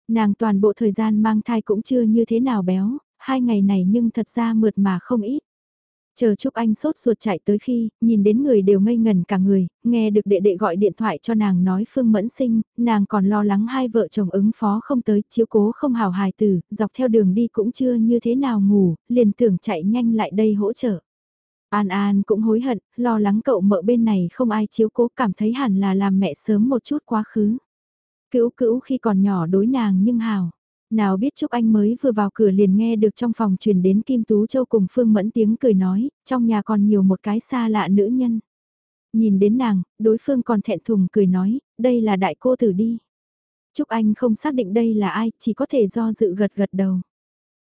Nàng toàn bộ thời gian mang thai cũng chưa như thế nào béo, hai ngày này nhưng thật ra mượt mà không ít. Chờ Trúc Anh sốt ruột chạy tới khi, nhìn đến người đều ngây ngần cả người, nghe được đệ đệ gọi điện thoại cho nàng nói Phương Mẫn sinh, nàng còn lo lắng hai vợ chồng ứng phó không tới, chiếu cố không hào hài tử, dọc theo đường đi cũng chưa như thế nào ngủ, liền tưởng chạy nhanh lại đây hỗ trợ. An An cũng hối hận, lo lắng cậu mợ bên này không ai chiếu cố cảm thấy hẳn là làm mẹ sớm một chút quá khứ. Cữu cữu khi còn nhỏ đối nàng nhưng hào. Nào biết Trúc Anh mới vừa vào cửa liền nghe được trong phòng truyền đến Kim Tú Châu cùng Phương Mẫn tiếng cười nói, trong nhà còn nhiều một cái xa lạ nữ nhân. Nhìn đến nàng, đối phương còn thẹn thùng cười nói, đây là đại cô tử đi. Trúc Anh không xác định đây là ai, chỉ có thể do dự gật gật đầu.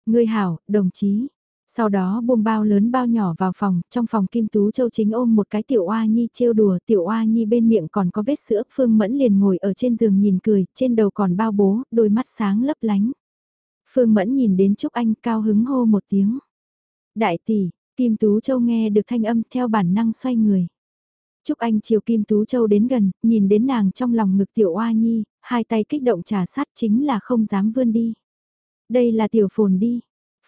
Ngươi hảo, đồng chí. Sau đó buông bao lớn bao nhỏ vào phòng, trong phòng Kim Tú Châu chính ôm một cái tiểu oa nhi trêu đùa, tiểu oa nhi bên miệng còn có vết sữa, Phương Mẫn liền ngồi ở trên giường nhìn cười, trên đầu còn bao bố, đôi mắt sáng lấp lánh. Phương Mẫn nhìn đến Trúc Anh cao hứng hô một tiếng. Đại tỷ, Kim Tú Châu nghe được thanh âm theo bản năng xoay người. Trúc Anh chiều Kim Tú Châu đến gần, nhìn đến nàng trong lòng ngực tiểu oa nhi, hai tay kích động trà sát chính là không dám vươn đi. Đây là tiểu phồn đi.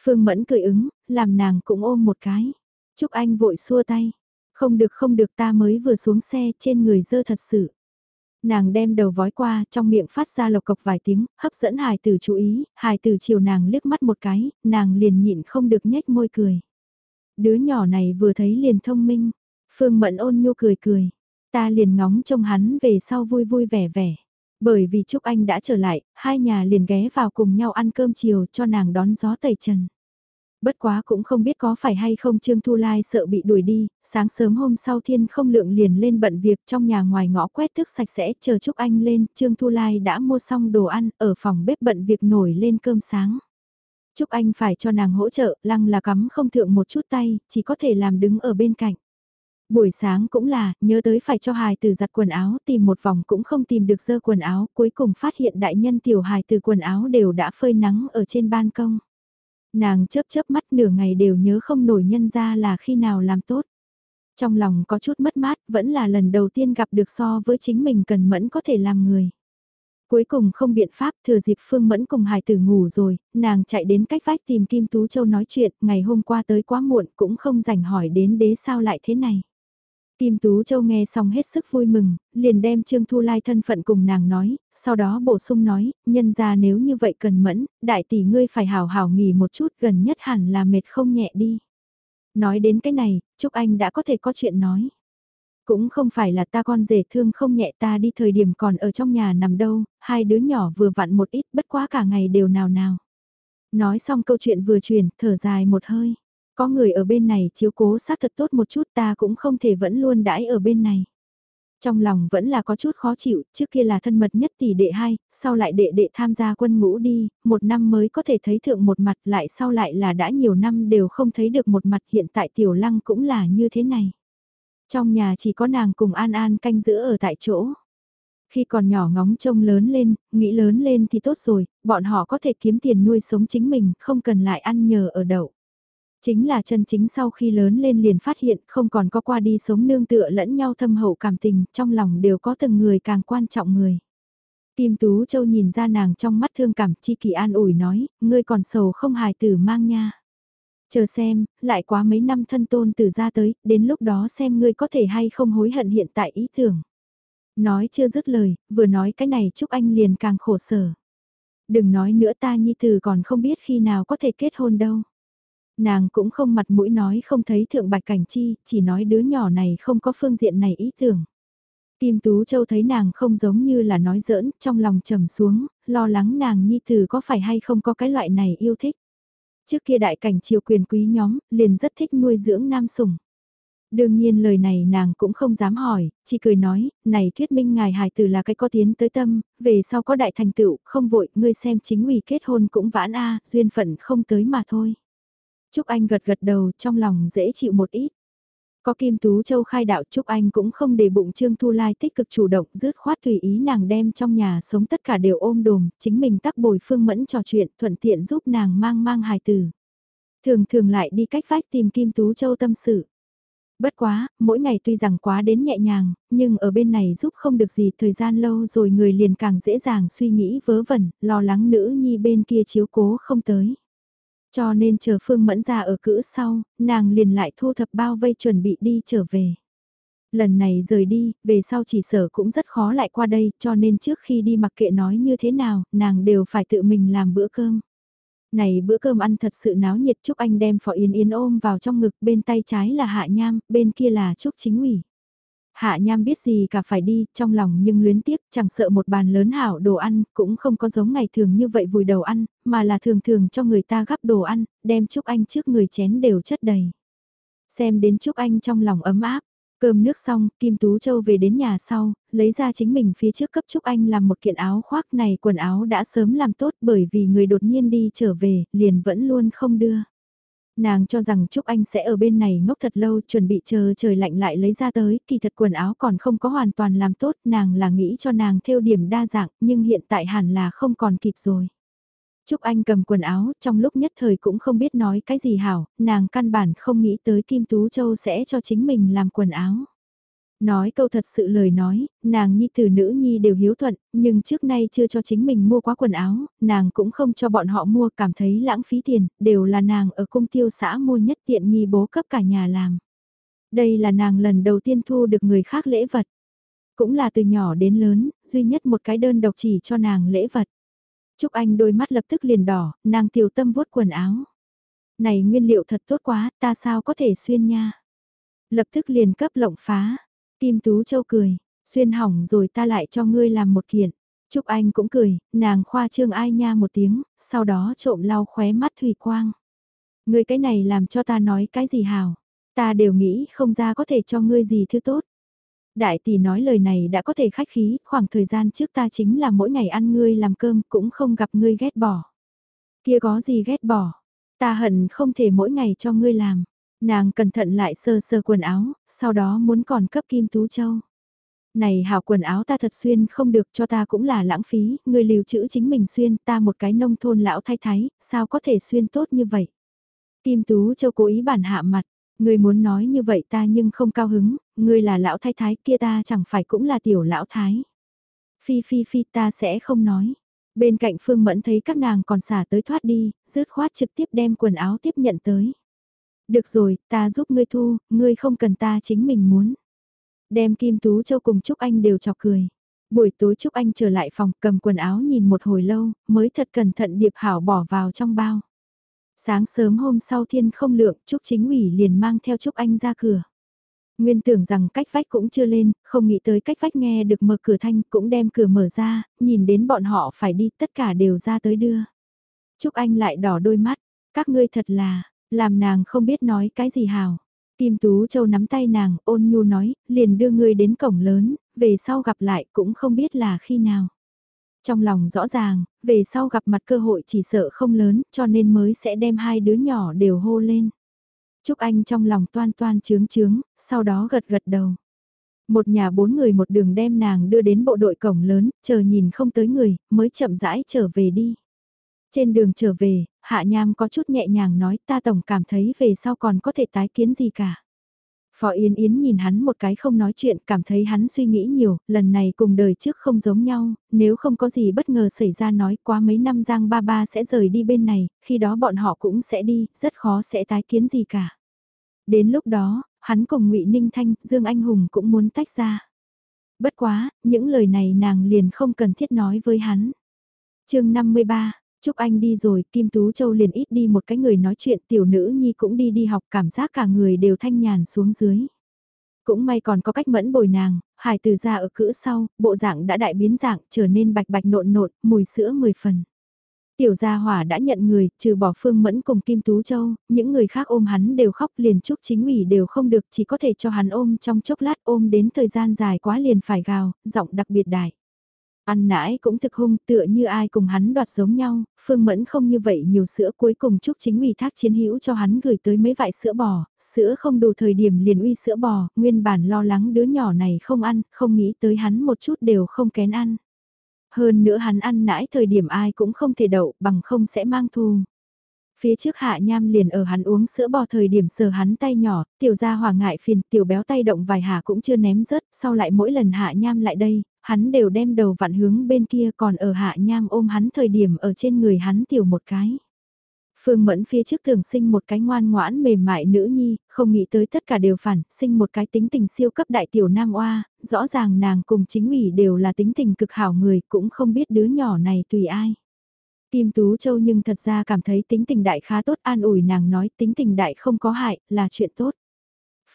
Phương Mẫn cười ứng, làm nàng cũng ôm một cái. Trúc Anh vội xua tay. Không được không được ta mới vừa xuống xe trên người dơ thật sự. Nàng đem đầu vói qua, trong miệng phát ra lộc cộc vài tiếng, hấp dẫn hài tử chú ý, hài tử chiều nàng liếc mắt một cái, nàng liền nhịn không được nhếch môi cười. Đứa nhỏ này vừa thấy liền thông minh, Phương Mẫn ôn nhu cười cười. Ta liền ngóng trông hắn về sau vui vui vẻ vẻ. Bởi vì Trúc Anh đã trở lại, hai nhà liền ghé vào cùng nhau ăn cơm chiều cho nàng đón gió tẩy trần. Bất quá cũng không biết có phải hay không Trương Thu Lai sợ bị đuổi đi, sáng sớm hôm sau thiên không lượng liền lên bận việc trong nhà ngoài ngõ quét thức sạch sẽ chờ Trúc Anh lên, Trương Thu Lai đã mua xong đồ ăn ở phòng bếp bận việc nổi lên cơm sáng. Trúc Anh phải cho nàng hỗ trợ, lăng là cắm không thượng một chút tay, chỉ có thể làm đứng ở bên cạnh. Buổi sáng cũng là, nhớ tới phải cho hài từ giặt quần áo, tìm một vòng cũng không tìm được dơ quần áo, cuối cùng phát hiện đại nhân tiểu hài từ quần áo đều đã phơi nắng ở trên ban công. Nàng chớp chớp mắt nửa ngày đều nhớ không nổi nhân ra là khi nào làm tốt. Trong lòng có chút mất mát, vẫn là lần đầu tiên gặp được so với chính mình cần mẫn có thể làm người. Cuối cùng không biện pháp thừa dịp Phương Mẫn cùng hài tử ngủ rồi, nàng chạy đến cách vách tìm Kim Tú Châu nói chuyện, ngày hôm qua tới quá muộn cũng không rảnh hỏi đến đế sao lại thế này. Kim Tú Châu nghe xong hết sức vui mừng, liền đem Trương Thu Lai thân phận cùng nàng nói, sau đó bổ sung nói, nhân ra nếu như vậy cần mẫn, đại tỷ ngươi phải hào hào nghỉ một chút gần nhất hẳn là mệt không nhẹ đi. Nói đến cái này, Trúc Anh đã có thể có chuyện nói. Cũng không phải là ta con rể thương không nhẹ ta đi thời điểm còn ở trong nhà nằm đâu, hai đứa nhỏ vừa vặn một ít bất quá cả ngày đều nào nào. Nói xong câu chuyện vừa truyền, thở dài một hơi. Có người ở bên này chiếu cố sát thật tốt một chút ta cũng không thể vẫn luôn đãi ở bên này. Trong lòng vẫn là có chút khó chịu, trước kia là thân mật nhất tỷ đệ hai, sau lại đệ đệ tham gia quân ngũ đi, một năm mới có thể thấy thượng một mặt lại sau lại là đã nhiều năm đều không thấy được một mặt hiện tại tiểu lăng cũng là như thế này. Trong nhà chỉ có nàng cùng An An canh giữ ở tại chỗ. Khi còn nhỏ ngóng trông lớn lên, nghĩ lớn lên thì tốt rồi, bọn họ có thể kiếm tiền nuôi sống chính mình, không cần lại ăn nhờ ở đậu. Chính là chân chính sau khi lớn lên liền phát hiện không còn có qua đi sống nương tựa lẫn nhau thâm hậu cảm tình, trong lòng đều có từng người càng quan trọng người. Kim Tú Châu nhìn ra nàng trong mắt thương cảm chi kỳ an ủi nói, ngươi còn sầu không hài tử mang nha. Chờ xem, lại quá mấy năm thân tôn tử ra tới, đến lúc đó xem ngươi có thể hay không hối hận hiện tại ý tưởng. Nói chưa dứt lời, vừa nói cái này chúc anh liền càng khổ sở. Đừng nói nữa ta nhi tử còn không biết khi nào có thể kết hôn đâu. Nàng cũng không mặt mũi nói không thấy thượng bạch cảnh chi, chỉ nói đứa nhỏ này không có phương diện này ý tưởng. Kim Tú Châu thấy nàng không giống như là nói giỡn, trong lòng trầm xuống, lo lắng nàng nhi tử có phải hay không có cái loại này yêu thích. Trước kia đại cảnh triều quyền quý nhóm, liền rất thích nuôi dưỡng nam sủng. Đương nhiên lời này nàng cũng không dám hỏi, chỉ cười nói, này thuyết minh ngài hài tử là cái có tiến tới tâm, về sau có đại thành tựu, không vội, ngươi xem chính ủy kết hôn cũng vãn a duyên phận không tới mà thôi. Trúc Anh gật gật đầu trong lòng dễ chịu một ít. Có Kim Tú Châu khai đạo Trúc Anh cũng không để bụng Trương Thu Lai tích cực chủ động dứt khoát tùy ý nàng đem trong nhà sống tất cả đều ôm đồm, chính mình tắc bồi phương mẫn trò chuyện thuận tiện giúp nàng mang mang hài tử. Thường thường lại đi cách vách tìm Kim Tú Châu tâm sự. Bất quá, mỗi ngày tuy rằng quá đến nhẹ nhàng, nhưng ở bên này giúp không được gì thời gian lâu rồi người liền càng dễ dàng suy nghĩ vớ vẩn, lo lắng nữ nhi bên kia chiếu cố không tới. Cho nên chờ Phương Mẫn ra ở cữ sau, nàng liền lại thu thập bao vây chuẩn bị đi trở về. Lần này rời đi, về sau chỉ sở cũng rất khó lại qua đây, cho nên trước khi đi mặc kệ nói như thế nào, nàng đều phải tự mình làm bữa cơm. Này bữa cơm ăn thật sự náo nhiệt Trúc Anh đem Phỏ Yến Yến ôm vào trong ngực bên tay trái là Hạ Nham, bên kia là Trúc Chính ủy. Hạ Nham biết gì cả phải đi, trong lòng nhưng luyến tiếc, chẳng sợ một bàn lớn hảo đồ ăn, cũng không có giống ngày thường như vậy vùi đầu ăn, mà là thường thường cho người ta gắp đồ ăn, đem Trúc Anh trước người chén đều chất đầy. Xem đến Trúc Anh trong lòng ấm áp, cơm nước xong, Kim Tú Châu về đến nhà sau, lấy ra chính mình phía trước cấp Trúc Anh làm một kiện áo khoác này quần áo đã sớm làm tốt bởi vì người đột nhiên đi trở về, liền vẫn luôn không đưa. Nàng cho rằng Trúc Anh sẽ ở bên này ngốc thật lâu chuẩn bị chờ trời lạnh lại lấy ra tới, kỳ thật quần áo còn không có hoàn toàn làm tốt, nàng là nghĩ cho nàng theo điểm đa dạng, nhưng hiện tại hẳn là không còn kịp rồi. Trúc Anh cầm quần áo, trong lúc nhất thời cũng không biết nói cái gì hảo, nàng căn bản không nghĩ tới Kim Tú Châu sẽ cho chính mình làm quần áo. Nói câu thật sự lời nói, nàng nhi từ nữ nhi đều hiếu thuận, nhưng trước nay chưa cho chính mình mua quá quần áo, nàng cũng không cho bọn họ mua cảm thấy lãng phí tiền, đều là nàng ở cung tiêu xã mua nhất tiện nghi bố cấp cả nhà làm. Đây là nàng lần đầu tiên thu được người khác lễ vật. Cũng là từ nhỏ đến lớn, duy nhất một cái đơn độc chỉ cho nàng lễ vật. Trúc Anh đôi mắt lập tức liền đỏ, nàng tiểu tâm vuốt quần áo. Này nguyên liệu thật tốt quá, ta sao có thể xuyên nha. Lập tức liền cấp lộng phá, Kim Tú Châu cười, xuyên hỏng rồi ta lại cho ngươi làm một kiện. Trúc Anh cũng cười, nàng khoa trương ai nha một tiếng, sau đó trộm lau khóe mắt Thủy Quang. Ngươi cái này làm cho ta nói cái gì hào, ta đều nghĩ không ra có thể cho ngươi gì thứ tốt. Đại tỷ nói lời này đã có thể khách khí, khoảng thời gian trước ta chính là mỗi ngày ăn ngươi làm cơm cũng không gặp ngươi ghét bỏ. Kia có gì ghét bỏ, ta hận không thể mỗi ngày cho ngươi làm. Nàng cẩn thận lại sơ sơ quần áo, sau đó muốn còn cấp Kim Tú Châu. Này hảo quần áo ta thật xuyên không được cho ta cũng là lãng phí, người liều chữ chính mình xuyên ta một cái nông thôn lão thay thái, sao có thể xuyên tốt như vậy. Kim Tú Châu cố ý bản hạ mặt, người muốn nói như vậy ta nhưng không cao hứng, người là lão thái thái kia ta chẳng phải cũng là tiểu lão thái. Phi phi phi ta sẽ không nói. Bên cạnh Phương Mẫn thấy các nàng còn xả tới thoát đi, rứt khoát trực tiếp đem quần áo tiếp nhận tới. Được rồi, ta giúp ngươi thu, ngươi không cần ta chính mình muốn. Đem Kim Tú Châu cùng Trúc Anh đều chọc cười. Buổi tối Trúc Anh trở lại phòng cầm quần áo nhìn một hồi lâu, mới thật cẩn thận điệp hảo bỏ vào trong bao. Sáng sớm hôm sau thiên không lượng, Trúc Chính ủy liền mang theo Trúc Anh ra cửa. Nguyên tưởng rằng cách vách cũng chưa lên, không nghĩ tới cách vách nghe được mở cửa thanh cũng đem cửa mở ra, nhìn đến bọn họ phải đi tất cả đều ra tới đưa. Trúc Anh lại đỏ đôi mắt, các ngươi thật là, làm nàng không biết nói cái gì hào. Kim Tú Châu nắm tay nàng, ôn nhu nói, liền đưa ngươi đến cổng lớn, về sau gặp lại cũng không biết là khi nào. Trong lòng rõ ràng, về sau gặp mặt cơ hội chỉ sợ không lớn, cho nên mới sẽ đem hai đứa nhỏ đều hô lên. Trúc Anh trong lòng toan toan chướng chướng, sau đó gật gật đầu. Một nhà bốn người một đường đem nàng đưa đến bộ đội cổng lớn, chờ nhìn không tới người, mới chậm rãi trở về đi. Trên đường trở về, Hạ Nham có chút nhẹ nhàng nói ta tổng cảm thấy về sau còn có thể tái kiến gì cả. Phó Yến Yến nhìn hắn một cái không nói chuyện, cảm thấy hắn suy nghĩ nhiều, lần này cùng đời trước không giống nhau, nếu không có gì bất ngờ xảy ra nói quá mấy năm Giang Ba Ba sẽ rời đi bên này, khi đó bọn họ cũng sẽ đi, rất khó sẽ tái kiến gì cả. Đến lúc đó, hắn cùng ngụy Ninh Thanh, Dương Anh Hùng cũng muốn tách ra. Bất quá, những lời này nàng liền không cần thiết nói với hắn. chương 53 Trúc Anh đi rồi, Kim Tú Châu liền ít đi một cái người nói chuyện tiểu nữ nhi cũng đi đi học cảm giác cả người đều thanh nhàn xuống dưới. Cũng may còn có cách mẫn bồi nàng, hải từ ra ở cữ sau, bộ dạng đã đại biến dạng trở nên bạch bạch nộn nộn, mùi sữa mười phần. Tiểu gia hỏa đã nhận người, trừ bỏ phương mẫn cùng Kim Tú Châu, những người khác ôm hắn đều khóc liền chúc chính ủy đều không được chỉ có thể cho hắn ôm trong chốc lát ôm đến thời gian dài quá liền phải gào, giọng đặc biệt đại. Ăn nãi cũng thực hung tựa như ai cùng hắn đoạt giống nhau, Phương Mẫn không như vậy nhiều sữa cuối cùng chúc chính ủy thác chiến hữu cho hắn gửi tới mấy vại sữa bò, sữa không đủ thời điểm liền uy sữa bò, nguyên bản lo lắng đứa nhỏ này không ăn, không nghĩ tới hắn một chút đều không kén ăn. Hơn nữa hắn ăn nãi thời điểm ai cũng không thể đậu bằng không sẽ mang thù. Phía trước hạ nham liền ở hắn uống sữa bò thời điểm sờ hắn tay nhỏ, tiểu gia hòa ngại phiền, tiểu béo tay động vài hạ cũng chưa ném rớt, sau lại mỗi lần hạ nham lại đây, hắn đều đem đầu vặn hướng bên kia còn ở hạ nham ôm hắn thời điểm ở trên người hắn tiểu một cái. Phương Mẫn phía trước tưởng sinh một cái ngoan ngoãn mềm mại nữ nhi, không nghĩ tới tất cả đều phản, sinh một cái tính tình siêu cấp đại tiểu nam oa, rõ ràng nàng cùng chính ủy đều là tính tình cực hảo người, cũng không biết đứa nhỏ này tùy ai. Kim Tú Châu nhưng thật ra cảm thấy tính tình đại khá tốt an ủi nàng nói tính tình đại không có hại, là chuyện tốt.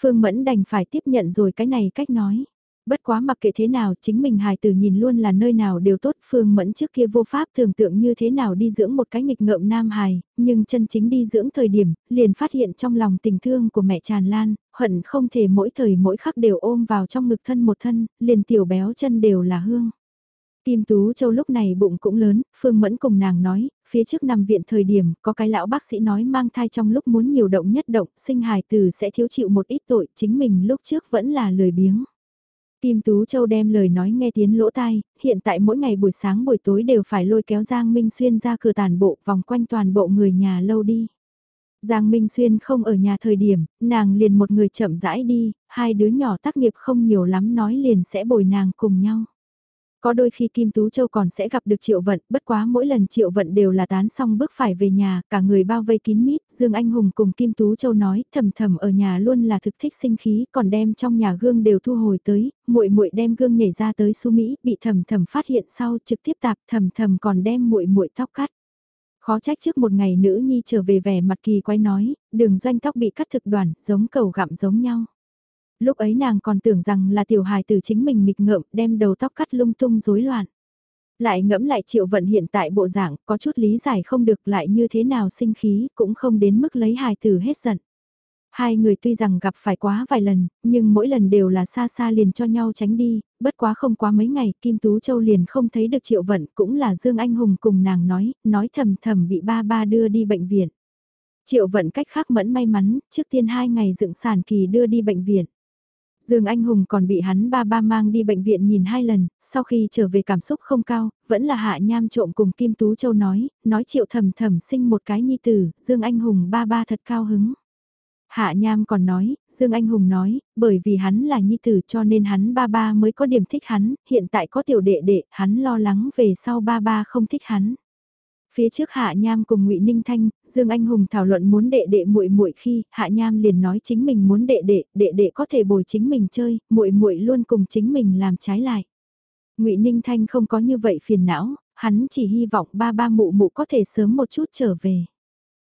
Phương Mẫn đành phải tiếp nhận rồi cái này cách nói. Bất quá mặc kệ thế nào chính mình hài tử nhìn luôn là nơi nào đều tốt Phương Mẫn trước kia vô pháp tưởng tượng như thế nào đi dưỡng một cái nghịch ngợm nam hài, nhưng chân chính đi dưỡng thời điểm, liền phát hiện trong lòng tình thương của mẹ tràn lan, hận không thể mỗi thời mỗi khắc đều ôm vào trong ngực thân một thân, liền tiểu béo chân đều là hương. Kim Tú Châu lúc này bụng cũng lớn, Phương Mẫn cùng nàng nói, phía trước nằm viện thời điểm, có cái lão bác sĩ nói mang thai trong lúc muốn nhiều động nhất động, sinh hài tử sẽ thiếu chịu một ít tội, chính mình lúc trước vẫn là lười biếng. Kim Tú Châu đem lời nói nghe tiếng lỗ tai, hiện tại mỗi ngày buổi sáng buổi tối đều phải lôi kéo Giang Minh Xuyên ra cửa tàn bộ vòng quanh toàn bộ người nhà lâu đi. Giang Minh Xuyên không ở nhà thời điểm, nàng liền một người chậm rãi đi, hai đứa nhỏ tác nghiệp không nhiều lắm nói liền sẽ bồi nàng cùng nhau. Có đôi khi Kim Tú Châu còn sẽ gặp được Triệu Vận, bất quá mỗi lần Triệu Vận đều là tán xong bước phải về nhà, cả người bao vây kín mít, Dương Anh Hùng cùng Kim Tú Châu nói, thầm thầm ở nhà luôn là thực thích sinh khí, còn đem trong nhà gương đều thu hồi tới, muội muội đem gương nhảy ra tới su Mỹ, bị thầm thầm phát hiện sau trực tiếp tạp thầm thầm còn đem muội muội tóc cắt. Khó trách trước một ngày nữ nhi trở về vẻ mặt kỳ quái nói, đường doanh tóc bị cắt thực đoàn, giống cầu gặm giống nhau. Lúc ấy nàng còn tưởng rằng là tiểu hài tử chính mình nghịch ngợm đem đầu tóc cắt lung tung rối loạn. Lại ngẫm lại triệu vận hiện tại bộ dạng có chút lý giải không được lại như thế nào sinh khí cũng không đến mức lấy hài tử hết giận. Hai người tuy rằng gặp phải quá vài lần, nhưng mỗi lần đều là xa xa liền cho nhau tránh đi, bất quá không quá mấy ngày Kim Tú Châu liền không thấy được triệu vận cũng là Dương Anh Hùng cùng nàng nói, nói thầm thầm bị ba ba đưa đi bệnh viện. Triệu vận cách khác mẫn may mắn, trước tiên hai ngày dựng sản kỳ đưa đi bệnh viện. Dương Anh Hùng còn bị hắn ba ba mang đi bệnh viện nhìn hai lần, sau khi trở về cảm xúc không cao, vẫn là hạ nham trộm cùng Kim Tú Châu nói, nói triệu thầm thầm sinh một cái nhi tử, Dương Anh Hùng ba ba thật cao hứng. Hạ Nham còn nói, Dương Anh Hùng nói, bởi vì hắn là nhi tử cho nên hắn ba ba mới có điểm thích hắn, hiện tại có tiểu đệ đệ, hắn lo lắng về sau ba ba không thích hắn. Phía trước Hạ Nham cùng Ngụy Ninh Thanh, Dương Anh Hùng thảo luận muốn đệ đệ muội muội khi, Hạ Nham liền nói chính mình muốn đệ đệ, đệ đệ có thể bồi chính mình chơi, muội muội luôn cùng chính mình làm trái lại. Ngụy Ninh Thanh không có như vậy phiền não, hắn chỉ hy vọng ba ba mụ mụ có thể sớm một chút trở về.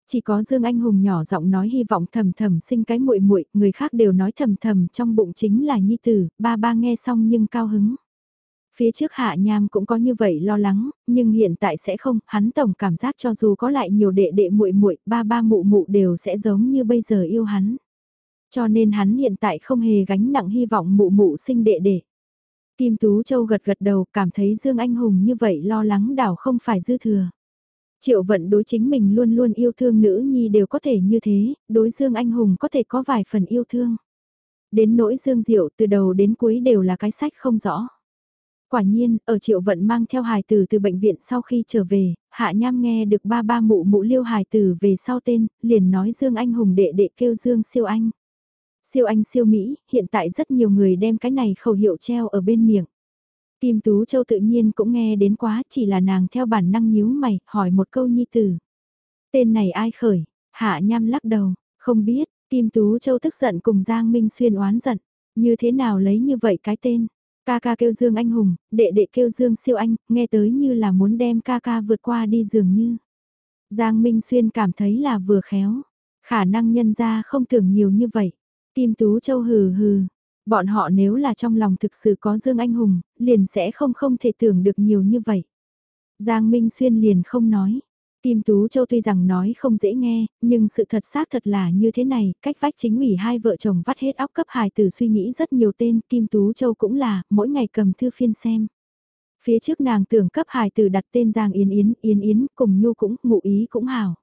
Chỉ có Dương Anh Hùng nhỏ giọng nói hy vọng thầm thầm sinh cái muội muội, người khác đều nói thầm thầm trong bụng chính là nhi tử, ba ba nghe xong nhưng cao hứng. Phía trước Hạ Nham cũng có như vậy lo lắng, nhưng hiện tại sẽ không, hắn tổng cảm giác cho dù có lại nhiều đệ đệ muội muội, ba ba mụ mụ đều sẽ giống như bây giờ yêu hắn. Cho nên hắn hiện tại không hề gánh nặng hy vọng mụ mụ sinh đệ đệ. Kim Tú Châu gật gật đầu cảm thấy Dương Anh Hùng như vậy lo lắng đảo không phải dư thừa. Triệu vận đối chính mình luôn luôn yêu thương nữ nhi đều có thể như thế, đối Dương Anh Hùng có thể có vài phần yêu thương. Đến nỗi Dương Diệu từ đầu đến cuối đều là cái sách không rõ. Quả nhiên, ở triệu vận mang theo hài tử từ bệnh viện sau khi trở về, hạ nham nghe được ba ba mụ mụ liêu hài tử về sau tên, liền nói Dương Anh Hùng đệ đệ kêu Dương siêu anh. Siêu anh siêu Mỹ, hiện tại rất nhiều người đem cái này khẩu hiệu treo ở bên miệng. Kim Tú Châu tự nhiên cũng nghe đến quá, chỉ là nàng theo bản năng nhíu mày, hỏi một câu nhi tử. Tên này ai khởi? Hạ nham lắc đầu, không biết, Kim Tú Châu tức giận cùng Giang Minh Xuyên oán giận. Như thế nào lấy như vậy cái tên? Ca ca kêu Dương Anh Hùng, đệ đệ kêu Dương Siêu Anh, nghe tới như là muốn đem ca ca vượt qua đi dường như. Giang Minh Xuyên cảm thấy là vừa khéo, khả năng nhân ra không tưởng nhiều như vậy. Kim Tú Châu hừ hừ, bọn họ nếu là trong lòng thực sự có Dương Anh Hùng, liền sẽ không không thể tưởng được nhiều như vậy. Giang Minh Xuyên liền không nói, Kim Tú Châu tuy rằng nói không dễ nghe, nhưng sự thật xác thật là như thế này, cách vách chính ủy hai vợ chồng vắt hết óc cấp hài tử suy nghĩ rất nhiều tên, Kim Tú Châu cũng là, mỗi ngày cầm thư phiên xem. Phía trước nàng tưởng cấp hài tử đặt tên Giang Yến Yến, Yến Yến, cùng nhu cũng, ngụ ý cũng hảo.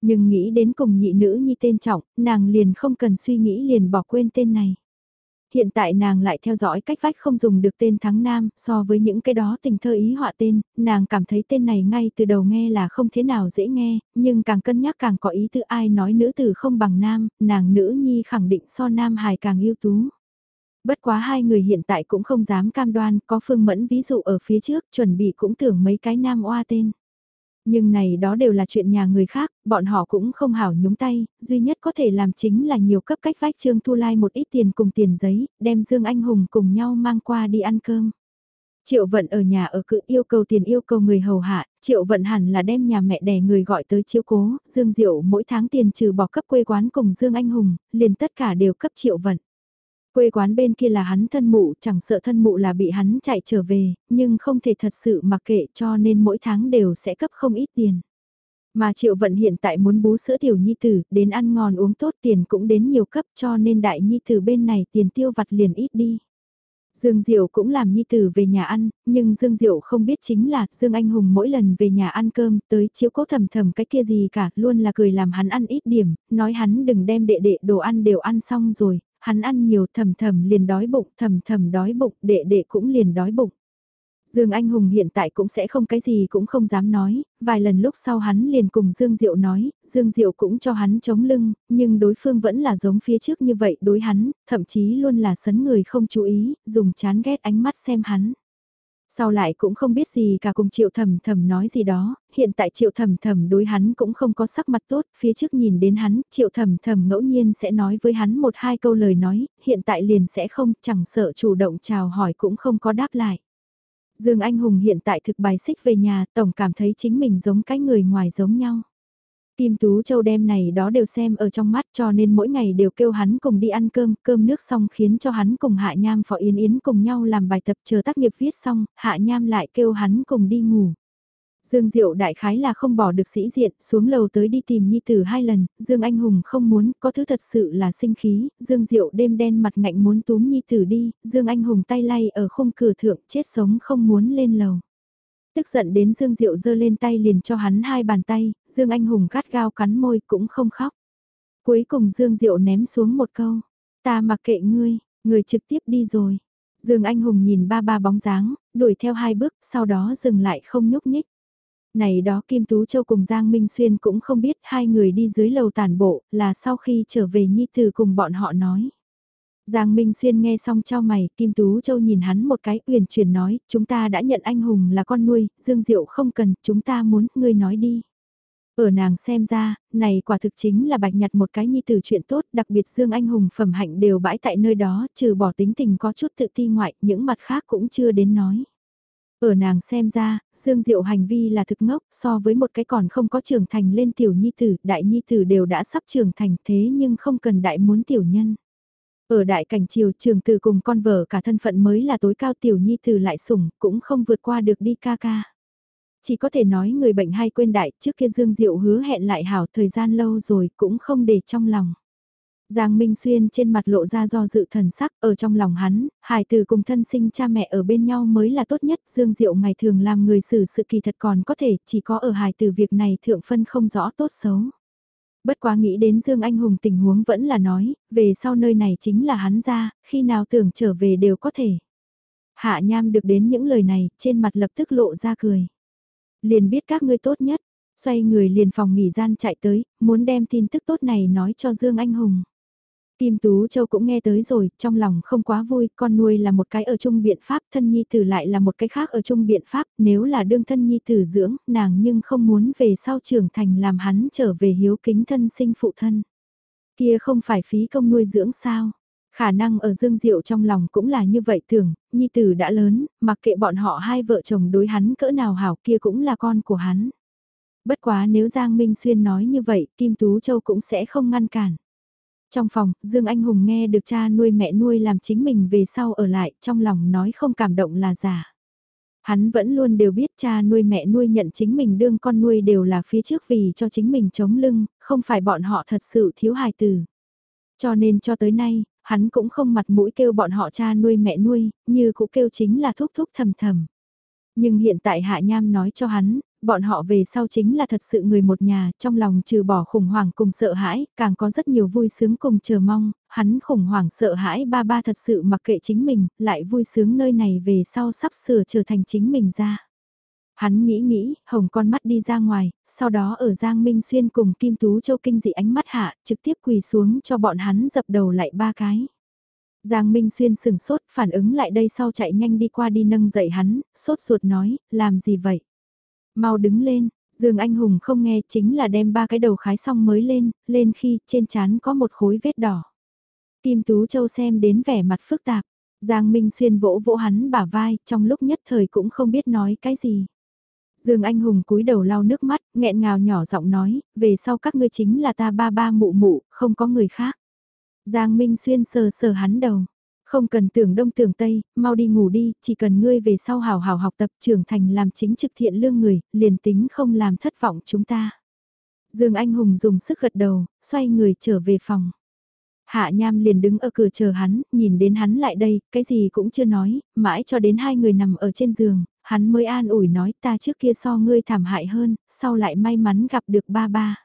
Nhưng nghĩ đến cùng nhị nữ nhi tên trọng, nàng liền không cần suy nghĩ liền bỏ quên tên này hiện tại nàng lại theo dõi cách vách không dùng được tên Thắng Nam, so với những cái đó tình thơ ý họa tên, nàng cảm thấy tên này ngay từ đầu nghe là không thế nào dễ nghe, nhưng càng cân nhắc càng có ý tư ai nói nữ tử không bằng nam, nàng nữ nhi khẳng định so nam hài càng yêu tú. Bất quá hai người hiện tại cũng không dám cam đoan, có phương mẫn ví dụ ở phía trước, chuẩn bị cũng tưởng mấy cái nam oa tên. Nhưng này đó đều là chuyện nhà người khác, bọn họ cũng không hảo nhúng tay, duy nhất có thể làm chính là nhiều cấp cách vách Trương Thu Lai một ít tiền cùng tiền giấy, đem Dương Anh Hùng cùng nhau mang qua đi ăn cơm. Triệu vận ở nhà ở cự yêu cầu tiền yêu cầu người hầu hạ, triệu vận hẳn là đem nhà mẹ đẻ người gọi tới chiếu cố, Dương Diệu mỗi tháng tiền trừ bỏ cấp quê quán cùng Dương Anh Hùng, liền tất cả đều cấp triệu vận. Quê quán bên kia là hắn thân mụ, chẳng sợ thân mụ là bị hắn chạy trở về, nhưng không thể thật sự mặc kệ cho nên mỗi tháng đều sẽ cấp không ít tiền. Mà triệu vận hiện tại muốn bú sữa tiểu nhi tử, đến ăn ngon uống tốt tiền cũng đến nhiều cấp cho nên đại nhi tử bên này tiền tiêu vặt liền ít đi. Dương Diệu cũng làm nhi tử về nhà ăn, nhưng Dương Diệu không biết chính là Dương Anh Hùng mỗi lần về nhà ăn cơm tới chiếu cố thầm thầm cái kia gì cả, luôn là cười làm hắn ăn ít điểm, nói hắn đừng đem đệ đệ đồ ăn đều ăn xong rồi, hắn ăn nhiều thầm thầm liền đói bụng, thầm thầm đói bụng, đệ đệ cũng liền đói bụng. Dương Anh Hùng hiện tại cũng sẽ không cái gì cũng không dám nói, vài lần lúc sau hắn liền cùng Dương Diệu nói, Dương Diệu cũng cho hắn chống lưng, nhưng đối phương vẫn là giống phía trước như vậy đối hắn, thậm chí luôn là sấn người không chú ý, dùng chán ghét ánh mắt xem hắn. Sau lại cũng không biết gì cả cùng triệu thầm thầm nói gì đó, hiện tại triệu thầm thầm đối hắn cũng không có sắc mặt tốt, phía trước nhìn đến hắn, triệu thầm thầm ngẫu nhiên sẽ nói với hắn một hai câu lời nói, hiện tại liền sẽ không, chẳng sợ chủ động chào hỏi cũng không có đáp lại. Dương Anh Hùng hiện tại thực bài xích về nhà, tổng cảm thấy chính mình giống cái người ngoài giống nhau. Kim Tú Châu đem này đó đều xem ở trong mắt cho nên mỗi ngày đều kêu hắn cùng đi ăn cơm, cơm nước xong khiến cho hắn cùng Hạ Nham Phó Yến Yến cùng nhau làm bài tập chờ tác nghiệp viết xong, Hạ Nham lại kêu hắn cùng đi ngủ. Dương Diệu đại khái là không bỏ được sĩ diện, xuống lầu tới đi tìm Nhi Tử hai lần, Dương Anh Hùng không muốn, có thứ thật sự là sinh khí, Dương Diệu đêm đen mặt ngạnh muốn túm Nhi Tử đi, Dương Anh Hùng tay lay ở khung cửa thượng chết sống không muốn lên lầu. Tức giận đến Dương Diệu giơ lên tay liền cho hắn hai bàn tay, Dương Anh Hùng gắt gao cắn môi cũng không khóc. Cuối cùng Dương Diệu ném xuống một câu, ta mặc kệ ngươi, người trực tiếp đi rồi. Dương Anh Hùng nhìn ba ba bóng dáng, đuổi theo hai bước, sau đó dừng lại không nhúc nhích. Này đó Kim Tú Châu cùng Giang Minh Xuyên cũng không biết hai người đi dưới lầu tàn bộ là sau khi trở về Nhi Tử cùng bọn họ nói. Giang Minh Xuyên nghe xong cho mày, Kim Tú Châu nhìn hắn một cái uyển chuyển nói, chúng ta đã nhận anh Hùng là con nuôi, Dương Diệu không cần, chúng ta muốn, ngươi nói đi. Ở nàng xem ra, này quả thực chính là bạch nhặt một cái nhi tử chuyện tốt, đặc biệt Dương Anh Hùng phẩm hạnh đều bãi tại nơi đó, trừ bỏ tính tình có chút tự ti ngoại, những mặt khác cũng chưa đến nói. Ở nàng xem ra, Dương Diệu hành vi là thực ngốc, so với một cái còn không có trưởng thành lên tiểu nhi tử, đại nhi tử đều đã sắp trưởng thành thế nhưng không cần đại muốn tiểu nhân. Ở đại cảnh triều trường từ cùng con vợ cả thân phận mới là tối cao tiểu nhi từ lại sủng, cũng không vượt qua được đi ca ca. Chỉ có thể nói người bệnh hay quên đại, trước kia Dương Diệu hứa hẹn lại hảo thời gian lâu rồi cũng không để trong lòng. Giang Minh Xuyên trên mặt lộ ra do dự thần sắc ở trong lòng hắn, hài từ cùng thân sinh cha mẹ ở bên nhau mới là tốt nhất. Dương Diệu ngày thường làm người xử sự kỳ thật còn có thể, chỉ có ở hài từ việc này thượng phân không rõ tốt xấu. Bất quá nghĩ đến Dương Anh Hùng tình huống vẫn là nói, về sau nơi này chính là hắn ra, khi nào tưởng trở về đều có thể. Hạ Nham được đến những lời này, trên mặt lập tức lộ ra cười. Liền biết các ngươi tốt nhất, xoay người liền phòng nghỉ gian chạy tới, muốn đem tin tức tốt này nói cho Dương Anh Hùng. Kim Tú Châu cũng nghe tới rồi, trong lòng không quá vui, con nuôi là một cái ở chung biện pháp, thân nhi tử lại là một cái khác ở chung biện pháp, nếu là đương thân nhi tử dưỡng, nàng nhưng không muốn về sau trưởng thành làm hắn trở về hiếu kính thân sinh phụ thân. Kia không phải phí công nuôi dưỡng sao? Khả năng ở Dương Diệu trong lòng cũng là như vậy tưởng, nhi tử đã lớn, mặc kệ bọn họ hai vợ chồng đối hắn cỡ nào hảo kia cũng là con của hắn. Bất quá nếu Giang Minh Xuyên nói như vậy, Kim Tú Châu cũng sẽ không ngăn cản. Trong phòng, Dương Anh Hùng nghe được cha nuôi mẹ nuôi làm chính mình về sau ở lại, trong lòng nói không cảm động là giả. Hắn vẫn luôn đều biết cha nuôi mẹ nuôi nhận chính mình đương con nuôi đều là phía trước vì cho chính mình chống lưng, không phải bọn họ thật sự thiếu hài từ. Cho nên cho tới nay, hắn cũng không mặt mũi kêu bọn họ cha nuôi mẹ nuôi, như cũng kêu chính là thúc thúc thầm thầm. Nhưng hiện tại Hạ Nham nói cho hắn, bọn họ về sau chính là thật sự người một nhà, trong lòng trừ bỏ khủng hoảng cùng sợ hãi, càng có rất nhiều vui sướng cùng chờ mong, hắn khủng hoảng sợ hãi ba ba thật sự mặc kệ chính mình, lại vui sướng nơi này về sau sắp sửa trở thành chính mình ra. Hắn nghĩ nghĩ, hồng con mắt đi ra ngoài, sau đó ở Giang Minh Xuyên cùng Kim Tú Châu kinh dị ánh mắt hạ, trực tiếp quỳ xuống cho bọn hắn dập đầu lại ba cái. Giang Minh Xuyên sừng sốt, phản ứng lại đây sau chạy nhanh đi qua đi nâng dậy hắn, sốt ruột nói, làm gì vậy? Mau đứng lên, Dương Anh Hùng không nghe chính là đem ba cái đầu khái xong mới lên, lên khi trên chán có một khối vết đỏ. Kim Tú Châu xem đến vẻ mặt phức tạp, Giang Minh Xuyên vỗ vỗ hắn bả vai, trong lúc nhất thời cũng không biết nói cái gì. Dương Anh Hùng cúi đầu lau nước mắt, nghẹn ngào nhỏ giọng nói, về sau các ngươi chính là ta ba ba mụ mụ, không có người khác. Giang Minh Xuyên sờ sờ hắn đầu, không cần tưởng đông tưởng tây, mau đi ngủ đi, chỉ cần ngươi về sau hào hào học tập trưởng thành làm chính trực thiện lương người, liền tính không làm thất vọng chúng ta. Dương Anh Hùng dùng sức gật đầu, xoay người trở về phòng. Hạ Nham liền đứng ở cửa chờ hắn, nhìn đến hắn lại đây, cái gì cũng chưa nói, mãi cho đến hai người nằm ở trên giường, hắn mới an ủi nói ta trước kia so ngươi thảm hại hơn, sau lại may mắn gặp được ba ba.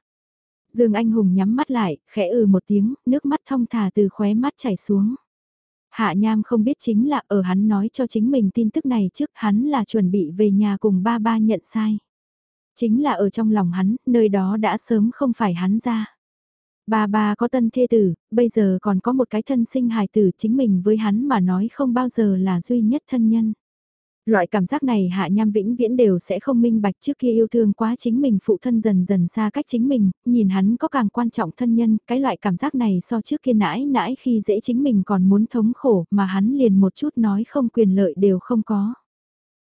Dương Anh Hùng nhắm mắt lại, khẽ ừ một tiếng, nước mắt thong thả từ khóe mắt chảy xuống. Hạ Nham không biết chính là ở hắn nói cho chính mình tin tức này trước hắn là chuẩn bị về nhà cùng ba ba nhận sai. Chính là ở trong lòng hắn, nơi đó đã sớm không phải hắn ra. Ba ba có tân thê tử, bây giờ còn có một cái thân sinh hài tử chính mình với hắn mà nói không bao giờ là duy nhất thân nhân. Loại cảm giác này hạ nham vĩnh viễn đều sẽ không minh bạch trước kia yêu thương quá chính mình phụ thân dần dần xa cách chính mình, nhìn hắn có càng quan trọng thân nhân, cái loại cảm giác này so trước kia nãi nãi khi dễ chính mình còn muốn thống khổ mà hắn liền một chút nói không quyền lợi đều không có.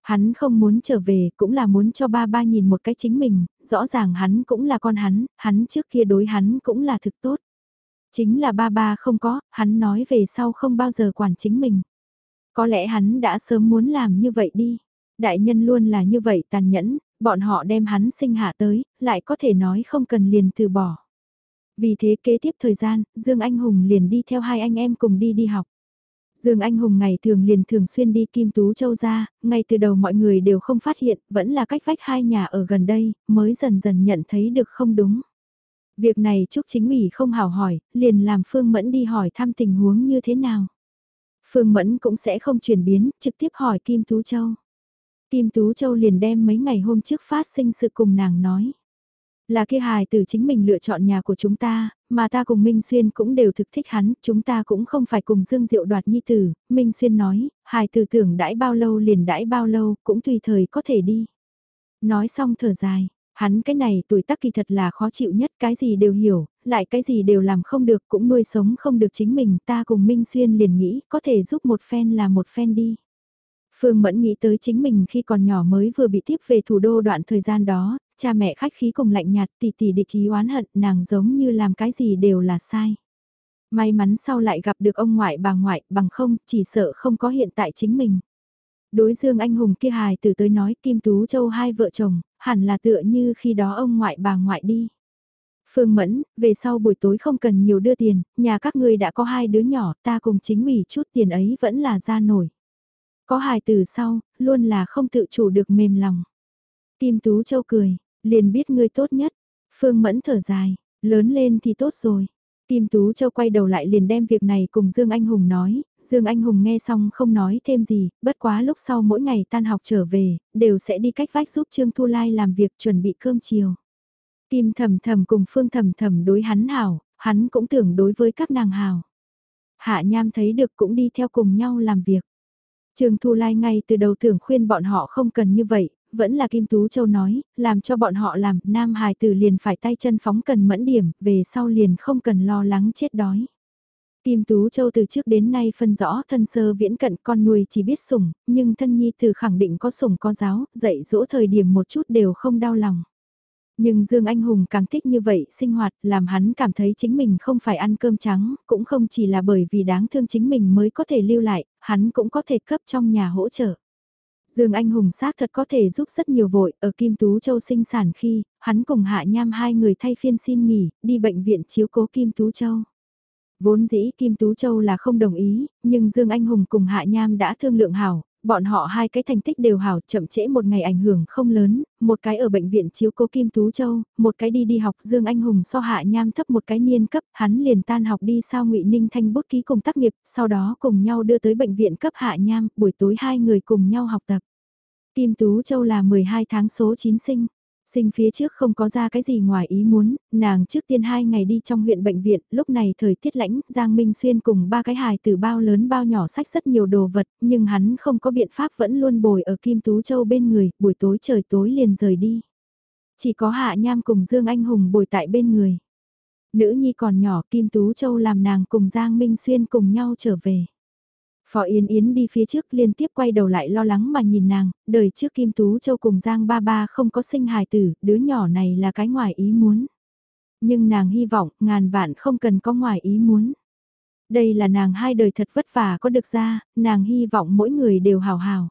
Hắn không muốn trở về cũng là muốn cho ba ba nhìn một cái chính mình, rõ ràng hắn cũng là con hắn, hắn trước kia đối hắn cũng là thực tốt. Chính là ba ba không có, hắn nói về sau không bao giờ quản chính mình. Có lẽ hắn đã sớm muốn làm như vậy đi. Đại nhân luôn là như vậy tàn nhẫn, bọn họ đem hắn sinh hạ tới, lại có thể nói không cần liền từ bỏ. Vì thế kế tiếp thời gian, Dương Anh Hùng liền đi theo hai anh em cùng đi đi học. Dương Anh Hùng ngày thường liền thường xuyên đi Kim Tú Châu ra, ngay từ đầu mọi người đều không phát hiện, vẫn là cách vách hai nhà ở gần đây, mới dần dần nhận thấy được không đúng. Việc này Trúc Chính ủy không hào hỏi, liền làm Phương Mẫn đi hỏi thăm tình huống như thế nào. Phương Mẫn cũng sẽ không chuyển biến, trực tiếp hỏi Kim Tú Châu. Kim Tú Châu liền đem mấy ngày hôm trước phát sinh sự cùng nàng nói. Là kia hài từ chính mình lựa chọn nhà của chúng ta, mà ta cùng Minh Xuyên cũng đều thực thích hắn, chúng ta cũng không phải cùng Dương Diệu đoạt nhi tử, Minh Xuyên nói, hài từ tưởng đãi bao lâu liền đãi bao lâu, cũng tùy thời có thể đi. Nói xong thở dài, hắn cái này tuổi tác kỳ thật là khó chịu nhất, cái gì đều hiểu, lại cái gì đều làm không được, cũng nuôi sống không được chính mình, ta cùng Minh Xuyên liền nghĩ, có thể giúp một phen là một phen đi. Phương Mẫn nghĩ tới chính mình khi còn nhỏ mới vừa bị tiếp về thủ đô đoạn thời gian đó, cha mẹ khách khí cùng lạnh nhạt tỷ tỷ địch ý oán hận nàng giống như làm cái gì đều là sai. May mắn sau lại gặp được ông ngoại bà ngoại bằng không chỉ sợ không có hiện tại chính mình. Đối dương anh hùng kia hài từ tới nói Kim Tú Châu hai vợ chồng, hẳn là tựa như khi đó ông ngoại bà ngoại đi. Phương Mẫn, về sau buổi tối không cần nhiều đưa tiền, nhà các ngươi đã có hai đứa nhỏ, ta cùng chính ủy chút tiền ấy vẫn là ra nổi. Có hài từ sau, luôn là không tự chủ được mềm lòng. Kim Tú Châu cười, liền biết ngươi tốt nhất. Phương Mẫn thở dài, lớn lên thì tốt rồi. Kim Tú Châu quay đầu lại liền đem việc này cùng Dương Anh Hùng nói, Dương Anh Hùng nghe xong không nói thêm gì, bất quá lúc sau mỗi ngày tan học trở về, đều sẽ đi cách vách giúp Trương Thu Lai làm việc chuẩn bị cơm chiều. Kim thầm thầm cùng Phương thầm thầm đối hắn hảo, hắn cũng tưởng đối với các nàng hảo. Hạ Nham thấy được cũng đi theo cùng nhau làm việc. Trương Thu Lai ngay từ đầu tưởng khuyên bọn họ không cần như vậy, vẫn là Kim Tú Châu nói, làm cho bọn họ làm, nam hài tử liền phải tay chân phóng cần mẫn điểm, về sau liền không cần lo lắng chết đói. Kim Tú Châu từ trước đến nay phân rõ thân sơ viễn cận con nuôi chỉ biết sủng, nhưng thân nhi từ khẳng định có sủng có giáo, dạy dỗ thời điểm một chút đều không đau lòng. Nhưng Dương Anh Hùng càng thích như vậy sinh hoạt, làm hắn cảm thấy chính mình không phải ăn cơm trắng, cũng không chỉ là bởi vì đáng thương chính mình mới có thể lưu lại, hắn cũng có thể cấp trong nhà hỗ trợ. Dương Anh Hùng xác thật có thể giúp rất nhiều vội, ở Kim Tú Châu sinh sản khi, hắn cùng Hạ Nham hai người thay phiên xin nghỉ, đi bệnh viện chiếu cố Kim Tú Châu. Vốn dĩ Kim Tú Châu là không đồng ý, nhưng Dương Anh Hùng cùng Hạ Nham đã thương lượng hảo, bọn họ hai cái thành tích đều hảo chậm trễ một ngày ảnh hưởng không lớn, một cái ở bệnh viện chiếu cố Kim Tú Châu, một cái đi đi học Dương Anh Hùng so hạ nham thấp một cái niên cấp, hắn liền tan học đi sao ngụy Ninh Thanh bút ký cùng tác nghiệp, sau đó cùng nhau đưa tới bệnh viện cấp hạ nham, buổi tối hai người cùng nhau học tập. Kim Tú Châu là 12 tháng số 9 sinh. Sinh phía trước không có ra cái gì ngoài ý muốn, nàng trước tiên hai ngày đi trong huyện bệnh viện, lúc này thời tiết lãnh, Giang Minh Xuyên cùng ba cái hài từ bao lớn bao nhỏ sách rất nhiều đồ vật, nhưng hắn không có biện pháp vẫn luôn bồi ở Kim Tú Châu bên người, buổi tối trời tối liền rời đi. Chỉ có Hạ Nham cùng Dương Anh Hùng bồi tại bên người. Nữ nhi còn nhỏ Kim Tú Châu làm nàng cùng Giang Minh Xuyên cùng nhau trở về. Phó Yến Yến đi phía trước liên tiếp quay đầu lại lo lắng mà nhìn nàng, đời trước Kim Tú Châu cùng Giang Ba Ba không có sinh hài tử, đứa nhỏ này là cái ngoài ý muốn. Nhưng nàng hy vọng ngàn vạn không cần có ngoài ý muốn. Đây là nàng hai đời thật vất vả có được ra, nàng hy vọng mỗi người đều hào hào.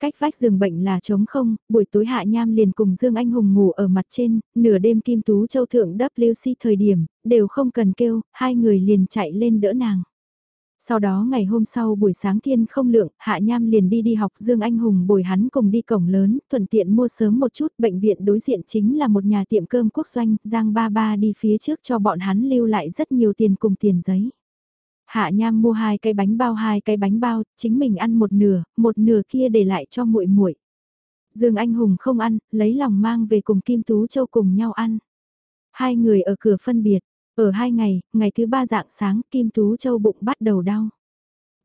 Cách vách giường bệnh là trống không, buổi tối Hạ Nham liền cùng Dương Anh Hùng ngủ ở mặt trên, nửa đêm Kim Tú Châu Thượng WC thời điểm, đều không cần kêu, hai người liền chạy lên đỡ nàng. Sau đó ngày hôm sau buổi sáng thiên không lượng, Hạ Nham liền đi đi học Dương Anh Hùng bồi hắn cùng đi cổng lớn, thuận tiện mua sớm một chút, bệnh viện đối diện chính là một nhà tiệm cơm quốc doanh, Giang Ba Ba đi phía trước cho bọn hắn lưu lại rất nhiều tiền cùng tiền giấy. Hạ Nham mua hai cái bánh bao hai cái bánh bao, chính mình ăn một nửa, một nửa kia để lại cho muội muội. Dương Anh Hùng không ăn, lấy lòng mang về cùng Kim Tú Châu cùng nhau ăn. Hai người ở cửa phân biệt, ở hai ngày, ngày thứ ba dạng sáng Kim Tú Châu bụng bắt đầu đau.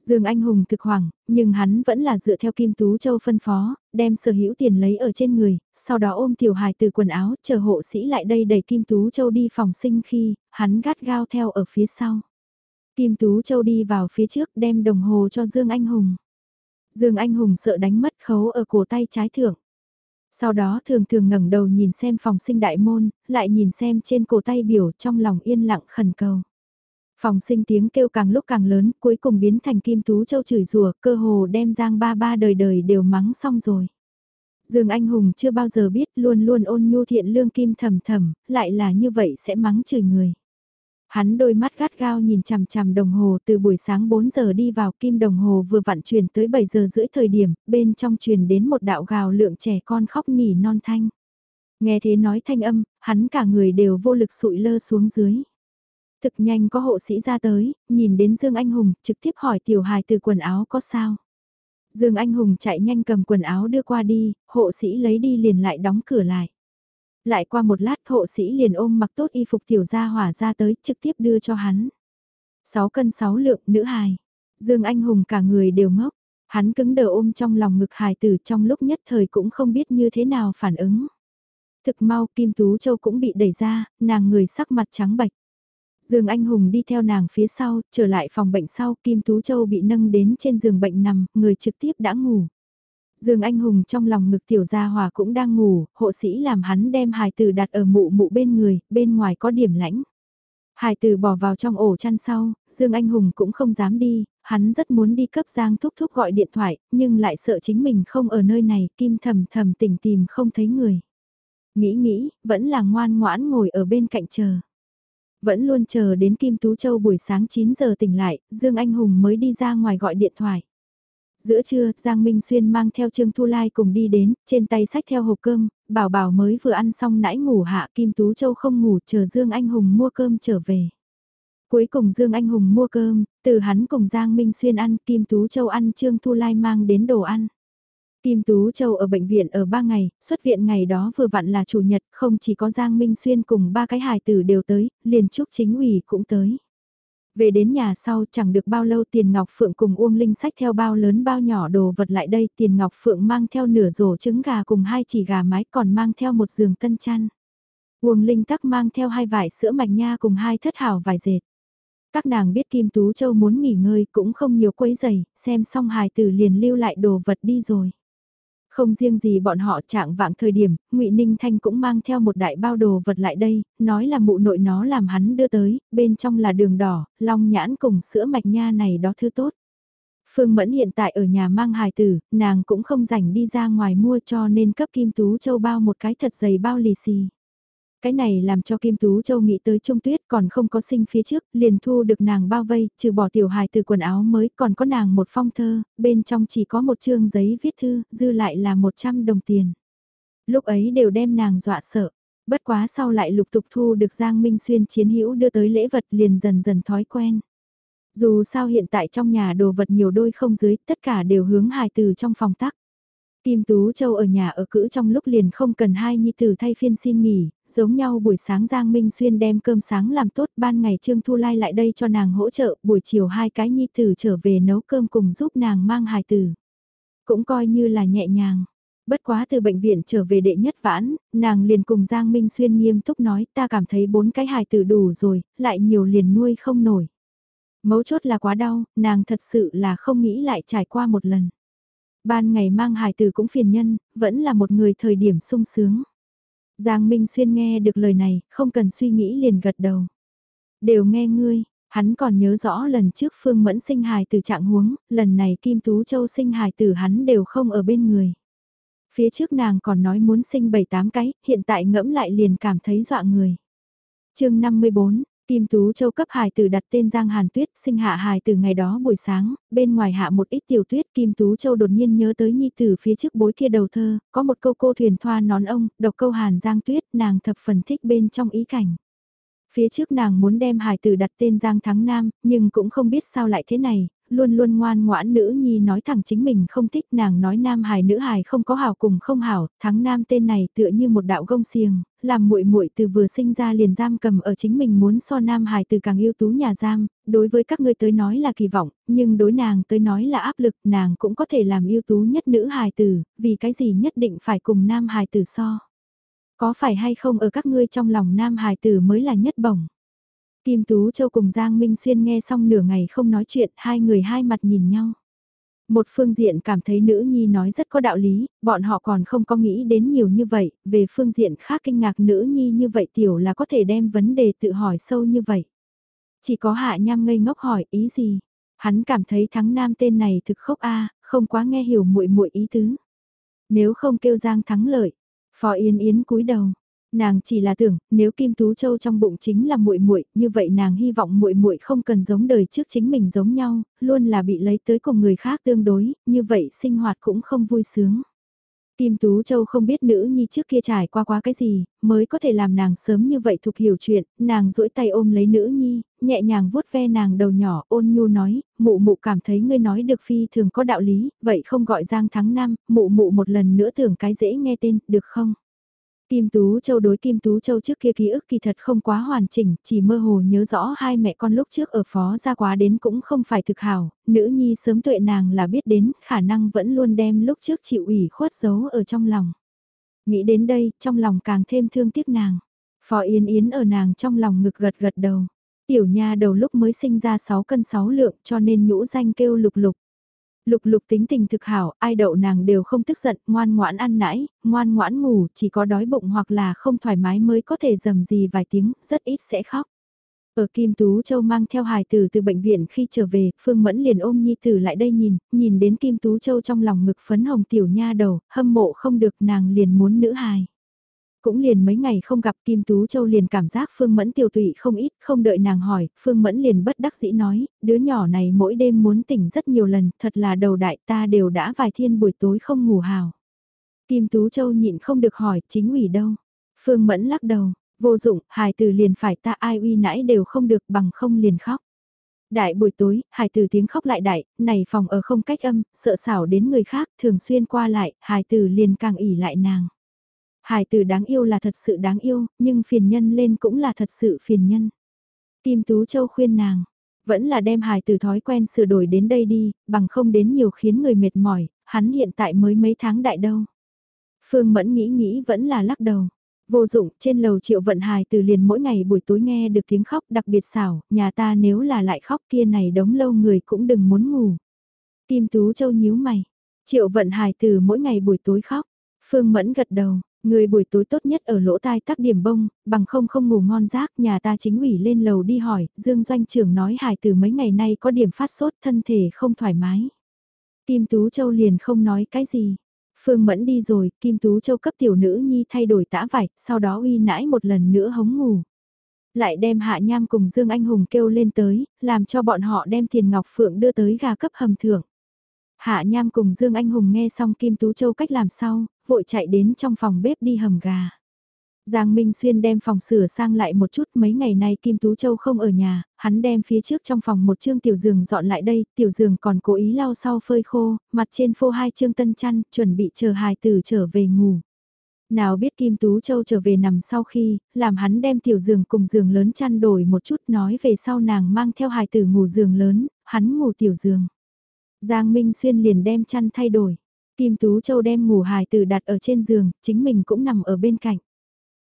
Dương Anh Hùng thực hoảng, nhưng hắn vẫn là dựa theo Kim Tú Châu phân phó, đem sở hữu tiền lấy ở trên người, sau đó ôm tiểu hài từ quần áo, chờ hộ sĩ lại đây đẩy Kim Tú Châu đi phòng sinh khi, hắn gắt gao theo ở phía sau. Kim Tú Châu đi vào phía trước đem đồng hồ cho Dương Anh Hùng. Dương Anh Hùng sợ đánh mất khấu ở cổ tay trái thượng. Sau đó thường thường ngẩng đầu nhìn xem phòng sinh đại môn, lại nhìn xem trên cổ tay biểu trong lòng yên lặng khẩn cầu. Phòng sinh tiếng kêu càng lúc càng lớn, cuối cùng biến thành kim tú châu chửi rùa, cơ hồ đem giang ba ba đời đời đều mắng xong rồi. Dương Anh Hùng chưa bao giờ biết luôn luôn ôn nhu thiện lương kim thầm thầm, lại là như vậy sẽ mắng chửi người. Hắn đôi mắt gắt gao nhìn chằm chằm đồng hồ từ buổi sáng 4 giờ đi vào kim đồng hồ vừa vặn chuyển tới 7 giờ rưỡi thời điểm, bên trong truyền đến một đạo gào lượng trẻ con khóc nỉ non thanh. Nghe thế nói thanh âm, hắn cả người đều vô lực sụi lơ xuống dưới. Thực nhanh có hộ sĩ ra tới, nhìn đến Dương Anh Hùng, trực tiếp hỏi tiểu hài từ quần áo có sao. Dương Anh Hùng chạy nhanh cầm quần áo đưa qua đi, hộ sĩ lấy đi liền lại đóng cửa lại. Lại qua một lát hộ sĩ liền ôm mặc tốt y phục tiểu gia hỏa ra tới trực tiếp đưa cho hắn. 6 cân 6 lượng nữ hài. Dương Anh Hùng cả người đều ngốc. Hắn cứng đờ ôm trong lòng ngực hài tử trong lúc nhất thời cũng không biết như thế nào phản ứng. Thực mau Kim Tú Châu cũng bị đẩy ra, nàng người sắc mặt trắng bạch. Dương Anh Hùng đi theo nàng phía sau, trở lại phòng bệnh sau, Kim Tú Châu bị nâng đến trên giường bệnh nằm, người trực tiếp đã ngủ. Dương Anh Hùng trong lòng ngực tiểu gia hòa cũng đang ngủ, hộ sĩ làm hắn đem hài tử đặt ở mụ mụ bên người, bên ngoài có điểm lãnh. Hài tử bỏ vào trong ổ chăn sau, Dương Anh Hùng cũng không dám đi, hắn rất muốn đi cấp Giang Thúc Thúc gọi điện thoại, nhưng lại sợ chính mình không ở nơi này, kim thầm thầm tỉnh tìm không thấy người. Nghĩ nghĩ, vẫn là ngoan ngoãn ngồi ở bên cạnh chờ. Vẫn luôn chờ đến Kim Tú Châu buổi sáng 9 giờ tỉnh lại, Dương Anh Hùng mới đi ra ngoài gọi điện thoại. Giữa trưa, Giang Minh Xuyên mang theo Trương Thu Lai cùng đi đến, trên tay sách theo hộp cơm, bảo bảo mới vừa ăn xong nãy ngủ hạ Kim Tú Châu không ngủ chờ Dương Anh Hùng mua cơm trở về. Cuối cùng Dương Anh Hùng mua cơm, từ hắn cùng Giang Minh Xuyên ăn, Kim Tú Châu ăn Trương Thu Lai mang đến đồ ăn. Kim Tú Châu ở bệnh viện ở 3 ngày, xuất viện ngày đó vừa vặn là chủ nhật, không chỉ có Giang Minh Xuyên cùng ba cái hài tử đều tới, liền trúc chính ủy cũng tới. Về đến nhà sau chẳng được bao lâu Tiền Ngọc Phượng cùng Uông Linh sách theo bao lớn bao nhỏ đồ vật lại đây. Tiền Ngọc Phượng mang theo nửa rổ trứng gà cùng hai chỉ gà mái còn mang theo một giường tân chăn. Uông Linh tắc mang theo hai vải sữa mạch nha cùng hai thất hảo vải dệt. Các nàng biết Kim Tú Châu muốn nghỉ ngơi cũng không nhiều quấy giày, xem xong hài tử liền lưu lại đồ vật đi rồi. Không riêng gì bọn họ trạng vạng thời điểm, ngụy Ninh Thanh cũng mang theo một đại bao đồ vật lại đây, nói là mụ nội nó làm hắn đưa tới, bên trong là đường đỏ, long nhãn cùng sữa mạch nha này đó thứ tốt. Phương Mẫn hiện tại ở nhà mang hài tử, nàng cũng không rảnh đi ra ngoài mua cho nên cấp Kim Tú Châu bao một cái thật dày bao lì xì. Cái này làm cho Kim Tú Châu nghĩ tới Trung Tuyết còn không có sinh phía trước, liền thu được nàng bao vây, trừ bỏ tiểu hài từ quần áo mới, còn có nàng một phong thơ, bên trong chỉ có một chương giấy viết thư, dư lại là 100 đồng tiền. Lúc ấy đều đem nàng dọa sợ, bất quá sau lại lục tục thu được Giang Minh Xuyên chiến hữu đưa tới lễ vật liền dần dần thói quen. Dù sao hiện tại trong nhà đồ vật nhiều đôi không dưới, tất cả đều hướng hài từ trong phòng tắc. Kim Tú Châu ở nhà ở cữ trong lúc liền không cần hai nhi tử thay phiên xin nghỉ, giống nhau buổi sáng Giang Minh Xuyên đem cơm sáng làm tốt ban ngày Trương Thu Lai lại đây cho nàng hỗ trợ, buổi chiều hai cái nhi tử trở về nấu cơm cùng giúp nàng mang hài tử. Cũng coi như là nhẹ nhàng. Bất quá từ bệnh viện trở về đệ nhất vãn, nàng liền cùng Giang Minh Xuyên nghiêm túc nói ta cảm thấy bốn cái hài tử đủ rồi, lại nhiều liền nuôi không nổi. Mấu chốt là quá đau, nàng thật sự là không nghĩ lại trải qua một lần. Ban ngày mang hài tử cũng phiền nhân, vẫn là một người thời điểm sung sướng. Giang Minh Xuyên nghe được lời này, không cần suy nghĩ liền gật đầu. Đều nghe ngươi, hắn còn nhớ rõ lần trước Phương Mẫn sinh hài tử trạng huống, lần này Kim Tú Châu sinh hài tử hắn đều không ở bên người. Phía trước nàng còn nói muốn sinh 7-8 cái, hiện tại ngẫm lại liền cảm thấy dọa người. chương 54, Kim Tú Châu cấp hài tử đặt tên Giang Hàn Tuyết, sinh hạ hài tử ngày đó buổi sáng, bên ngoài hạ một ít tiểu tuyết, Kim Tú Châu đột nhiên nhớ tới nhi tử phía trước bối kia đầu thơ, có một câu cô thuyền thoa nón ông, đọc câu Hàn Giang Tuyết, nàng thập phần thích bên trong ý cảnh. Phía trước nàng muốn đem hài tử đặt tên Giang Thắng Nam, nhưng cũng không biết sao lại thế này, luôn luôn ngoan ngoãn nữ nhi nói thẳng chính mình không thích nàng nói nam hài nữ hài không có hảo cùng không hảo, thắng nam tên này tựa như một đạo gông xiềng, làm muội muội từ vừa sinh ra liền giam cầm ở chính mình muốn so nam hài từ càng yêu tú nhà giam, đối với các ngươi tới nói là kỳ vọng, nhưng đối nàng tới nói là áp lực, nàng cũng có thể làm yêu tú nhất nữ hài tử, vì cái gì nhất định phải cùng nam hài tử so. Có phải hay không ở các ngươi trong lòng nam hài tử mới là nhất bổng. Kim Tú Châu cùng Giang Minh Xuyên nghe xong nửa ngày không nói chuyện, hai người hai mặt nhìn nhau. Một phương diện cảm thấy nữ nhi nói rất có đạo lý, bọn họ còn không có nghĩ đến nhiều như vậy, về phương diện khác kinh ngạc nữ nhi như vậy tiểu là có thể đem vấn đề tự hỏi sâu như vậy. Chỉ có hạ nham ngây ngốc hỏi ý gì, hắn cảm thấy thắng nam tên này thực khốc a không quá nghe hiểu muội muội ý tứ. Nếu không kêu giang thắng lợi, Phò yên yến cúi đầu, Nàng chỉ là tưởng, nếu Kim Tú Châu trong bụng chính là muội muội, như vậy nàng hy vọng muội muội không cần giống đời trước chính mình giống nhau, luôn là bị lấy tới cùng người khác tương đối, như vậy sinh hoạt cũng không vui sướng. Kim Tú Châu không biết nữ nhi trước kia trải qua quá cái gì, mới có thể làm nàng sớm như vậy thuộc hiểu chuyện, nàng duỗi tay ôm lấy nữ nhi, nhẹ nhàng vuốt ve nàng đầu nhỏ ôn nhu nói, mụ mụ cảm thấy ngươi nói được phi thường có đạo lý, vậy không gọi Giang thắng nam mụ mụ một lần nữa tưởng cái dễ nghe tên, được không? Kim Tú Châu đối Kim Tú Châu trước kia ký ức kỳ thật không quá hoàn chỉnh, chỉ mơ hồ nhớ rõ hai mẹ con lúc trước ở phó gia quá đến cũng không phải thực hảo, nữ nhi sớm tuệ nàng là biết đến, khả năng vẫn luôn đem lúc trước chịu ủy khuất giấu ở trong lòng. Nghĩ đến đây, trong lòng càng thêm thương tiếc nàng. Phó Yến Yến ở nàng trong lòng ngực gật gật đầu. Tiểu nha đầu lúc mới sinh ra 6 cân 6 lượng cho nên nhũ danh kêu lục lục. Lục lục tính tình thực hảo, ai đậu nàng đều không tức giận, ngoan ngoãn ăn nãi, ngoan ngoãn ngủ, chỉ có đói bụng hoặc là không thoải mái mới có thể dầm gì vài tiếng, rất ít sẽ khóc. Ở Kim Tú Châu mang theo hài tử từ bệnh viện khi trở về, Phương Mẫn liền ôm Nhi tử lại đây nhìn, nhìn đến Kim Tú Châu trong lòng ngực phấn hồng tiểu nha đầu, hâm mộ không được nàng liền muốn nữ hài. Cũng liền mấy ngày không gặp Kim Tú Châu liền cảm giác Phương Mẫn tiêu tụy không ít, không đợi nàng hỏi, Phương Mẫn liền bất đắc dĩ nói, đứa nhỏ này mỗi đêm muốn tỉnh rất nhiều lần, thật là đầu đại ta đều đã vài thiên buổi tối không ngủ hào. Kim Tú Châu nhịn không được hỏi, chính ủy đâu? Phương Mẫn lắc đầu, vô dụng, hài tử liền phải ta ai uy nãy đều không được bằng không liền khóc. Đại buổi tối, hài tử tiếng khóc lại đại, này phòng ở không cách âm, sợ xảo đến người khác, thường xuyên qua lại, hài tử liền càng ỉ lại nàng. Hải tử đáng yêu là thật sự đáng yêu, nhưng phiền nhân lên cũng là thật sự phiền nhân. Kim Tú Châu khuyên nàng, vẫn là đem hài tử thói quen sửa đổi đến đây đi, bằng không đến nhiều khiến người mệt mỏi, hắn hiện tại mới mấy tháng đại đâu. Phương Mẫn nghĩ nghĩ vẫn là lắc đầu. Vô dụng, trên lầu triệu vận hài từ liền mỗi ngày buổi tối nghe được tiếng khóc đặc biệt xảo, nhà ta nếu là lại khóc kia này đống lâu người cũng đừng muốn ngủ. Kim Tú Châu nhíu mày, triệu vận hài từ mỗi ngày buổi tối khóc, Phương Mẫn gật đầu, Người buổi tối tốt nhất ở lỗ tai tắc điểm bông, bằng không không ngủ ngon giấc nhà ta chính ủy lên lầu đi hỏi, Dương Doanh trưởng nói hải từ mấy ngày nay có điểm phát sốt thân thể không thoải mái. Kim Tú Châu liền không nói cái gì. Phương Mẫn đi rồi, Kim Tú Châu cấp tiểu nữ nhi thay đổi tã vải, sau đó uy nãi một lần nữa hống ngủ. Lại đem Hạ Nham cùng Dương Anh Hùng kêu lên tới, làm cho bọn họ đem tiền ngọc phượng đưa tới gà cấp hầm thưởng. Hạ Nham cùng Dương Anh Hùng nghe xong Kim Tú Châu cách làm sau, vội chạy đến trong phòng bếp đi hầm gà. Giang Minh Xuyên đem phòng sửa sang lại một chút mấy ngày nay Kim Tú Châu không ở nhà, hắn đem phía trước trong phòng một chương tiểu giường dọn lại đây, tiểu giường còn cố ý lau sau phơi khô, mặt trên phô hai chương tân chăn, chuẩn bị chờ hài tử trở về ngủ. Nào biết Kim Tú Châu trở về nằm sau khi, làm hắn đem tiểu giường cùng giường lớn chăn đổi một chút nói về sau nàng mang theo hài tử ngủ giường lớn, hắn ngủ tiểu giường. Giang Minh Xuyên liền đem chăn thay đổi. Kim Tú Châu đem ngủ hài tử đặt ở trên giường, chính mình cũng nằm ở bên cạnh.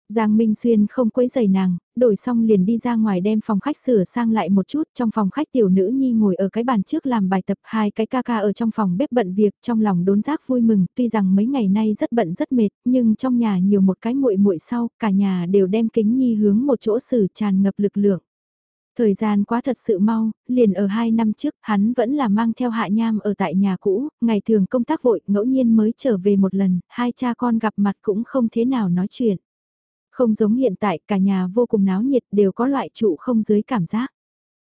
Giang Minh Xuyên không quấy giày nàng, đổi xong liền đi ra ngoài đem phòng khách sửa sang lại một chút. Trong phòng khách tiểu nữ nhi ngồi ở cái bàn trước làm bài tập hai cái ca ca ở trong phòng bếp bận việc trong lòng đốn giác vui mừng. Tuy rằng mấy ngày nay rất bận rất mệt, nhưng trong nhà nhiều một cái muội muội sau, cả nhà đều đem kính nhi hướng một chỗ xử tràn ngập lực lượng. Thời gian quá thật sự mau, liền ở hai năm trước hắn vẫn là mang theo hạ nham ở tại nhà cũ, ngày thường công tác vội ngẫu nhiên mới trở về một lần, hai cha con gặp mặt cũng không thế nào nói chuyện. Không giống hiện tại cả nhà vô cùng náo nhiệt đều có loại trụ không dưới cảm giác.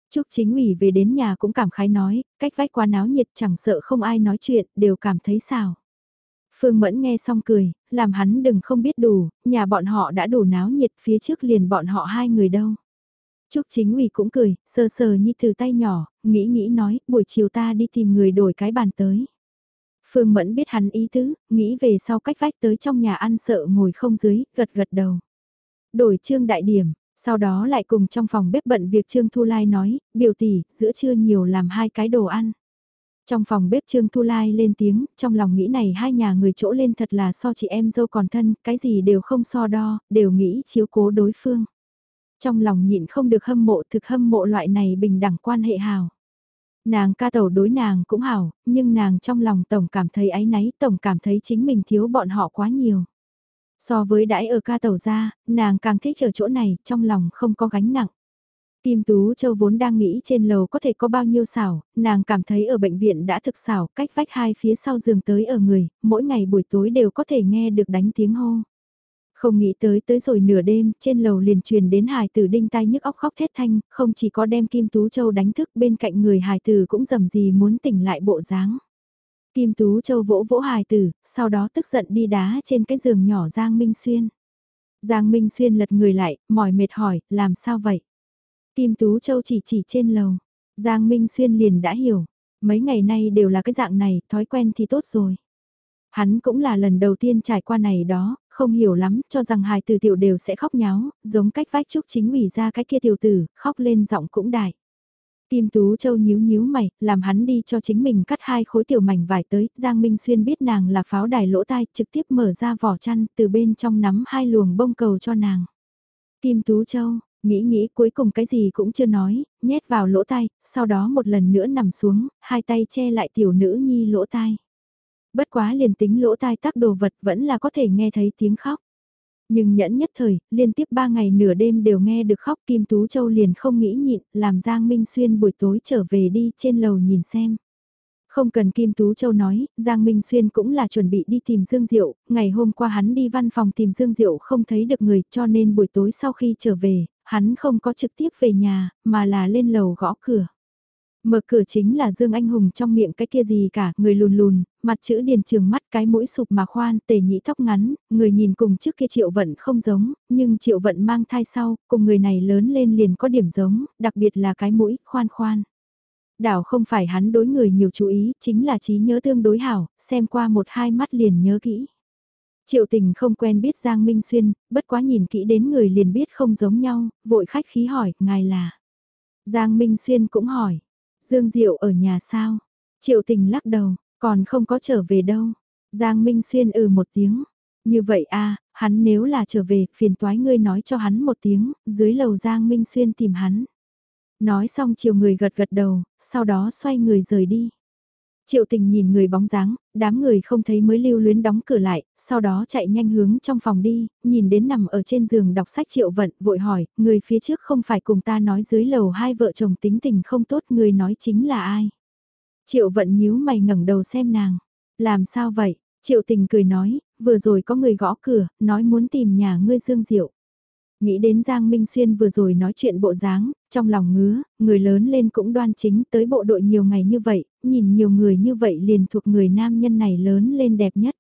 Trúc chính ủy về đến nhà cũng cảm khái nói, cách vách quá náo nhiệt chẳng sợ không ai nói chuyện, đều cảm thấy sao Phương Mẫn nghe xong cười, làm hắn đừng không biết đủ, nhà bọn họ đã đủ náo nhiệt phía trước liền bọn họ hai người đâu. Trúc chính ủy cũng cười, sờ sờ như từ tay nhỏ, nghĩ nghĩ nói, buổi chiều ta đi tìm người đổi cái bàn tới. Phương Mẫn biết hắn ý tứ, nghĩ về sau cách vách tới trong nhà ăn sợ ngồi không dưới, gật gật đầu. Đổi trương đại điểm, sau đó lại cùng trong phòng bếp bận việc Trương Thu Lai nói, biểu tỷ, giữa trưa nhiều làm hai cái đồ ăn. Trong phòng bếp Trương Thu Lai lên tiếng, trong lòng nghĩ này hai nhà người chỗ lên thật là so chị em dâu còn thân, cái gì đều không so đo, đều nghĩ chiếu cố đối phương. Trong lòng nhịn không được hâm mộ thực hâm mộ loại này bình đẳng quan hệ hào. Nàng ca tẩu đối nàng cũng hảo, nhưng nàng trong lòng tổng cảm thấy áy náy, tổng cảm thấy chính mình thiếu bọn họ quá nhiều. So với đãi ở ca tẩu ra, nàng càng thích ở chỗ này, trong lòng không có gánh nặng. Kim Tú Châu vốn đang nghĩ trên lầu có thể có bao nhiêu xảo, nàng cảm thấy ở bệnh viện đã thực xảo, cách vách hai phía sau giường tới ở người, mỗi ngày buổi tối đều có thể nghe được đánh tiếng hô. Không nghĩ tới tới rồi nửa đêm, trên lầu liền truyền đến hài tử đinh tai nhức óc khóc thét thanh, không chỉ có đem Kim Tú Châu đánh thức bên cạnh người hài tử cũng dầm gì muốn tỉnh lại bộ dáng. Kim Tú Châu vỗ vỗ hài tử, sau đó tức giận đi đá trên cái giường nhỏ Giang Minh Xuyên. Giang Minh Xuyên lật người lại, mỏi mệt hỏi, làm sao vậy? Kim Tú Châu chỉ chỉ trên lầu. Giang Minh Xuyên liền đã hiểu. Mấy ngày nay đều là cái dạng này, thói quen thì tốt rồi. Hắn cũng là lần đầu tiên trải qua này đó, không hiểu lắm, cho rằng hài tử tiểu đều sẽ khóc nháo, giống cách vách trúc chính ủy ra cái kia tiểu tử, khóc lên giọng cũng đại. Kim Tú Châu nhíu nhíu mày, làm hắn đi cho chính mình cắt hai khối tiểu mảnh vải tới, Giang Minh Xuyên biết nàng là pháo đài lỗ tai, trực tiếp mở ra vỏ chăn, từ bên trong nắm hai luồng bông cầu cho nàng. Kim Tú Châu, nghĩ nghĩ cuối cùng cái gì cũng chưa nói, nhét vào lỗ tai, sau đó một lần nữa nằm xuống, hai tay che lại tiểu nữ nhi lỗ tai. Bất quá liền tính lỗ tai tác đồ vật vẫn là có thể nghe thấy tiếng khóc. Nhưng nhẫn nhất thời, liên tiếp ba ngày nửa đêm đều nghe được khóc Kim Tú Châu liền không nghĩ nhịn, làm Giang Minh Xuyên buổi tối trở về đi trên lầu nhìn xem. Không cần Kim Tú Châu nói, Giang Minh Xuyên cũng là chuẩn bị đi tìm Dương Diệu, ngày hôm qua hắn đi văn phòng tìm Dương Diệu không thấy được người cho nên buổi tối sau khi trở về, hắn không có trực tiếp về nhà, mà là lên lầu gõ cửa. Mở cửa chính là Dương Anh Hùng trong miệng cái kia gì cả, người lùn lùn, mặt chữ điền trường mắt cái mũi sụp mà khoan, tề nhĩ tóc ngắn, người nhìn cùng trước kia triệu vận không giống, nhưng triệu vận mang thai sau, cùng người này lớn lên liền có điểm giống, đặc biệt là cái mũi, khoan khoan. Đảo không phải hắn đối người nhiều chú ý, chính là trí nhớ tương đối hảo, xem qua một hai mắt liền nhớ kỹ. Triệu tình không quen biết Giang Minh Xuyên, bất quá nhìn kỹ đến người liền biết không giống nhau, vội khách khí hỏi, ngài là. Giang Minh Xuyên cũng hỏi, Dương Diệu ở nhà sao? Triệu tình lắc đầu, còn không có trở về đâu. Giang Minh Xuyên ừ một tiếng. Như vậy a hắn nếu là trở về, phiền toái ngươi nói cho hắn một tiếng, dưới lầu Giang Minh Xuyên tìm hắn. Nói xong chiều người gật gật đầu, sau đó xoay người rời đi. Triệu tình nhìn người bóng dáng, đám người không thấy mới lưu luyến đóng cửa lại, sau đó chạy nhanh hướng trong phòng đi, nhìn đến nằm ở trên giường đọc sách triệu vận, vội hỏi, người phía trước không phải cùng ta nói dưới lầu hai vợ chồng tính tình không tốt, người nói chính là ai? Triệu vận nhíu mày ngẩng đầu xem nàng, làm sao vậy? Triệu tình cười nói, vừa rồi có người gõ cửa, nói muốn tìm nhà ngươi dương diệu. Nghĩ đến Giang Minh Xuyên vừa rồi nói chuyện bộ dáng, trong lòng ngứa, người lớn lên cũng đoan chính tới bộ đội nhiều ngày như vậy, nhìn nhiều người như vậy liền thuộc người nam nhân này lớn lên đẹp nhất.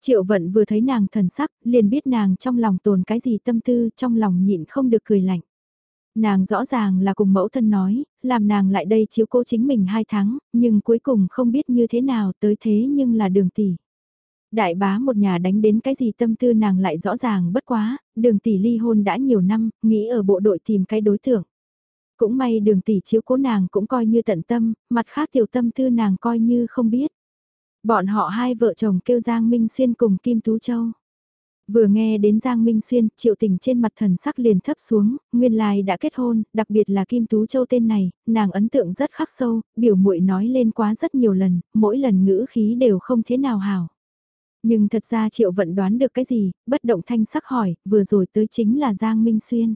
Triệu vận vừa thấy nàng thần sắc, liền biết nàng trong lòng tồn cái gì tâm tư, trong lòng nhịn không được cười lạnh. Nàng rõ ràng là cùng mẫu thân nói, làm nàng lại đây chiếu cố chính mình hai tháng, nhưng cuối cùng không biết như thế nào tới thế nhưng là đường tỷ. Đại bá một nhà đánh đến cái gì tâm tư nàng lại rõ ràng bất quá, đường tỷ ly hôn đã nhiều năm, nghĩ ở bộ đội tìm cái đối tượng. Cũng may đường tỷ chiếu cố nàng cũng coi như tận tâm, mặt khác tiểu tâm tư nàng coi như không biết. Bọn họ hai vợ chồng kêu Giang Minh Xuyên cùng Kim Tú Châu. Vừa nghe đến Giang Minh Xuyên, triệu tình trên mặt thần sắc liền thấp xuống, nguyên lai đã kết hôn, đặc biệt là Kim Tú Châu tên này, nàng ấn tượng rất khắc sâu, biểu muội nói lên quá rất nhiều lần, mỗi lần ngữ khí đều không thế nào hảo. Nhưng thật ra Triệu Vận đoán được cái gì, bất động thanh sắc hỏi, vừa rồi tới chính là Giang Minh Xuyên.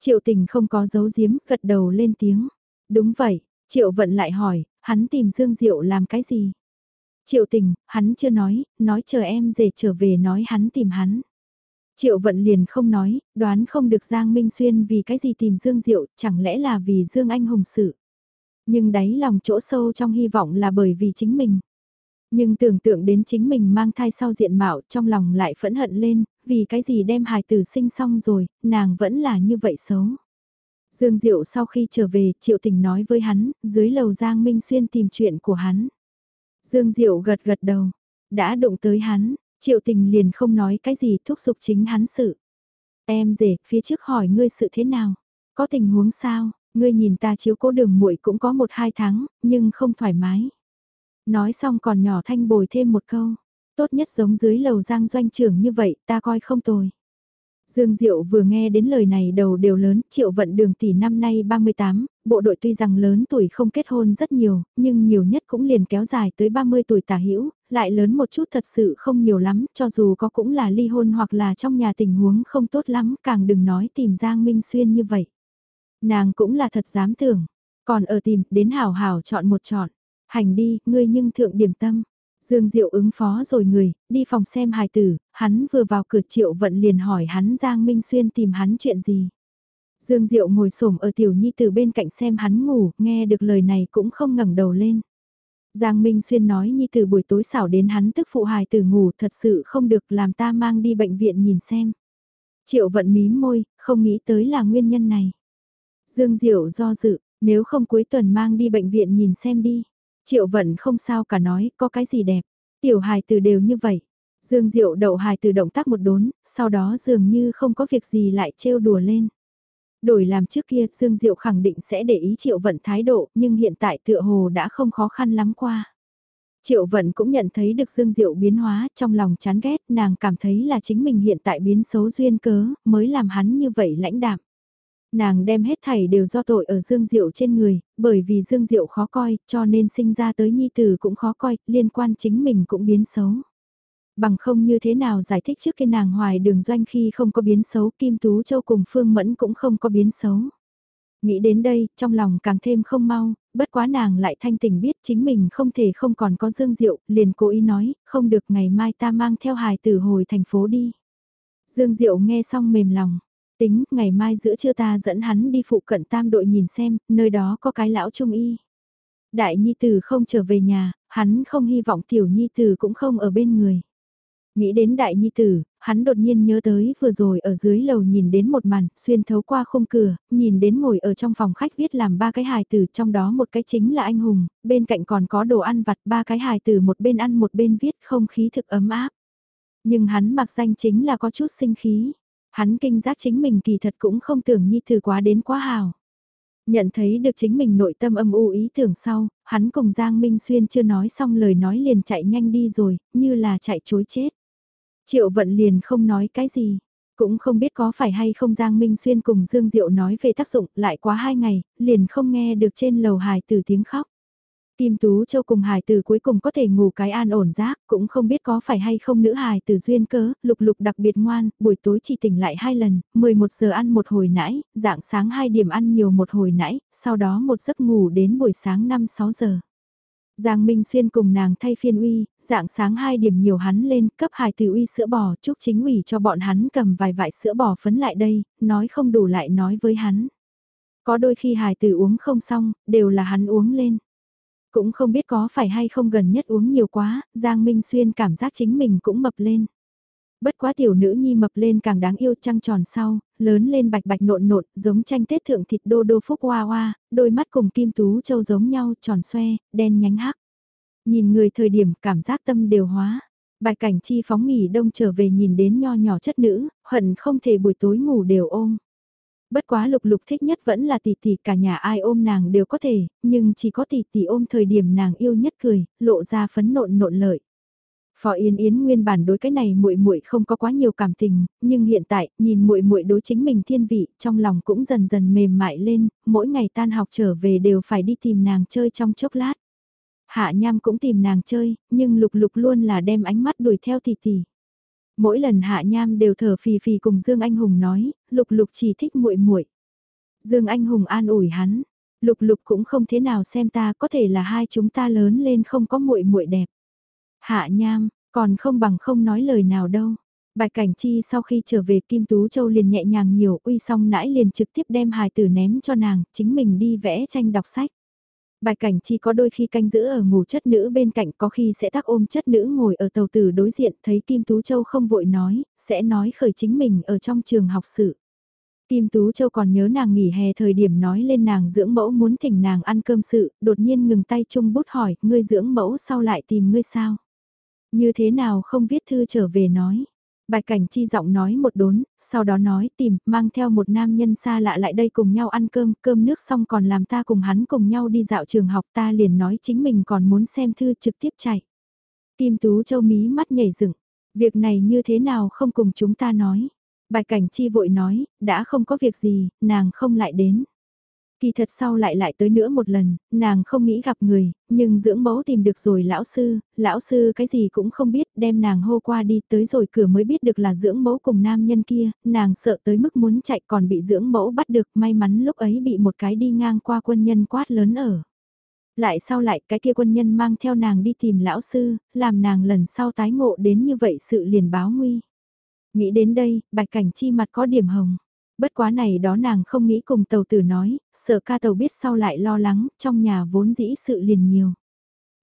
Triệu tình không có giấu giếm, gật đầu lên tiếng. Đúng vậy, Triệu Vận lại hỏi, hắn tìm Dương Diệu làm cái gì? Triệu tình, hắn chưa nói, nói chờ em rể trở về nói hắn tìm hắn. Triệu Vận liền không nói, đoán không được Giang Minh Xuyên vì cái gì tìm Dương Diệu, chẳng lẽ là vì Dương Anh Hùng sự. Nhưng đáy lòng chỗ sâu trong hy vọng là bởi vì chính mình. Nhưng tưởng tượng đến chính mình mang thai sau diện mạo trong lòng lại phẫn hận lên, vì cái gì đem hài tử sinh xong rồi, nàng vẫn là như vậy xấu. Dương Diệu sau khi trở về, Triệu Tình nói với hắn, dưới lầu Giang Minh Xuyên tìm chuyện của hắn. Dương Diệu gật gật đầu, đã đụng tới hắn, Triệu Tình liền không nói cái gì thúc giục chính hắn sự. Em rể, phía trước hỏi ngươi sự thế nào? Có tình huống sao? Ngươi nhìn ta chiếu cố đường muội cũng có một hai tháng, nhưng không thoải mái. Nói xong còn nhỏ thanh bồi thêm một câu. Tốt nhất giống dưới lầu giang doanh trưởng như vậy ta coi không tồi. Dương Diệu vừa nghe đến lời này đầu đều lớn, triệu vận đường tỷ năm nay 38, bộ đội tuy rằng lớn tuổi không kết hôn rất nhiều, nhưng nhiều nhất cũng liền kéo dài tới 30 tuổi tả hữu lại lớn một chút thật sự không nhiều lắm, cho dù có cũng là ly hôn hoặc là trong nhà tình huống không tốt lắm, càng đừng nói tìm Giang Minh Xuyên như vậy. Nàng cũng là thật dám tưởng, còn ở tìm, đến hảo hảo chọn một chọn, hành đi, ngươi nhưng thượng điểm tâm. Dương Diệu ứng phó rồi người, đi phòng xem hài tử, hắn vừa vào cửa triệu vận liền hỏi hắn Giang Minh Xuyên tìm hắn chuyện gì. Dương Diệu ngồi xổm ở tiểu nhi từ bên cạnh xem hắn ngủ, nghe được lời này cũng không ngẩng đầu lên. Giang Minh Xuyên nói nhi từ buổi tối xảo đến hắn tức phụ hài tử ngủ thật sự không được làm ta mang đi bệnh viện nhìn xem. Triệu vận mím môi, không nghĩ tới là nguyên nhân này. Dương Diệu do dự, nếu không cuối tuần mang đi bệnh viện nhìn xem đi. Triệu vận không sao cả nói, có cái gì đẹp. Tiểu hài từ đều như vậy. Dương Diệu đậu hài từ động tác một đốn, sau đó dường như không có việc gì lại trêu đùa lên. Đổi làm trước kia Dương Diệu khẳng định sẽ để ý Triệu Vận thái độ, nhưng hiện tại tựa hồ đã không khó khăn lắm qua. Triệu Vận cũng nhận thấy được Dương Diệu biến hóa trong lòng chán ghét, nàng cảm thấy là chính mình hiện tại biến xấu duyên cớ, mới làm hắn như vậy lãnh đạm. Nàng đem hết thảy đều do tội ở Dương Diệu trên người, bởi vì Dương Diệu khó coi, cho nên sinh ra tới nhi tử cũng khó coi, liên quan chính mình cũng biến xấu. Bằng không như thế nào giải thích trước khi nàng hoài đường doanh khi không có biến xấu, Kim Tú Châu cùng Phương Mẫn cũng không có biến xấu. Nghĩ đến đây, trong lòng càng thêm không mau, bất quá nàng lại thanh tỉnh biết chính mình không thể không còn có Dương Diệu, liền cố ý nói, không được ngày mai ta mang theo hài tử hồi thành phố đi. Dương Diệu nghe xong mềm lòng, Tính, ngày mai giữa trưa ta dẫn hắn đi phụ cận tam đội nhìn xem, nơi đó có cái lão trung y. Đại Nhi Tử không trở về nhà, hắn không hy vọng Tiểu Nhi Tử cũng không ở bên người. Nghĩ đến Đại Nhi Tử, hắn đột nhiên nhớ tới vừa rồi ở dưới lầu nhìn đến một màn, xuyên thấu qua khung cửa, nhìn đến ngồi ở trong phòng khách viết làm ba cái hài tử trong đó một cái chính là anh hùng, bên cạnh còn có đồ ăn vặt ba cái hài tử một bên ăn một bên viết không khí thực ấm áp. Nhưng hắn mặc danh chính là có chút sinh khí. Hắn kinh giác chính mình kỳ thật cũng không tưởng nhi thử quá đến quá hào. Nhận thấy được chính mình nội tâm âm u ý tưởng sau, hắn cùng Giang Minh Xuyên chưa nói xong lời nói liền chạy nhanh đi rồi, như là chạy chối chết. Triệu vận liền không nói cái gì, cũng không biết có phải hay không Giang Minh Xuyên cùng Dương Diệu nói về tác dụng lại quá hai ngày, liền không nghe được trên lầu hài từ tiếng khóc. Kim Tú Châu cùng hài tử cuối cùng có thể ngủ cái an ổn giác, cũng không biết có phải hay không nữ hài tử duyên cớ, lục lục đặc biệt ngoan, buổi tối chỉ tỉnh lại hai lần, 11 giờ ăn một hồi nãy, dạng sáng 2 điểm ăn nhiều một hồi nãy, sau đó một giấc ngủ đến buổi sáng 5-6 giờ. Giang Minh Xuyên cùng nàng thay phiên uy, dạng sáng 2 điểm nhiều hắn lên, cấp hài tử uy sữa bò, chúc chính ủy cho bọn hắn cầm vài vại sữa bò phấn lại đây, nói không đủ lại nói với hắn. Có đôi khi hài tử uống không xong, đều là hắn uống lên. Cũng không biết có phải hay không gần nhất uống nhiều quá, Giang Minh Xuyên cảm giác chính mình cũng mập lên. Bất quá tiểu nữ nhi mập lên càng đáng yêu trăng tròn sau, lớn lên bạch bạch nộn nộn, giống tranh tết thượng thịt đô đô phúc hoa hoa, đôi mắt cùng kim tú châu giống nhau, tròn xoe, đen nhánh hắc. Nhìn người thời điểm cảm giác tâm đều hóa. Bạch cảnh chi phóng nghỉ đông trở về nhìn đến nho nhỏ chất nữ, hận không thể buổi tối ngủ đều ôm. Bất quá lục lục thích nhất vẫn là tỷ tỷ cả nhà ai ôm nàng đều có thể, nhưng chỉ có tỷ tỷ ôm thời điểm nàng yêu nhất cười, lộ ra phấn nộn nộn lợi. Phó Yên Yến nguyên bản đối cái này muội muội không có quá nhiều cảm tình, nhưng hiện tại, nhìn muội muội đối chính mình thiên vị, trong lòng cũng dần dần mềm mại lên, mỗi ngày tan học trở về đều phải đi tìm nàng chơi trong chốc lát. Hạ Nham cũng tìm nàng chơi, nhưng Lục Lục luôn là đem ánh mắt đuổi theo tỷ tỷ. Mỗi lần Hạ Nham đều thở phì phì cùng Dương Anh Hùng nói, Lục Lục chỉ thích muội muội. Dương Anh Hùng an ủi hắn, Lục Lục cũng không thế nào xem ta, có thể là hai chúng ta lớn lên không có muội muội đẹp. Hạ Nham, còn không bằng không nói lời nào đâu. Bạch Cảnh Chi sau khi trở về Kim Tú Châu liền nhẹ nhàng nhiều uy xong nãi liền trực tiếp đem hài tử ném cho nàng, chính mình đi vẽ tranh đọc sách. Bạch cảnh chi có đôi khi canh giữ ở ngủ chất nữ bên cạnh có khi sẽ tác ôm chất nữ ngồi ở tàu tử đối diện thấy Kim Tú Châu không vội nói, sẽ nói khởi chính mình ở trong trường học sự. Kim Tú Châu còn nhớ nàng nghỉ hè thời điểm nói lên nàng dưỡng mẫu muốn thỉnh nàng ăn cơm sự, đột nhiên ngừng tay chung bút hỏi, ngươi dưỡng mẫu sau lại tìm ngươi sao? Như thế nào không viết thư trở về nói? Bạch Cảnh Chi giọng nói một đốn, sau đó nói tìm, mang theo một nam nhân xa lạ lại đây cùng nhau ăn cơm, cơm nước xong còn làm ta cùng hắn cùng nhau đi dạo trường học ta liền nói chính mình còn muốn xem thư trực tiếp chạy. Kim Tú Châu mí mắt nhảy dựng, việc này như thế nào không cùng chúng ta nói. Bạch Cảnh Chi vội nói, đã không có việc gì, nàng không lại đến. Kỳ thật sau lại lại tới nữa một lần, nàng không nghĩ gặp người, nhưng dưỡng mẫu tìm được rồi lão sư, lão sư cái gì cũng không biết, đem nàng hô qua đi tới rồi cửa mới biết được là dưỡng mẫu cùng nam nhân kia, nàng sợ tới mức muốn chạy còn bị dưỡng mẫu bắt được, may mắn lúc ấy bị một cái đi ngang qua quân nhân quát lớn ở. Lại sau lại cái kia quân nhân mang theo nàng đi tìm lão sư, làm nàng lần sau tái ngộ đến như vậy sự liền báo nguy. Nghĩ đến đây, bạch cảnh chi mặt có điểm hồng. Bất quá này đó nàng không nghĩ cùng tàu tử nói, sợ ca tàu biết sau lại lo lắng, trong nhà vốn dĩ sự liền nhiều.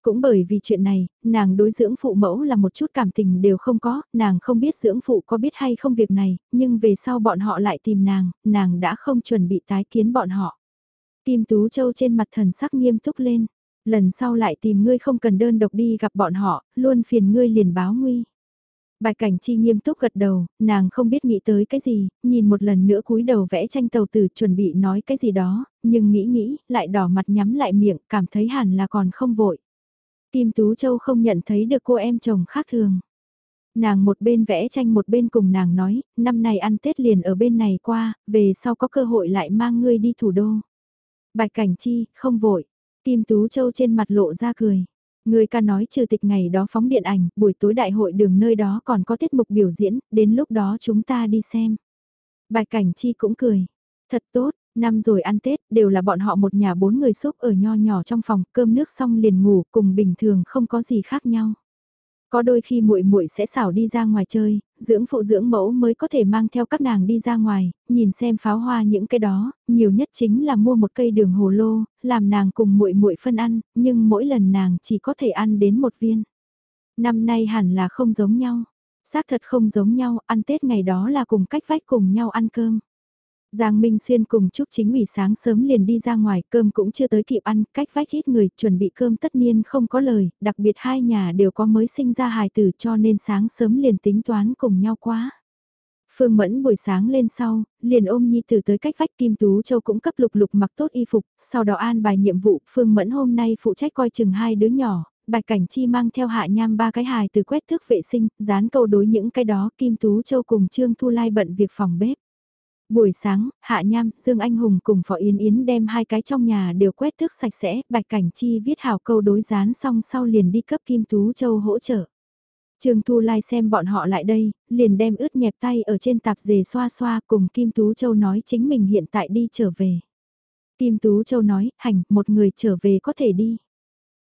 Cũng bởi vì chuyện này, nàng đối dưỡng phụ mẫu là một chút cảm tình đều không có, nàng không biết dưỡng phụ có biết hay không việc này, nhưng về sau bọn họ lại tìm nàng, nàng đã không chuẩn bị tái kiến bọn họ. Kim Tú Châu trên mặt thần sắc nghiêm túc lên, lần sau lại tìm ngươi không cần đơn độc đi gặp bọn họ, luôn phiền ngươi liền báo nguy. Bạch Cảnh Chi nghiêm túc gật đầu, nàng không biết nghĩ tới cái gì, nhìn một lần nữa cúi đầu vẽ tranh tàu tử chuẩn bị nói cái gì đó, nhưng nghĩ nghĩ, lại đỏ mặt nhắm lại miệng, cảm thấy hẳn là còn không vội. Kim Tú Châu không nhận thấy được cô em chồng khác thường. Nàng một bên vẽ tranh một bên cùng nàng nói, năm nay ăn Tết liền ở bên này qua, về sau có cơ hội lại mang ngươi đi thủ đô. Bạch Cảnh Chi, không vội. Kim Tú Châu trên mặt lộ ra cười. Người ca nói trừ tịch ngày đó phóng điện ảnh, buổi tối đại hội đường nơi đó còn có tiết mục biểu diễn, đến lúc đó chúng ta đi xem. Bạch Cảnh Chi cũng cười. Thật tốt, năm rồi ăn Tết đều là bọn họ một nhà bốn người xúc ở nho nhỏ trong phòng, cơm nước xong liền ngủ, cùng bình thường không có gì khác nhau. Có đôi khi muội muội sẽ xảo đi ra ngoài chơi, dưỡng phụ dưỡng mẫu mới có thể mang theo các nàng đi ra ngoài, nhìn xem pháo hoa những cái đó, nhiều nhất chính là mua một cây đường hồ lô, làm nàng cùng muội muội phân ăn, nhưng mỗi lần nàng chỉ có thể ăn đến một viên. Năm nay hẳn là không giống nhau. Xác thật không giống nhau, ăn Tết ngày đó là cùng cách vách cùng nhau ăn cơm. Giang Minh Xuyên cùng Trúc Chính ủy sáng sớm liền đi ra ngoài, cơm cũng chưa tới kịp ăn, cách vách ít người, chuẩn bị cơm tất nhiên không có lời, đặc biệt hai nhà đều có mới sinh ra hài tử cho nên sáng sớm liền tính toán cùng nhau quá. Phương Mẫn buổi sáng lên sau, liền ôm Nhi Tử tới cách vách Kim Tú Châu cũng cấp lục lục mặc tốt y phục, sau đó an bài nhiệm vụ, Phương Mẫn hôm nay phụ trách coi chừng hai đứa nhỏ, Bạch Cảnh Chi mang theo hạ nham ba cái hài từ quét thước vệ sinh, dán câu đối những cái đó Kim Tú Châu cùng Trương Thu Lai bận việc phòng bếp. Buổi sáng, Hạ Nham, Dương Anh Hùng cùng Phó Yến Yến đem hai cái trong nhà đều quét tước sạch sẽ, Bạch Cảnh Chi viết hào câu đối dán xong sau liền đi cấp Kim Tú Châu hỗ trợ. Trương Thu Lai xem bọn họ lại đây, liền đem ướt nhẹp tay ở trên tạp dề xoa xoa cùng Kim Tú Châu nói chính mình hiện tại đi trở về. Kim Tú Châu nói, hành, một người trở về có thể đi.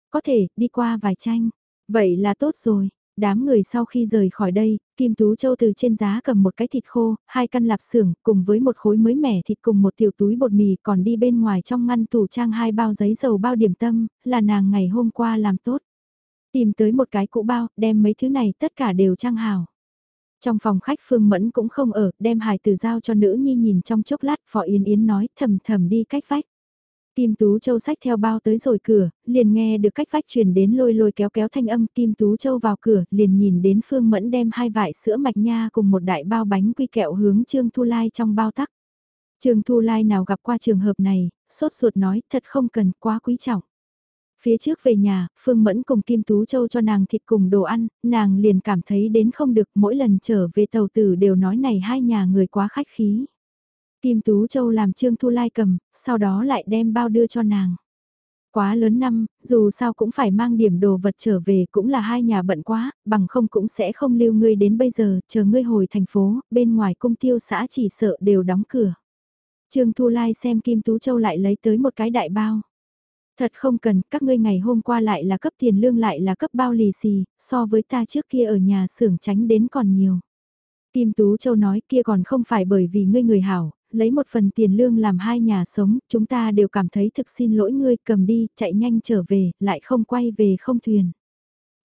Có thể, đi qua vài tranh. Vậy là tốt rồi, Đám người sau khi rời khỏi đây, Kim Tú Châu từ trên giá cầm một cái thịt khô, hai căn lạp xưởng cùng với một khối mới mẻ thịt cùng một tiểu túi bột mì còn đi bên ngoài trong ngăn tủ trang hai bao giấy dầu bao điểm tâm, là nàng ngày hôm qua làm tốt. Tìm tới một cái cũ bao, đem mấy thứ này tất cả đều trang hào. Trong phòng khách Phương Mẫn cũng không ở, đem hài từ giao cho nữ nhi nhìn trong chốc lát, Phó Yến Yến nói thầm thầm đi cách vách. Kim Tú Châu sách theo bao tới rồi cửa, liền nghe được cách vách truyền đến lôi lôi kéo kéo thanh âm Kim Tú Châu vào cửa, liền nhìn đến Phương Mẫn đem hai vải sữa mạch nha cùng một đại bao bánh quy kẹo hướng Trương Thu Lai trong bao tắc. Trương Thu Lai nào gặp qua trường hợp này, sốt ruột nói thật không cần quá quý trọng. Phía trước về nhà, Phương Mẫn cùng Kim Tú Châu cho nàng thịt cùng đồ ăn, nàng liền cảm thấy đến không được mỗi lần trở về tàu tử đều nói này hai nhà người quá khách khí. Kim Tú Châu làm Trương Thu Lai cầm, sau đó lại đem bao đưa cho nàng. Quá lớn năm, dù sao cũng phải mang điểm đồ vật trở về cũng là hai nhà bận quá, bằng không cũng sẽ không lưu ngươi đến bây giờ, chờ ngươi hồi thành phố, bên ngoài cung tiêu xã chỉ sợ đều đóng cửa. Trương Thu Lai xem Kim Tú Châu lại lấy tới một cái đại bao. Thật không cần, các ngươi ngày hôm qua lại là cấp tiền lương lại là cấp bao lì xì, so với ta trước kia ở nhà xưởng tránh đến còn nhiều. Kim Tú Châu nói kia còn không phải bởi vì ngươi người hảo, lấy một phần tiền lương làm hai nhà sống, chúng ta đều cảm thấy thực xin lỗi ngươi cầm đi, chạy nhanh trở về, lại không quay về không thuyền.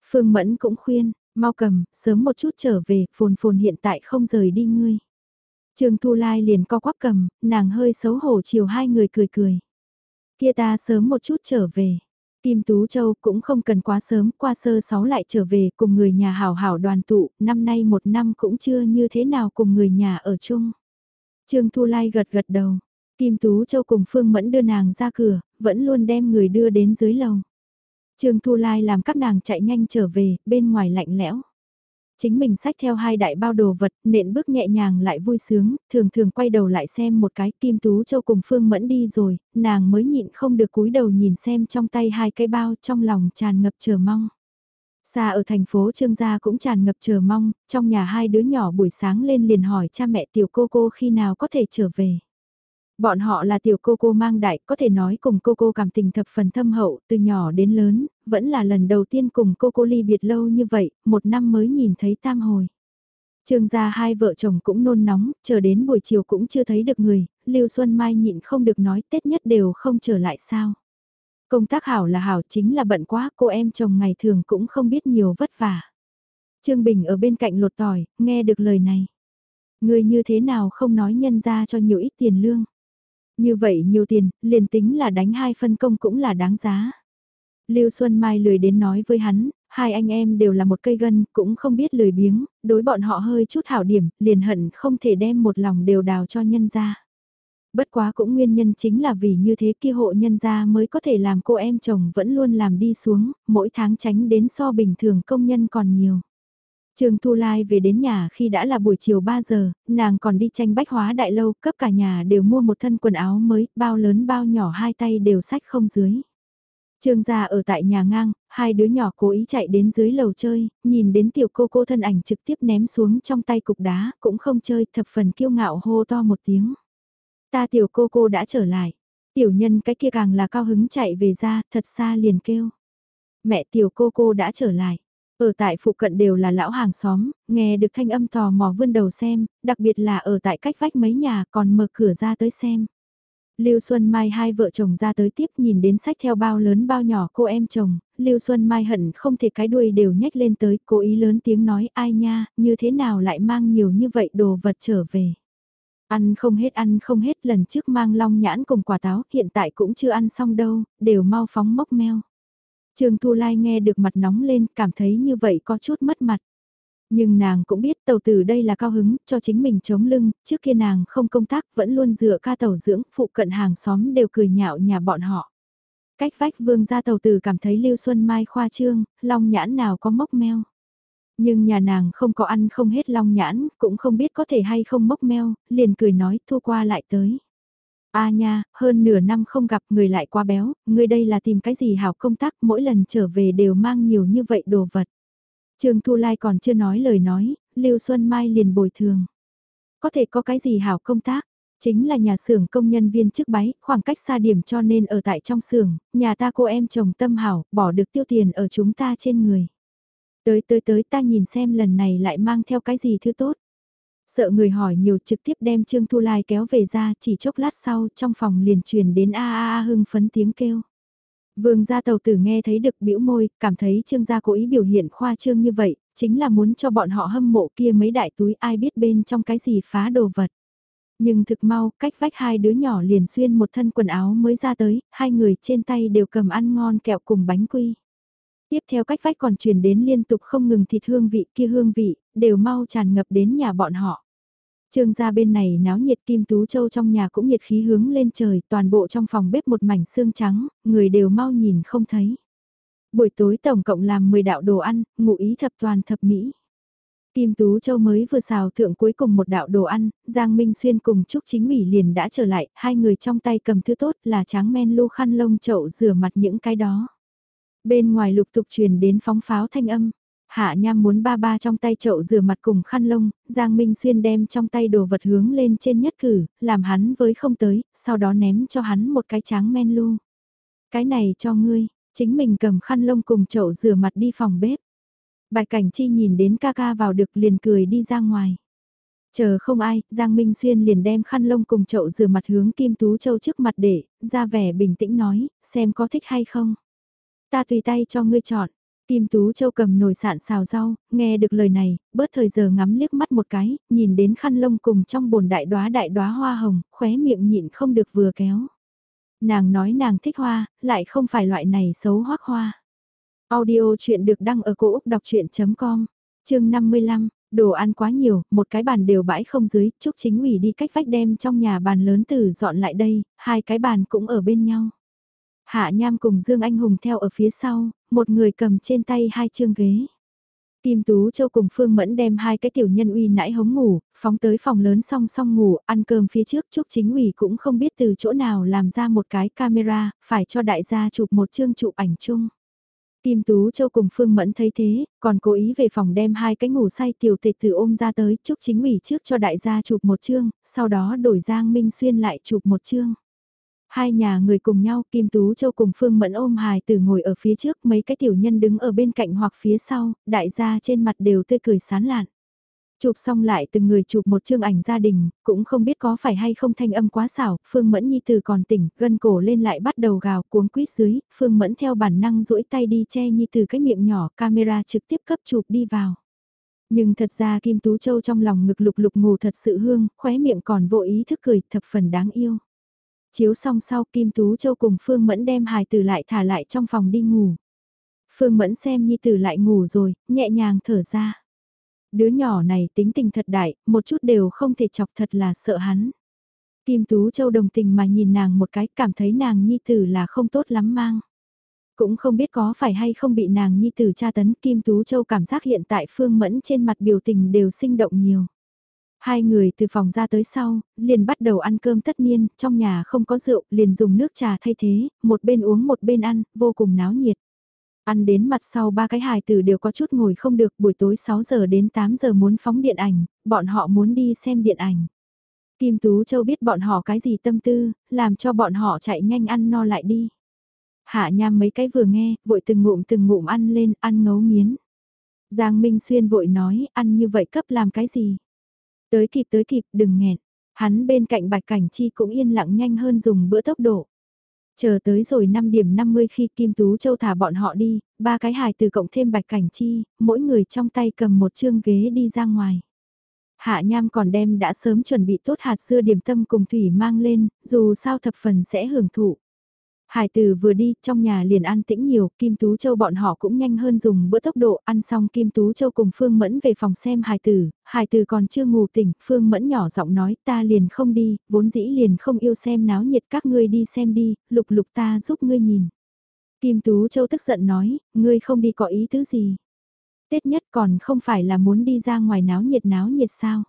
Phương Mẫn cũng khuyên, mau cầm, sớm một chút trở về, phồn phồn hiện tại không rời đi ngươi. Trương Thu Lai liền co quắp cầm, nàng hơi xấu hổ chiều hai người cười cười. Kia ta sớm một chút trở về. Kim Tú Châu cũng không cần quá sớm, qua sơ sáu lại trở về cùng người nhà hảo hảo đoàn tụ, năm nay một năm cũng chưa như thế nào cùng người nhà ở chung. Trương Thu Lai gật gật đầu. Kim Tú Châu cùng Phương Mẫn đưa nàng ra cửa, vẫn luôn đem người đưa đến dưới lầu. Trương Thu Lai làm các nàng chạy nhanh trở về, bên ngoài lạnh lẽo. Chính mình xách theo hai đại bao đồ vật, nện bước nhẹ nhàng lại vui sướng, thường thường quay đầu lại xem một cái Kim Tú Châu cùng Phương Mẫn đi rồi, nàng mới nhịn không được cúi đầu nhìn xem trong tay hai cái bao trong lòng tràn ngập chờ mong. Xa ở thành phố Trương Gia cũng tràn ngập chờ mong, trong nhà hai đứa nhỏ buổi sáng lên liền hỏi cha mẹ tiểu cô cô khi nào có thể trở về. Bọn họ là tiểu cô cô mang đại, có thể nói cùng cô cô cảm tình thập phần thâm hậu, từ nhỏ đến lớn, vẫn là lần đầu tiên cùng cô cô ly biệt lâu như vậy, một năm mới nhìn thấy tam hồi. Trương gia hai vợ chồng cũng nôn nóng, chờ đến buổi chiều cũng chưa thấy được người, Lưu Xuân Mai nhịn không được nói Tết nhất đều không trở lại sao. Công tác hảo là hảo chính là bận quá, cô em chồng ngày thường cũng không biết nhiều vất vả. Trương Bình ở bên cạnh lột tỏi, nghe được lời này. Người như thế nào không nói nhân ra cho nhiều ít tiền lương. Như vậy nhiều tiền, liền tính là đánh hai phân công cũng là đáng giá. Lưu Xuân Mai lười đến nói với hắn, hai anh em đều là một cây gân, cũng không biết lười biếng, đối bọn họ hơi chút hảo điểm, liền hận không thể đem một lòng đều đào cho nhân ra. Bất quá cũng nguyên nhân chính là vì như thế kia hộ nhân gia mới có thể làm cô em chồng vẫn luôn làm đi xuống, mỗi tháng tránh đến so bình thường công nhân còn nhiều. Trương Thu Lai về đến nhà khi đã là buổi chiều 3 giờ, nàng còn đi tranh bách hóa đại lâu, cấp cả nhà đều mua một thân quần áo mới, bao lớn bao nhỏ hai tay đều sách không dưới. Trương gia ở tại nhà ngang, hai đứa nhỏ cố ý chạy đến dưới lầu chơi, nhìn đến tiểu cô cô thân ảnh trực tiếp ném xuống trong tay cục đá, cũng không chơi, thập phần kiêu ngạo hô to một tiếng. Ta tiểu cô cô đã trở lại, tiểu nhân cái kia càng là cao hứng chạy về ra, thật xa liền kêu. Mẹ tiểu cô cô đã trở lại. Ở tại phụ cận đều là lão hàng xóm, nghe được thanh âm tò mò vươn đầu xem, đặc biệt là ở tại cách vách mấy nhà còn mở cửa ra tới xem. Lưu Xuân Mai hai vợ chồng ra tới tiếp nhìn đến sách theo bao lớn bao nhỏ cô em chồng, Lưu Xuân Mai hận không thể cái đuôi đều nhếch lên tới, cố ý lớn tiếng nói ai nha, như thế nào lại mang nhiều như vậy đồ vật trở về. Ăn không hết ăn không hết lần trước mang long nhãn cùng quả táo, hiện tại cũng chưa ăn xong đâu, đều mau phóng mốc meo. Trương Thu Lai nghe được mặt nóng lên, cảm thấy như vậy có chút mất mặt. Nhưng nàng cũng biết tàu tử đây là cao hứng, cho chính mình chống lưng, trước kia nàng không công tác vẫn luôn dựa ca tàu dưỡng, phụ cận hàng xóm đều cười nhạo nhà bọn họ. Cách vách vương gia tàu tử cảm thấy Lưu Xuân Mai khoa trương, long nhãn nào có mốc meo. Nhưng nhà nàng không có ăn không hết long nhãn, cũng không biết có thể hay không mốc meo, liền cười nói thu qua lại tới. A nha, hơn nửa năm không gặp người lại quá béo, người đây là tìm cái gì hảo công tác mỗi lần trở về đều mang nhiều như vậy đồ vật. Trương Thu Lai còn chưa nói lời nói, Lưu Xuân Mai liền bồi thường. Có thể có cái gì hảo công tác, chính là nhà xưởng công nhân viên chức báy, khoảng cách xa điểm cho nên ở tại trong xưởng, nhà ta cô em chồng tâm hảo, bỏ được tiêu tiền ở chúng ta trên người. Tới tới tới ta nhìn xem lần này lại mang theo cái gì thứ tốt. Sợ người hỏi nhiều trực tiếp đem Trương Thu Lai kéo về ra chỉ chốc lát sau trong phòng liền truyền đến a a a hưng phấn tiếng kêu. Vương gia tàu tử nghe thấy được bĩu môi, cảm thấy trương gia cố ý biểu hiện khoa trương như vậy, chính là muốn cho bọn họ hâm mộ kia mấy đại túi ai biết bên trong cái gì phá đồ vật. Nhưng thực mau, cách vách hai đứa nhỏ liền xuyên một thân quần áo mới ra tới, hai người trên tay đều cầm ăn ngon kẹo cùng bánh quy. Tiếp theo cách vách còn truyền đến liên tục không ngừng thịt hương vị kia hương vị, đều mau tràn ngập đến nhà bọn họ. Trương gia bên này náo nhiệt Kim Tú Châu trong nhà cũng nhiệt khí hướng lên trời, toàn bộ trong phòng bếp một mảnh xương trắng, người đều mau nhìn không thấy. Buổi tối tổng cộng làm 10 đạo đồ ăn, ngụ ý thập toàn thập mỹ. Kim Tú Châu mới vừa xào thượng cuối cùng một đạo đồ ăn, Giang Minh Xuyên cùng Trúc Chính ủy liền đã trở lại, hai người trong tay cầm thứ tốt là tráng men lu khăn lông chậu rửa mặt những cái đó. Bên ngoài lục tục truyền đến phóng pháo thanh âm. Hạ Nham muốn ba ba trong tay chậu rửa mặt cùng khăn lông, Giang Minh Xuyên đem trong tay đồ vật hướng lên trên nhất cử, làm hắn với không tới, sau đó ném cho hắn một cái tráng men lu. Cái này cho ngươi, chính mình cầm khăn lông cùng chậu rửa mặt đi phòng bếp. Bạch Cảnh Chi nhìn đến ca ca vào được liền cười đi ra ngoài. Chờ không ai, Giang Minh Xuyên liền đem khăn lông cùng chậu rửa mặt hướng Kim Tú Châu trước mặt để, ra vẻ bình tĩnh nói, xem có thích hay không. Ta tùy tay cho ngươi chọn. Kim Tú Châu cầm nồi sạn xào rau, nghe được lời này, bớt thời giờ ngắm liếc mắt một cái, nhìn đến khăn lông cùng trong bồn đại đóa đại đóa hoa hồng, khóe miệng nhịn không được vừa kéo. Nàng nói nàng thích hoa, lại không phải loại này xấu hoác hoa. Audio chuyện được đăng ở cổ Úc đọc chuyện.com, chương 55, đồ ăn quá nhiều, một cái bàn đều bãi không dưới, chúc chính ủy đi cách vách đem trong nhà bàn lớn từ dọn lại đây, hai cái bàn cũng ở bên nhau. Hạ Nham cùng Dương Anh Hùng theo ở phía sau, một người cầm trên tay hai chương ghế. Kim Tú Châu cùng Phương Mẫn đem hai cái tiểu nhân uy nãi hống ngủ, phóng tới phòng lớn song song ngủ, ăn cơm phía trước Trúc Chính ủy cũng không biết từ chỗ nào làm ra một cái camera, phải cho đại gia chụp một chương chụp ảnh chung. Kim Tú Châu cùng Phương Mẫn thấy thế, còn cố ý về phòng đem hai cái ngủ say tiểu tịch từ ôm ra tới, Trúc Chính ủy trước cho đại gia chụp một chương, sau đó đổi Giang Minh Xuyên lại chụp một chương. Hai nhà người cùng nhau, Kim Tú Châu cùng Phương Mẫn ôm hài từ ngồi ở phía trước, mấy cái tiểu nhân đứng ở bên cạnh hoặc phía sau, đại gia trên mặt đều tươi cười sán lạn. Chụp xong lại từng người chụp một chương ảnh gia đình, cũng không biết có phải hay không thanh âm quá xảo, Phương Mẫn Nhi từ còn tỉnh, gân cổ lên lại bắt đầu gào cuống quýt dưới, Phương Mẫn theo bản năng duỗi tay đi che Nhi từ cái miệng nhỏ, camera trực tiếp cấp chụp đi vào. Nhưng thật ra Kim Tú Châu trong lòng ngực lục lục ngủ thật sự hương, khóe miệng còn vô ý thức cười, thập phần đáng yêu. Chiếu xong sau Kim Tú Châu cùng Phương Mẫn đem hài tử lại thả lại trong phòng đi ngủ. Phương Mẫn xem Nhi tử lại ngủ rồi, nhẹ nhàng thở ra. Đứa nhỏ này tính tình thật đại, một chút đều không thể chọc thật là sợ hắn. Kim Tú Châu đồng tình mà nhìn nàng một cái cảm thấy nàng Nhi tử là không tốt lắm mang. Cũng không biết có phải hay không bị nàng Nhi tử tra tấn Kim Tú Châu cảm giác hiện tại Phương Mẫn trên mặt biểu tình đều sinh động nhiều. Hai người từ phòng ra tới sau, liền bắt đầu ăn cơm tất niên, trong nhà không có rượu, liền dùng nước trà thay thế, một bên uống một bên ăn, vô cùng náo nhiệt. Ăn đến mặt sau ba cái hài tử đều có chút ngồi không được, buổi tối 6 giờ đến 8 giờ muốn phóng điện ảnh, bọn họ muốn đi xem điện ảnh. Kim Tú Châu biết bọn họ cái gì tâm tư, làm cho bọn họ chạy nhanh ăn no lại đi. Hạ nham mấy cái vừa nghe, vội từng ngụm từng ngụm ăn lên, ăn ngấu nghiến. Giang Minh Xuyên vội nói, ăn như vậy cấp làm cái gì? Tới kịp tới kịp, đừng nghẹn. Hắn bên cạnh bạch cảnh chi cũng yên lặng nhanh hơn dùng bữa tốc độ. Chờ tới rồi 5 điểm 50 khi Kim Tú Châu thả bọn họ đi, ba cái hài từ cộng thêm bạch cảnh chi, mỗi người trong tay cầm một chương ghế đi ra ngoài. Hạ Nham còn đem đã sớm chuẩn bị tốt hạt dưa điểm tâm cùng Thủy mang lên, dù sao thập phần sẽ hưởng thụ. Hải tử vừa đi, trong nhà liền an tĩnh nhiều, Kim Tú Châu bọn họ cũng nhanh hơn dùng bữa tốc độ, ăn xong Kim Tú Châu cùng Phương Mẫn về phòng xem Hải tử, Hải tử còn chưa ngủ tỉnh, Phương Mẫn nhỏ giọng nói ta liền không đi, vốn dĩ liền không yêu xem náo nhiệt các ngươi đi xem đi, lục lục ta giúp ngươi nhìn. Kim Tú Châu tức giận nói, ngươi không đi có ý tứ gì. Tết nhất còn không phải là muốn đi ra ngoài náo nhiệt náo nhiệt sao.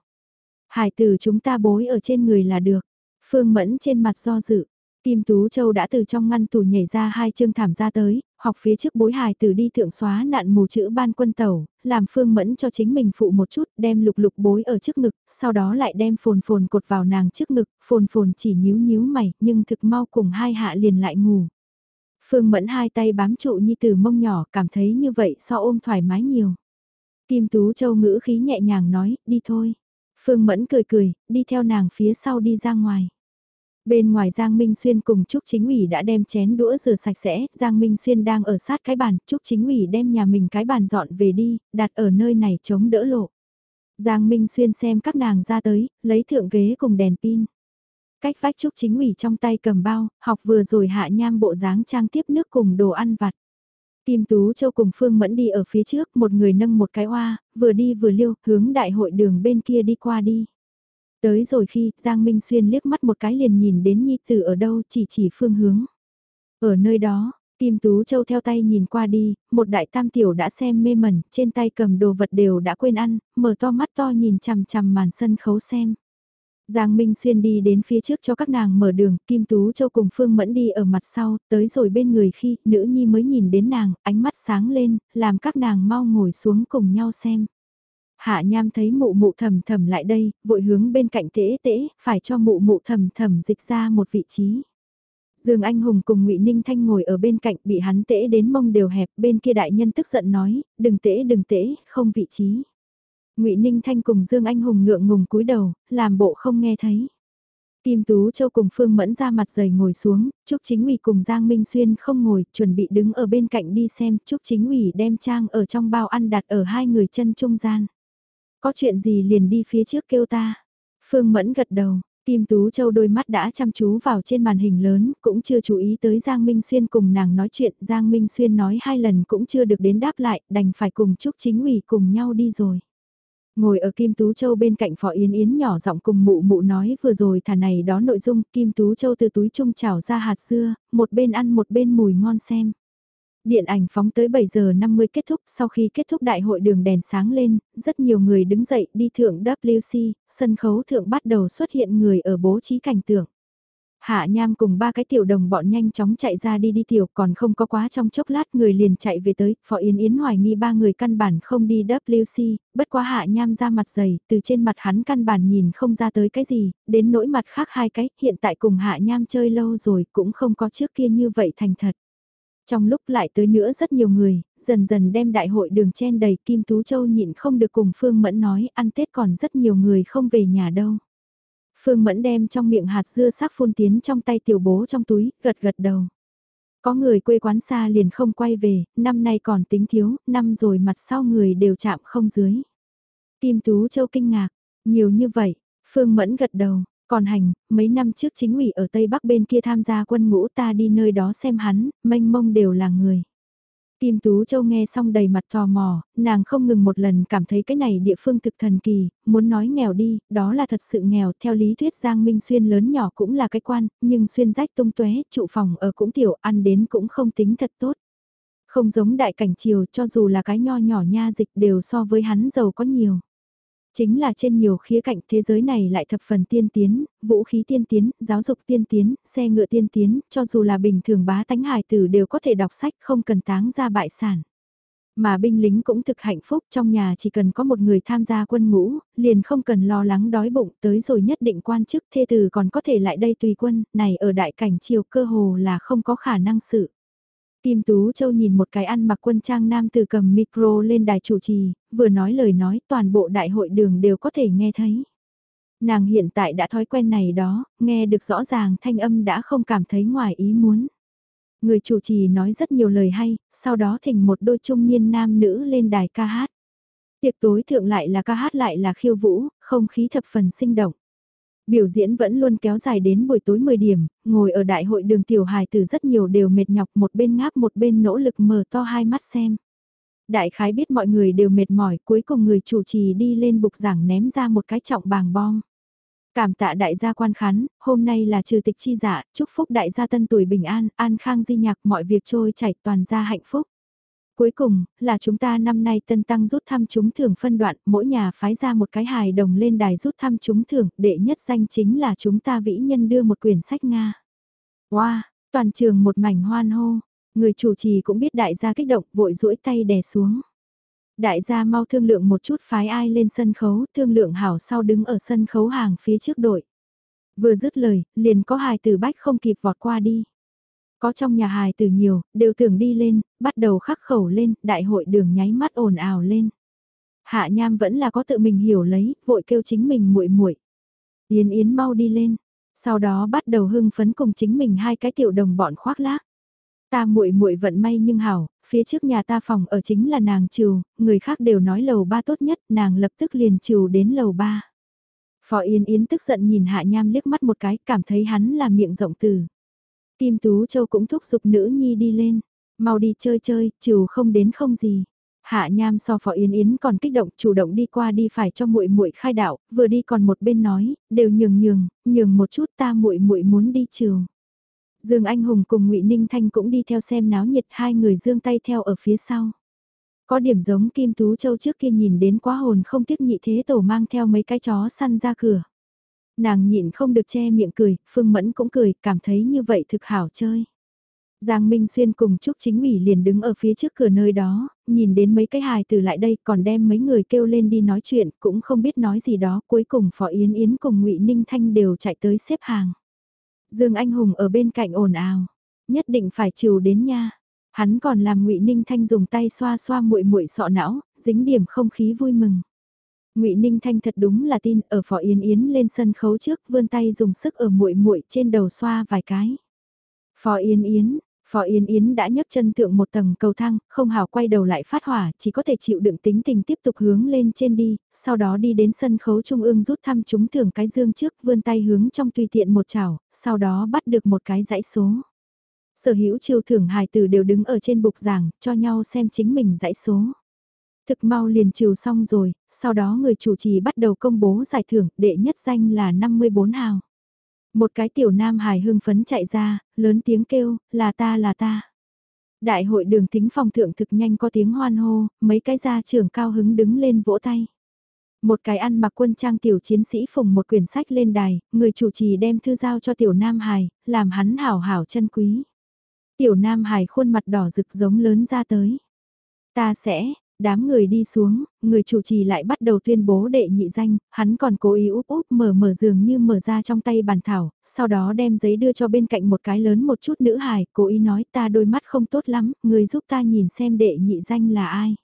Hải tử chúng ta bối ở trên người là được. Phương Mẫn trên mặt do dự, Kim Tú Châu đã từ trong ngăn tủ nhảy ra hai chương thảm ra tới, học phía trước bối hài từ đi thượng xóa nạn mù chữ ban quân tàu, làm phương mẫn cho chính mình phụ một chút, đem lục lục bối ở trước ngực, sau đó lại đem phồn phồn cột vào nàng trước ngực, phồn phồn chỉ nhíu nhíu mày, nhưng thực mau cùng hai hạ liền lại ngủ. Phương mẫn hai tay bám trụ như từ mông nhỏ, cảm thấy như vậy so ôm thoải mái nhiều. Kim Tú Châu ngữ khí nhẹ nhàng nói, đi thôi. Phương mẫn cười cười, đi theo nàng phía sau đi ra ngoài. Bên ngoài Giang Minh Xuyên cùng Trúc Chính ủy đã đem chén đũa rửa sạch sẽ, Giang Minh Xuyên đang ở sát cái bàn, Trúc Chính ủy đem nhà mình cái bàn dọn về đi, đặt ở nơi này chống đỡ lộ. Giang Minh Xuyên xem các nàng ra tới, lấy thượng ghế cùng đèn pin. Cách vách Trúc Chính ủy trong tay cầm bao, học vừa rồi hạ nham bộ dáng trang tiếp nước cùng đồ ăn vặt. Kim Tú Châu cùng Phương Mẫn đi ở phía trước, một người nâng một cái oa, vừa đi vừa liêu, hướng đại hội đường bên kia đi qua đi. Tới rồi khi Giang Minh Xuyên liếc mắt một cái liền nhìn đến Nhi Tử ở đâu chỉ chỉ phương hướng. Ở nơi đó, Kim Tú Châu theo tay nhìn qua đi, một đại tam tiểu đã xem mê mẩn, trên tay cầm đồ vật đều đã quên ăn, mở to mắt to nhìn chằm chằm màn sân khấu xem. Giang Minh Xuyên đi đến phía trước cho các nàng mở đường, Kim Tú Châu cùng Phương Mẫn đi ở mặt sau, tới rồi bên người khi nữ nhi mới nhìn đến nàng, ánh mắt sáng lên, làm các nàng mau ngồi xuống cùng nhau xem. Hạ Nham thấy mụ mụ thầm thầm lại đây, vội hướng bên cạnh tễ tễ, phải cho mụ mụ thầm thầm dịch ra một vị trí. Dương Anh Hùng cùng Ngụy Ninh Thanh ngồi ở bên cạnh bị hắn tễ đến mông đều hẹp, bên kia đại nhân tức giận nói, đừng tễ đừng tễ, không vị trí. Ngụy Ninh Thanh cùng Dương Anh Hùng ngượng ngùng cúi đầu, làm bộ không nghe thấy. Kim Tú Châu cùng Phương Mẫn ra mặt dày ngồi xuống, Trúc Chính ủy cùng Giang Minh Xuyên không ngồi, chuẩn bị đứng ở bên cạnh đi xem, Trúc Chính ủy đem trang ở trong bao ăn đặt ở hai người chân trung gian. Có chuyện gì liền đi phía trước kêu ta. Phương Mẫn gật đầu, Kim Tú Châu đôi mắt đã chăm chú vào trên màn hình lớn, cũng chưa chú ý tới Giang Minh Xuyên cùng nàng nói chuyện. Giang Minh Xuyên nói hai lần cũng chưa được đến đáp lại, đành phải cùng Trúc Chính ủy cùng nhau đi rồi. Ngồi ở Kim Tú Châu bên cạnh Phó Yến Yến nhỏ giọng cùng mụ mụ nói vừa rồi thả này đó nội dung Kim Tú Châu từ túi trung chảo ra hạt dưa, một bên ăn một bên mùi ngon xem. Điện ảnh phóng tới 7 giờ 50 kết thúc, sau khi kết thúc đại hội đường đèn sáng lên, rất nhiều người đứng dậy đi thượng WC, sân khấu thượng bắt đầu xuất hiện người ở bố trí cảnh tượng. Hạ Nham cùng ba cái tiểu đồng bọn nhanh chóng chạy ra đi đi tiểu còn không có quá trong chốc lát người liền chạy về tới, Phó Yến Yến hoài nghi ba người căn bản không đi WC, bất quá Hạ Nham ra mặt dày, từ trên mặt hắn căn bản nhìn không ra tới cái gì, đến nỗi mặt khác hai cái, hiện tại cùng Hạ Nham chơi lâu rồi cũng không có trước kia như vậy thành thật. Trong lúc lại tới nữa rất nhiều người, dần dần đem đại hội đường chen đầy Kim Tú Châu nhịn không được cùng Phương Mẫn nói ăn Tết còn rất nhiều người không về nhà đâu. Phương Mẫn đem trong miệng hạt dưa sắc phun tiến trong tay tiểu bố trong túi, gật gật đầu. Có người quê quán xa liền không quay về, năm nay còn tính thiếu, năm rồi mặt sau người đều chạm không dưới. Kim Tú Châu kinh ngạc, nhiều như vậy, Phương Mẫn gật đầu, còn hành, mấy năm trước chính ủy ở Tây Bắc bên kia tham gia quân ngũ ta đi nơi đó xem hắn, mênh mông đều là người. Kim Tú Châu nghe xong đầy mặt tò mò, nàng không ngừng một lần cảm thấy cái này địa phương thực thần kỳ, muốn nói nghèo đi, đó là thật sự nghèo, theo lý thuyết Giang Minh Xuyên lớn nhỏ cũng là cái quan, nhưng xuyên rách tung tuế, trụ phòng ở cũng tiểu, ăn đến cũng không tính thật tốt. Không giống đại cảnh triều cho dù là cái nho nhỏ nha dịch đều so với hắn giàu có nhiều. Chính là trên nhiều khía cạnh thế giới này lại thập phần tiên tiến, vũ khí tiên tiến, giáo dục tiên tiến, xe ngựa tiên tiến, cho dù là bình thường bá tánh hài tử đều có thể đọc sách không cần táng ra bại sản. Mà binh lính cũng thực hạnh phúc trong nhà chỉ cần có một người tham gia quân ngũ, liền không cần lo lắng đói bụng tới rồi nhất định quan chức thê tử còn có thể lại đây tùy quân, này ở đại cảnh triều cơ hồ là không có khả năng sự. Kim Tú Châu nhìn một cái ăn mặc quân trang nam từ cầm micro lên đài chủ trì, vừa nói lời nói toàn bộ đại hội đường đều có thể nghe thấy. Nàng hiện tại đã thói quen này đó, nghe được rõ ràng thanh âm đã không cảm thấy ngoài ý muốn. Người chủ trì nói rất nhiều lời hay, sau đó thỉnh một đôi trung niên nam nữ lên đài ca hát. Tiệc tối thượng lại là ca hát lại là khiêu vũ, không khí thập phần sinh động. Biểu diễn vẫn luôn kéo dài đến buổi tối 10 điểm, ngồi ở đại hội đường tiểu hài từ rất nhiều đều mệt nhọc một bên ngáp một bên nỗ lực mở to hai mắt xem. Đại khái biết mọi người đều mệt mỏi cuối cùng người chủ trì đi lên bục giảng ném ra một cái trọng bàng bom. Cảm tạ đại gia quan khán, hôm nay là trừ tịch chi giả chúc phúc đại gia tân tuổi bình an, an khang di nhạc mọi việc trôi chảy toàn gia hạnh phúc. Cuối cùng, là chúng ta năm nay tân tăng rút thăm chúng thưởng phân đoạn, mỗi nhà phái ra một cái hài đồng lên đài rút thăm chúng thưởng, đệ nhất danh chính là chúng ta vĩ nhân đưa một quyển sách Nga. Wow, toàn trường một mảnh hoan hô, người chủ trì cũng biết đại gia kích động vội duỗi tay đè xuống. Đại gia mau thương lượng một chút phái ai lên sân khấu, thương lượng hảo sau đứng ở sân khấu hàng phía trước đội. Vừa dứt lời, liền có hài từ bách không kịp vọt qua đi. Có trong nhà hài từ nhiều, đều tưởng đi lên, bắt đầu khắc khẩu lên, đại hội đường nháy mắt ồn ào lên. Hạ Nham vẫn là có tự mình hiểu lấy, vội kêu chính mình muội muội. Yến Yến mau đi lên, sau đó bắt đầu hưng phấn cùng chính mình hai cái tiểu đồng bọn khoác lác. Ta muội muội vận may nhưng hảo, phía trước nhà ta phòng ở chính là nàng trừ, người khác đều nói lầu ba tốt nhất, nàng lập tức liền trừ đến lầu ba. Phó Yên Yến tức giận nhìn Hạ Nham liếc mắt một cái, cảm thấy hắn là miệng rộng từ. Kim Tú Châu cũng thúc giục nữ nhi đi lên, mau đi chơi chơi, trừ không đến không gì. Hạ Nham so Phó Yến Yến còn kích động, chủ động đi qua đi phải cho muội muội khai đạo, vừa đi còn một bên nói, đều nhường nhường, nhường một chút ta muội muội muốn đi trường. Dương Anh Hùng cùng Ngụy Ninh Thanh cũng đi theo xem náo nhiệt, hai người dương tay theo ở phía sau. Có điểm giống Kim Tú Châu trước kia nhìn đến quá hồn không tiếc nhị thế tổ mang theo mấy cái chó săn ra cửa. Nàng nhịn không được che miệng cười, Phương Mẫn cũng cười, cảm thấy như vậy thực hảo chơi. Giang Minh Xuyên cùng Trúc Chính ủy liền đứng ở phía trước cửa nơi đó, nhìn đến mấy cái hài từ lại đây còn đem mấy người kêu lên đi nói chuyện, cũng không biết nói gì đó, cuối cùng Phó Yến Yến cùng ngụy Ninh Thanh đều chạy tới xếp hàng. Dương Anh Hùng ở bên cạnh ồn ào, nhất định phải chiều đến nha. Hắn còn làm ngụy Ninh Thanh dùng tay xoa xoa muội muội sọ não, dính điểm không khí vui mừng. Ngụy Ninh Thanh thật đúng là tin, ở Phó Yến Yến lên sân khấu trước, vươn tay dùng sức ở muội muội trên đầu xoa vài cái. Phó Yến Yến, Phó Yến Yến đã nhấc chân thượng một tầng cầu thang, không hào quay đầu lại phát hỏa, chỉ có thể chịu đựng tính tình tiếp tục hướng lên trên đi, sau đó đi đến sân khấu trung ương rút thăm chúng thưởng cái dương trước, vươn tay hướng trong tùy tiện một chảo, sau đó bắt được một cái dãy số. Sở hữu chiêu thưởng hài tử đều đứng ở trên bục giảng, cho nhau xem chính mình dãy số. Thực mau liền chiều xong rồi, sau đó người chủ trì bắt đầu công bố giải thưởng, đệ nhất danh là 54 hào. Một cái tiểu nam hài hưng phấn chạy ra, lớn tiếng kêu, là ta là ta. Đại hội đường tính phòng thượng thực nhanh có tiếng hoan hô, mấy cái gia trưởng cao hứng đứng lên vỗ tay. Một cái ăn mặc quân trang tiểu chiến sĩ phùng một quyển sách lên đài, người chủ trì đem thư giao cho tiểu Nam Hải, làm hắn hảo hảo chân quý. Tiểu Nam Hải khuôn mặt đỏ rực giống lớn ra tới. Ta sẽ, đám người đi xuống, người chủ trì lại bắt đầu tuyên bố đệ nhị danh, hắn còn cố ý úp úp mở mở giường như mở ra trong tay bàn thảo, sau đó đem giấy đưa cho bên cạnh một cái lớn một chút nữ hài, cố ý nói ta đôi mắt không tốt lắm, người giúp ta nhìn xem đệ nhị danh là ai.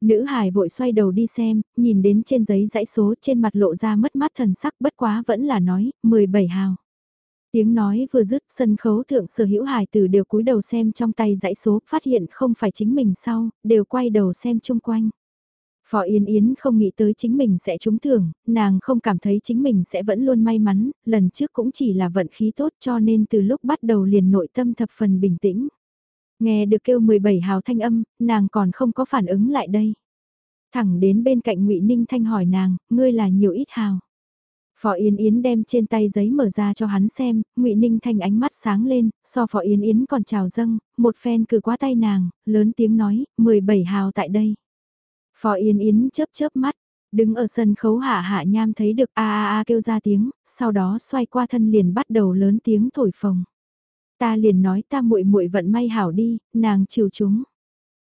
Nữ hài vội xoay đầu đi xem, nhìn đến trên giấy dãy số trên mặt lộ ra mất mát thần sắc bất quá vẫn là nói, 17 hào. Tiếng nói vừa dứt sân khấu thượng sở hữu hải tử đều cúi đầu xem trong tay dãy số, phát hiện không phải chính mình sau, đều quay đầu xem chung quanh. Phó Yên Yến không nghĩ tới chính mình sẽ trúng thưởng, nàng không cảm thấy chính mình sẽ vẫn luôn may mắn, lần trước cũng chỉ là vận khí tốt cho nên từ lúc bắt đầu liền nội tâm thập phần bình tĩnh. Nghe được kêu 17 hào thanh âm, nàng còn không có phản ứng lại đây. Thẳng đến bên cạnh ngụy Ninh Thanh hỏi nàng, ngươi là nhiều ít hào. Phó Yến Yến đem trên tay giấy mở ra cho hắn xem, Ngụy Ninh Thanh ánh mắt sáng lên, so Phó Yến Yến còn chào dâng, một phen cử qua tay nàng, lớn tiếng nói, 17 hào tại đây. Phó Yến Yến chớp chớp mắt, đứng ở sân khấu hạ hạ nham thấy được a a a kêu ra tiếng, sau đó xoay qua thân liền bắt đầu lớn tiếng thổi phồng. Ta liền nói ta muội muội vận may hảo đi, nàng chiều chúng.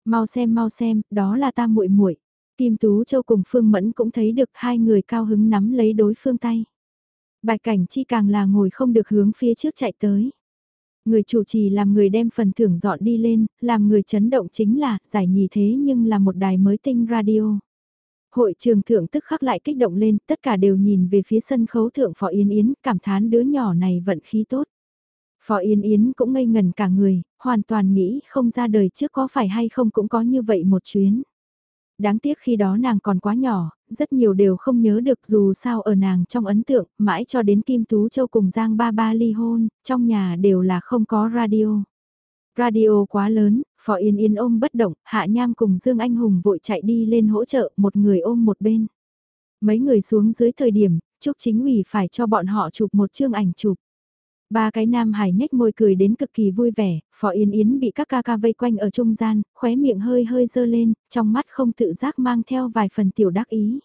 Mau xem mau xem, đó là ta muội muội. Kim Tú Châu cùng Phương Mẫn cũng thấy được hai người cao hứng nắm lấy đối phương tay. Bài cảnh chi càng là ngồi không được hướng phía trước chạy tới. Người chủ trì làm người đem phần thưởng dọn đi lên, làm người chấn động chính là giải nhì thế nhưng là một đài mới tinh radio. Hội trường thượng tức khắc lại kích động lên, tất cả đều nhìn về phía sân khấu thượng Phó Yến Yến, cảm thán đứa nhỏ này vận khí tốt. Phó Yến Yến cũng ngây ngần cả người, hoàn toàn nghĩ không ra đời trước có phải hay không cũng có như vậy một chuyến. Đáng tiếc khi đó nàng còn quá nhỏ, rất nhiều đều không nhớ được dù sao ở nàng trong ấn tượng, mãi cho đến Kim Tú Châu cùng Giang Ba Ba ly hôn, trong nhà đều là không có radio. Radio quá lớn, Phò Yên Yên ôm bất động, Hạ Nham cùng Dương Anh Hùng vội chạy đi lên hỗ trợ, một người ôm một bên. Mấy người xuống dưới thời điểm, Trúc Chính ủy phải cho bọn họ chụp một chương ảnh chụp. Ba cái nam hải nhếch môi cười đến cực kỳ vui vẻ, Phó Yên Yến bị các ca ca vây quanh ở trung gian, khóe miệng hơi hơi dơ lên, trong mắt không tự giác mang theo vài phần tiểu đắc ý.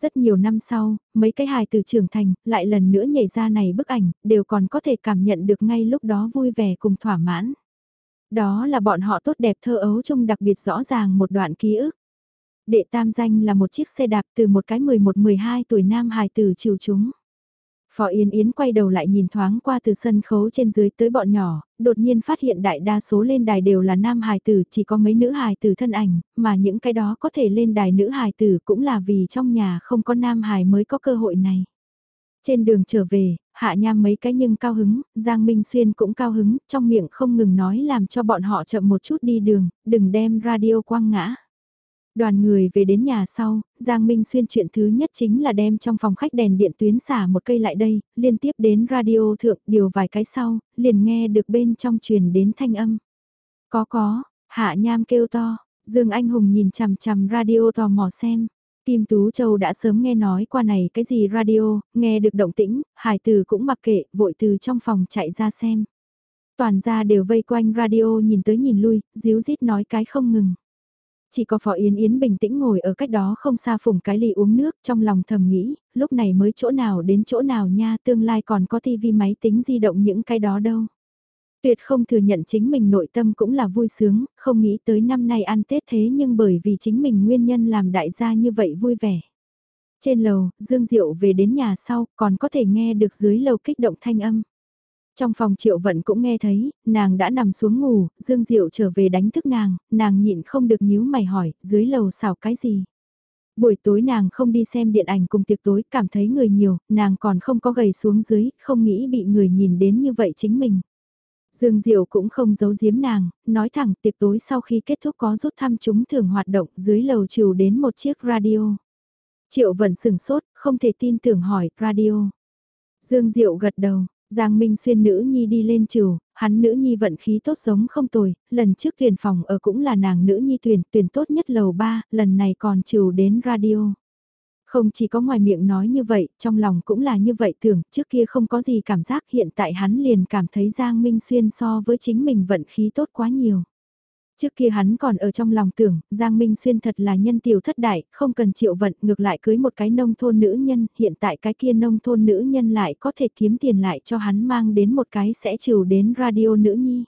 Rất nhiều năm sau, mấy cái hài từ trưởng thành, lại lần nữa nhảy ra này bức ảnh, đều còn có thể cảm nhận được ngay lúc đó vui vẻ cùng thỏa mãn. Đó là bọn họ tốt đẹp thơ ấu trông đặc biệt rõ ràng một đoạn ký ức. Đệ tam danh là một chiếc xe đạp từ một cái 11-12 tuổi nam hài tử chiều chúng. Phó Yến Yến quay đầu lại nhìn thoáng qua từ sân khấu trên dưới tới bọn nhỏ, đột nhiên phát hiện đại đa số lên đài đều là nam hài tử, chỉ có mấy nữ hài tử thân ảnh, mà những cái đó có thể lên đài nữ hài tử cũng là vì trong nhà không có nam hài mới có cơ hội này. Trên đường trở về, hạ nham mấy cái nhưng cao hứng, Giang Minh Xuyên cũng cao hứng, trong miệng không ngừng nói làm cho bọn họ chậm một chút đi đường, đừng đem radio quăng ngã. Đoàn người về đến nhà sau, Giang Minh Xuyên chuyện thứ nhất chính là đem trong phòng khách đèn điện tuyến xả một cây lại đây, liên tiếp đến radio thượng điều vài cái sau, liền nghe được bên trong truyền đến thanh âm. Có có, Hạ Nham kêu to, Dương Anh Hùng nhìn chằm chằm radio tò mò xem. Kim Tú Châu đã sớm nghe nói qua này cái gì radio, nghe được động tĩnh, hải từ cũng mặc kệ, vội từ trong phòng chạy ra xem. Toàn ra đều vây quanh radio nhìn tới nhìn lui, díu dít nói cái không ngừng. Chỉ có Phó Yến Yến bình tĩnh ngồi ở cách đó không xa phùng cái ly uống nước trong lòng thầm nghĩ, lúc này mới chỗ nào đến chỗ nào nha tương lai còn có tivi máy tính di động những cái đó đâu. Tuyệt không thừa nhận chính mình nội tâm cũng là vui sướng, không nghĩ tới năm nay ăn Tết thế nhưng bởi vì chính mình nguyên nhân làm đại gia như vậy vui vẻ. Trên lầu, Dương Diệu về đến nhà sau, còn có thể nghe được dưới lầu kích động thanh âm. Trong phòng triệu vận cũng nghe thấy, nàng đã nằm xuống ngủ, Dương Diệu trở về đánh thức nàng, nàng nhịn không được nhíu mày hỏi, dưới lầu xào cái gì. Buổi tối nàng không đi xem điện ảnh cùng tiệc tối, cảm thấy người nhiều, nàng còn không có gầy xuống dưới, không nghĩ bị người nhìn đến như vậy chính mình. Dương Diệu cũng không giấu giếm nàng, nói thẳng tiệc tối sau khi kết thúc có rút thăm chúng thường hoạt động dưới lầu trừ đến một chiếc radio. Triệu vẫn sừng sốt, không thể tin tưởng hỏi, radio. Dương Diệu gật đầu, Giang Minh Xuyên nữ nhi đi lên trừ, hắn nữ nhi vận khí tốt giống không tồi, lần trước tuyển phòng ở cũng là nàng nữ nhi tuyển, tuyển tốt nhất lầu 3, lần này còn trừ đến radio. Không chỉ có ngoài miệng nói như vậy, trong lòng cũng là như vậy tưởng, trước kia không có gì cảm giác hiện tại hắn liền cảm thấy Giang Minh Xuyên so với chính mình vận khí tốt quá nhiều. Trước kia hắn còn ở trong lòng tưởng, Giang Minh Xuyên thật là nhân tiểu thất đại, không cần triệu vận, ngược lại cưới một cái nông thôn nữ nhân, hiện tại cái kia nông thôn nữ nhân lại có thể kiếm tiền lại cho hắn mang đến một cái sẽ trừ đến radio nữ nhi.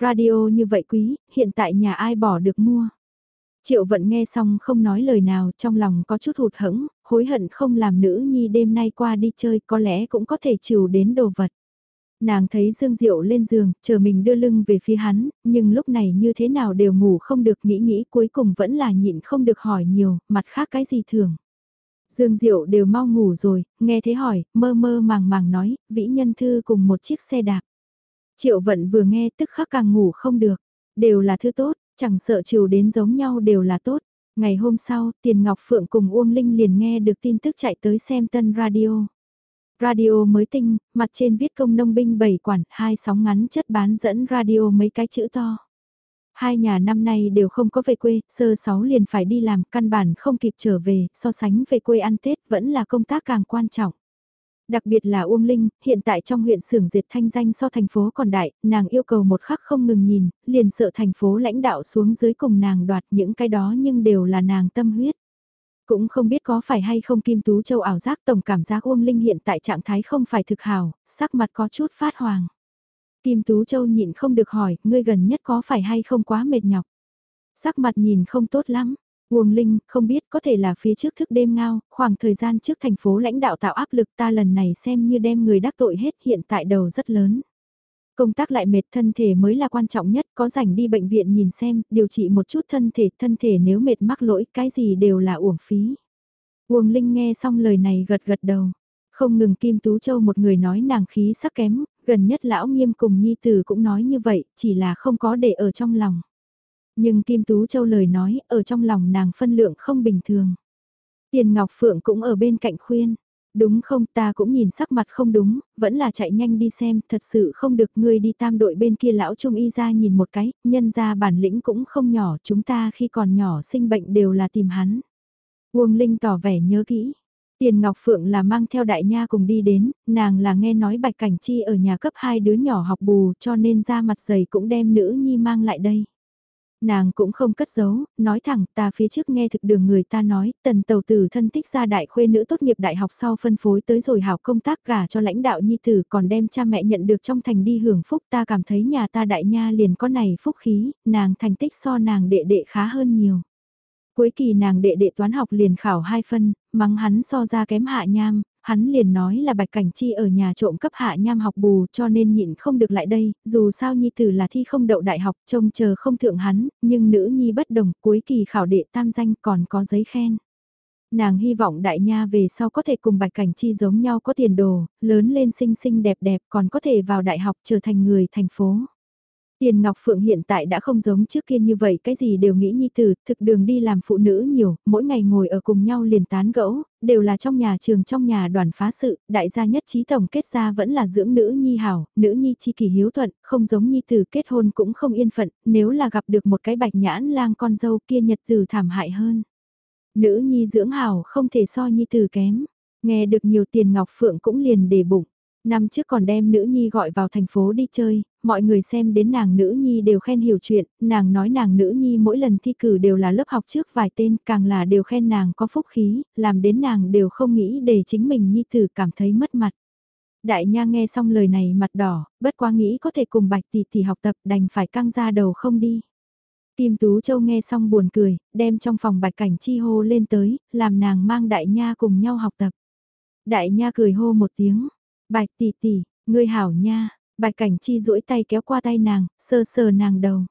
Radio như vậy quý, hiện tại nhà ai bỏ được mua. Triệu vận nghe xong không nói lời nào, trong lòng có chút hụt hẫng, hối hận không làm nữ nhi đêm nay qua đi chơi, có lẽ cũng có thể trừ đến đồ vật. Nàng thấy Dương Diệu lên giường, chờ mình đưa lưng về phía hắn, nhưng lúc này như thế nào đều ngủ không được nghĩ nghĩ cuối cùng vẫn là nhịn không được hỏi nhiều, mặt khác cái gì thường. Dương Diệu đều mau ngủ rồi, nghe thế hỏi, mơ mơ màng màng nói, vĩ nhân thư cùng một chiếc xe đạp. Triệu vận vừa nghe tức khắc càng ngủ không được, đều là thứ tốt, chẳng sợ chiều đến giống nhau đều là tốt. Ngày hôm sau, Tiền Ngọc Phượng cùng Uông Linh liền nghe được tin tức chạy tới xem tân radio. Radio mới tinh, mặt trên viết công nông binh bảy quản, hai sóng ngắn chất bán dẫn radio mấy cái chữ to. Hai nhà năm nay đều không có về quê, sơ sáu liền phải đi làm, căn bản không kịp trở về, so sánh về quê ăn Tết vẫn là công tác càng quan trọng. Đặc biệt là Uông Linh, hiện tại trong huyện xưởng diệt thanh danh so thành phố còn đại, nàng yêu cầu một khắc không ngừng nhìn, liền sợ thành phố lãnh đạo xuống dưới cùng nàng đoạt những cái đó nhưng đều là nàng tâm huyết. Cũng không biết có phải hay không Kim Tú Châu ảo giác tổng cảm giác Uông Linh hiện tại trạng thái không phải thực hào, sắc mặt có chút phát hoàng. Kim Tú Châu nhịn không được hỏi, ngươi gần nhất có phải hay không quá mệt nhọc. Sắc mặt nhìn không tốt lắm, Uông Linh, không biết có thể là phía trước thức đêm ngao, khoảng thời gian trước thành phố lãnh đạo tạo áp lực ta lần này xem như đem người đắc tội hết hiện tại đầu rất lớn. Công tác lại mệt thân thể mới là quan trọng nhất, có rảnh đi bệnh viện nhìn xem, điều trị một chút thân thể, thân thể nếu mệt mắc lỗi, cái gì đều là uổng phí. Uông Linh nghe xong lời này gật gật đầu. Không ngừng Kim Tú Châu một người nói nàng khí sắc kém, gần nhất lão nghiêm cùng Nhi Tử cũng nói như vậy, chỉ là không có để ở trong lòng. Nhưng Kim Tú Châu lời nói, ở trong lòng nàng phân lượng không bình thường. Tiền Ngọc Phượng cũng ở bên cạnh khuyên. Đúng không ta cũng nhìn sắc mặt không đúng, vẫn là chạy nhanh đi xem, thật sự không được ngươi đi tam đội bên kia lão trung y ra nhìn một cái, nhân ra bản lĩnh cũng không nhỏ, chúng ta khi còn nhỏ sinh bệnh đều là tìm hắn. Uông Linh tỏ vẻ nhớ kỹ. Tiền Ngọc Phượng là mang theo đại nha cùng đi đến, nàng là nghe nói Bạch Cảnh Chi ở nhà cấp hai đứa nhỏ học bù cho nên ra mặt dày cũng đem nữ nhi mang lại đây. Nàng cũng không cất giấu, nói thẳng ta phía trước nghe thực đường người ta nói, tần tàu tử thân tích ra đại khuê nữ tốt nghiệp đại học sau phân phối tới rồi hảo công tác gả cho lãnh đạo nhi tử còn đem cha mẹ nhận được trong thành đi hưởng phúc ta cảm thấy nhà ta đại nha liền có này phúc khí, nàng thành tích so nàng đệ đệ khá hơn nhiều. Cuối kỳ nàng đệ đệ toán học liền khảo hai phân, mắng hắn so ra kém hạ nham, hắn liền nói là Bạch Cảnh Chi ở nhà trộm cấp hạ nham học bù cho nên nhịn không được lại đây, dù sao Nhi Tử là thi không đậu đại học trông chờ không thượng hắn, nhưng nữ Nhi bất đồng cuối kỳ khảo đệ tam danh còn có giấy khen. Nàng hy vọng đại nha về sau có thể cùng Bạch Cảnh Chi giống nhau có tiền đồ, lớn lên xinh xinh đẹp đẹp còn có thể vào đại học trở thành người thành phố. Tiền Ngọc Phượng hiện tại đã không giống trước kia như vậy cái gì đều nghĩ nhi tử, thực đường đi làm phụ nữ nhiều, mỗi ngày ngồi ở cùng nhau liền tán gẫu, đều là trong nhà trường trong nhà đoàn phá sự, đại gia nhất trí tổng kết ra vẫn là dưỡng nữ nhi hảo, nữ nhi chi kỳ hiếu thuận, không giống nhi tử kết hôn cũng không yên phận, nếu là gặp được một cái bạch nhãn lang con dâu kia nhật tử thảm hại hơn. Nữ nhi dưỡng hảo không thể so nhi tử kém, nghe được nhiều tiền Ngọc Phượng cũng liền để bụng. Năm trước còn đem nữ nhi gọi vào thành phố đi chơi, mọi người xem đến nàng nữ nhi đều khen hiểu chuyện, nàng nói nàng nữ nhi mỗi lần thi cử đều là lớp học trước vài tên, càng là đều khen nàng có phúc khí, làm đến nàng đều không nghĩ để chính mình nhi tử cảm thấy mất mặt. Đại nha nghe xong lời này mặt đỏ, bất quá nghĩ có thể cùng bạch tỷ tỷ học tập đành phải căng ra đầu không đi. Kim Tú Châu nghe xong buồn cười, đem trong phòng bạch cảnh chi hô lên tới, làm nàng mang đại nha cùng nhau học tập. Đại nha cười hô một tiếng, bạch tỷ tỷ, ngươi hảo nha, Bạch Cảnh Chi duỗi tay kéo qua tay nàng, sơ sờ nàng đầu.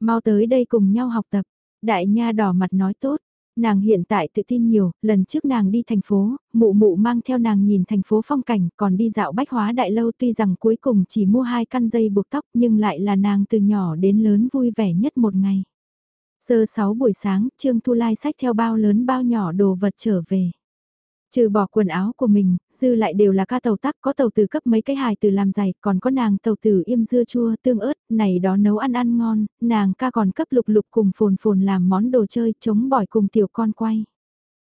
Mau tới đây cùng nhau học tập. Đại nha đỏ mặt nói tốt. Nàng hiện tại tự tin nhiều, lần trước nàng đi thành phố, mụ mụ mang theo nàng nhìn thành phố phong cảnh, còn đi dạo bách hóa đại lâu tuy rằng cuối cùng chỉ mua hai căn dây buộc tóc nhưng lại là nàng từ nhỏ đến lớn vui vẻ nhất một ngày. giờ 6 buổi sáng, Trương Thu Lai sách theo bao lớn bao nhỏ đồ vật trở về. Trừ bỏ quần áo của mình, dư lại đều là ca tàu tắc có tàu từ cấp mấy cái hài từ làm giày, còn có nàng tàu từ im dưa chua tương ớt, này đó nấu ăn ăn ngon, nàng ca còn cấp lục lục cùng phồn phồn làm món đồ chơi chống bỏi cùng tiểu con quay.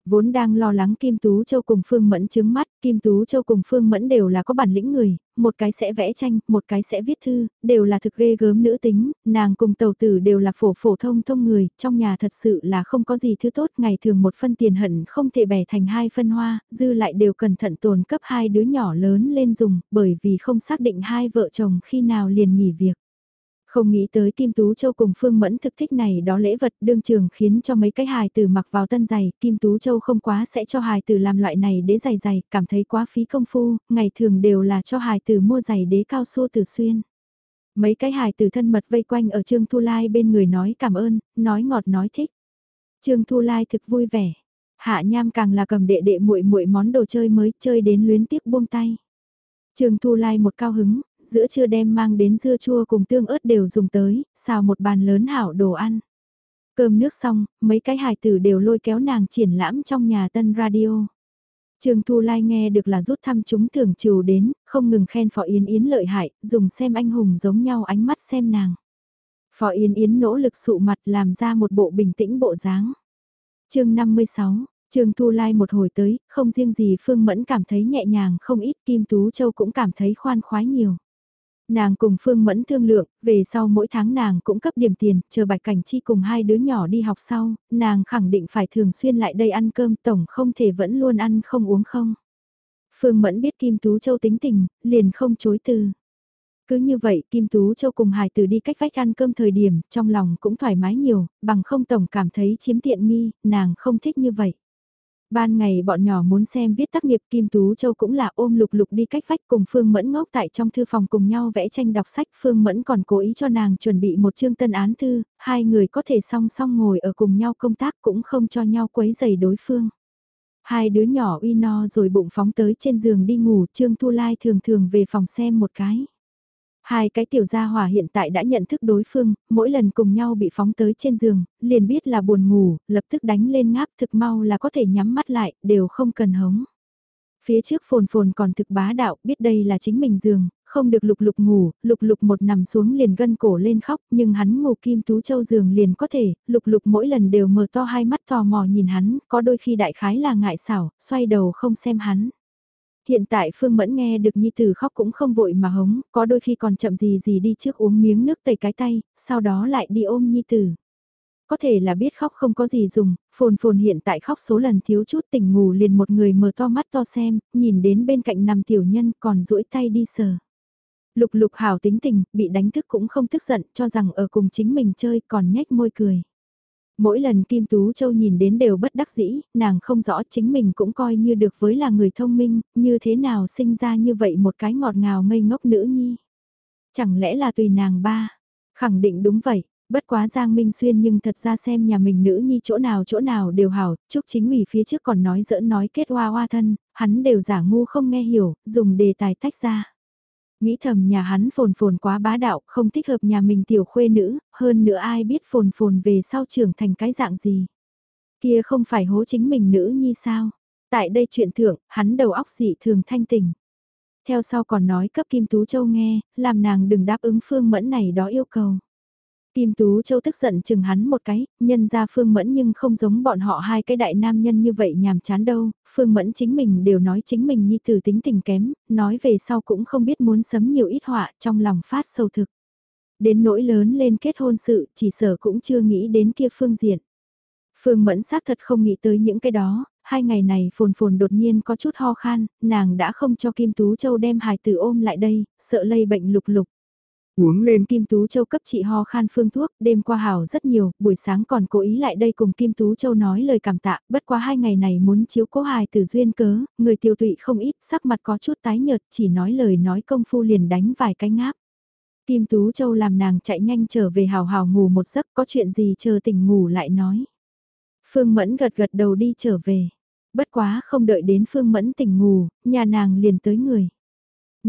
Vốn đang lo lắng Kim Tú Châu cùng Phương Mẫn chứng mắt, Kim Tú Châu cùng Phương Mẫn đều là có bản lĩnh người, một cái sẽ vẽ tranh, một cái sẽ viết thư, đều là thực ghê gớm nữ tính, nàng cùng tàu tử đều là phổ phổ thông thông người, trong nhà thật sự là không có gì thứ tốt, ngày thường một phân tiền hận không thể bẻ thành hai phân hoa, dư lại đều cẩn thận tồn cấp hai đứa nhỏ lớn lên dùng, bởi vì không xác định hai vợ chồng khi nào liền nghỉ việc. Không nghĩ tới Kim Tú Châu cùng Phương Mẫn thực thích này đó lễ vật đương trường khiến cho mấy cái hài tử mặc vào tân giày, Kim Tú Châu không quá sẽ cho hài tử làm loại này đế giày giày, cảm thấy quá phí công phu, ngày thường đều là cho hài tử mua giày đế cao su tử xuyên. Mấy cái hài tử thân mật vây quanh ở Trương Thu Lai bên người nói cảm ơn, nói ngọt nói thích. Trương Thu Lai thực vui vẻ. Hạ Nham càng là cầm đệ đệ muội muội món đồ chơi mới chơi đến luyến tiếc buông tay. Trương Thu Lai một cao hứng, giữa trưa đem mang đến dưa chua cùng tương ớt đều dùng tới, xào một bàn lớn hảo đồ ăn. Cơm nước xong, mấy cái hài tử đều lôi kéo nàng triển lãm trong nhà tân radio. Trương Thu Lai nghe được là rút thăm chúng thường trù đến, không ngừng khen Phó Yến Yến lợi hại, dùng xem anh hùng giống nhau ánh mắt xem nàng. Phó Yến Yến nỗ lực sụ mặt làm ra một bộ bình tĩnh bộ dáng. chương 56, Trương Thu Lai một hồi tới, không riêng gì Phương Mẫn cảm thấy nhẹ nhàng không ít Kim Tú Châu cũng cảm thấy khoan khoái nhiều. Nàng cùng Phương Mẫn thương lượng, về sau mỗi tháng nàng cũng cấp điểm tiền, chờ Bạch Cảnh Chi cùng hai đứa nhỏ đi học sau, nàng khẳng định phải thường xuyên lại đây ăn cơm tổng không thể vẫn luôn ăn không uống không. Phương Mẫn biết Kim Tú Châu tính tình, liền không chối từ. Cứ như vậy Kim Tú Châu cùng Hải Tử đi cách vách ăn cơm thời điểm, trong lòng cũng thoải mái nhiều, bằng không tổng cảm thấy chiếm tiện nghi, nàng không thích như vậy. Ban ngày bọn nhỏ muốn xem viết tác nghiệp Kim Tú Châu cũng là ôm lục lục đi cách phách cùng Phương Mẫn ngốc tại trong thư phòng cùng nhau vẽ tranh đọc sách. Phương Mẫn còn cố ý cho nàng chuẩn bị một chương tân án thư, hai người có thể song song ngồi ở cùng nhau công tác cũng không cho nhau quấy giày đối phương. Hai đứa nhỏ uy no rồi bụng phóng tới trên giường đi ngủ, Trương Thu Lai thường thường về phòng xem một cái. Hai cái tiểu gia hỏa hiện tại đã nhận thức đối phương, mỗi lần cùng nhau bị phóng tới trên giường, liền biết là buồn ngủ, lập tức đánh lên ngáp thực mau là có thể nhắm mắt lại, đều không cần hống. Phía trước phồn phồn còn thực bá đạo, biết đây là chính mình giường, không được lục lục ngủ, lục lục một nằm xuống liền gân cổ lên khóc, nhưng hắn ngủ kim tú châu giường liền có thể, lục lục mỗi lần đều mở to hai mắt tò mò nhìn hắn, có đôi khi đại khái là ngại xảo, xoay đầu không xem hắn. Hiện tại Phương Mẫn nghe được Nhi Tử khóc cũng không vội mà hống, có đôi khi còn chậm gì gì đi trước uống miếng nước tẩy cái tay, sau đó lại đi ôm Nhi Tử. Có thể là biết khóc không có gì dùng, phồn phồn hiện tại khóc số lần thiếu chút tỉnh ngủ liền một người mở to mắt to xem, nhìn đến bên cạnh nằm tiểu nhân còn duỗi tay đi sờ. Lục lục hảo tính tình, bị đánh thức cũng không tức giận, cho rằng ở cùng chính mình chơi còn nhếch môi cười. Mỗi lần Kim Tú Châu nhìn đến đều bất đắc dĩ, nàng không rõ chính mình cũng coi như được với là người thông minh, như thế nào sinh ra như vậy một cái ngọt ngào ngây ngốc nữ nhi. Chẳng lẽ là tùy nàng ba? Khẳng định đúng vậy, bất quá Giang Minh Xuyên nhưng thật ra xem nhà mình nữ nhi chỗ nào chỗ nào đều hảo, chúc chính ủy phía trước còn nói giỡn nói kết hoa hoa thân, hắn đều giả ngu không nghe hiểu, dùng đề tài tách ra. Nghĩ thầm nhà hắn phồn phồn quá bá đạo, không thích hợp nhà mình tiểu khuê nữ, hơn nữa ai biết phồn phồn về sau trưởng thành cái dạng gì. Kia không phải hố chính mình nữ như sao. Tại đây chuyện thưởng, hắn đầu óc dị thường thanh tình. Theo sau còn nói cấp Kim Tú Châu nghe, làm nàng đừng đáp ứng phương mẫn này đó yêu cầu. Kim Tú Châu tức giận chừng hắn một cái, nhân ra Phương Mẫn nhưng không giống bọn họ hai cái đại nam nhân như vậy nhàm chán đâu, Phương Mẫn chính mình đều nói chính mình nhi tử tính tình kém, nói về sau cũng không biết muốn sấm nhiều ít họa trong lòng phát sâu thực. Đến nỗi lớn lên kết hôn sự, chỉ sở cũng chưa nghĩ đến kia phương diện. Phương Mẫn xác thật không nghĩ tới những cái đó, hai ngày này phồn phồn đột nhiên có chút ho khan, nàng đã không cho Kim Tú Châu đem hài tử ôm lại đây, sợ lây bệnh lục lục. Uống lên Kim Tú Châu cấp chị ho khan phương thuốc, đêm qua hào rất nhiều, buổi sáng còn cố ý lại đây cùng Kim Tú Châu nói lời cảm tạ, bất quá hai ngày này muốn chiếu cố hài từ duyên cớ, người tiêu tụy không ít, sắc mặt có chút tái nhợt, chỉ nói lời nói công phu liền đánh vài cái ngáp. Kim Tú Châu làm nàng chạy nhanh trở về hào hào ngủ một giấc, có chuyện gì chờ tỉnh ngủ lại nói. Phương Mẫn gật gật đầu đi trở về. Bất quá không đợi đến Phương Mẫn tỉnh ngủ, nhà nàng liền tới người.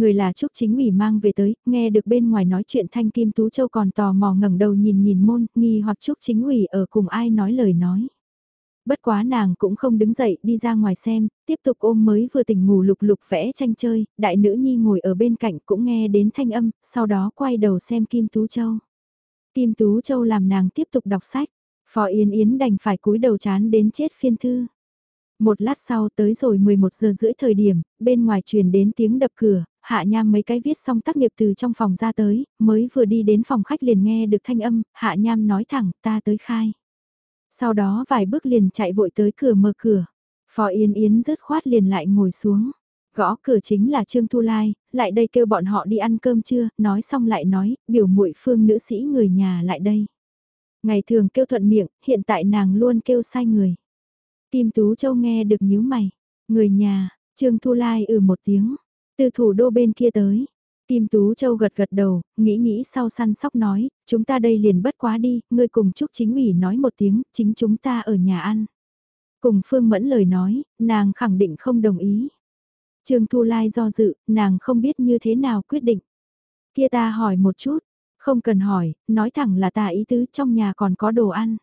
Người là Trúc Chính ủy mang về tới, nghe được bên ngoài nói chuyện Thanh Kim Tú Châu còn tò mò ngẩng đầu nhìn nhìn môn, nghi hoặc Trúc Chính ủy ở cùng ai nói lời nói. Bất quá nàng cũng không đứng dậy đi ra ngoài xem, tiếp tục ôm mới vừa tỉnh ngủ lục lục vẽ tranh chơi, đại nữ nhi ngồi ở bên cạnh cũng nghe đến thanh âm, sau đó quay đầu xem Kim Tú Châu. Kim Tú Châu làm nàng tiếp tục đọc sách, Phó Yến Yến đành phải cúi đầu chán đến chết phiên thư. Một lát sau tới rồi 11 giờ rưỡi thời điểm, bên ngoài truyền đến tiếng đập cửa, hạ nham mấy cái viết xong tác nghiệp từ trong phòng ra tới, mới vừa đi đến phòng khách liền nghe được thanh âm, hạ nham nói thẳng ta tới khai. Sau đó vài bước liền chạy vội tới cửa mở cửa, phó Yên Yến rớt khoát liền lại ngồi xuống. Gõ cửa chính là Trương Thu Lai, lại đây kêu bọn họ đi ăn cơm trưa. nói xong lại nói, biểu muội phương nữ sĩ người nhà lại đây. Ngày thường kêu thuận miệng, hiện tại nàng luôn kêu sai người. Kim Tú Châu nghe được nhíu mày. Người nhà, Trương Thu Lai ừ một tiếng. Từ thủ đô bên kia tới. Kim Tú Châu gật gật đầu, nghĩ nghĩ sau săn sóc nói, chúng ta đây liền bất quá đi, ngươi cùng trúc chính ủy nói một tiếng, chính chúng ta ở nhà ăn. Cùng Phương Mẫn lời nói, nàng khẳng định không đồng ý. Trương Thu Lai do dự, nàng không biết như thế nào quyết định. Kia ta hỏi một chút, không cần hỏi, nói thẳng là ta ý tứ trong nhà còn có đồ ăn.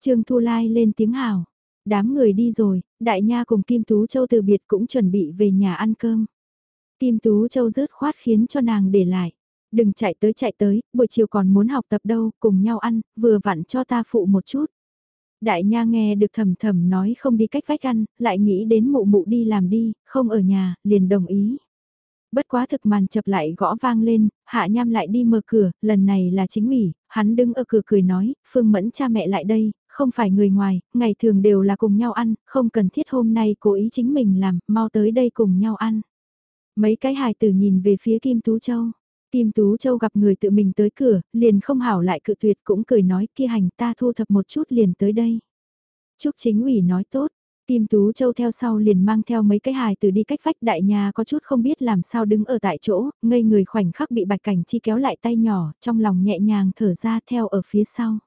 Trương Thu Lai lên tiếng hào, đám người đi rồi, Đại Nha cùng Kim Tú Châu từ biệt cũng chuẩn bị về nhà ăn cơm. Kim Tú Châu rớt khoát khiến cho nàng để lại. Đừng chạy tới chạy tới, buổi chiều còn muốn học tập đâu, cùng nhau ăn, vừa vặn cho ta phụ một chút. Đại nha nghe được thầm thầm nói không đi cách vách ăn, lại nghĩ đến mụ mụ đi làm đi, không ở nhà, liền đồng ý. Bất quá thực màn chập lại gõ vang lên, hạ nham lại đi mở cửa, lần này là chính ủy, hắn đứng ở cửa cười nói, phương mẫn cha mẹ lại đây, không phải người ngoài, ngày thường đều là cùng nhau ăn, không cần thiết hôm nay cố ý chính mình làm, mau tới đây cùng nhau ăn. Mấy cái hài tử nhìn về phía Kim Tú Châu. Kim Tú Châu gặp người tự mình tới cửa, liền không hảo lại cự tuyệt cũng cười nói kia hành ta thu thập một chút liền tới đây. Trúc chính ủy nói tốt, Kim Tú Châu theo sau liền mang theo mấy cái hài từ đi cách vách đại nhà có chút không biết làm sao đứng ở tại chỗ, ngây người khoảnh khắc bị bạch cảnh chi kéo lại tay nhỏ, trong lòng nhẹ nhàng thở ra theo ở phía sau.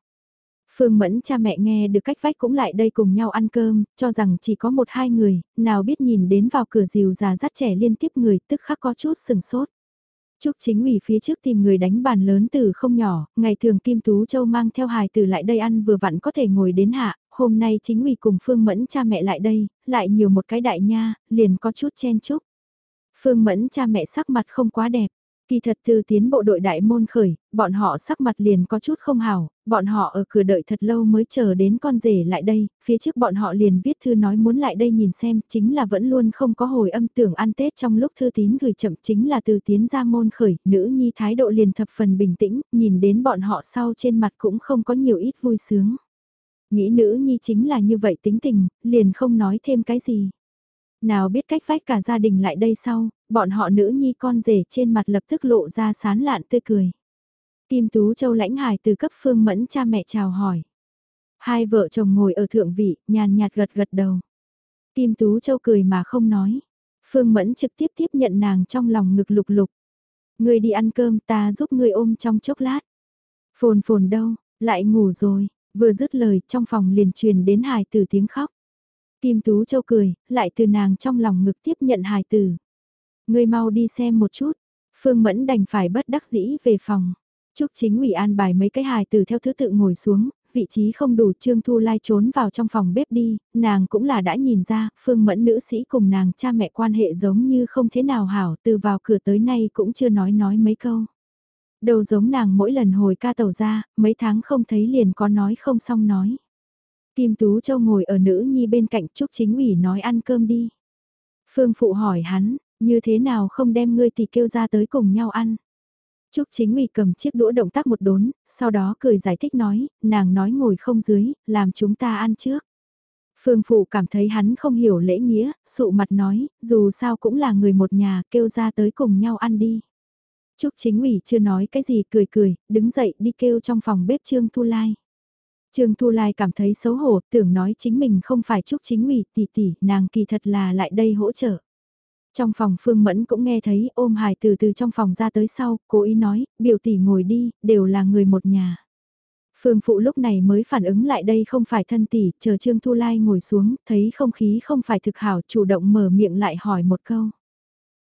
Phương Mẫn cha mẹ nghe được cách vách cũng lại đây cùng nhau ăn cơm, cho rằng chỉ có một hai người, nào biết nhìn đến vào cửa rìu già dắt trẻ liên tiếp người tức khắc có chút sừng sốt. Trúc chính ủy phía trước tìm người đánh bàn lớn từ không nhỏ, ngày thường Kim Tú Châu mang theo hài từ lại đây ăn vừa vặn có thể ngồi đến hạ, hôm nay chính ủy cùng Phương Mẫn cha mẹ lại đây, lại nhiều một cái đại nha, liền có chút chen chúc. Phương Mẫn cha mẹ sắc mặt không quá đẹp, Kỳ thật từ tiến bộ đội đại môn khởi, bọn họ sắc mặt liền có chút không hảo, bọn họ ở cửa đợi thật lâu mới chờ đến con rể lại đây, phía trước bọn họ liền viết thư nói muốn lại đây nhìn xem, chính là vẫn luôn không có hồi âm tưởng ăn Tết trong lúc thư tín gửi chậm chính là từ tiến ra môn khởi, nữ nhi thái độ liền thập phần bình tĩnh, nhìn đến bọn họ sau trên mặt cũng không có nhiều ít vui sướng. Nghĩ nữ nhi chính là như vậy tính tình, liền không nói thêm cái gì. Nào biết cách vách cả gia đình lại đây sau, bọn họ nữ nhi con rể trên mặt lập tức lộ ra sán lạn tươi cười. Kim Tú Châu lãnh hải từ cấp phương mẫn cha mẹ chào hỏi. Hai vợ chồng ngồi ở thượng vị, nhàn nhạt gật gật đầu. Kim Tú Châu cười mà không nói. Phương Mẫn trực tiếp tiếp nhận nàng trong lòng ngực lục lục. Người đi ăn cơm ta giúp người ôm trong chốc lát. Phồn phồn đâu, lại ngủ rồi, vừa dứt lời trong phòng liền truyền đến hài từ tiếng khóc. Kim Tú Châu cười, lại từ nàng trong lòng ngực tiếp nhận hài tử. Người mau đi xem một chút, Phương Mẫn đành phải bất đắc dĩ về phòng. Trúc chính ủy an bài mấy cái hài tử theo thứ tự ngồi xuống, vị trí không đủ Trương Thu Lai trốn vào trong phòng bếp đi, nàng cũng là đã nhìn ra, Phương Mẫn nữ sĩ cùng nàng cha mẹ quan hệ giống như không thế nào hảo, từ vào cửa tới nay cũng chưa nói nói mấy câu. Đầu giống nàng mỗi lần hồi ca tàu ra, mấy tháng không thấy liền có nói không xong nói. Kim Tú Châu ngồi ở nữ nhi bên cạnh Trúc Chính ủy nói ăn cơm đi. Phương Phụ hỏi hắn, như thế nào không đem ngươi thì kêu ra tới cùng nhau ăn. Trúc Chính ủy cầm chiếc đũa động tác một đốn, sau đó cười giải thích nói, nàng nói ngồi không dưới, làm chúng ta ăn trước. Phương Phụ cảm thấy hắn không hiểu lễ nghĩa, sụ mặt nói, dù sao cũng là người một nhà, kêu ra tới cùng nhau ăn đi. Trúc Chính ủy chưa nói cái gì cười cười, đứng dậy đi kêu trong phòng bếp Trương Thu Lai. Trương Thu Lai cảm thấy xấu hổ, tưởng nói chính mình không phải trúc chính ủy tỷ tỷ, nàng kỳ thật là lại đây hỗ trợ. Trong phòng Phương Mẫn cũng nghe thấy ôm hài từ từ trong phòng ra tới sau, cố ý nói, biểu tỷ ngồi đi, đều là người một nhà. Phương Phụ lúc này mới phản ứng lại đây không phải thân tỷ, chờ Trương Thu Lai ngồi xuống, thấy không khí không phải thực hảo, chủ động mở miệng lại hỏi một câu.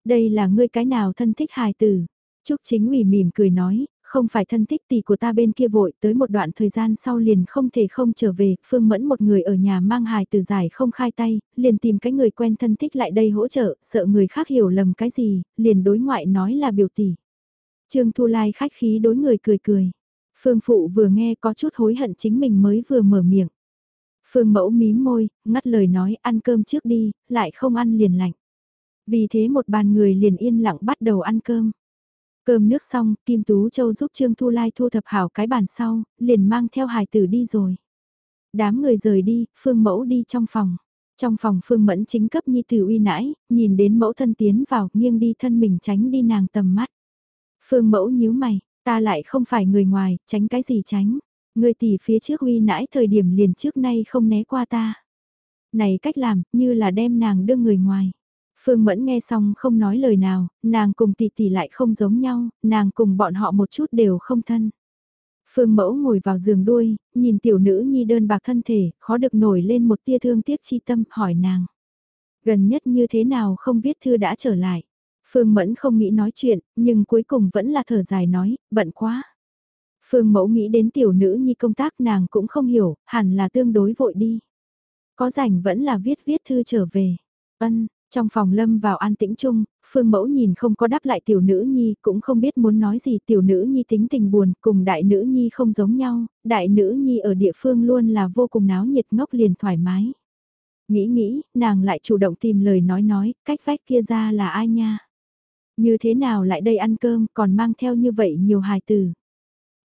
Đây là ngươi cái nào thân thích hài tử? Trúc Chính ủy mỉm cười nói, không phải thân thích tỷ của ta bên kia vội tới một đoạn thời gian sau liền không thể không trở về, Phương Mẫn một người ở nhà mang hài từ giải không khai tay, liền tìm cái người quen thân thích lại đây hỗ trợ, sợ người khác hiểu lầm cái gì, liền đối ngoại nói là biểu tỷ. Trương Thu Lai khách khí đối người cười cười. Phương Phụ vừa nghe có chút hối hận chính mình mới vừa mở miệng. Phương mẫu mím môi, ngắt lời nói ăn cơm trước đi, lại không ăn liền lạnh. Vì thế một bàn người liền yên lặng bắt đầu ăn cơm. Cơm nước xong, Kim Tú Châu giúp Trương Thu Lai thu thập hảo cái bàn sau, liền mang theo hài tử đi rồi. Đám người rời đi, Phương Mẫu đi trong phòng. Trong phòng Phương Mẫn chính cấp nhi tử uy nãi, nhìn đến mẫu thân tiến vào, nghiêng đi thân mình tránh đi nàng tầm mắt. Phương Mẫu nhíu mày, ta lại không phải người ngoài, tránh cái gì tránh. Người tỷ phía trước uy nãi thời điểm liền trước nay không né qua ta. Này cách làm, như là đem nàng đưa người ngoài. Phương Mẫn nghe xong không nói lời nào, nàng cùng tỷ tỷ lại không giống nhau, nàng cùng bọn họ một chút đều không thân. Phương Mẫu ngồi vào giường đuôi, nhìn tiểu nữ nhi đơn bạc thân thể, khó được nổi lên một tia thương tiếc chi tâm, hỏi nàng. Gần nhất như thế nào không viết thư đã trở lại. Phương Mẫn không nghĩ nói chuyện, nhưng cuối cùng vẫn là thở dài nói, bận quá. Phương Mẫu nghĩ đến tiểu nữ nhi công tác nàng cũng không hiểu, hẳn là tương đối vội đi. Có rảnh vẫn là viết viết thư trở về. Ân, trong phòng lâm vào an tĩnh chung, phương mẫu nhìn không có đáp lại tiểu nữ nhi, cũng không biết muốn nói gì tiểu nữ nhi tính tình buồn, cùng đại nữ nhi không giống nhau, đại nữ nhi ở địa phương luôn là vô cùng náo nhiệt ngốc liền thoải mái. Nghĩ nghĩ, nàng lại chủ động tìm lời nói nói, cách vách kia ra là ai nha? Như thế nào lại đây ăn cơm còn mang theo như vậy nhiều hài từ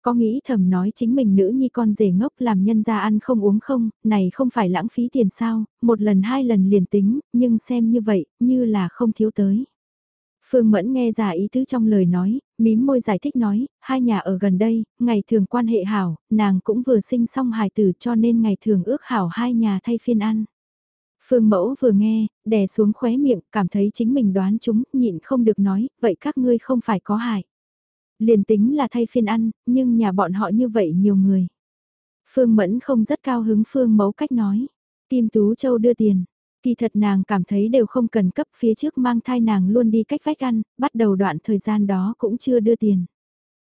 có nghĩ thầm nói chính mình nữ nhi con rể ngốc làm nhân ra ăn không uống không, này không phải lãng phí tiền sao, một lần hai lần liền tính, nhưng xem như vậy, như là không thiếu tới. Phương Mẫn nghe giả ý tứ trong lời nói, mím môi giải thích nói, hai nhà ở gần đây, ngày thường quan hệ hảo, nàng cũng vừa sinh xong hài tử cho nên ngày thường ước hảo hai nhà thay phiên ăn. Phương Mẫu vừa nghe, đè xuống khóe miệng, cảm thấy chính mình đoán chúng, nhịn không được nói, vậy các ngươi không phải có hại. Liền tính là thay phiên ăn, nhưng nhà bọn họ như vậy nhiều người. Phương Mẫn không rất cao hứng Phương Mẫu cách nói. Kim Tú Châu đưa tiền. Kỳ thật nàng cảm thấy đều không cần cấp phía trước mang thai nàng luôn đi cách vách ăn, bắt đầu đoạn thời gian đó cũng chưa đưa tiền.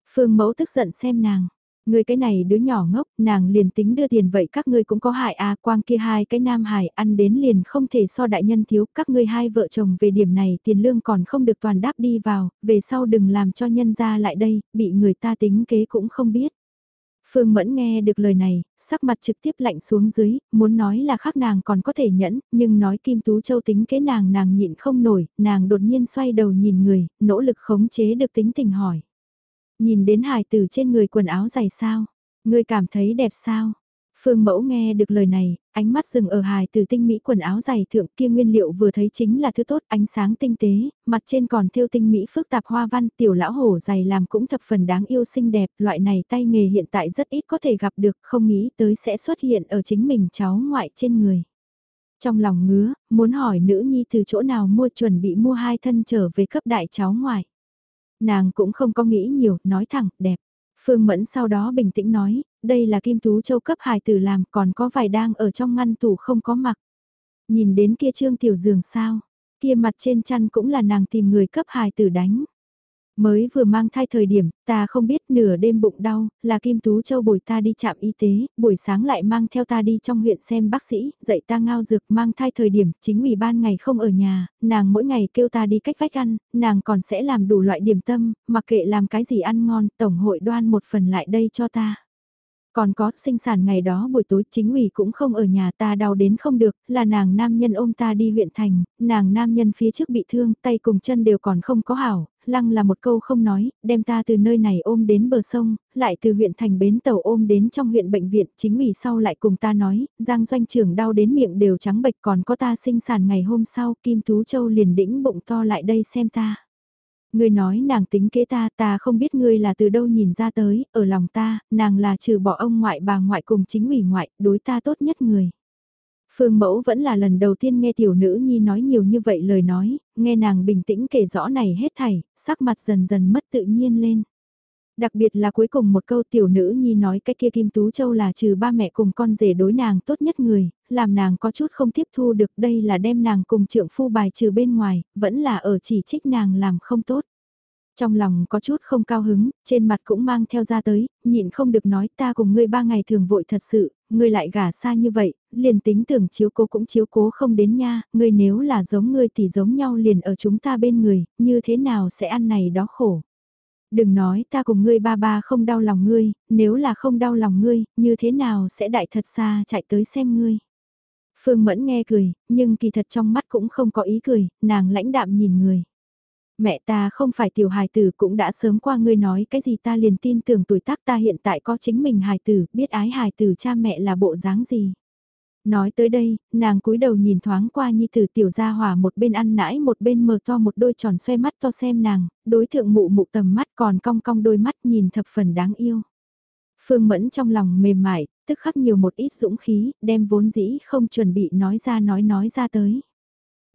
Phương Mẫu tức giận xem nàng. Người cái này đứa nhỏ ngốc, nàng liền tính đưa tiền vậy các ngươi cũng có hại à, quang kia hai cái nam hài ăn đến liền không thể so đại nhân thiếu, các ngươi hai vợ chồng về điểm này tiền lương còn không được toàn đáp đi vào, về sau đừng làm cho nhân ra lại đây, bị người ta tính kế cũng không biết. Phương Mẫn nghe được lời này, sắc mặt trực tiếp lạnh xuống dưới, muốn nói là khác nàng còn có thể nhẫn, nhưng nói Kim Tú Châu tính kế nàng nàng nhịn không nổi, nàng đột nhiên xoay đầu nhìn người, nỗ lực khống chế được tính tình hỏi. Nhìn đến hài tử trên người quần áo dày sao? Ngươi cảm thấy đẹp sao? Phương mẫu nghe được lời này, ánh mắt dừng ở hài tử tinh mỹ quần áo dày thượng kia nguyên liệu vừa thấy chính là thứ tốt ánh sáng tinh tế, mặt trên còn thêu tinh mỹ phức tạp hoa văn tiểu lão hổ dày làm cũng thập phần đáng yêu xinh đẹp, loại này tay nghề hiện tại rất ít có thể gặp được, không nghĩ tới sẽ xuất hiện ở chính mình cháu ngoại trên người. Trong lòng ngứa, muốn hỏi nữ nhi từ chỗ nào mua chuẩn bị mua hai thân trở về cấp đại cháu ngoại. Nàng cũng không có nghĩ nhiều, nói thẳng, đẹp. Phương Mẫn sau đó bình tĩnh nói, đây là Kim Tú Châu cấp hài tử làm còn có vài đang ở trong ngăn tủ không có mặc. Nhìn đến kia trương tiểu giường sao, kia mặt trên chăn cũng là nàng tìm người cấp hài tử đánh. Mới vừa mang thai thời điểm, ta không biết nửa đêm bụng đau, là Kim Tú Châu bồi ta đi trạm y tế, buổi sáng lại mang theo ta đi trong huyện xem bác sĩ, dạy ta ngao dược mang thai thời điểm, chính ủy ban ngày không ở nhà, nàng mỗi ngày kêu ta đi cách vách ăn, nàng còn sẽ làm đủ loại điểm tâm, mặc kệ làm cái gì ăn ngon, tổng hội đoan một phần lại đây cho ta. Còn có, sinh sản ngày đó buổi tối chính ủy cũng không ở nhà ta đau đến không được, là nàng nam nhân ôm ta đi huyện thành, nàng nam nhân phía trước bị thương, tay cùng chân đều còn không có hảo, lăng là một câu không nói, đem ta từ nơi này ôm đến bờ sông, lại từ huyện thành bến tàu ôm đến trong huyện bệnh viện, chính ủy sau lại cùng ta nói, giang doanh trưởng đau đến miệng đều trắng bệch còn có ta sinh sản ngày hôm sau, Kim Tú Châu liền đĩnh bụng to lại đây xem ta. Ngươi nói nàng tính kế ta, ta không biết ngươi là từ đâu nhìn ra tới, ở lòng ta, nàng là trừ bỏ ông ngoại bà ngoại cùng chính ủy ngoại, đối ta tốt nhất người. Phương mẫu vẫn là lần đầu tiên nghe tiểu nữ nhi nói nhiều như vậy lời nói, nghe nàng bình tĩnh kể rõ này hết thảy, sắc mặt dần dần mất tự nhiên lên. Đặc biệt là cuối cùng một câu tiểu nữ nhi nói cái kia Kim Tú Châu là trừ ba mẹ cùng con rể đối nàng tốt nhất người, làm nàng có chút không tiếp thu được đây là đem nàng cùng trượng phu bài trừ bên ngoài, vẫn là ở chỉ trích nàng làm không tốt. Trong lòng có chút không cao hứng, trên mặt cũng mang theo ra tới, nhịn không được nói ta cùng ngươi ba ngày thường vội thật sự, ngươi lại gả xa như vậy, liền tính tưởng chiếu cố cũng chiếu cố không đến nha, ngươi nếu là giống ngươi thì giống nhau liền ở chúng ta bên người, như thế nào sẽ ăn này đó khổ. Đừng nói ta cùng ngươi ba ba không đau lòng ngươi, nếu là không đau lòng ngươi, như thế nào sẽ đại thật xa chạy tới xem ngươi. Phương Mẫn nghe cười, nhưng kỳ thật trong mắt cũng không có ý cười, nàng lãnh đạm nhìn người. Mẹ ta không phải tiểu hài tử cũng đã sớm qua ngươi nói cái gì ta liền tin tưởng tuổi tác ta hiện tại có chính mình hài tử, biết ái hài tử cha mẹ là bộ dáng gì. Nói tới đây, nàng cúi đầu nhìn thoáng qua nhi tử tiểu gia hỏa một bên ăn nãi một bên mở to một đôi tròn xoe mắt to xem nàng, đối thượng mụ mụ tầm mắt còn cong cong đôi mắt nhìn thập phần đáng yêu. Phương Mẫn trong lòng mềm mại, tức khắc nhiều một ít dũng khí, đem vốn dĩ không chuẩn bị nói ra nói nói ra tới.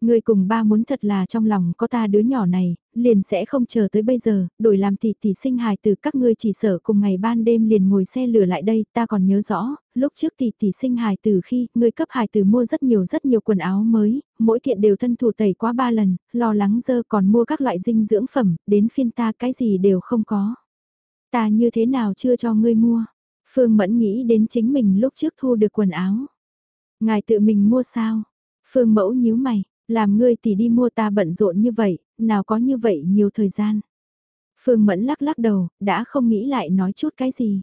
Người cùng ba muốn thật là trong lòng có ta đứa nhỏ này, liền sẽ không chờ tới bây giờ, đổi làm tỷ tỷ sinh hài từ các ngươi chỉ sợ cùng ngày ban đêm liền ngồi xe lửa lại đây, ta còn nhớ rõ, lúc trước tỷ tỷ sinh hài từ khi, ngươi cấp hài từ mua rất nhiều rất nhiều quần áo mới, mỗi kiện đều thân thủ tẩy quá ba lần, lo lắng dơ còn mua các loại dinh dưỡng phẩm, đến phiên ta cái gì đều không có. Ta như thế nào chưa cho ngươi mua? Phương Mẫn nghĩ đến chính mình lúc trước thu được quần áo. Ngài tự mình mua sao? Phương Mẫu nhíu mày, làm ngươi tỷ đi mua ta bận rộn như vậy, nào có như vậy nhiều thời gian. Phương Mẫn lắc lắc đầu, đã không nghĩ lại nói chút cái gì.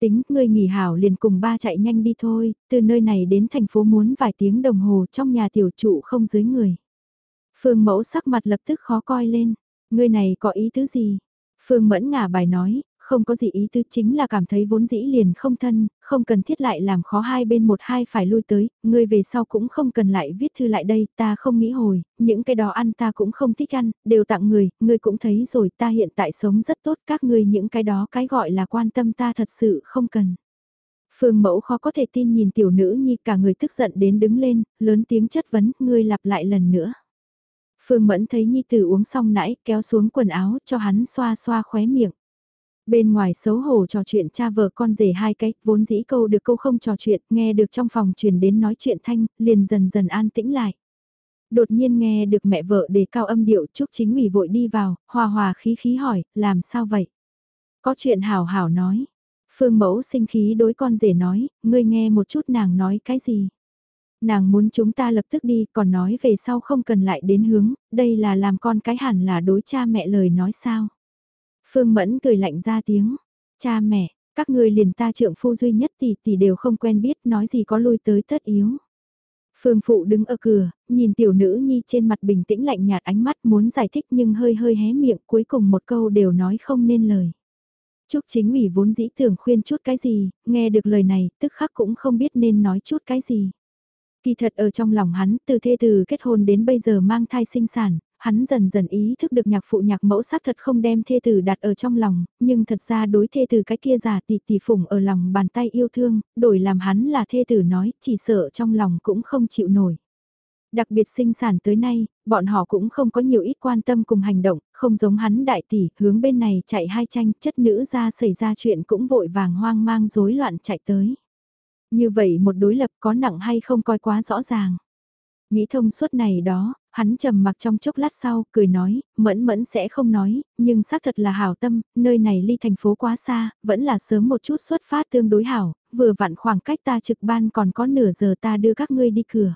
Tính, ngươi nghỉ hảo liền cùng ba chạy nhanh đi thôi, từ nơi này đến thành phố muốn vài tiếng đồng hồ trong nhà tiểu trụ không dưới người. Phương Mẫu sắc mặt lập tức khó coi lên, ngươi này có ý tứ gì? Phương Mẫn ngả bài nói, không có gì ý tứ chính là cảm thấy vốn dĩ liền không thân, không cần thiết lại làm khó hai bên một hai phải lui tới, ngươi về sau cũng không cần lại viết thư lại đây, ta không nghĩ hồi, những cái đó ăn ta cũng không thích ăn, đều tặng người, ngươi cũng thấy rồi ta hiện tại sống rất tốt, các ngươi những cái đó cái gọi là quan tâm ta thật sự không cần. Phương mẫu khó có thể tin nhìn tiểu nữ nhi cả người tức giận đến đứng lên, lớn tiếng chất vấn, ngươi lặp lại lần nữa. Phương mẫn thấy nhi tử uống xong nãy, kéo xuống quần áo cho hắn xoa xoa khóe miệng. Bên ngoài xấu hổ trò chuyện cha vợ con rể hai cách, vốn dĩ câu được câu không trò chuyện, nghe được trong phòng truyền đến nói chuyện thanh, liền dần dần an tĩnh lại. Đột nhiên nghe được mẹ vợ đề cao âm điệu chúc chính ủy vội đi vào, hòa hòa khí khí hỏi, làm sao vậy? Có chuyện hảo hảo nói. Phương mẫu sinh khí đối con rể nói, ngươi nghe một chút nàng nói cái gì? Nàng muốn chúng ta lập tức đi, còn nói về sau không cần lại đến hướng, đây là làm con cái hẳn là đối cha mẹ lời nói sao? Phương Mẫn cười lạnh ra tiếng, cha mẹ, các người liền ta trượng phu duy nhất tỷ tỷ đều không quen biết nói gì có lui tới tất yếu. Phương Phụ đứng ở cửa, nhìn tiểu nữ nhi trên mặt bình tĩnh lạnh nhạt ánh mắt muốn giải thích nhưng hơi hơi hé miệng cuối cùng một câu đều nói không nên lời. Trúc chính ủy vốn dĩ tưởng khuyên chút cái gì, nghe được lời này tức khắc cũng không biết nên nói chút cái gì. Kỳ thật ở trong lòng hắn, từ thê từ kết hôn đến bây giờ mang thai sinh sản, hắn dần dần ý thức được nhạc phụ nhạc mẫu xác thật không đem thê tử đặt ở trong lòng, nhưng thật ra đối thê tử cái kia giả tỷ tỷ phủng ở lòng bàn tay yêu thương, đổi làm hắn là thê tử nói, chỉ sợ trong lòng cũng không chịu nổi. Đặc biệt sinh sản tới nay, bọn họ cũng không có nhiều ít quan tâm cùng hành động, không giống hắn đại tỷ, hướng bên này chạy hai tranh, chất nữ ra xảy ra chuyện cũng vội vàng hoang mang rối loạn chạy tới. Như vậy một đối lập có nặng hay không coi quá rõ ràng. Nghĩ thông suốt này đó, hắn trầm mặc trong chốc lát sau, cười nói, mẫn mẫn sẽ không nói, nhưng xác thật là hảo tâm, nơi này ly thành phố quá xa, vẫn là sớm một chút xuất phát tương đối hảo, vừa vặn khoảng cách ta trực ban còn có nửa giờ ta đưa các ngươi đi cửa.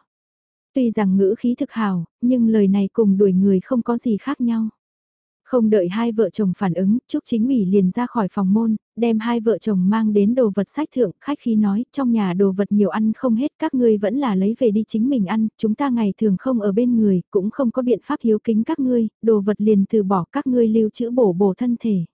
Tuy rằng ngữ khí thực hảo, nhưng lời này cùng đuổi người không có gì khác nhau. Không đợi hai vợ chồng phản ứng, Trúc Chính ủy liền ra khỏi phòng môn, đem hai vợ chồng mang đến đồ vật sách thượng, khách khí nói, trong nhà đồ vật nhiều ăn không hết, các ngươi vẫn là lấy về đi chính mình ăn, chúng ta ngày thường không ở bên người, cũng không có biện pháp hiếu kính các ngươi, đồ vật liền từ bỏ các ngươi lưu trữ bổ bổ thân thể.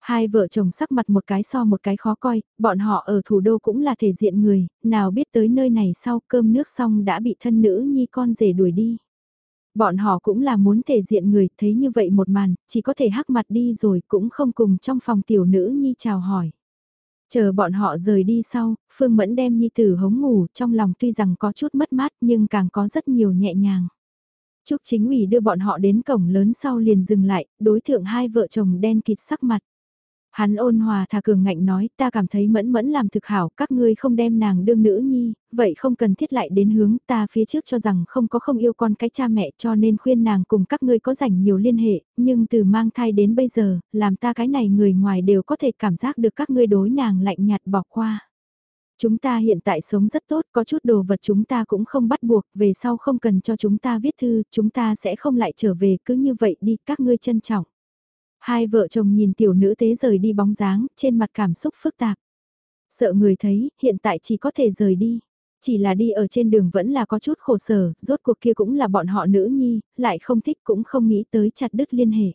Hai vợ chồng sắc mặt một cái so một cái khó coi, bọn họ ở thủ đô cũng là thể diện người, nào biết tới nơi này sau cơm nước xong đã bị thân nữ nhi con rể đuổi đi. Bọn họ cũng là muốn thể diện người, thấy như vậy một màn, chỉ có thể hắc mặt đi rồi cũng không cùng trong phòng tiểu nữ nhi chào hỏi. Chờ bọn họ rời đi sau, Phương Mẫn đem nhi tử hống ngủ, trong lòng tuy rằng có chút mất mát nhưng càng có rất nhiều nhẹ nhàng. Trúc chính ủy đưa bọn họ đến cổng lớn sau liền dừng lại, đối thượng hai vợ chồng đen kịt sắc mặt. Hắn ôn hòa thà cường ngạnh nói, ta cảm thấy mẫn mẫn làm thực hảo, các ngươi không đem nàng đương nữ nhi, vậy không cần thiết lại đến hướng ta phía trước cho rằng không có không yêu con cái cha mẹ cho nên khuyên nàng cùng các ngươi có rảnh nhiều liên hệ, nhưng từ mang thai đến bây giờ, làm ta cái này người ngoài đều có thể cảm giác được các ngươi đối nàng lạnh nhạt bỏ qua. Chúng ta hiện tại sống rất tốt, có chút đồ vật chúng ta cũng không bắt buộc, về sau không cần cho chúng ta viết thư, chúng ta sẽ không lại trở về, cứ như vậy đi, các ngươi trân trọng. Hai vợ chồng nhìn tiểu nữ tế rời đi bóng dáng, trên mặt cảm xúc phức tạp. Sợ người thấy, hiện tại chỉ có thể rời đi. Chỉ là đi ở trên đường vẫn là có chút khổ sở, rốt cuộc kia cũng là bọn họ nữ nhi, lại không thích cũng không nghĩ tới chặt đứt liên hệ.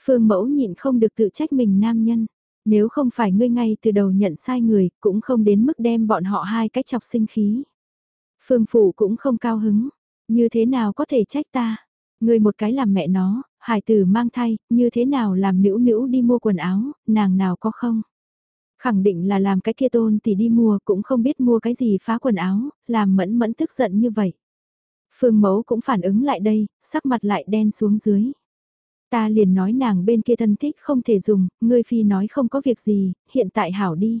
Phương mẫu nhịn không được tự trách mình nam nhân. Nếu không phải ngươi ngay từ đầu nhận sai người, cũng không đến mức đem bọn họ hai cách chọc sinh khí. Phương phủ cũng không cao hứng. Như thế nào có thể trách ta? Ngươi một cái làm mẹ nó, hải tử mang thai, như thế nào làm nữ nữ đi mua quần áo, nàng nào có không? Khẳng định là làm cái kia tôn thì đi mua cũng không biết mua cái gì phá quần áo, làm mẫn mẫn tức giận như vậy. Phương mẫu cũng phản ứng lại đây, sắc mặt lại đen xuống dưới. Ta liền nói nàng bên kia thân thích không thể dùng, ngươi phi nói không có việc gì, hiện tại hảo đi.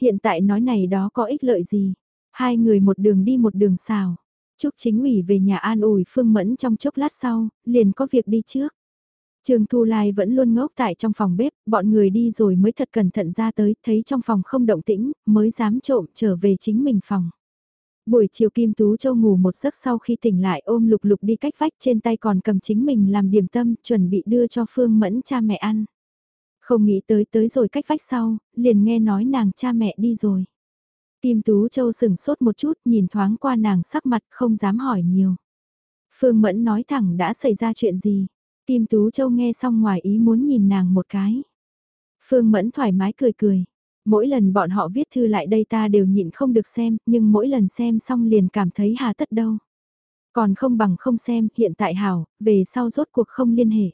Hiện tại nói này đó có ích lợi gì. Hai người một đường đi một đường xào. Trúc chính ủy về nhà an ủi Phương Mẫn trong chốc lát sau, liền có việc đi trước. Trường Thu Lai vẫn luôn ngốc tại trong phòng bếp, bọn người đi rồi mới thật cẩn thận ra tới, thấy trong phòng không động tĩnh, mới dám trộm trở về chính mình phòng. Buổi chiều Kim Tú Châu ngủ một giấc sau khi tỉnh lại ôm lục lục đi cách vách trên tay còn cầm chính mình làm điểm tâm, chuẩn bị đưa cho Phương Mẫn cha mẹ ăn. Không nghĩ tới tới rồi cách vách sau, liền nghe nói nàng cha mẹ đi rồi. Kim Tú Châu sừng sốt một chút nhìn thoáng qua nàng sắc mặt không dám hỏi nhiều. Phương Mẫn nói thẳng đã xảy ra chuyện gì. Kim Tú Châu nghe xong ngoài ý muốn nhìn nàng một cái. Phương Mẫn thoải mái cười cười. Mỗi lần bọn họ viết thư lại đây ta đều nhịn không được xem, nhưng mỗi lần xem xong liền cảm thấy hà tất đâu. Còn không bằng không xem, hiện tại hảo, về sau rốt cuộc không liên hệ.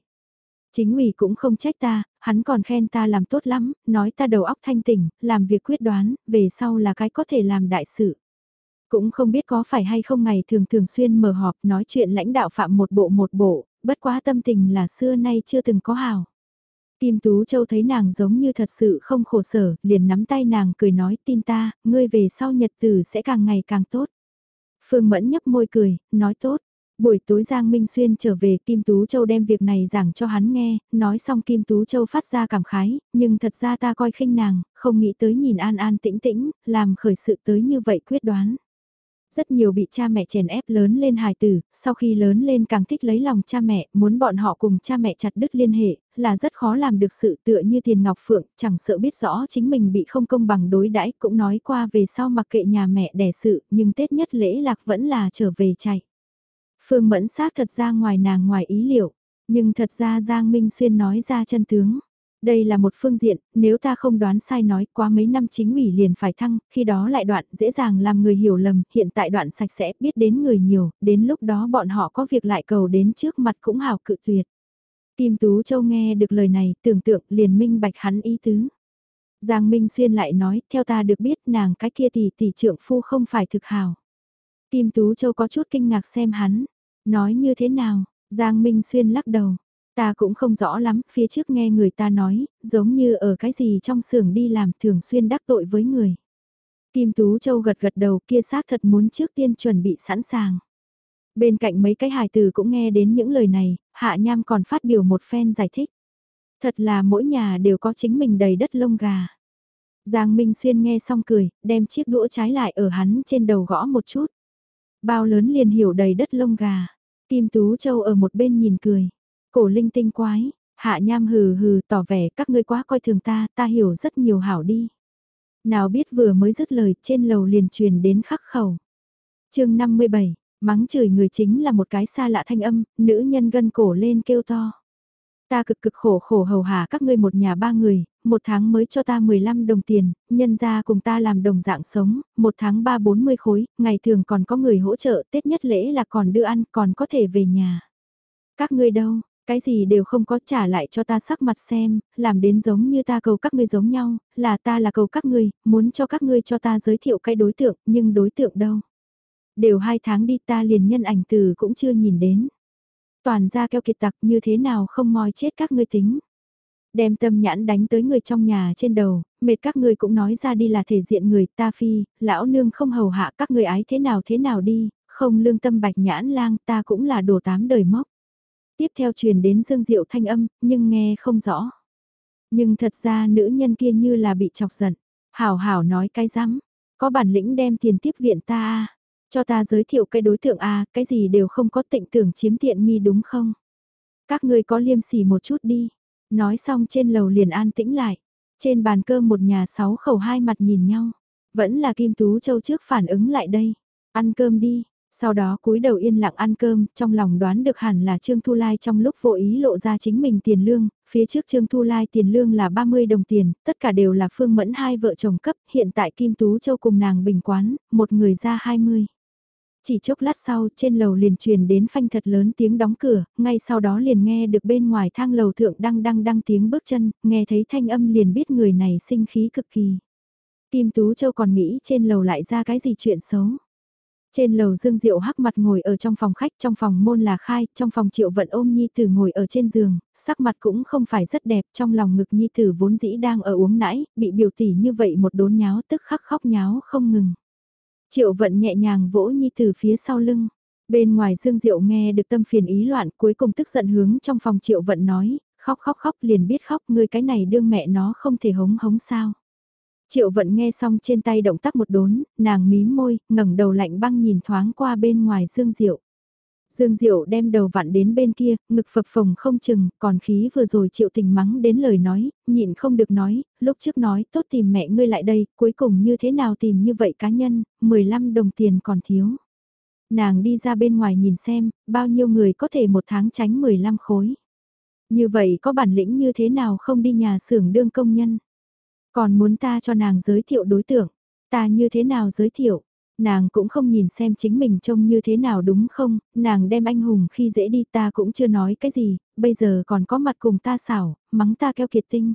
Chính ủy cũng không trách ta, hắn còn khen ta làm tốt lắm, nói ta đầu óc thanh tỉnh, làm việc quyết đoán, về sau là cái có thể làm đại sự. Cũng không biết có phải hay không ngày thường thường xuyên mở họp nói chuyện lãnh đạo phạm một bộ một bộ, bất quá tâm tình là xưa nay chưa từng có hào. Kim Tú Châu thấy nàng giống như thật sự không khổ sở, liền nắm tay nàng cười nói tin ta, ngươi về sau nhật tử sẽ càng ngày càng tốt. Phương Mẫn nhấp môi cười, nói tốt. Buổi tối Giang Minh Xuyên trở về Kim Tú Châu đem việc này giảng cho hắn nghe, nói xong Kim Tú Châu phát ra cảm khái, nhưng thật ra ta coi khinh nàng, không nghĩ tới nhìn an an tĩnh tĩnh, làm khởi sự tới như vậy quyết đoán. Rất nhiều bị cha mẹ chèn ép lớn lên hài tử, sau khi lớn lên càng thích lấy lòng cha mẹ, muốn bọn họ cùng cha mẹ chặt đứt liên hệ, là rất khó làm được sự tựa như tiền ngọc phượng, chẳng sợ biết rõ chính mình bị không công bằng đối đãi cũng nói qua về sau mặc kệ nhà mẹ đẻ sự, nhưng Tết nhất lễ lạc vẫn là trở về chạy. Phương Mẫn xác thật ra ngoài nàng ngoài ý liệu, nhưng thật ra Giang Minh Xuyên nói ra chân tướng. Đây là một phương diện, nếu ta không đoán sai nói qua mấy năm chính ủy liền phải thăng, khi đó lại đoạn dễ dàng làm người hiểu lầm, hiện tại đoạn sạch sẽ biết đến người nhiều, đến lúc đó bọn họ có việc lại cầu đến trước mặt cũng hào cự tuyệt. Kim Tú Châu nghe được lời này tưởng tượng liền minh bạch hắn ý tứ. Giang Minh Xuyên lại nói, theo ta được biết nàng cái kia tỷ tỷ trưởng phu không phải thực hào. Kim Tú Châu có chút kinh ngạc xem hắn, nói như thế nào, Giang Minh Xuyên lắc đầu, Ta cũng không rõ lắm, phía trước nghe người ta nói, giống như ở cái gì trong xưởng đi làm thường xuyên đắc tội với người. Kim Tú Châu gật gật đầu kia xác thật muốn trước tiên chuẩn bị sẵn sàng. Bên cạnh mấy cái hài từ cũng nghe đến những lời này, Hạ Nham còn phát biểu một phen giải thích. Thật là mỗi nhà đều có chính mình đầy đất lông gà. Giang Minh Xuyên nghe xong cười, đem chiếc đũa trái lại ở hắn trên đầu gõ một chút. Bao lớn liền hiểu đầy đất lông gà. Kim Tú Châu ở một bên nhìn cười. Cổ linh tinh quái, hạ nham hừ hừ tỏ vẻ các ngươi quá coi thường ta, ta hiểu rất nhiều hảo đi. Nào biết vừa mới dứt lời trên lầu liền truyền đến khắc khẩu. chương 57, mắng chửi người chính là một cái xa lạ thanh âm, nữ nhân gân cổ lên kêu to. Ta cực cực khổ khổ hầu hạ các ngươi một nhà ba người, một tháng mới cho ta 15 đồng tiền, nhân ra cùng ta làm đồng dạng sống, một tháng ba bốn mươi khối, ngày thường còn có người hỗ trợ, Tết nhất lễ là còn đưa ăn, còn có thể về nhà. Các ngươi đâu, cái gì đều không có trả lại cho ta sắc mặt xem, làm đến giống như ta cầu các ngươi giống nhau, là ta là cầu các ngươi, muốn cho các ngươi cho ta giới thiệu cái đối tượng, nhưng đối tượng đâu. Đều hai tháng đi ta liền nhân ảnh từ cũng chưa nhìn đến. Toàn ra keo kiệt tặc như thế nào không moi chết các ngươi tính. Đem tâm nhãn đánh tới người trong nhà trên đầu, mệt các ngươi cũng nói ra đi là thể diện người ta phi, lão nương không hầu hạ các ngươi ái thế nào thế nào đi, không lương tâm bạch nhãn lang ta cũng là đồ tám đời mốc. Tiếp theo truyền đến dương diệu thanh âm, nhưng nghe không rõ. Nhưng thật ra nữ nhân kia như là bị chọc giận. Hảo hảo nói cái rắm có bản lĩnh đem tiền tiếp viện ta cho ta giới thiệu cái đối tượng a cái gì đều không có tịnh tưởng chiếm tiện nghi đúng không? Các ngươi có liêm sỉ một chút đi. Nói xong trên lầu liền an tĩnh lại. Trên bàn cơm một nhà sáu khẩu hai mặt nhìn nhau. Vẫn là Kim Tú Châu trước phản ứng lại đây. Ăn cơm đi, sau đó cúi đầu yên lặng ăn cơm, trong lòng đoán được hẳn là Trương Thu Lai trong lúc vô ý lộ ra chính mình tiền lương, phía trước Trương Thu Lai tiền lương là 30 đồng tiền, tất cả đều là Phương Mẫn hai vợ chồng cấp, hiện tại Kim Tú Châu cùng nàng bình quán, một người ra 20. Chỉ chốc lát sau, trên lầu liền truyền đến phanh thật lớn tiếng đóng cửa, ngay sau đó liền nghe được bên ngoài thang lầu thượng đăng đăng đăng tiếng bước chân, nghe thấy thanh âm liền biết người này sinh khí cực kỳ. Kim Tú Châu còn nghĩ trên lầu lại ra cái gì chuyện xấu. Trên lầu Dương Diệu hắc mặt ngồi ở trong phòng khách, trong phòng môn là khai, trong phòng triệu vận ôm Nhi Tử ngồi ở trên giường, sắc mặt cũng không phải rất đẹp, trong lòng ngực Nhi Tử vốn dĩ đang ở uống nãy, bị biểu tỷ như vậy một đốn nháo tức khắc khóc nháo không ngừng. Triệu vận nhẹ nhàng vỗ Nhi từ phía sau lưng. Bên ngoài Dương Diệu nghe được tâm phiền ý loạn cuối cùng tức giận hướng trong phòng Triệu vận nói, khóc khóc khóc liền biết khóc ngươi cái này đương mẹ nó không thể hống hống sao. Triệu vận nghe xong trên tay động tác một đốn, nàng mím môi, ngẩng đầu lạnh băng nhìn thoáng qua bên ngoài Dương Diệu. Dương Diệu đem đầu vặn đến bên kia, ngực phập phồng không chừng, còn khí vừa rồi Triệu tình mắng đến lời nói, nhịn không được nói, lúc trước nói tốt tìm mẹ ngươi lại đây, cuối cùng như thế nào tìm như vậy cá nhân, 15 đồng tiền còn thiếu. Nàng đi ra bên ngoài nhìn xem, bao nhiêu người có thể một tháng tránh 15 khối. Như vậy có bản lĩnh như thế nào không đi nhà xưởng đương công nhân. Còn muốn ta cho nàng giới thiệu đối tượng, ta như thế nào giới thiệu, nàng cũng không nhìn xem chính mình trông như thế nào đúng không, nàng đem anh hùng khi dễ đi ta cũng chưa nói cái gì, bây giờ còn có mặt cùng ta xảo, mắng ta keo kiệt tinh.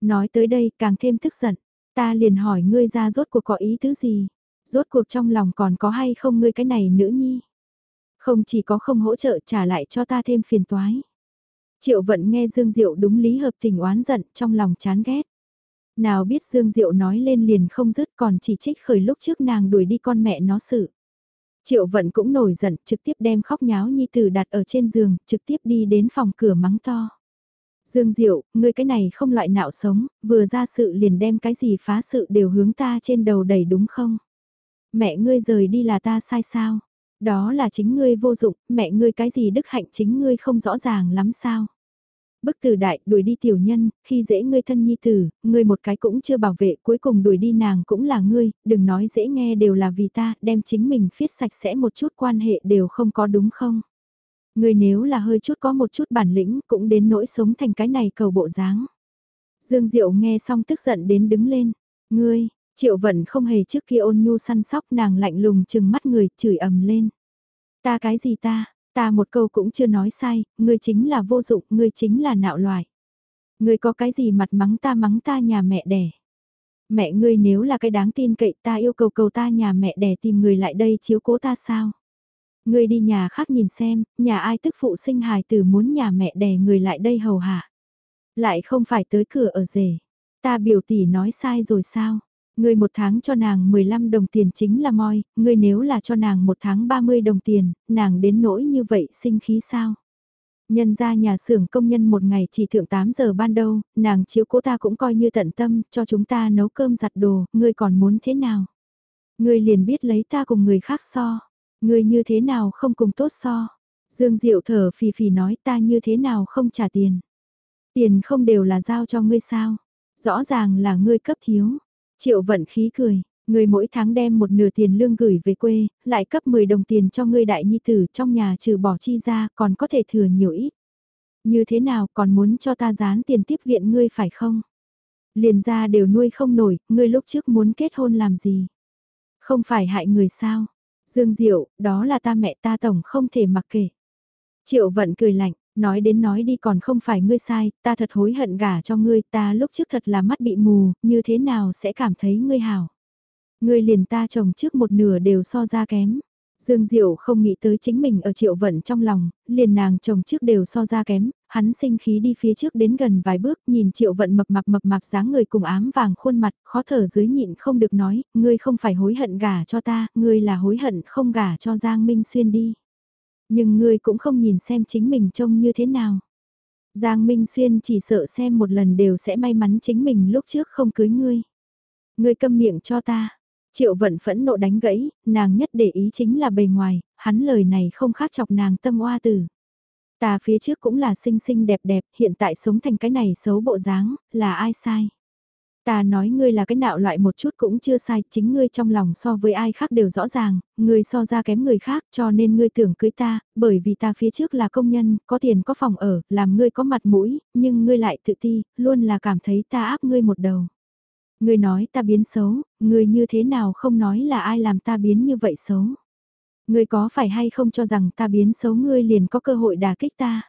Nói tới đây càng thêm tức giận, ta liền hỏi ngươi ra rốt cuộc có ý tứ gì, rốt cuộc trong lòng còn có hay không ngươi cái này nữ nhi. Không chỉ có không hỗ trợ trả lại cho ta thêm phiền toái. Triệu vận nghe Dương Diệu đúng lý hợp tình oán giận trong lòng chán ghét. Nào biết Dương Diệu nói lên liền không dứt còn chỉ trích khởi lúc trước nàng đuổi đi con mẹ nó sự. Triệu vận cũng nổi giận, trực tiếp đem khóc nháo nhi tử đặt ở trên giường, trực tiếp đi đến phòng cửa mắng to. Dương Diệu, ngươi cái này không loại nạo sống, vừa ra sự liền đem cái gì phá sự đều hướng ta trên đầu đầy đúng không? Mẹ ngươi rời đi là ta sai sao? Đó là chính ngươi vô dụng, mẹ ngươi cái gì đức hạnh chính ngươi không rõ ràng lắm sao? Bức tử đại, đuổi đi tiểu nhân, khi dễ ngươi thân nhi tử, ngươi một cái cũng chưa bảo vệ, cuối cùng đuổi đi nàng cũng là ngươi, đừng nói dễ nghe đều là vì ta, đem chính mình phiết sạch sẽ một chút quan hệ đều không có đúng không? Ngươi nếu là hơi chút có một chút bản lĩnh, cũng đến nỗi sống thành cái này cầu bộ dáng. Dương Diệu nghe xong tức giận đến đứng lên, ngươi, triệu vận không hề trước kia ôn nhu săn sóc nàng lạnh lùng chừng mắt người, chửi ầm lên. Ta cái gì ta, Ta một câu cũng chưa nói sai, ngươi chính là vô dụng, ngươi chính là nạo loài. Ngươi có cái gì mặt mắng ta mắng ta nhà mẹ đẻ. Mẹ ngươi nếu là cái đáng tin cậy ta yêu cầu cầu ta nhà mẹ đẻ tìm người lại đây chiếu cố ta sao? Ngươi đi nhà khác nhìn xem, nhà ai tức phụ sinh hài tử muốn nhà mẹ đẻ người lại đây hầu hạ. Lại không phải tới cửa ở rể. Ta biểu tỷ nói sai rồi sao? Ngươi một tháng cho nàng 15 đồng tiền chính là moi, ngươi nếu là cho nàng một tháng 30 đồng tiền, nàng đến nỗi như vậy sinh khí sao? Nhân ra nhà xưởng công nhân một ngày chỉ thượng 8 giờ ban đầu, nàng chiếu cố ta cũng coi như tận tâm, cho chúng ta nấu cơm giặt đồ, ngươi còn muốn thế nào? Ngươi liền biết lấy ta cùng người khác so, ngươi như thế nào không cùng tốt so? Dương Diệu thở phì phì nói ta như thế nào không trả tiền? Tiền không đều là giao cho ngươi sao? Rõ ràng là ngươi cấp thiếu, Triệu vận khí cười, người mỗi tháng đem một nửa tiền lương gửi về quê, lại cấp 10 đồng tiền cho ngươi đại nhi tử trong nhà trừ bỏ chi ra còn có thể thừa nhiều ít. Như thế nào còn muốn cho ta dán tiền tiếp viện ngươi phải không? Liền ra đều nuôi không nổi, ngươi lúc trước muốn kết hôn làm gì? Không phải hại người sao? Dương Diệu, đó là ta mẹ ta tổng không thể mặc kệ. Triệu vận cười lạnh, Nói đến nói đi còn không phải ngươi sai, ta thật hối hận gả cho ngươi, ta lúc trước thật là mắt bị mù, như thế nào sẽ cảm thấy ngươi hảo. Ngươi liền ta chồng trước một nửa đều so ra kém. Dương Diệu không nghĩ tới chính mình ở triệu vận trong lòng, liền nàng chồng trước đều so ra kém, hắn sinh khí đi phía trước đến gần vài bước nhìn triệu vận mập mạp mập mạp dáng người cùng ám vàng khuôn mặt, khó thở dưới nhịn không được nói, ngươi không phải hối hận gả cho ta, ngươi là hối hận không gả cho Giang Minh Xuyên đi. Nhưng ngươi cũng không nhìn xem chính mình trông như thế nào. Giang Minh Xuyên chỉ sợ xem một lần đều sẽ may mắn chính mình lúc trước không cưới ngươi. Ngươi câm miệng cho ta. Triệu vận phẫn nộ đánh gãy, nàng nhất để ý chính là bề ngoài, hắn lời này không khác chọc nàng tâm oa tử. Ta phía trước cũng là xinh xinh đẹp đẹp, hiện tại sống thành cái này xấu bộ dáng, là ai sai? Ta nói ngươi là cái nạo loại một chút cũng chưa sai, chính ngươi trong lòng so với ai khác đều rõ ràng, ngươi so ra kém người khác cho nên ngươi tưởng cưới ta, bởi vì ta phía trước là công nhân, có tiền có phòng ở, làm ngươi có mặt mũi, nhưng ngươi lại tự ti, luôn là cảm thấy ta áp ngươi một đầu. Ngươi nói ta biến xấu, ngươi như thế nào không nói là ai làm ta biến như vậy xấu. Ngươi có phải hay không cho rằng ta biến xấu ngươi liền có cơ hội đả kích ta.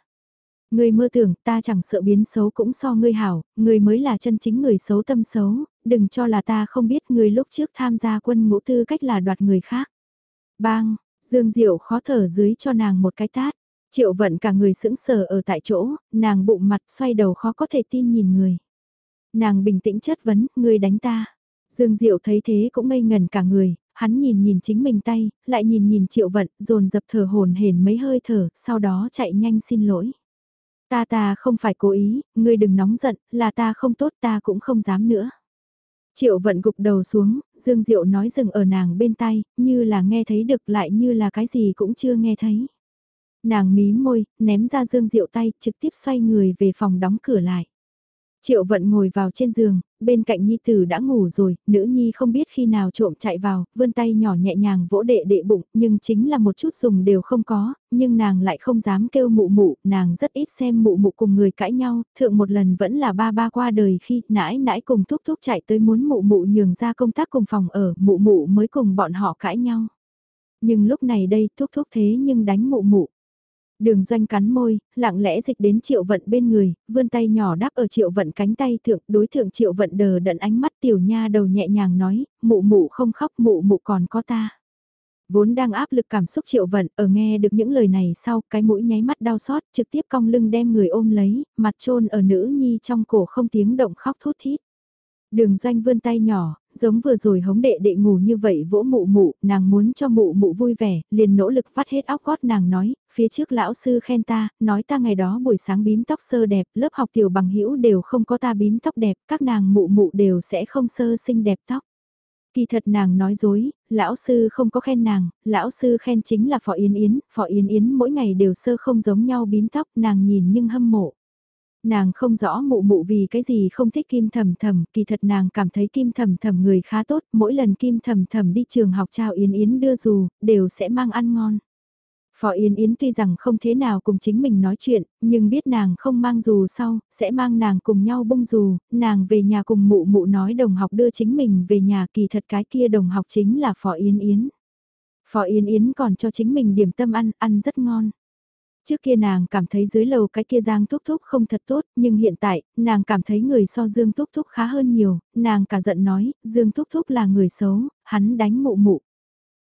Ngươi mơ tưởng ta chẳng sợ biến xấu cũng so ngươi hảo, ngươi mới là chân chính người xấu tâm xấu, đừng cho là ta không biết ngươi lúc trước tham gia quân ngũ tư cách là đoạt người khác. Bang, Dương Diệu khó thở dưới cho nàng một cái tát. Triệu vận cả người sững sờ ở tại chỗ, nàng bụng mặt xoay đầu khó có thể tin nhìn người. Nàng bình tĩnh chất vấn, ngươi đánh ta. Dương Diệu thấy thế cũng ngây ngần cả người, hắn nhìn nhìn chính mình tay, lại nhìn nhìn triệu vận, dồn dập thở hồn hển mấy hơi thở, sau đó chạy nhanh xin lỗi. Ta ta không phải cố ý, ngươi đừng nóng giận, là ta không tốt ta cũng không dám nữa. Triệu vận gục đầu xuống, Dương Diệu nói dừng ở nàng bên tay, như là nghe thấy được lại như là cái gì cũng chưa nghe thấy. Nàng mí môi, ném ra Dương Diệu tay, trực tiếp xoay người về phòng đóng cửa lại. Triệu vận ngồi vào trên giường, bên cạnh Nhi Tử đã ngủ rồi, nữ Nhi không biết khi nào trộm chạy vào, vươn tay nhỏ nhẹ nhàng vỗ đệ đệ bụng, nhưng chính là một chút dùng đều không có, nhưng nàng lại không dám kêu mụ mụ, nàng rất ít xem mụ mụ cùng người cãi nhau, thượng một lần vẫn là ba ba qua đời khi nãi nãi cùng thúc thúc chạy tới muốn mụ mụ nhường ra công tác cùng phòng ở, mụ mụ mới cùng bọn họ cãi nhau. Nhưng lúc này đây thúc thúc thế nhưng đánh mụ mụ. Đường doanh cắn môi, lặng lẽ dịch đến triệu vận bên người, vươn tay nhỏ đáp ở triệu vận cánh tay thượng, đối thượng triệu vận đờ đẫn ánh mắt tiểu nha đầu nhẹ nhàng nói, mụ mụ không khóc mụ mụ còn có ta. Vốn đang áp lực cảm xúc triệu vận, ở nghe được những lời này sau, cái mũi nháy mắt đau xót, trực tiếp cong lưng đem người ôm lấy, mặt trôn ở nữ nhi trong cổ không tiếng động khóc thút thít. Đường doanh vươn tay nhỏ, giống vừa rồi hống đệ đệ ngủ như vậy vỗ mụ mụ, nàng muốn cho mụ mụ vui vẻ, liền nỗ lực phát hết óc gót nàng nói, phía trước lão sư khen ta, nói ta ngày đó buổi sáng bím tóc sơ đẹp, lớp học tiểu bằng hữu đều không có ta bím tóc đẹp, các nàng mụ mụ đều sẽ không sơ xinh đẹp tóc. Kỳ thật nàng nói dối, lão sư không có khen nàng, lão sư khen chính là Phỏ Yến Yến, Phỏ Yến Yến mỗi ngày đều sơ không giống nhau bím tóc, nàng nhìn nhưng hâm mộ. Nàng không rõ mụ mụ vì cái gì không thích kim thầm thầm, kỳ thật nàng cảm thấy kim thầm thầm người khá tốt, mỗi lần kim thầm thầm đi trường học trao Yến Yến đưa dù, đều sẽ mang ăn ngon. Phó Yến Yến tuy rằng không thế nào cùng chính mình nói chuyện, nhưng biết nàng không mang dù sau, sẽ mang nàng cùng nhau bông dù, nàng về nhà cùng mụ mụ nói đồng học đưa chính mình về nhà kỳ thật cái kia đồng học chính là Phó Yến Yến. Phó Yến Yến còn cho chính mình điểm tâm ăn, ăn rất ngon. Trước kia nàng cảm thấy dưới lầu cái kia Giang Thúc Thúc không thật tốt, nhưng hiện tại, nàng cảm thấy người so Dương Thúc Thúc khá hơn nhiều, nàng cả giận nói, Dương Thúc Thúc là người xấu, hắn đánh mụ mụ.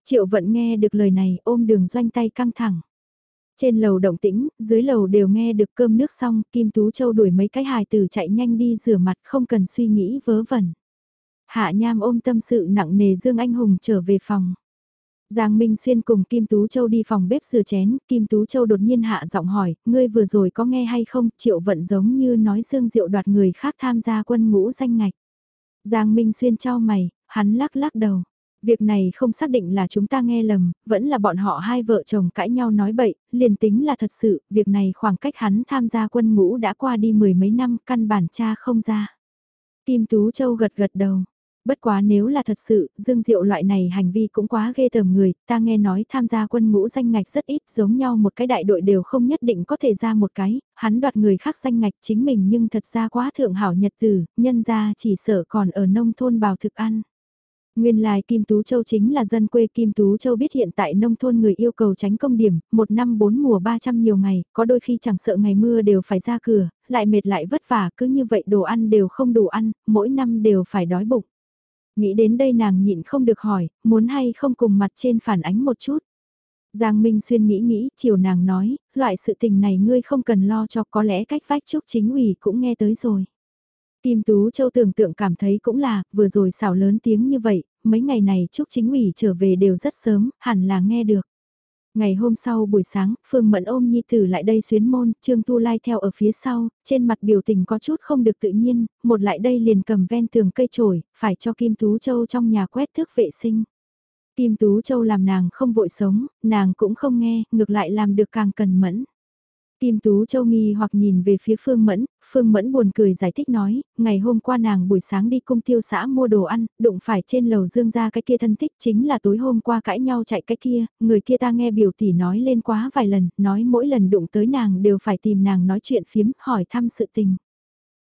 Triệu vận nghe được lời này ôm đường doanh tay căng thẳng. Trên lầu động tĩnh, dưới lầu đều nghe được cơm nước xong, Kim Tú Châu đuổi mấy cái hài tử chạy nhanh đi rửa mặt không cần suy nghĩ vớ vẩn. Hạ Nham ôm tâm sự nặng nề Dương Anh Hùng trở về phòng. Giang Minh Xuyên cùng Kim Tú Châu đi phòng bếp sửa chén, Kim Tú Châu đột nhiên hạ giọng hỏi, ngươi vừa rồi có nghe hay không, triệu vận giống như nói Dương Diệu đoạt người khác tham gia quân ngũ danh ngạch. Giang Minh Xuyên trao mày, hắn lắc lắc đầu. Việc này không xác định là chúng ta nghe lầm, vẫn là bọn họ hai vợ chồng cãi nhau nói bậy, liền tính là thật sự, việc này khoảng cách hắn tham gia quân ngũ đã qua đi mười mấy năm, căn bản cha không ra. Kim Tú Châu gật gật đầu, Bất quá nếu là thật sự, Dương Diệu loại này hành vi cũng quá ghê tởm người, ta nghe nói tham gia quân ngũ danh ngạch rất ít, giống nhau một cái đại đội đều không nhất định có thể ra một cái, hắn đoạt người khác danh ngạch chính mình nhưng thật ra quá thượng hảo nhật tử, nhân ra chỉ sợ còn ở nông thôn bào thực ăn. Nguyên lai Kim Tú Châu chính là dân quê Kim Tú Châu biết hiện tại nông thôn người yêu cầu tránh công điểm, một năm bốn mùa 300 nhiều ngày, có đôi khi chẳng sợ ngày mưa đều phải ra cửa, lại mệt lại vất vả cứ như vậy đồ ăn đều không đủ ăn, mỗi năm đều phải đói bụng. Nghĩ đến đây nàng nhịn không được hỏi, muốn hay không cùng mặt trên phản ánh một chút. Giang Minh Xuyên nghĩ nghĩ, chiều nàng nói, loại sự tình này ngươi không cần lo cho có lẽ cách vách trúc chính ủy cũng nghe tới rồi. Kim Tú Châu tưởng tượng cảm thấy cũng là, vừa rồi xảo lớn tiếng như vậy, mấy ngày này Trúc Chính ủy trở về đều rất sớm, hẳn là nghe được. Ngày hôm sau buổi sáng, Phương Mẫn ôm Nhi Tử lại đây xuyến môn, Trương Tu Lai theo ở phía sau, trên mặt biểu tình có chút không được tự nhiên, một lại đây liền cầm ven tường cây trổi, phải cho Kim Tú Châu trong nhà quét thước vệ sinh. Kim Tú Châu làm nàng không vội sống, nàng cũng không nghe, ngược lại làm được càng cần mẫn. Kim Tú Châu nghi hoặc nhìn về phía Phương Mẫn, Phương Mẫn buồn cười giải thích nói, ngày hôm qua nàng buổi sáng đi cung tiêu xã mua đồ ăn, đụng phải trên lầu dương ra cái kia thân thích chính là tối hôm qua cãi nhau chạy cái kia, người kia ta nghe biểu tỷ nói lên quá vài lần, nói mỗi lần đụng tới nàng đều phải tìm nàng nói chuyện phiếm, hỏi thăm sự tình.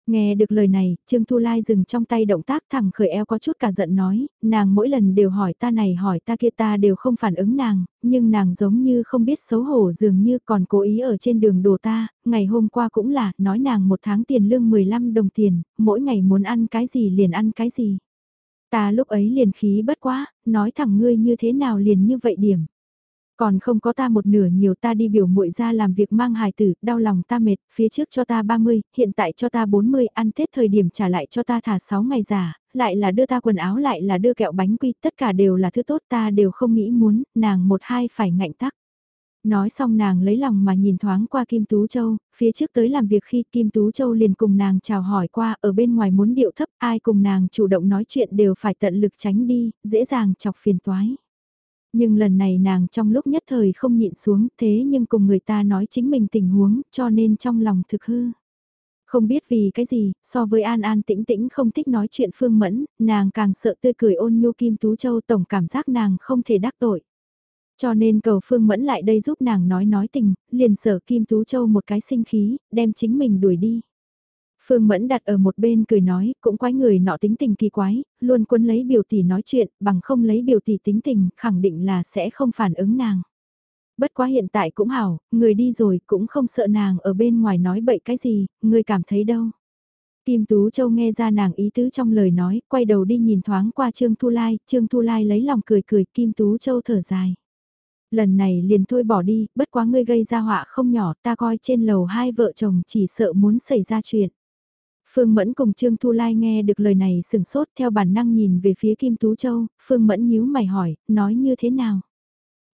Nghe được lời này, Trương Thu Lai dừng trong tay động tác thẳng khởi eo có chút cả giận nói, nàng mỗi lần đều hỏi ta này hỏi ta kia ta đều không phản ứng nàng, nhưng nàng giống như không biết xấu hổ dường như còn cố ý ở trên đường đồ ta, ngày hôm qua cũng là, nói nàng một tháng tiền lương 15 đồng tiền, mỗi ngày muốn ăn cái gì liền ăn cái gì. Ta lúc ấy liền khí bất quá, nói thẳng ngươi như thế nào liền như vậy điểm. Còn không có ta một nửa nhiều ta đi biểu muội ra làm việc mang hài tử, đau lòng ta mệt, phía trước cho ta 30, hiện tại cho ta 40, ăn Tết thời điểm trả lại cho ta thả 6 ngày giả, lại là đưa ta quần áo lại là đưa kẹo bánh quy, tất cả đều là thứ tốt ta đều không nghĩ muốn, nàng một hai phải ngạnh tắc. Nói xong nàng lấy lòng mà nhìn thoáng qua Kim Tú Châu, phía trước tới làm việc khi Kim Tú Châu liền cùng nàng chào hỏi qua ở bên ngoài muốn điệu thấp ai cùng nàng chủ động nói chuyện đều phải tận lực tránh đi, dễ dàng chọc phiền toái. Nhưng lần này nàng trong lúc nhất thời không nhịn xuống thế nhưng cùng người ta nói chính mình tình huống cho nên trong lòng thực hư. Không biết vì cái gì, so với An An tĩnh tĩnh không thích nói chuyện Phương Mẫn, nàng càng sợ tươi cười ôn nhu Kim Tú Châu tổng cảm giác nàng không thể đắc tội. Cho nên cầu Phương Mẫn lại đây giúp nàng nói nói tình, liền sở Kim Tú Châu một cái sinh khí, đem chính mình đuổi đi. Phương Mẫn đặt ở một bên cười nói, cũng quái người nọ tính tình kỳ quái, luôn cuốn lấy biểu tỷ nói chuyện, bằng không lấy biểu tỷ tính tình, khẳng định là sẽ không phản ứng nàng. Bất quá hiện tại cũng hảo, người đi rồi cũng không sợ nàng ở bên ngoài nói bậy cái gì, người cảm thấy đâu. Kim Tú Châu nghe ra nàng ý tứ trong lời nói, quay đầu đi nhìn thoáng qua Trương Thu Lai, Trương Thu Lai lấy lòng cười cười, Kim Tú Châu thở dài. Lần này liền thôi bỏ đi, bất quá ngươi gây ra họa không nhỏ, ta coi trên lầu hai vợ chồng chỉ sợ muốn xảy ra chuyện. Phương Mẫn cùng Trương Thu Lai nghe được lời này sừng sốt theo bản năng nhìn về phía Kim Tú Châu, Phương Mẫn nhíu mày hỏi, nói như thế nào?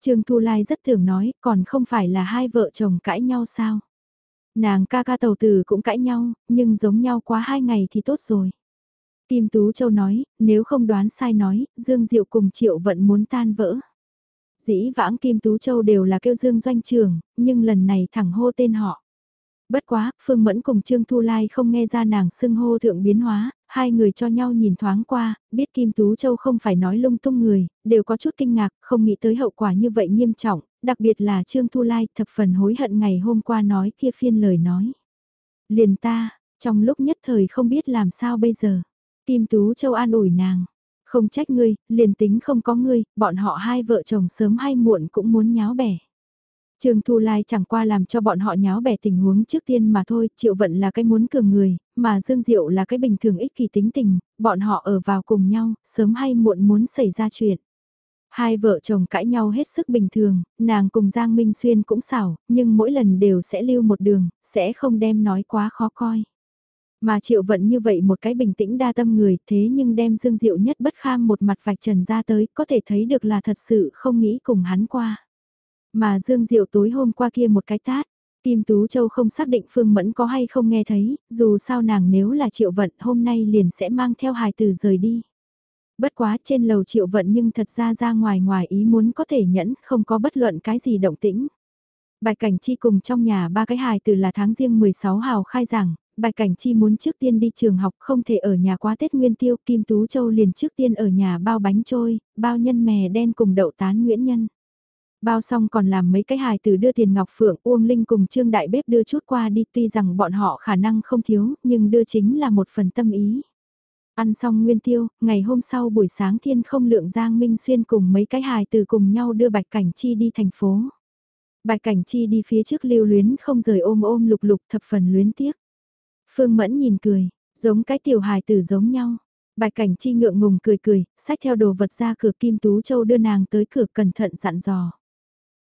Trương Thu Lai rất thường nói, còn không phải là hai vợ chồng cãi nhau sao? Nàng ca ca tàu tử cũng cãi nhau, nhưng giống nhau quá hai ngày thì tốt rồi. Kim Tú Châu nói, nếu không đoán sai nói, Dương Diệu cùng Triệu Vận muốn tan vỡ. Dĩ vãng Kim Tú Châu đều là kêu Dương Doanh Trường, nhưng lần này thẳng hô tên họ. Bất quá, Phương Mẫn cùng Trương Thu Lai không nghe ra nàng xưng hô thượng biến hóa, hai người cho nhau nhìn thoáng qua, biết Kim Tú Châu không phải nói lung tung người, đều có chút kinh ngạc, không nghĩ tới hậu quả như vậy nghiêm trọng, đặc biệt là Trương Thu Lai thập phần hối hận ngày hôm qua nói kia phiên lời nói. Liền ta, trong lúc nhất thời không biết làm sao bây giờ, Kim Tú Châu an ủi nàng. Không trách ngươi, liền tính không có ngươi, bọn họ hai vợ chồng sớm hay muộn cũng muốn nháo bẻ. Trương Thu Lai chẳng qua làm cho bọn họ nháo bẻ tình huống trước tiên mà thôi, Triệu Vận là cái muốn cường người, mà Dương Diệu là cái bình thường ích kỳ tính tình, bọn họ ở vào cùng nhau, sớm hay muộn muốn xảy ra chuyện. Hai vợ chồng cãi nhau hết sức bình thường, nàng cùng Giang Minh Xuyên cũng xảo, nhưng mỗi lần đều sẽ lưu một đường, sẽ không đem nói quá khó coi. Mà Triệu Vận như vậy một cái bình tĩnh đa tâm người thế nhưng đem Dương Diệu nhất bất kham một mặt vạch trần ra tới có thể thấy được là thật sự không nghĩ cùng hắn qua. Mà Dương Diệu tối hôm qua kia một cái tát, Kim Tú Châu không xác định Phương Mẫn có hay không nghe thấy, dù sao nàng nếu là triệu vận hôm nay liền sẽ mang theo hài tử rời đi. Bất quá trên lầu triệu vận nhưng thật ra ra ngoài ngoài ý muốn có thể nhẫn không có bất luận cái gì động tĩnh. Bài cảnh chi cùng trong nhà ba cái hài tử là tháng riêng 16 hào khai giảng, bài cảnh chi muốn trước tiên đi trường học không thể ở nhà quá Tết Nguyên Tiêu, Kim Tú Châu liền trước tiên ở nhà bao bánh trôi, bao nhân mè đen cùng đậu tán Nguyễn Nhân. Bao xong còn làm mấy cái hài từ đưa tiền Ngọc Phượng Uông Linh cùng Trương Đại Bếp đưa chút qua đi tuy rằng bọn họ khả năng không thiếu nhưng đưa chính là một phần tâm ý. Ăn xong nguyên tiêu, ngày hôm sau buổi sáng thiên không lượng Giang Minh Xuyên cùng mấy cái hài từ cùng nhau đưa Bạch Cảnh Chi đi thành phố. Bạch Cảnh Chi đi phía trước lưu luyến không rời ôm ôm lục lục thập phần luyến tiếc. Phương Mẫn nhìn cười, giống cái tiểu hài tử giống nhau. Bạch Cảnh Chi ngượng ngùng cười cười, xách theo đồ vật ra cửa Kim Tú Châu đưa nàng tới cửa cẩn thận dặn dò.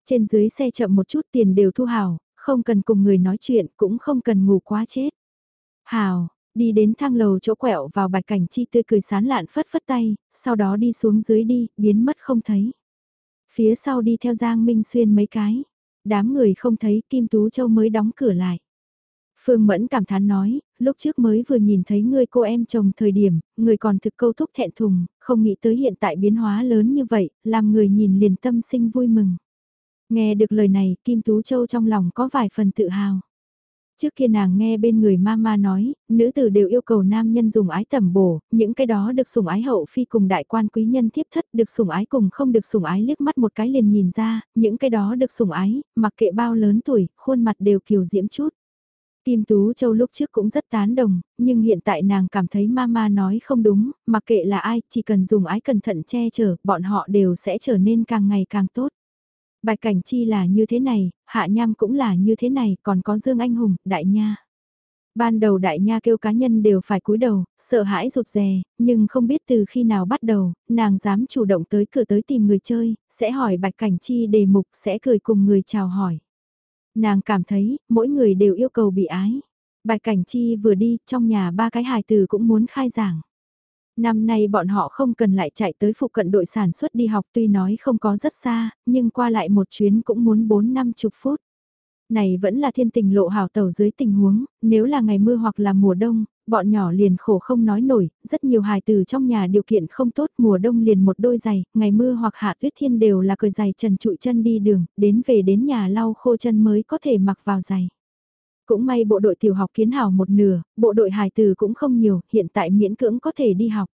Trên dưới xe chậm một chút tiền đều thu hào, không cần cùng người nói chuyện cũng không cần ngủ quá chết. Hào, đi đến thang lầu chỗ quẹo vào bạch cảnh chi tươi cười sán lạn phất phất tay, sau đó đi xuống dưới đi, biến mất không thấy. Phía sau đi theo Giang Minh Xuyên mấy cái, đám người không thấy Kim Tú Châu mới đóng cửa lại. Phương Mẫn cảm thán nói, lúc trước mới vừa nhìn thấy người cô em chồng thời điểm, người còn thực câu thúc thẹn thùng, không nghĩ tới hiện tại biến hóa lớn như vậy, làm người nhìn liền tâm sinh vui mừng. Nghe được lời này, Kim Tú Châu trong lòng có vài phần tự hào. Trước kia nàng nghe bên người mama nói, nữ tử đều yêu cầu nam nhân dùng ái tẩm bổ, những cái đó được sủng ái hậu phi cùng đại quan quý nhân tiếp thất được sủng ái cùng không được sủng ái liếc mắt một cái liền nhìn ra, những cái đó được sủng ái, mặc kệ bao lớn tuổi, khuôn mặt đều kiều diễm chút. Kim Tú Châu lúc trước cũng rất tán đồng, nhưng hiện tại nàng cảm thấy mama nói không đúng, mặc kệ là ai, chỉ cần dùng ái cẩn thận che chở, bọn họ đều sẽ trở nên càng ngày càng tốt. Bạch Cảnh Chi là như thế này, Hạ Nham cũng là như thế này, còn có Dương Anh Hùng, Đại Nha. Ban đầu Đại Nha kêu cá nhân đều phải cúi đầu, sợ hãi rụt rè, nhưng không biết từ khi nào bắt đầu, nàng dám chủ động tới cửa tới tìm người chơi, sẽ hỏi Bạch Cảnh Chi đề mục, sẽ cười cùng người chào hỏi. Nàng cảm thấy, mỗi người đều yêu cầu bị ái. Bạch Cảnh Chi vừa đi, trong nhà ba cái hài từ cũng muốn khai giảng. Năm nay bọn họ không cần lại chạy tới phụ cận đội sản xuất đi học tuy nói không có rất xa, nhưng qua lại một chuyến cũng muốn 4 năm chục phút. Này vẫn là thiên tình lộ hảo tàu dưới tình huống, nếu là ngày mưa hoặc là mùa đông, bọn nhỏ liền khổ không nói nổi, rất nhiều hài từ trong nhà điều kiện không tốt mùa đông liền một đôi giày, ngày mưa hoặc hạ tuyết thiên đều là cởi giày trần trụi chân đi đường, đến về đến nhà lau khô chân mới có thể mặc vào giày. Cũng may bộ đội tiểu học kiến hảo một nửa, bộ đội hài từ cũng không nhiều, hiện tại miễn cưỡng có thể đi học.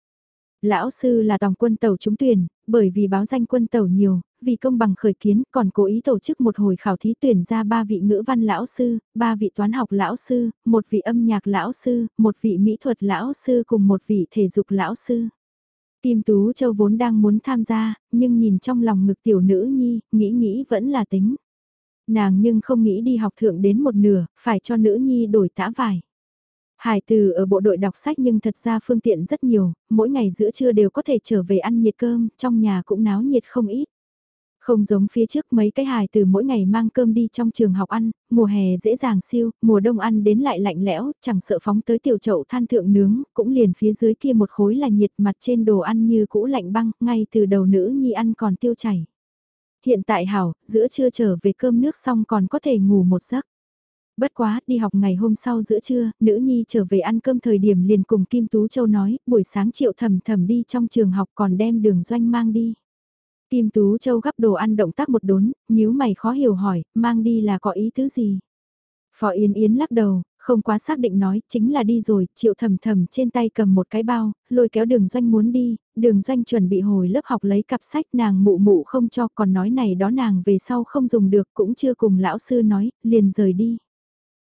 Lão sư là tòng quân tàu trúng tuyển, bởi vì báo danh quân tàu nhiều, vì công bằng khởi kiến còn cố ý tổ chức một hồi khảo thí tuyển ra ba vị ngữ văn lão sư, ba vị toán học lão sư, một vị âm nhạc lão sư, một vị mỹ thuật lão sư cùng một vị thể dục lão sư. Kim Tú Châu vốn đang muốn tham gia, nhưng nhìn trong lòng ngực tiểu nữ nhi, nghĩ nghĩ vẫn là tính. Nàng nhưng không nghĩ đi học thượng đến một nửa, phải cho nữ nhi đổi tã vải. Hải từ ở bộ đội đọc sách nhưng thật ra phương tiện rất nhiều, mỗi ngày giữa trưa đều có thể trở về ăn nhiệt cơm, trong nhà cũng náo nhiệt không ít. Không giống phía trước mấy cái hài từ mỗi ngày mang cơm đi trong trường học ăn, mùa hè dễ dàng siêu, mùa đông ăn đến lại lạnh lẽo, chẳng sợ phóng tới tiểu chậu than thượng nướng, cũng liền phía dưới kia một khối là nhiệt mặt trên đồ ăn như cũ lạnh băng, ngay từ đầu nữ nhi ăn còn tiêu chảy. Hiện tại hảo, giữa trưa trở về cơm nước xong còn có thể ngủ một giấc. Bất quá, đi học ngày hôm sau giữa trưa, nữ nhi trở về ăn cơm thời điểm liền cùng Kim Tú Châu nói, buổi sáng triệu thầm thầm đi trong trường học còn đem đường doanh mang đi. Kim Tú Châu gắp đồ ăn động tác một đốn, nhíu mày khó hiểu hỏi, mang đi là có ý thứ gì? Phó Yến Yến lắc đầu, không quá xác định nói, chính là đi rồi, triệu thầm thầm trên tay cầm một cái bao, lôi kéo đường doanh muốn đi, đường doanh chuẩn bị hồi lớp học lấy cặp sách nàng mụ mụ không cho còn nói này đó nàng về sau không dùng được cũng chưa cùng lão sư nói, liền rời đi.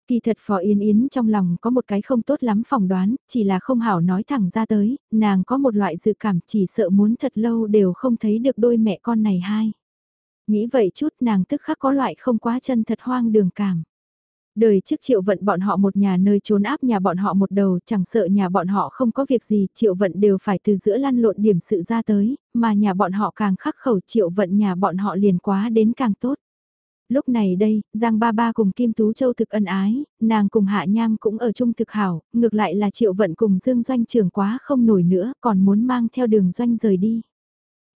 Kỳ thật Phó Yến Yến trong lòng có một cái không tốt lắm phỏng đoán, chỉ là không hảo nói thẳng ra tới, nàng có một loại dự cảm chỉ sợ muốn thật lâu đều không thấy được đôi mẹ con này hai. Nghĩ vậy chút nàng tức khắc có loại không quá chân thật hoang đường cảm. Đời trước triệu vận bọn họ một nhà nơi trốn áp nhà bọn họ một đầu chẳng sợ nhà bọn họ không có việc gì triệu vận đều phải từ giữa lăn lộn điểm sự ra tới, mà nhà bọn họ càng khắc khẩu triệu vận nhà bọn họ liền quá đến càng tốt lúc này đây, Giang Ba Ba cùng Kim Tú Châu thực ân ái, nàng cùng Hạ Nham cũng ở chung thực hảo, ngược lại là Triệu Vận cùng Dương Doanh trưởng quá không nổi nữa, còn muốn mang theo đường Doanh rời đi.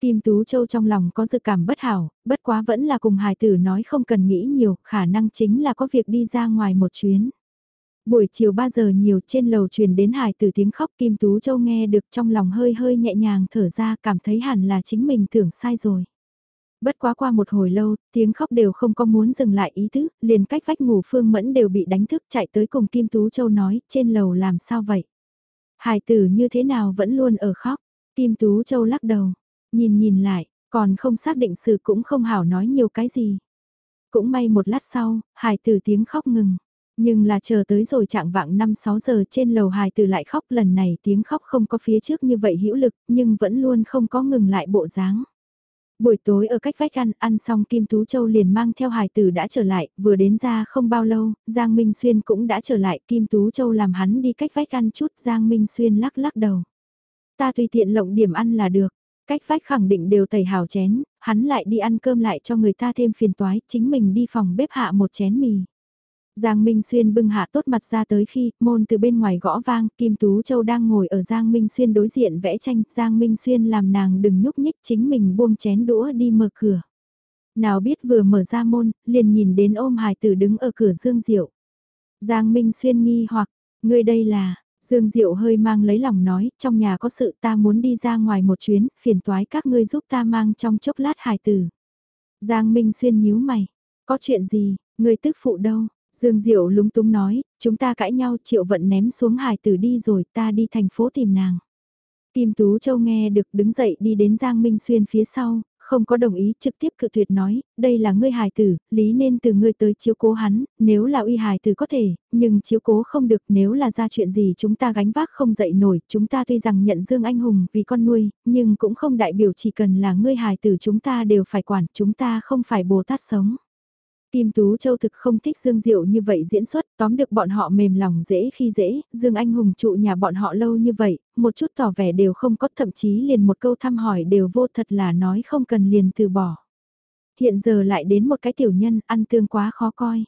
Kim Tú Châu trong lòng có dự cảm bất hảo, bất quá vẫn là cùng hài tử nói không cần nghĩ nhiều, khả năng chính là có việc đi ra ngoài một chuyến. Buổi chiều 3 giờ nhiều trên lầu truyền đến hài tử tiếng khóc Kim Tú Châu nghe được trong lòng hơi hơi nhẹ nhàng thở ra cảm thấy hẳn là chính mình tưởng sai rồi. Bất quá qua một hồi lâu, tiếng khóc đều không có muốn dừng lại ý tứ, liền cách vách ngủ Phương Mẫn đều bị đánh thức chạy tới cùng Kim Tú Châu nói, trên lầu làm sao vậy? Hải tử như thế nào vẫn luôn ở khóc? Kim Tú Châu lắc đầu, nhìn nhìn lại, còn không xác định sự cũng không hảo nói nhiều cái gì. Cũng may một lát sau, hải tử tiếng khóc ngừng. Nhưng là chờ tới rồi trạng vạng 5-6 giờ trên lầu hài tử lại khóc lần này tiếng khóc không có phía trước như vậy hữu lực nhưng vẫn luôn không có ngừng lại bộ dáng. Buổi tối ở cách vách ăn, ăn xong Kim Tú Châu liền mang theo hài tử đã trở lại, vừa đến ra không bao lâu, Giang Minh Xuyên cũng đã trở lại, Kim Tú Châu làm hắn đi cách vách ăn chút, Giang Minh Xuyên lắc lắc đầu. Ta tùy tiện lộng điểm ăn là được, cách vách khẳng định đều tẩy hào chén, hắn lại đi ăn cơm lại cho người ta thêm phiền toái, chính mình đi phòng bếp hạ một chén mì. Giang Minh Xuyên bưng hạ tốt mặt ra tới khi môn từ bên ngoài gõ vang, Kim Tú Châu đang ngồi ở Giang Minh Xuyên đối diện vẽ tranh, Giang Minh Xuyên làm nàng đừng nhúc nhích chính mình buông chén đũa đi mở cửa. Nào biết vừa mở ra môn, liền nhìn đến ôm hài tử đứng ở cửa Dương Diệu. Giang Minh Xuyên nghi hoặc, người đây là, Dương Diệu hơi mang lấy lòng nói, trong nhà có sự ta muốn đi ra ngoài một chuyến, phiền toái các ngươi giúp ta mang trong chốc lát hài tử. Giang Minh Xuyên nhíu mày, có chuyện gì, người tức phụ đâu, Dương Diệu lúng túng nói, chúng ta cãi nhau triệu vận ném xuống hài tử đi rồi ta đi thành phố tìm nàng. Kim Tú Châu nghe được đứng dậy đi đến Giang Minh Xuyên phía sau, không có đồng ý trực tiếp cự tuyệt nói, đây là ngươi hài tử, lý nên từ ngươi tới chiếu cố hắn, nếu là uy hài tử có thể, nhưng chiếu cố không được, nếu là ra chuyện gì chúng ta gánh vác không dậy nổi, chúng ta tuy rằng nhận Dương Anh Hùng vì con nuôi, nhưng cũng không đại biểu chỉ cần là ngươi hài tử chúng ta đều phải quản, chúng ta không phải Bồ Tát sống. Kim Tú Châu thực không thích Dương Diệu như vậy diễn xuất, tóm được bọn họ mềm lòng dễ khi dễ, Dương Anh Hùng trụ nhà bọn họ lâu như vậy, một chút tỏ vẻ đều không có thậm chí liền một câu thăm hỏi đều vô thật là nói không cần liền từ bỏ. Hiện giờ lại đến một cái tiểu nhân ăn tương quá khó coi.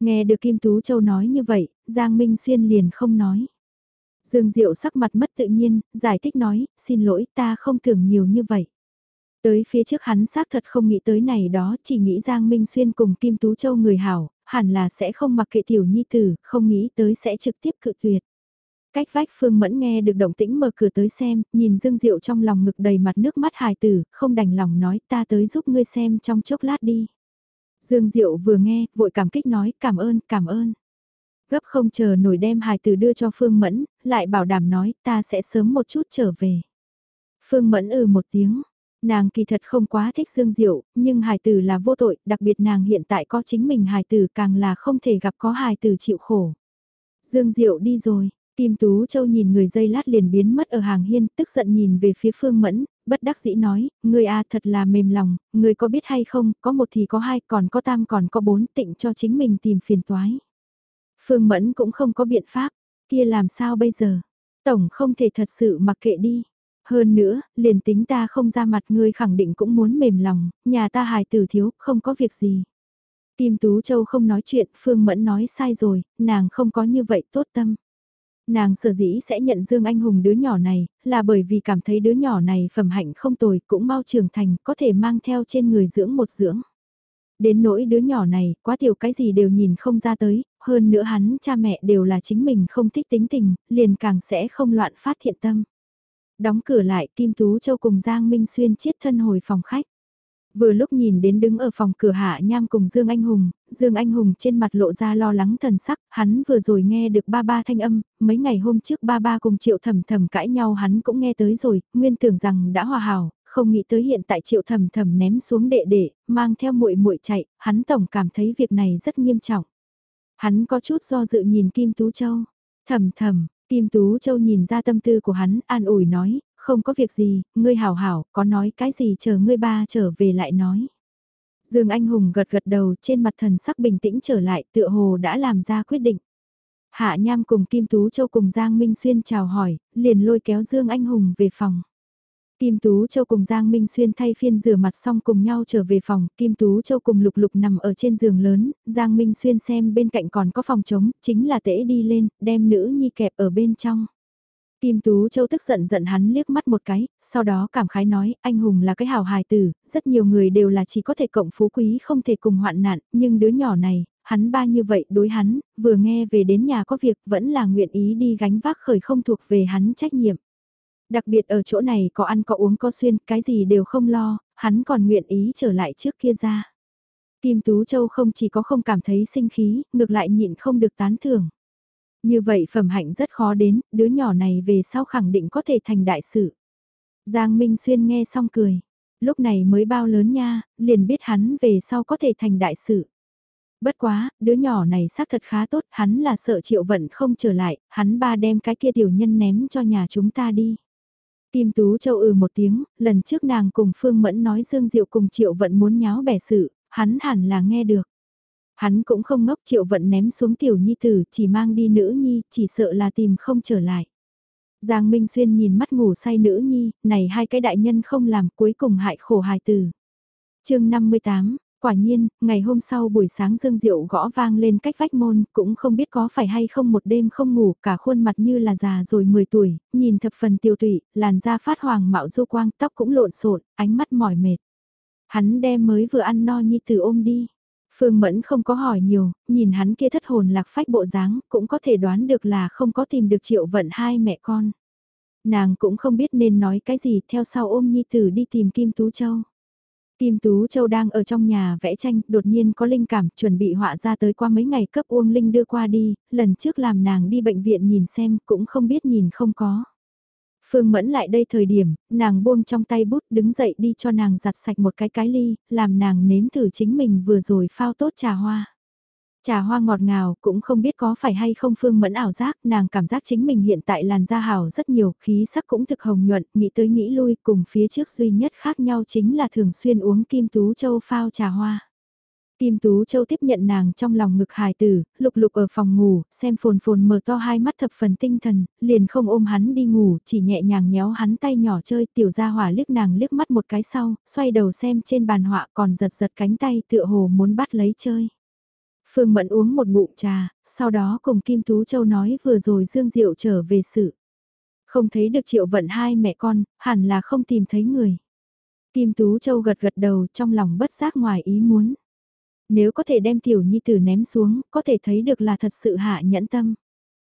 Nghe được Kim Tú Châu nói như vậy, Giang Minh Xuyên liền không nói. Dương Diệu sắc mặt mất tự nhiên, giải thích nói, xin lỗi ta không tưởng nhiều như vậy. Tới phía trước hắn xác thật không nghĩ tới này đó, chỉ nghĩ Giang Minh Xuyên cùng Kim Tú Châu người hảo, hẳn là sẽ không mặc kệ tiểu nhi tử, không nghĩ tới sẽ trực tiếp cự tuyệt. Cách vách Phương Mẫn nghe được động tĩnh mở cửa tới xem, nhìn Dương Diệu trong lòng ngực đầy mặt nước mắt hài tử, không đành lòng nói ta tới giúp ngươi xem trong chốc lát đi. Dương Diệu vừa nghe, vội cảm kích nói cảm ơn, cảm ơn. Gấp không chờ nổi đem hài tử đưa cho Phương Mẫn, lại bảo đảm nói ta sẽ sớm một chút trở về. Phương Mẫn ừ một tiếng, Nàng kỳ thật không quá thích Dương Diệu, nhưng hài tử là vô tội, đặc biệt nàng hiện tại có chính mình hài tử càng là không thể gặp có hài tử chịu khổ. Dương Diệu đi rồi, Kim Tú Châu nhìn người dây lát liền biến mất ở hàng hiên, tức giận nhìn về phía Phương Mẫn, bất đắc dĩ nói, người a thật là mềm lòng, người có biết hay không, có một thì có hai, còn có tam còn có bốn, tịnh cho chính mình tìm phiền toái. Phương Mẫn cũng không có biện pháp, kia làm sao bây giờ? Tổng không thể thật sự mặc kệ đi. Hơn nữa, liền tính ta không ra mặt ngươi khẳng định cũng muốn mềm lòng, nhà ta hài tử thiếu, không có việc gì. Kim Tú Châu không nói chuyện, Phương Mẫn nói sai rồi, nàng không có như vậy tốt tâm. Nàng sở dĩ sẽ nhận Dương Anh Hùng đứa nhỏ này, là bởi vì cảm thấy đứa nhỏ này phẩm hạnh không tồi, cũng mau trưởng thành, có thể mang theo trên người dưỡng một dưỡng. Đến nỗi đứa nhỏ này, quá tiểu cái gì đều nhìn không ra tới, hơn nữa hắn cha mẹ đều là chính mình không thích tính tình, liền càng sẽ không loạn phát thiện tâm. Đóng cửa lại Kim Tú Châu cùng Giang Minh Xuyên chiết thân hồi phòng khách. Vừa lúc nhìn đến đứng ở phòng cửa hạ nham cùng Dương Anh Hùng, Dương Anh Hùng trên mặt lộ ra lo lắng thần sắc, hắn vừa rồi nghe được ba ba thanh âm, mấy ngày hôm trước ba ba cùng triệu thầm thầm cãi nhau hắn cũng nghe tới rồi, nguyên tưởng rằng đã hòa hảo, không nghĩ tới hiện tại triệu thầm thầm ném xuống đệ đệ, mang theo muội muội chạy, hắn tổng cảm thấy việc này rất nghiêm trọng. Hắn có chút do dự nhìn Kim Tú Châu, thầm thầm, Kim Tú Châu nhìn ra tâm tư của hắn, an ủi nói, không có việc gì, ngươi hảo hảo, có nói cái gì chờ ngươi ba trở về lại nói. Dương Anh Hùng gật gật đầu trên mặt thần sắc bình tĩnh trở lại tựa hồ đã làm ra quyết định. Hạ Nham cùng Kim Tú Châu cùng Giang Minh Xuyên chào hỏi, liền lôi kéo Dương Anh Hùng về phòng. Kim Tú Châu cùng Giang Minh Xuyên thay phiên rửa mặt xong cùng nhau trở về phòng, Kim Tú Châu cùng Lục Lục nằm ở trên giường lớn, Giang Minh Xuyên xem bên cạnh còn có phòng trống, chính là tễ đi lên, đem nữ nhi kẹp ở bên trong. Kim Tú Châu tức giận giận hắn liếc mắt một cái, sau đó cảm khái nói, anh hùng là cái hào hài tử, rất nhiều người đều là chỉ có thể cộng phú quý không thể cùng hoạn nạn, nhưng đứa nhỏ này, hắn ba như vậy đối hắn, vừa nghe về đến nhà có việc vẫn là nguyện ý đi gánh vác khởi không thuộc về hắn trách nhiệm. Đặc biệt ở chỗ này có ăn có uống có xuyên, cái gì đều không lo, hắn còn nguyện ý trở lại trước kia ra. Kim Tú Châu không chỉ có không cảm thấy sinh khí, ngược lại nhịn không được tán thưởng. Như vậy phẩm hạnh rất khó đến, đứa nhỏ này về sau khẳng định có thể thành đại sự. Giang Minh Xuyên nghe xong cười. Lúc này mới bao lớn nha, liền biết hắn về sau có thể thành đại sự. Bất quá, đứa nhỏ này xác thật khá tốt, hắn là sợ triệu vận không trở lại, hắn ba đem cái kia tiểu nhân ném cho nhà chúng ta đi. Kim Tú Châu ừ một tiếng, lần trước nàng cùng Phương Mẫn nói Dương Diệu cùng Triệu Vận muốn nháo bẻ sự, hắn hẳn là nghe được. Hắn cũng không ngốc Triệu Vận ném xuống tiểu nhi tử, chỉ mang đi nữ nhi, chỉ sợ là tìm không trở lại. Giang Minh Xuyên nhìn mắt ngủ say nữ nhi, này hai cái đại nhân không làm cuối cùng hại khổ hài tử. chương 58, Quả nhiên, ngày hôm sau buổi sáng Dương Diệu gõ vang lên cách vách môn, cũng không biết có phải hay không một đêm không ngủ, cả khuôn mặt như là già rồi 10 tuổi, nhìn thập phần tiêu tụy, làn da phát hoàng mạo du quang, tóc cũng lộn xộn, ánh mắt mỏi mệt. Hắn đem mới vừa ăn no nhi từ ôm đi. Phương Mẫn không có hỏi nhiều, nhìn hắn kia thất hồn lạc phách bộ dáng, cũng có thể đoán được là không có tìm được triệu vận hai mẹ con. Nàng cũng không biết nên nói cái gì theo sau ôm nhi tử đi tìm Kim Tú Châu. Kim Tú Châu đang ở trong nhà vẽ tranh, đột nhiên có linh cảm, chuẩn bị họa ra tới qua mấy ngày cấp Uông Linh đưa qua đi, lần trước làm nàng đi bệnh viện nhìn xem, cũng không biết nhìn không có. Phương Mẫn lại đây thời điểm, nàng buông trong tay bút đứng dậy đi cho nàng giặt sạch một cái cái ly, làm nàng nếm thử chính mình vừa rồi phao tốt trà hoa. Trà hoa ngọt ngào cũng không biết có phải hay không Phương Mẫn ảo giác, nàng cảm giác chính mình hiện tại làn da hào rất nhiều, khí sắc cũng thực hồng nhuận, nghĩ tới nghĩ lui cùng phía trước duy nhất khác nhau chính là thường xuyên uống kim tú châu phao trà hoa. Kim Tú Châu tiếp nhận nàng trong lòng ngực hài tử, lục lục ở phòng ngủ, xem phồn phồn mở to hai mắt thập phần tinh thần, liền không ôm hắn đi ngủ, chỉ nhẹ nhàng nhéo hắn tay nhỏ chơi tiểu gia hỏa liếc nàng liếc mắt một cái sau, xoay đầu xem trên bàn họa còn giật giật cánh tay tựa hồ muốn bắt lấy chơi. Phương Mẫn uống một ngụm trà, sau đó cùng Kim Tú Châu nói vừa rồi Dương Diệu trở về sự. Không thấy được triệu vận hai mẹ con, hẳn là không tìm thấy người. Kim Tú Châu gật gật đầu trong lòng bất giác ngoài ý muốn. Nếu có thể đem tiểu nhi tử ném xuống, có thể thấy được là thật sự hạ nhẫn tâm.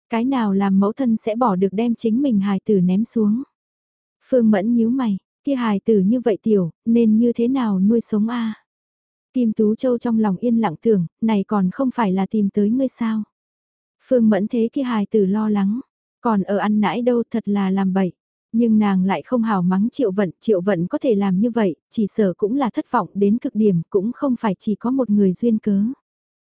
Cái nào làm mẫu thân sẽ bỏ được đem chính mình hài tử ném xuống. Phương Mẫn nhíu mày, kia hài tử như vậy tiểu, nên như thế nào nuôi sống a? Kim Tú Châu trong lòng yên lặng tưởng, này còn không phải là tìm tới ngươi sao. Phương Mẫn thế kia hài tử lo lắng, còn ở ăn nãi đâu thật là làm bậy. Nhưng nàng lại không hào mắng triệu vận, triệu vận có thể làm như vậy, chỉ sở cũng là thất vọng đến cực điểm, cũng không phải chỉ có một người duyên cớ.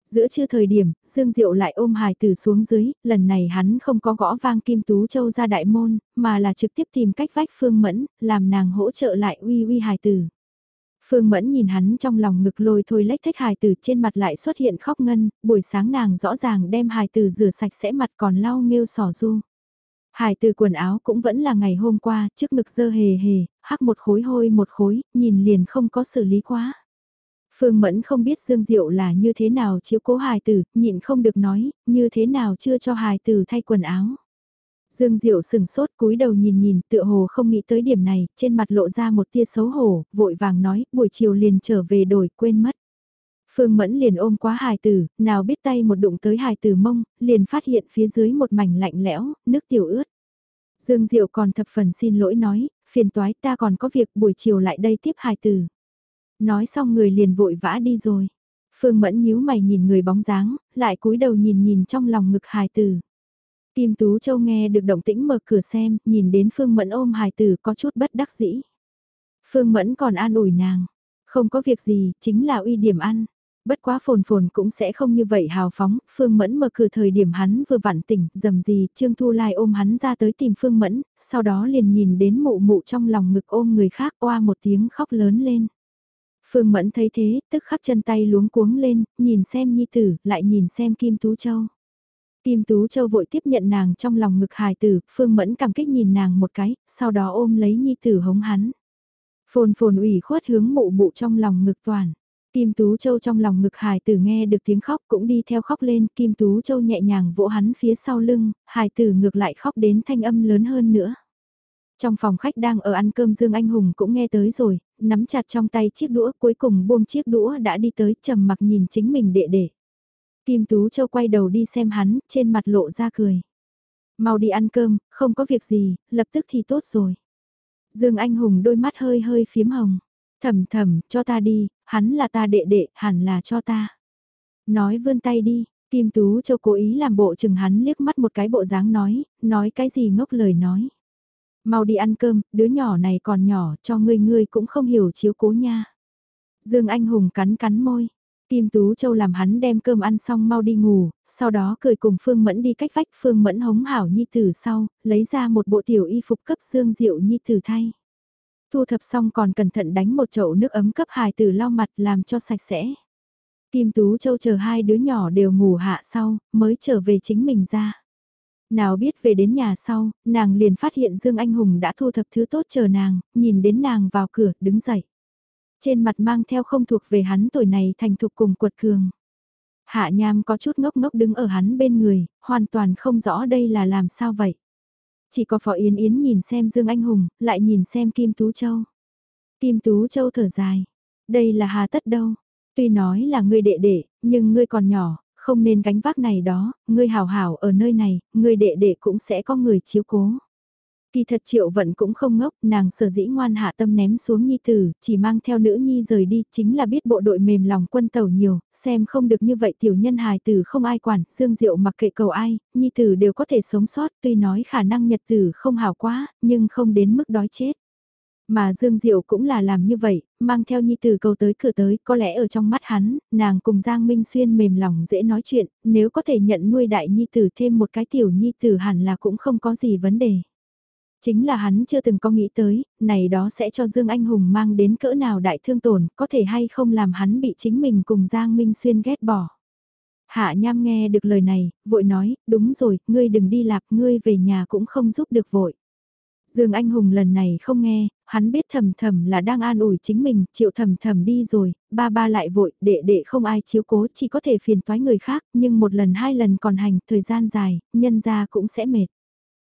Giữa trưa thời điểm, Dương Diệu lại ôm hài tử xuống dưới, lần này hắn không có gõ vang Kim Tú Châu ra đại môn, mà là trực tiếp tìm cách vách Phương Mẫn, làm nàng hỗ trợ lại uy uy hài tử. Phương Mẫn nhìn hắn trong lòng ngực lôi thôi lách thách hài tử trên mặt lại xuất hiện khóc ngân, buổi sáng nàng rõ ràng đem hài tử rửa sạch sẽ mặt còn lau nghêu sỏ du. Hài tử quần áo cũng vẫn là ngày hôm qua, trước ngực dơ hề hề, hắc một khối hôi một khối, nhìn liền không có xử lý quá. Phương Mẫn không biết Dương Diệu là như thế nào chiếu cố hài tử, nhịn không được nói, như thế nào chưa cho hài tử thay quần áo. Dương Diệu sừng sốt cúi đầu nhìn nhìn tựa hồ không nghĩ tới điểm này, trên mặt lộ ra một tia xấu hổ, vội vàng nói, buổi chiều liền trở về đổi, quên mất. Phương Mẫn liền ôm quá hài tử, nào biết tay một đụng tới hài tử mông, liền phát hiện phía dưới một mảnh lạnh lẽo, nước tiểu ướt. Dương Diệu còn thập phần xin lỗi nói, phiền toái ta còn có việc buổi chiều lại đây tiếp hài tử. Nói xong người liền vội vã đi rồi. Phương Mẫn nhíu mày nhìn người bóng dáng, lại cúi đầu nhìn nhìn trong lòng ngực hài tử. Kim Tú Châu nghe được động tĩnh mở cửa xem, nhìn đến Phương Mẫn ôm hài tử có chút bất đắc dĩ. Phương Mẫn còn an ủi nàng, không có việc gì, chính là uy điểm ăn. Bất quá phồn phồn cũng sẽ không như vậy hào phóng, Phương Mẫn mở cửa thời điểm hắn vừa vặn tỉnh, dầm gì, Trương Thu Lai ôm hắn ra tới tìm Phương Mẫn, sau đó liền nhìn đến mụ mụ trong lòng ngực ôm người khác oa một tiếng khóc lớn lên. Phương Mẫn thấy thế, tức khắc chân tay luống cuống lên, nhìn xem Nhi Tử, lại nhìn xem Kim Tú Châu. Kim Tú Châu vội tiếp nhận nàng trong lòng ngực hài tử, Phương Mẫn cảm kích nhìn nàng một cái, sau đó ôm lấy Nhi Tử hống hắn. Phồn phồn ủy khuất hướng mụ mụ trong lòng ngực toàn. Kim Tú Châu trong lòng ngực hài tử nghe được tiếng khóc cũng đi theo khóc lên, Kim Tú Châu nhẹ nhàng vỗ hắn phía sau lưng, hài tử ngược lại khóc đến thanh âm lớn hơn nữa. Trong phòng khách đang ở ăn cơm Dương Anh Hùng cũng nghe tới rồi, nắm chặt trong tay chiếc đũa cuối cùng buông chiếc đũa đã đi tới trầm mặc nhìn chính mình đệ đệ. Kim Tú Châu quay đầu đi xem hắn, trên mặt lộ ra cười. Mau đi ăn cơm, không có việc gì, lập tức thì tốt rồi. Dương Anh Hùng đôi mắt hơi hơi phiếm hồng. Thầm thầm, cho ta đi, hắn là ta đệ đệ, hẳn là cho ta. Nói vươn tay đi, Kim Tú Châu cố ý làm bộ chừng hắn liếc mắt một cái bộ dáng nói, nói cái gì ngốc lời nói. Mau đi ăn cơm, đứa nhỏ này còn nhỏ, cho ngươi ngươi cũng không hiểu chiếu cố nha. Dương Anh Hùng cắn cắn môi, Kim Tú Châu làm hắn đem cơm ăn xong mau đi ngủ, sau đó cười cùng Phương Mẫn đi cách vách Phương Mẫn hống hảo Nhi Tử sau, lấy ra một bộ tiểu y phục cấp xương rượu Nhi Tử thay. Thu thập xong còn cẩn thận đánh một chậu nước ấm cấp hài tử lau mặt làm cho sạch sẽ. Kim Tú Châu chờ hai đứa nhỏ đều ngủ hạ sau, mới trở về chính mình ra. Nào biết về đến nhà sau, nàng liền phát hiện Dương Anh Hùng đã thu thập thứ tốt chờ nàng, nhìn đến nàng vào cửa, đứng dậy trên mặt mang theo không thuộc về hắn tuổi này thành thục cùng quật cường. Hạ Nham có chút ngốc ngốc đứng ở hắn bên người, hoàn toàn không rõ đây là làm sao vậy. Chỉ có Phó Yến Yến nhìn xem Dương Anh Hùng, lại nhìn xem Kim Tú Châu. Kim Tú Châu thở dài, đây là hà tất đâu. Tuy nói là ngươi đệ đệ, nhưng ngươi còn nhỏ, không nên gánh vác này đó, ngươi hào hảo ở nơi này, ngươi đệ đệ cũng sẽ có người chiếu cố. Kỳ thật triệu vận cũng không ngốc, nàng sở dĩ ngoan hạ tâm ném xuống nhi tử, chỉ mang theo nữ nhi rời đi, chính là biết bộ đội mềm lòng quân tàu nhiều, xem không được như vậy tiểu nhân hài tử không ai quản, dương diệu mặc kệ cầu ai, nhi tử đều có thể sống sót, tuy nói khả năng nhật tử không hảo quá, nhưng không đến mức đói chết. Mà Dương Diệu cũng là làm như vậy, mang theo Nhi Tử cầu tới cửa tới, có lẽ ở trong mắt hắn, nàng cùng Giang Minh Xuyên mềm lòng dễ nói chuyện, nếu có thể nhận nuôi đại Nhi Tử thêm một cái tiểu Nhi Tử hẳn là cũng không có gì vấn đề. Chính là hắn chưa từng có nghĩ tới, này đó sẽ cho Dương Anh Hùng mang đến cỡ nào đại thương tổn, có thể hay không làm hắn bị chính mình cùng Giang Minh Xuyên ghét bỏ. Hạ Nham nghe được lời này, vội nói, đúng rồi, ngươi đừng đi lạp, ngươi về nhà cũng không giúp được vội. Dương Anh Hùng lần này không nghe, hắn biết thầm thầm là đang an ủi chính mình, chịu thầm thầm đi rồi, ba ba lại vội, đệ đệ không ai chiếu cố, chỉ có thể phiền toái người khác, nhưng một lần hai lần còn hành, thời gian dài, nhân ra cũng sẽ mệt.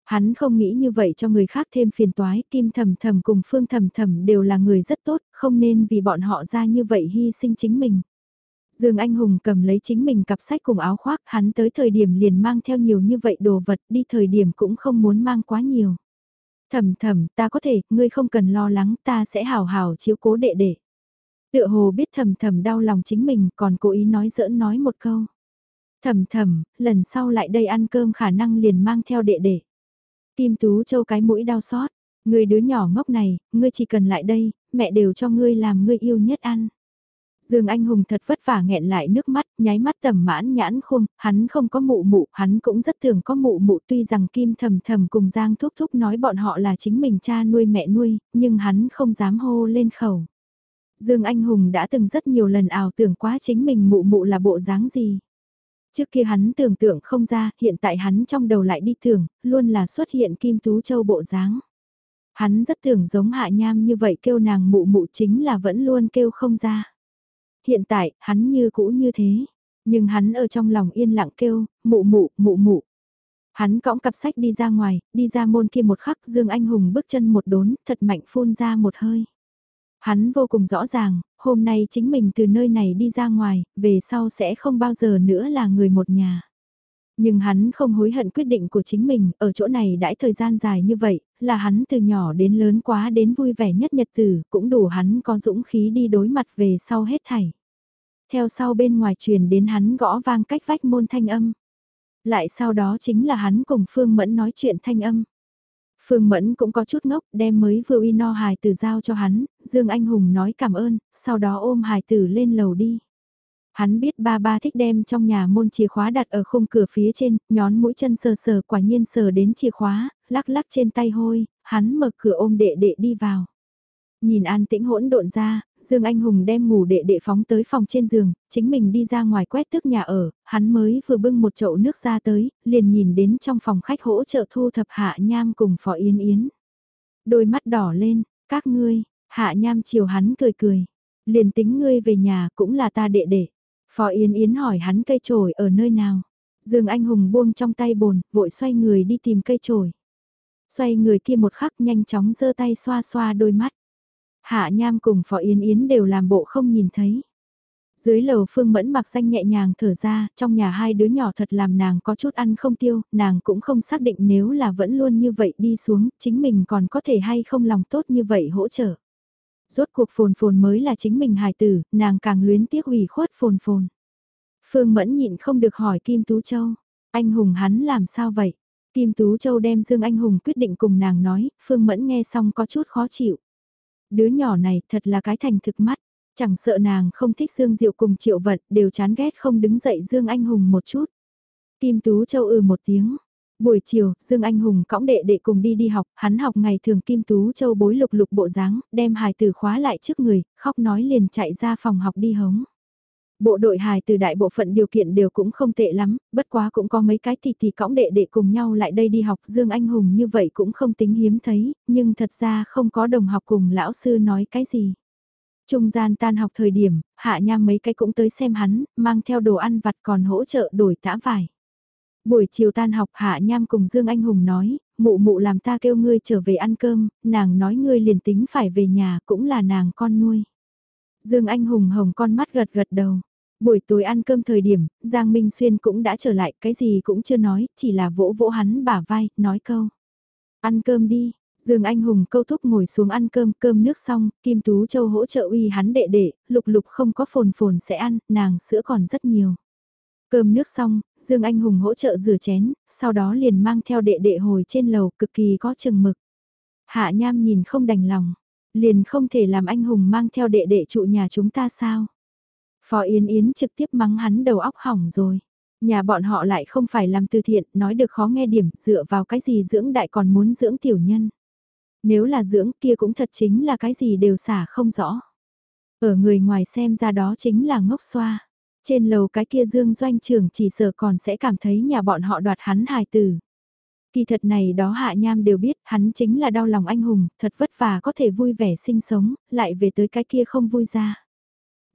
Hắn không nghĩ như vậy cho người khác thêm phiền toái, Kim Thầm Thầm cùng Phương Thầm Thầm đều là người rất tốt, không nên vì bọn họ ra như vậy hy sinh chính mình. Dương Anh Hùng cầm lấy chính mình cặp sách cùng áo khoác, hắn tới thời điểm liền mang theo nhiều như vậy đồ vật, đi thời điểm cũng không muốn mang quá nhiều. Thầm thầm, ta có thể, ngươi không cần lo lắng, ta sẽ hào hào chiếu cố đệ đệ. Tựa hồ biết thầm thầm đau lòng chính mình, còn cố ý nói giỡn nói một câu. Thầm thầm, lần sau lại đây ăn cơm khả năng liền mang theo đệ đệ. Kim Tú Châu cái mũi đau xót, người đứa nhỏ ngốc này, ngươi chỉ cần lại đây, mẹ đều cho ngươi làm ngươi yêu nhất ăn. Dương Anh Hùng thật vất vả nghẹn lại nước mắt, nháy mắt tầm mãn nhãn khung, hắn không có mụ mụ, hắn cũng rất thường có mụ mụ tuy rằng Kim thầm thầm cùng Giang Thúc Thúc nói bọn họ là chính mình cha nuôi mẹ nuôi, nhưng hắn không dám hô lên khẩu. Dương Anh Hùng đã từng rất nhiều lần ảo tưởng quá chính mình mụ mụ là bộ dáng gì. Trước kia hắn tưởng tượng không ra, hiện tại hắn trong đầu lại đi tưởng, luôn là xuất hiện Kim Tú Châu bộ dáng. Hắn rất tưởng giống hạ nham như vậy kêu nàng mụ mụ chính là vẫn luôn kêu không ra. Hiện tại, hắn như cũ như thế. Nhưng hắn ở trong lòng yên lặng kêu, mụ mụ, mụ mụ. Hắn cõng cặp sách đi ra ngoài, đi ra môn kia một khắc Dương Anh Hùng bước chân một đốn, thật mạnh phun ra một hơi. Hắn vô cùng rõ ràng, hôm nay chính mình từ nơi này đi ra ngoài, về sau sẽ không bao giờ nữa là người một nhà. Nhưng hắn không hối hận quyết định của chính mình, ở chỗ này đãi thời gian dài như vậy, là hắn từ nhỏ đến lớn quá đến vui vẻ nhất nhật tử, cũng đủ hắn có dũng khí đi đối mặt về sau hết thảy. Theo sau bên ngoài truyền đến hắn gõ vang cách vách môn thanh âm. Lại sau đó chính là hắn cùng Phương Mẫn nói chuyện thanh âm. Phương Mẫn cũng có chút ngốc, đem mới vừa uy no hài tử giao cho hắn, Dương Anh Hùng nói cảm ơn, sau đó ôm hài tử lên lầu đi. Hắn biết ba ba thích đem trong nhà môn chìa khóa đặt ở khung cửa phía trên, nhón mũi chân sờ sờ quả nhiên sờ đến chìa khóa, lắc lắc trên tay hôi, hắn mở cửa ôm đệ đệ đi vào. Nhìn an tĩnh hỗn độn ra, Dương Anh Hùng đem ngủ đệ đệ phóng tới phòng trên giường, chính mình đi ra ngoài quét tước nhà ở, hắn mới vừa bưng một chậu nước ra tới, liền nhìn đến trong phòng khách hỗ trợ thu thập hạ nham cùng phó yến yến. Đôi mắt đỏ lên, các ngươi, hạ nham chiều hắn cười cười, liền tính ngươi về nhà cũng là ta đệ đệ. Phó Yến Yến hỏi hắn cây chổi ở nơi nào. Dương Anh Hùng buông trong tay bồn, vội xoay người đi tìm cây chổi. Xoay người kia một khắc nhanh chóng giơ tay xoa xoa đôi mắt. Hạ Nham cùng Phó Yến Yến đều làm bộ không nhìn thấy. Dưới lầu Phương Mẫn mặc danh nhẹ nhàng thở ra, trong nhà hai đứa nhỏ thật làm nàng có chút ăn không tiêu, nàng cũng không xác định nếu là vẫn luôn như vậy đi xuống, chính mình còn có thể hay không lòng tốt như vậy hỗ trợ. Rốt cuộc phồn phồn mới là chính mình hài tử, nàng càng luyến tiếc ủy khuất phồn phồn. Phương Mẫn nhịn không được hỏi Kim Tú Châu, anh Hùng hắn làm sao vậy? Kim Tú Châu đem Dương Anh Hùng quyết định cùng nàng nói, Phương Mẫn nghe xong có chút khó chịu. Đứa nhỏ này thật là cái thành thực mắt, chẳng sợ nàng không thích Dương Diệu cùng Triệu Vận đều chán ghét không đứng dậy Dương Anh Hùng một chút. Kim Tú Châu ừ một tiếng, Buổi chiều, Dương Anh Hùng cõng đệ đệ cùng đi đi học, hắn học ngày thường Kim Tú Châu bối lục lục bộ dáng, đem hài tử khóa lại trước người, khóc nói liền chạy ra phòng học đi hống. Bộ đội hài từ đại bộ phận điều kiện đều cũng không tệ lắm, bất quá cũng có mấy cái thì thì cõng đệ đệ cùng nhau lại đây đi học Dương Anh Hùng như vậy cũng không tính hiếm thấy, nhưng thật ra không có đồng học cùng lão sư nói cái gì. Trung gian tan học thời điểm, hạ nham mấy cái cũng tới xem hắn, mang theo đồ ăn vặt còn hỗ trợ đổi tã vải. Buổi chiều tan học Hạ Nham cùng Dương Anh Hùng nói, mụ mụ làm ta kêu ngươi trở về ăn cơm, nàng nói ngươi liền tính phải về nhà cũng là nàng con nuôi. Dương Anh Hùng hồng con mắt gật gật đầu. Buổi tối ăn cơm thời điểm, Giang Minh Xuyên cũng đã trở lại, cái gì cũng chưa nói, chỉ là vỗ vỗ hắn bả vai, nói câu. Ăn cơm đi, Dương Anh Hùng câu thúc ngồi xuống ăn cơm, cơm nước xong, Kim Tú Châu hỗ trợ uy hắn đệ đệ, lục lục không có phồn phồn sẽ ăn, nàng sữa còn rất nhiều. Cơm nước xong, Dương Anh Hùng hỗ trợ rửa chén, sau đó liền mang theo đệ đệ hồi trên lầu cực kỳ có chừng mực. Hạ Nham nhìn không đành lòng, liền không thể làm anh Hùng mang theo đệ đệ trụ nhà chúng ta sao. Phó Yến Yến trực tiếp mắng hắn đầu óc hỏng rồi. Nhà bọn họ lại không phải làm từ thiện, nói được khó nghe điểm, dựa vào cái gì dưỡng đại còn muốn dưỡng tiểu nhân. Nếu là dưỡng kia cũng thật chính là cái gì đều xả không rõ. Ở người ngoài xem ra đó chính là ngốc xoa. Trên lầu cái kia dương doanh trưởng chỉ sợ còn sẽ cảm thấy nhà bọn họ đoạt hắn hài tử. Kỳ thật này đó hạ nham đều biết hắn chính là đau lòng anh hùng, thật vất vả có thể vui vẻ sinh sống, lại về tới cái kia không vui ra.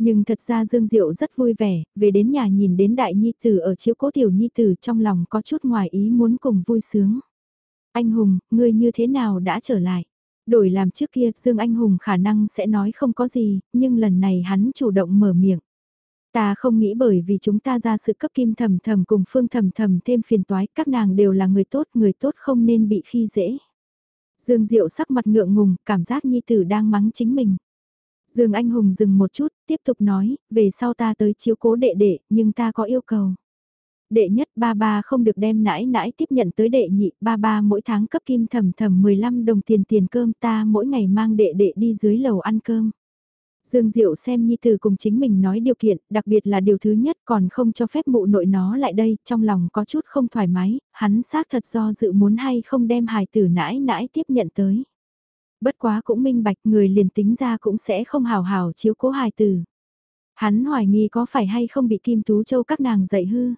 Nhưng thật ra Dương Diệu rất vui vẻ, về đến nhà nhìn đến đại nhi tử ở chiếu cố tiểu nhi tử trong lòng có chút ngoài ý muốn cùng vui sướng. Anh Hùng, ngươi như thế nào đã trở lại? Đổi làm trước kia, Dương Anh Hùng khả năng sẽ nói không có gì, nhưng lần này hắn chủ động mở miệng. Ta không nghĩ bởi vì chúng ta ra sự cấp kim thầm thầm cùng phương thầm thầm thêm phiền toái, các nàng đều là người tốt, người tốt không nên bị khi dễ. Dương Diệu sắc mặt ngượng ngùng, cảm giác nhi tử đang mắng chính mình. Dương Anh Hùng dừng một chút, tiếp tục nói, về sau ta tới chiếu cố đệ đệ, nhưng ta có yêu cầu. Đệ nhất ba ba không được đem nãi nãi tiếp nhận tới đệ nhị, ba ba mỗi tháng cấp kim thầm thầm 15 đồng tiền tiền cơm ta mỗi ngày mang đệ đệ đi dưới lầu ăn cơm. Dương Diệu xem Nhi Tử cùng chính mình nói điều kiện, đặc biệt là điều thứ nhất còn không cho phép mụ nội nó lại đây, trong lòng có chút không thoải mái, hắn xác thật do dự muốn hay không đem hài tử nãi nãi tiếp nhận tới. Bất quá cũng minh bạch người liền tính ra cũng sẽ không hào hào chiếu cố hài tử. Hắn hoài nghi có phải hay không bị Kim Tú Châu các nàng dạy hư.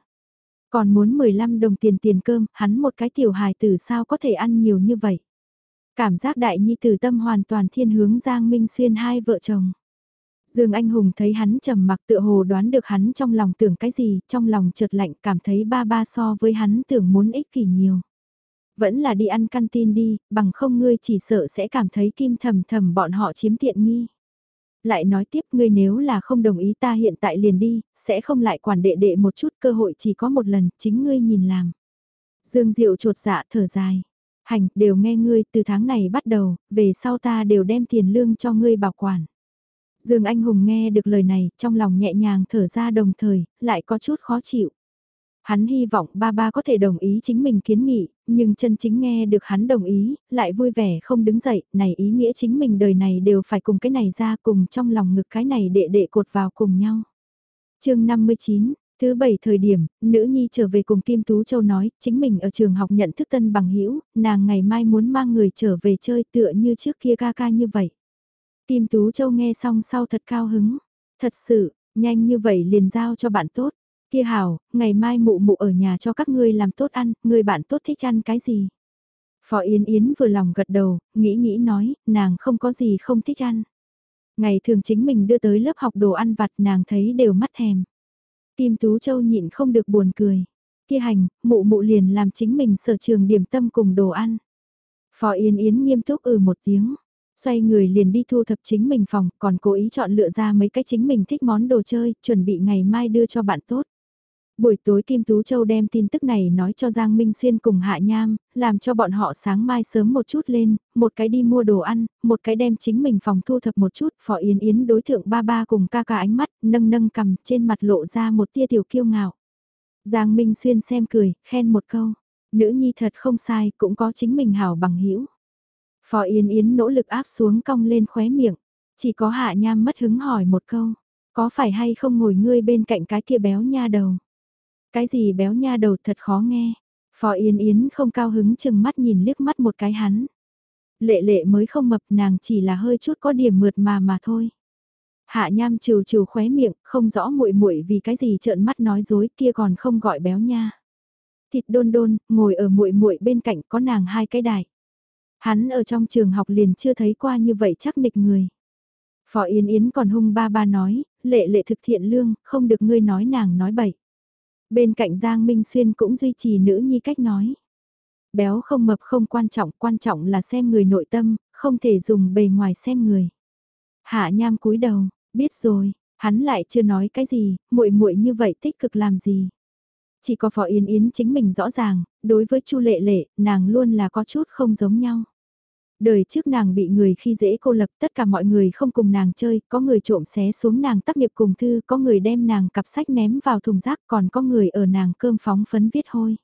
Còn muốn 15 đồng tiền tiền cơm, hắn một cái tiểu hài tử sao có thể ăn nhiều như vậy. Cảm giác đại nhi tử tâm hoàn toàn thiên hướng Giang Minh Xuyên hai vợ chồng. Dương Anh Hùng thấy hắn trầm mặc tựa hồ đoán được hắn trong lòng tưởng cái gì, trong lòng chợt lạnh cảm thấy ba ba so với hắn tưởng muốn ích kỷ nhiều. Vẫn là đi ăn canteen đi, bằng không ngươi chỉ sợ sẽ cảm thấy kim thầm thầm bọn họ chiếm tiện nghi. Lại nói tiếp ngươi nếu là không đồng ý ta hiện tại liền đi, sẽ không lại quản đệ đệ một chút cơ hội chỉ có một lần, chính ngươi nhìn làm. Dương Diệu trột dạ thở dài. Hành, đều nghe ngươi từ tháng này bắt đầu, về sau ta đều đem tiền lương cho ngươi bảo quản. Dương Anh Hùng nghe được lời này, trong lòng nhẹ nhàng thở ra đồng thời, lại có chút khó chịu. Hắn hy vọng ba ba có thể đồng ý chính mình kiến nghị, nhưng chân chính nghe được hắn đồng ý, lại vui vẻ không đứng dậy, này ý nghĩa chính mình đời này đều phải cùng cái này ra cùng trong lòng ngực cái này đệ đệ cột vào cùng nhau. chương 59, Thứ bảy thời điểm, nữ nhi trở về cùng Kim Tú Châu nói, chính mình ở trường học nhận thức tân bằng hữu nàng ngày mai muốn mang người trở về chơi tựa như trước kia ca ca như vậy. Kim Tú Châu nghe xong sau thật cao hứng, thật sự, nhanh như vậy liền giao cho bạn tốt. Kia hảo, ngày mai mụ mụ ở nhà cho các ngươi làm tốt ăn, người bạn tốt thích ăn cái gì? Phó Yến Yến vừa lòng gật đầu, nghĩ nghĩ nói, nàng không có gì không thích ăn. Ngày thường chính mình đưa tới lớp học đồ ăn vặt nàng thấy đều mắt thèm. Kim Tú Châu nhịn không được buồn cười. Kia hành, mụ mụ liền làm chính mình sở trường điểm tâm cùng đồ ăn. Phó Yến Yến nghiêm túc ừ một tiếng. Xoay người liền đi thu thập chính mình phòng, còn cố ý chọn lựa ra mấy cái chính mình thích món đồ chơi, chuẩn bị ngày mai đưa cho bạn tốt. Buổi tối Kim Tú Châu đem tin tức này nói cho Giang Minh Xuyên cùng Hạ Nham, làm cho bọn họ sáng mai sớm một chút lên, một cái đi mua đồ ăn, một cái đem chính mình phòng thu thập một chút, Phỏ Yến Yến đối thượng ba ba cùng ca ca ánh mắt, nâng nâng cầm trên mặt lộ ra một tia tiểu kiêu ngạo. Giang Minh Xuyên xem cười, khen một câu, nữ nhi thật không sai, cũng có chính mình hảo bằng hữu Phỏ Yến Yến nỗ lực áp xuống cong lên khóe miệng, chỉ có Hạ Nham mất hứng hỏi một câu, có phải hay không ngồi ngươi bên cạnh cái kia béo nha đầu. Cái gì béo nha đầu thật khó nghe. Phó Yến Yến không cao hứng chừng mắt nhìn liếc mắt một cái hắn. Lệ lệ mới không mập nàng chỉ là hơi chút có điểm mượt mà mà thôi. Hạ Nham trừ trừ khóe miệng, không rõ muội muội vì cái gì trợn mắt nói dối kia còn không gọi béo nha. Thịt đôn đôn, ngồi ở muội muội bên cạnh có nàng hai cái đài. Hắn ở trong trường học liền chưa thấy qua như vậy chắc nịch người. Phó Yến Yến còn hung ba ba nói, lệ lệ thực thiện lương, không được ngươi nói nàng nói bậy. Bên cạnh Giang Minh Xuyên cũng duy trì nữ nhi cách nói. Béo không mập không quan trọng, quan trọng là xem người nội tâm, không thể dùng bề ngoài xem người. Hạ nham cúi đầu, biết rồi, hắn lại chưa nói cái gì, muội muội như vậy tích cực làm gì. Chỉ có Phó Yến Yến chính mình rõ ràng, đối với Chu Lệ Lệ, nàng luôn là có chút không giống nhau. Đời trước nàng bị người khi dễ cô lập tất cả mọi người không cùng nàng chơi, có người trộm xé xuống nàng tác nghiệp cùng thư, có người đem nàng cặp sách ném vào thùng rác còn có người ở nàng cơm phóng phấn viết hôi.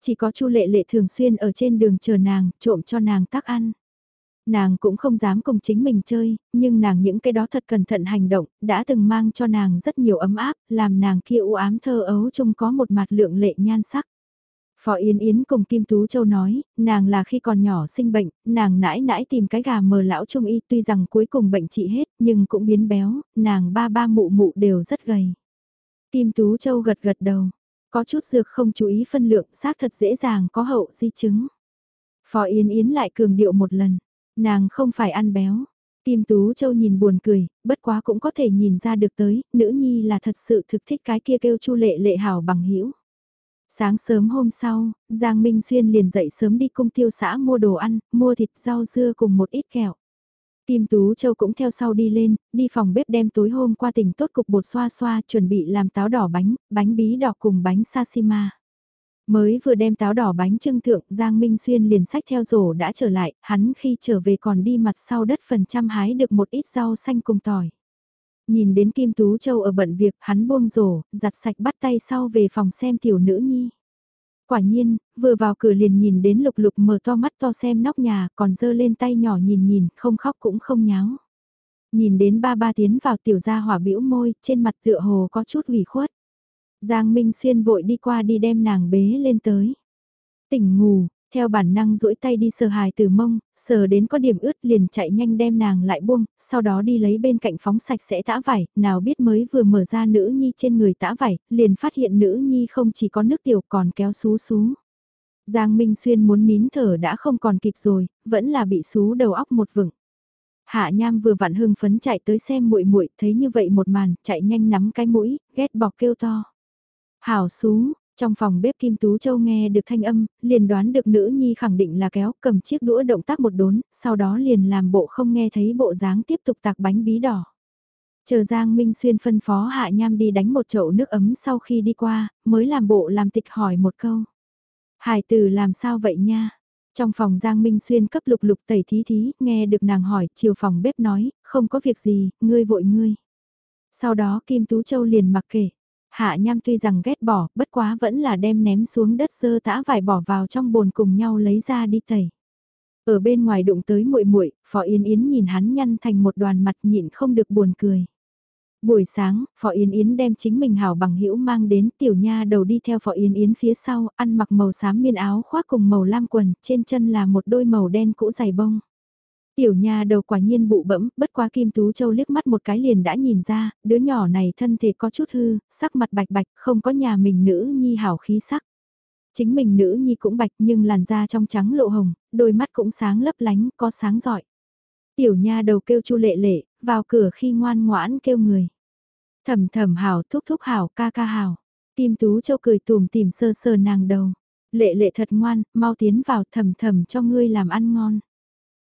Chỉ có Chu Lệ Lệ thường xuyên ở trên đường chờ nàng, trộm cho nàng tác ăn. Nàng cũng không dám cùng chính mình chơi, nhưng nàng những cái đó thật cẩn thận hành động, đã từng mang cho nàng rất nhiều ấm áp, làm nàng kia u ám thơ ấu trông có một mặt lượng lệ nhan sắc. Phó Yến Yến cùng Kim Tú Châu nói, nàng là khi còn nhỏ sinh bệnh, nàng nãi nãi tìm cái gà mờ lão trung y tuy rằng cuối cùng bệnh trị hết nhưng cũng biến béo, nàng ba ba mụ mụ đều rất gầy. Kim Tú Châu gật gật đầu, có chút dược không chú ý phân lượng xác thật dễ dàng có hậu di chứng. Phó Yến Yến lại cường điệu một lần, nàng không phải ăn béo. Kim Tú Châu nhìn buồn cười, bất quá cũng có thể nhìn ra được tới, nữ nhi là thật sự thực thích cái kia kêu chu lệ lệ hảo bằng hữu Sáng sớm hôm sau, Giang Minh Xuyên liền dậy sớm đi cung tiêu xã mua đồ ăn, mua thịt rau dưa cùng một ít kẹo. Kim Tú Châu cũng theo sau đi lên, đi phòng bếp đem tối hôm qua tỉnh tốt cục bột xoa xoa chuẩn bị làm táo đỏ bánh, bánh bí đỏ cùng bánh sashima. Mới vừa đem táo đỏ bánh trưng thượng, Giang Minh Xuyên liền sách theo rổ đã trở lại, hắn khi trở về còn đi mặt sau đất phần trăm hái được một ít rau xanh cùng tỏi. Nhìn đến Kim Tú Châu ở bận việc, hắn buông rổ, giặt sạch bắt tay sau về phòng xem tiểu nữ nhi. Quả nhiên, vừa vào cửa liền nhìn đến lục lục mở to mắt to xem nóc nhà, còn dơ lên tay nhỏ nhìn nhìn, không khóc cũng không nháo. Nhìn đến ba ba tiến vào tiểu gia hỏa bĩu môi, trên mặt tựa hồ có chút ủy khuất. Giang Minh Xuyên vội đi qua đi đem nàng bế lên tới. Tỉnh ngủ, theo bản năng duỗi tay đi sờ hài từ mông, sờ đến có điểm ướt liền chạy nhanh đem nàng lại buông, sau đó đi lấy bên cạnh phóng sạch sẽ tã vải, nào biết mới vừa mở ra nữ nhi trên người tã vải, liền phát hiện nữ nhi không chỉ có nước tiểu còn kéo xú xú. Giang Minh Xuyên muốn nín thở đã không còn kịp rồi, vẫn là bị xú đầu óc một vựng. Hạ Nham vừa vặn hưng phấn chạy tới xem muội muội, thấy như vậy một màn, chạy nhanh nắm cái mũi, ghét bỏ kêu to. Hảo xú, trong phòng bếp Kim Tú Châu nghe được thanh âm, liền đoán được nữ nhi khẳng định là kéo cầm chiếc đũa động tác một đốn, sau đó liền làm bộ không nghe thấy bộ dáng tiếp tục tạc bánh bí đỏ. Chờ Giang Minh Xuyên phân phó Hạ Nham đi đánh một chậu nước ấm sau khi đi qua, mới làm bộ làm tịch hỏi một câu. Hải tử làm sao vậy nha? Trong phòng Giang Minh Xuyên cấp lục lục tẩy thí thí, nghe được nàng hỏi, chiều phòng bếp nói, không có việc gì, ngươi vội ngươi. Sau đó Kim Tú Châu liền mặc kể, Hạ nham tuy rằng ghét bỏ, bất quá vẫn là đem ném xuống đất dơ tã vải bỏ vào trong bồn cùng nhau lấy ra đi tẩy. Ở bên ngoài đụng tới muội muội, Phó Yến Yến nhìn hắn nhăn thành một đoàn mặt nhịn không được buồn cười. Buổi sáng, Phó Yến Yến đem chính mình hảo bằng hữu mang đến tiểu nha đầu đi theo Phó Yến Yến phía sau, ăn mặc màu xám miên áo khoác cùng màu lam quần, trên chân là một đôi màu đen cũ dày bông. Tiểu nha đầu quả nhiên bụ bẫm, bất quá Kim Tú Châu liếc mắt một cái liền đã nhìn ra, đứa nhỏ này thân thể có chút hư, sắc mặt bạch bạch, không có nhà mình nữ nhi hảo khí sắc. Chính mình nữ nhi cũng bạch nhưng làn da trong trắng lộ hồng, đôi mắt cũng sáng lấp lánh, có sáng giỏi. Tiểu nha đầu kêu chu lệ lệ, vào cửa khi ngoan ngoãn kêu người. Thầm thầm hảo thúc thúc hảo ca ca hảo. Kim Tú Châu cười tùm tìm sơ sơ nàng đầu. Lệ lệ thật ngoan, mau tiến vào thầm thầm cho ngươi làm ăn ngon.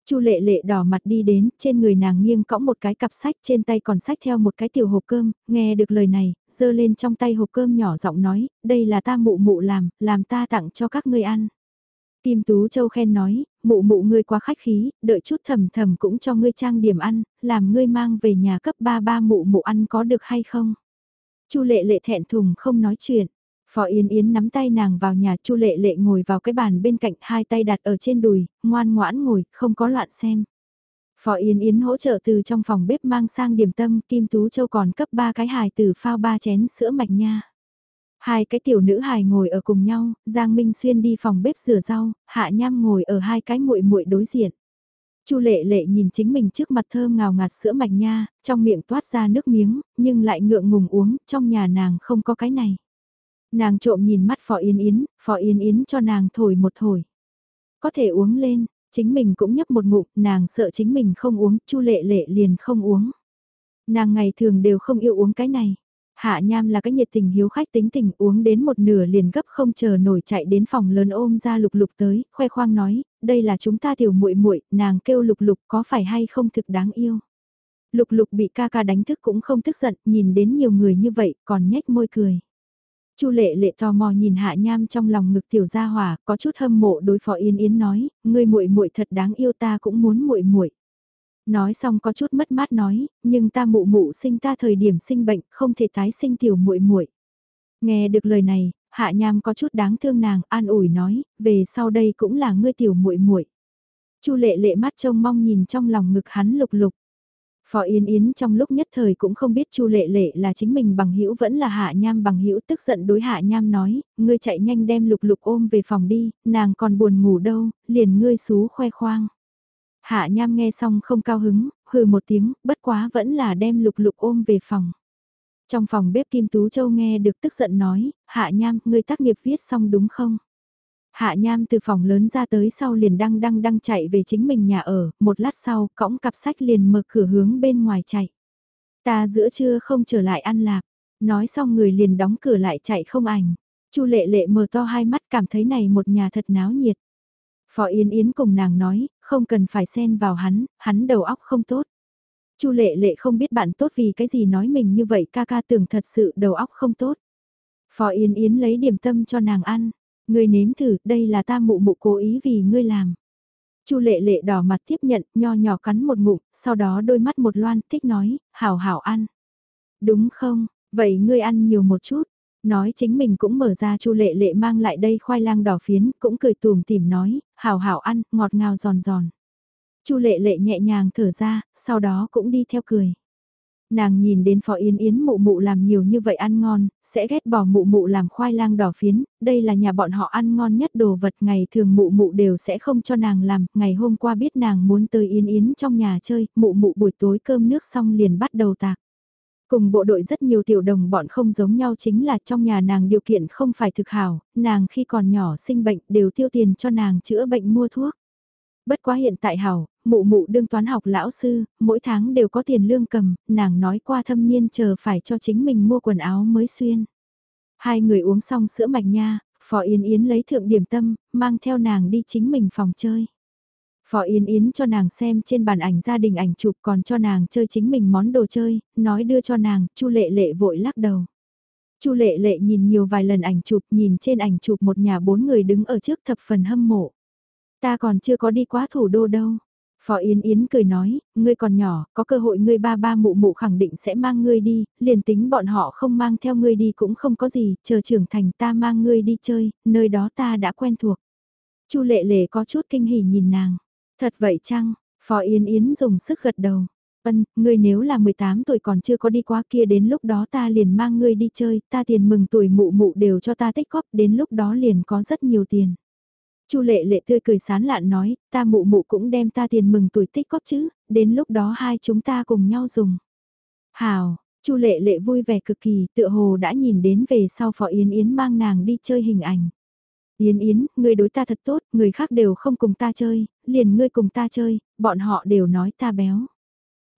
Chu lệ lệ đỏ mặt đi đến, trên người nàng nghiêng cõng một cái cặp sách, trên tay còn sách theo một cái tiểu hộp cơm, nghe được lời này, giơ lên trong tay hộp cơm nhỏ giọng nói, đây là ta mụ mụ làm, làm ta tặng cho các ngươi ăn. Kim Tú Châu khen nói, mụ mụ ngươi quá khách khí, đợi chút thầm thầm cũng cho ngươi trang điểm ăn, làm ngươi mang về nhà cấp ba ba mụ mụ ăn có được hay không? Chu lệ lệ thẹn thùng không nói chuyện. Phó Yên Yến nắm tay nàng vào nhà Chu Lệ Lệ ngồi vào cái bàn bên cạnh hai tay đặt ở trên đùi, ngoan ngoãn ngồi, không có loạn xem. Phó Yên Yến hỗ trợ từ trong phòng bếp mang sang điểm tâm, Kim Tú Châu còn cấp ba cái hài từ phao ba chén sữa mạch nha. Hai cái tiểu nữ hài ngồi ở cùng nhau, Giang Minh Xuyên đi phòng bếp rửa rau, Hạ Nham ngồi ở hai cái muội muội đối diện. Chu Lệ Lệ nhìn chính mình trước mặt thơm ngào ngạt sữa mạch nha, trong miệng toát ra nước miếng, nhưng lại ngượng ngùng uống, trong nhà nàng không có cái này. Nàng trộm nhìn mắt Phó Yên Yến, Phó Yên Yến cho nàng thổi một thổi. Có thể uống lên, chính mình cũng nhấp một ngụm, nàng sợ chính mình không uống, Chu Lệ Lệ liền không uống. Nàng ngày thường đều không yêu uống cái này. Hạ Nham là cái nhiệt tình hiếu khách tính tình uống đến một nửa liền gấp không chờ nổi chạy đến phòng lớn ôm ra lục lục tới, khoe khoang nói, đây là chúng ta tiểu muội muội, nàng kêu lục lục có phải hay không thực đáng yêu. Lục lục bị ca ca đánh thức cũng không tức giận, nhìn đến nhiều người như vậy còn nhếch môi cười. Chu lệ lệ tò mò nhìn hạ nham trong lòng ngực tiểu gia hỏa, có chút hâm mộ đối phó Yên Yến nói, ngươi muội muội thật đáng yêu ta cũng muốn muội muội. Nói xong có chút mất mát nói, nhưng ta mụ mụ sinh ta thời điểm sinh bệnh, không thể tái sinh tiểu muội muội. Nghe được lời này, Hạ Nham có chút đáng thương nàng, an ủi nói, về sau đây cũng là ngươi tiểu muội muội. Chu Lệ Lệ mắt trông mong nhìn trong lòng ngực hắn lục lục. Phó Yến Yến trong lúc nhất thời cũng không biết Chu Lệ Lệ là chính mình bằng hữu vẫn là Hạ Nham bằng hữu tức giận đối Hạ Nham nói, ngươi chạy nhanh đem lục lục ôm về phòng đi, nàng còn buồn ngủ đâu, liền ngươi xú khoe khoang. Hạ Nham nghe xong không cao hứng, hừ một tiếng, bất quá vẫn là đem lục lục ôm về phòng. Trong phòng bếp Kim Tú Châu nghe được tức giận nói, Hạ Nham, ngươi tác nghiệp viết xong đúng không? Hạ Nham từ phòng lớn ra tới sau liền đăng đăng đăng chạy về chính mình nhà ở, một lát sau, cõng cặp sách liền mở cửa hướng bên ngoài chạy. Ta giữa trưa không trở lại ăn lạp, nói xong người liền đóng cửa lại chạy không ảnh. Chu lệ lệ mở to hai mắt cảm thấy này một nhà thật náo nhiệt. Phó Yến Yến cùng nàng nói, không cần phải xen vào hắn, hắn đầu óc không tốt. Chu lệ lệ không biết bạn tốt vì cái gì nói mình như vậy ca ca tưởng thật sự đầu óc không tốt. Phó Yến Yến lấy điểm tâm cho nàng ăn, ngươi nếm thử, đây là ta mụ mụ cố ý vì ngươi làm. Chu lệ lệ đỏ mặt tiếp nhận, nho nhỏ cắn một ngụm, sau đó đôi mắt một loan, thích nói, hảo hảo ăn. Đúng không, vậy ngươi ăn nhiều một chút. Nói chính mình cũng mở ra chu lệ lệ mang lại đây khoai lang đỏ phiến, cũng cười tùm tìm nói, hảo hảo ăn, ngọt ngào giòn giòn. Chu lệ lệ nhẹ nhàng thở ra, sau đó cũng đi theo cười. Nàng nhìn đến phó yến yến mụ mụ làm nhiều như vậy ăn ngon, sẽ ghét bỏ mụ mụ làm khoai lang đỏ phiến, đây là nhà bọn họ ăn ngon nhất đồ vật ngày thường mụ mụ đều sẽ không cho nàng làm, ngày hôm qua biết nàng muốn tới yến yến trong nhà chơi, mụ mụ buổi tối cơm nước xong liền bắt đầu tạc. Cùng bộ đội rất nhiều tiểu đồng bọn không giống nhau chính là trong nhà nàng điều kiện không phải thực hảo, nàng khi còn nhỏ sinh bệnh đều tiêu tiền cho nàng chữa bệnh mua thuốc. Bất quá hiện tại hảo, mụ mụ đương toán học lão sư, mỗi tháng đều có tiền lương cầm, nàng nói qua thâm niên chờ phải cho chính mình mua quần áo mới xuyên. Hai người uống xong sữa mạch nha, Phó Yến Yến lấy thượng điểm tâm, mang theo nàng đi chính mình phòng chơi. Phó Yến Yến cho nàng xem trên bàn ảnh gia đình ảnh chụp còn cho nàng chơi chính mình món đồ chơi, nói đưa cho nàng, Chu Lệ Lệ vội lắc đầu. Chu Lệ Lệ nhìn nhiều vài lần ảnh chụp, nhìn trên ảnh chụp một nhà bốn người đứng ở trước thập phần hâm mộ. Ta còn chưa có đi quá thủ đô đâu. Phó Yến Yến cười nói, ngươi còn nhỏ, có cơ hội ngươi ba ba mụ mụ khẳng định sẽ mang ngươi đi, liền tính bọn họ không mang theo ngươi đi cũng không có gì, chờ trưởng thành ta mang ngươi đi chơi, nơi đó ta đã quen thuộc. Chu lệ lệ có chút kinh hỉ nhìn nàng. Thật vậy chăng? Phó Yến Yến dùng sức gật đầu. Ân, ngươi nếu là 18 tuổi còn chưa có đi qua kia đến lúc đó ta liền mang ngươi đi chơi, ta tiền mừng tuổi mụ mụ đều cho ta tích góp, đến lúc đó liền có rất nhiều tiền. Chu lệ lệ tươi cười sán lạn nói, ta mụ mụ cũng đem ta tiền mừng tuổi tích góp chứ, đến lúc đó hai chúng ta cùng nhau dùng. Hào, Chu lệ lệ vui vẻ cực kỳ, tựa hồ đã nhìn đến về sau phó Yến Yến mang nàng đi chơi hình ảnh. Yến Yến, người đối ta thật tốt, người khác đều không cùng ta chơi, liền ngươi cùng ta chơi, bọn họ đều nói ta béo.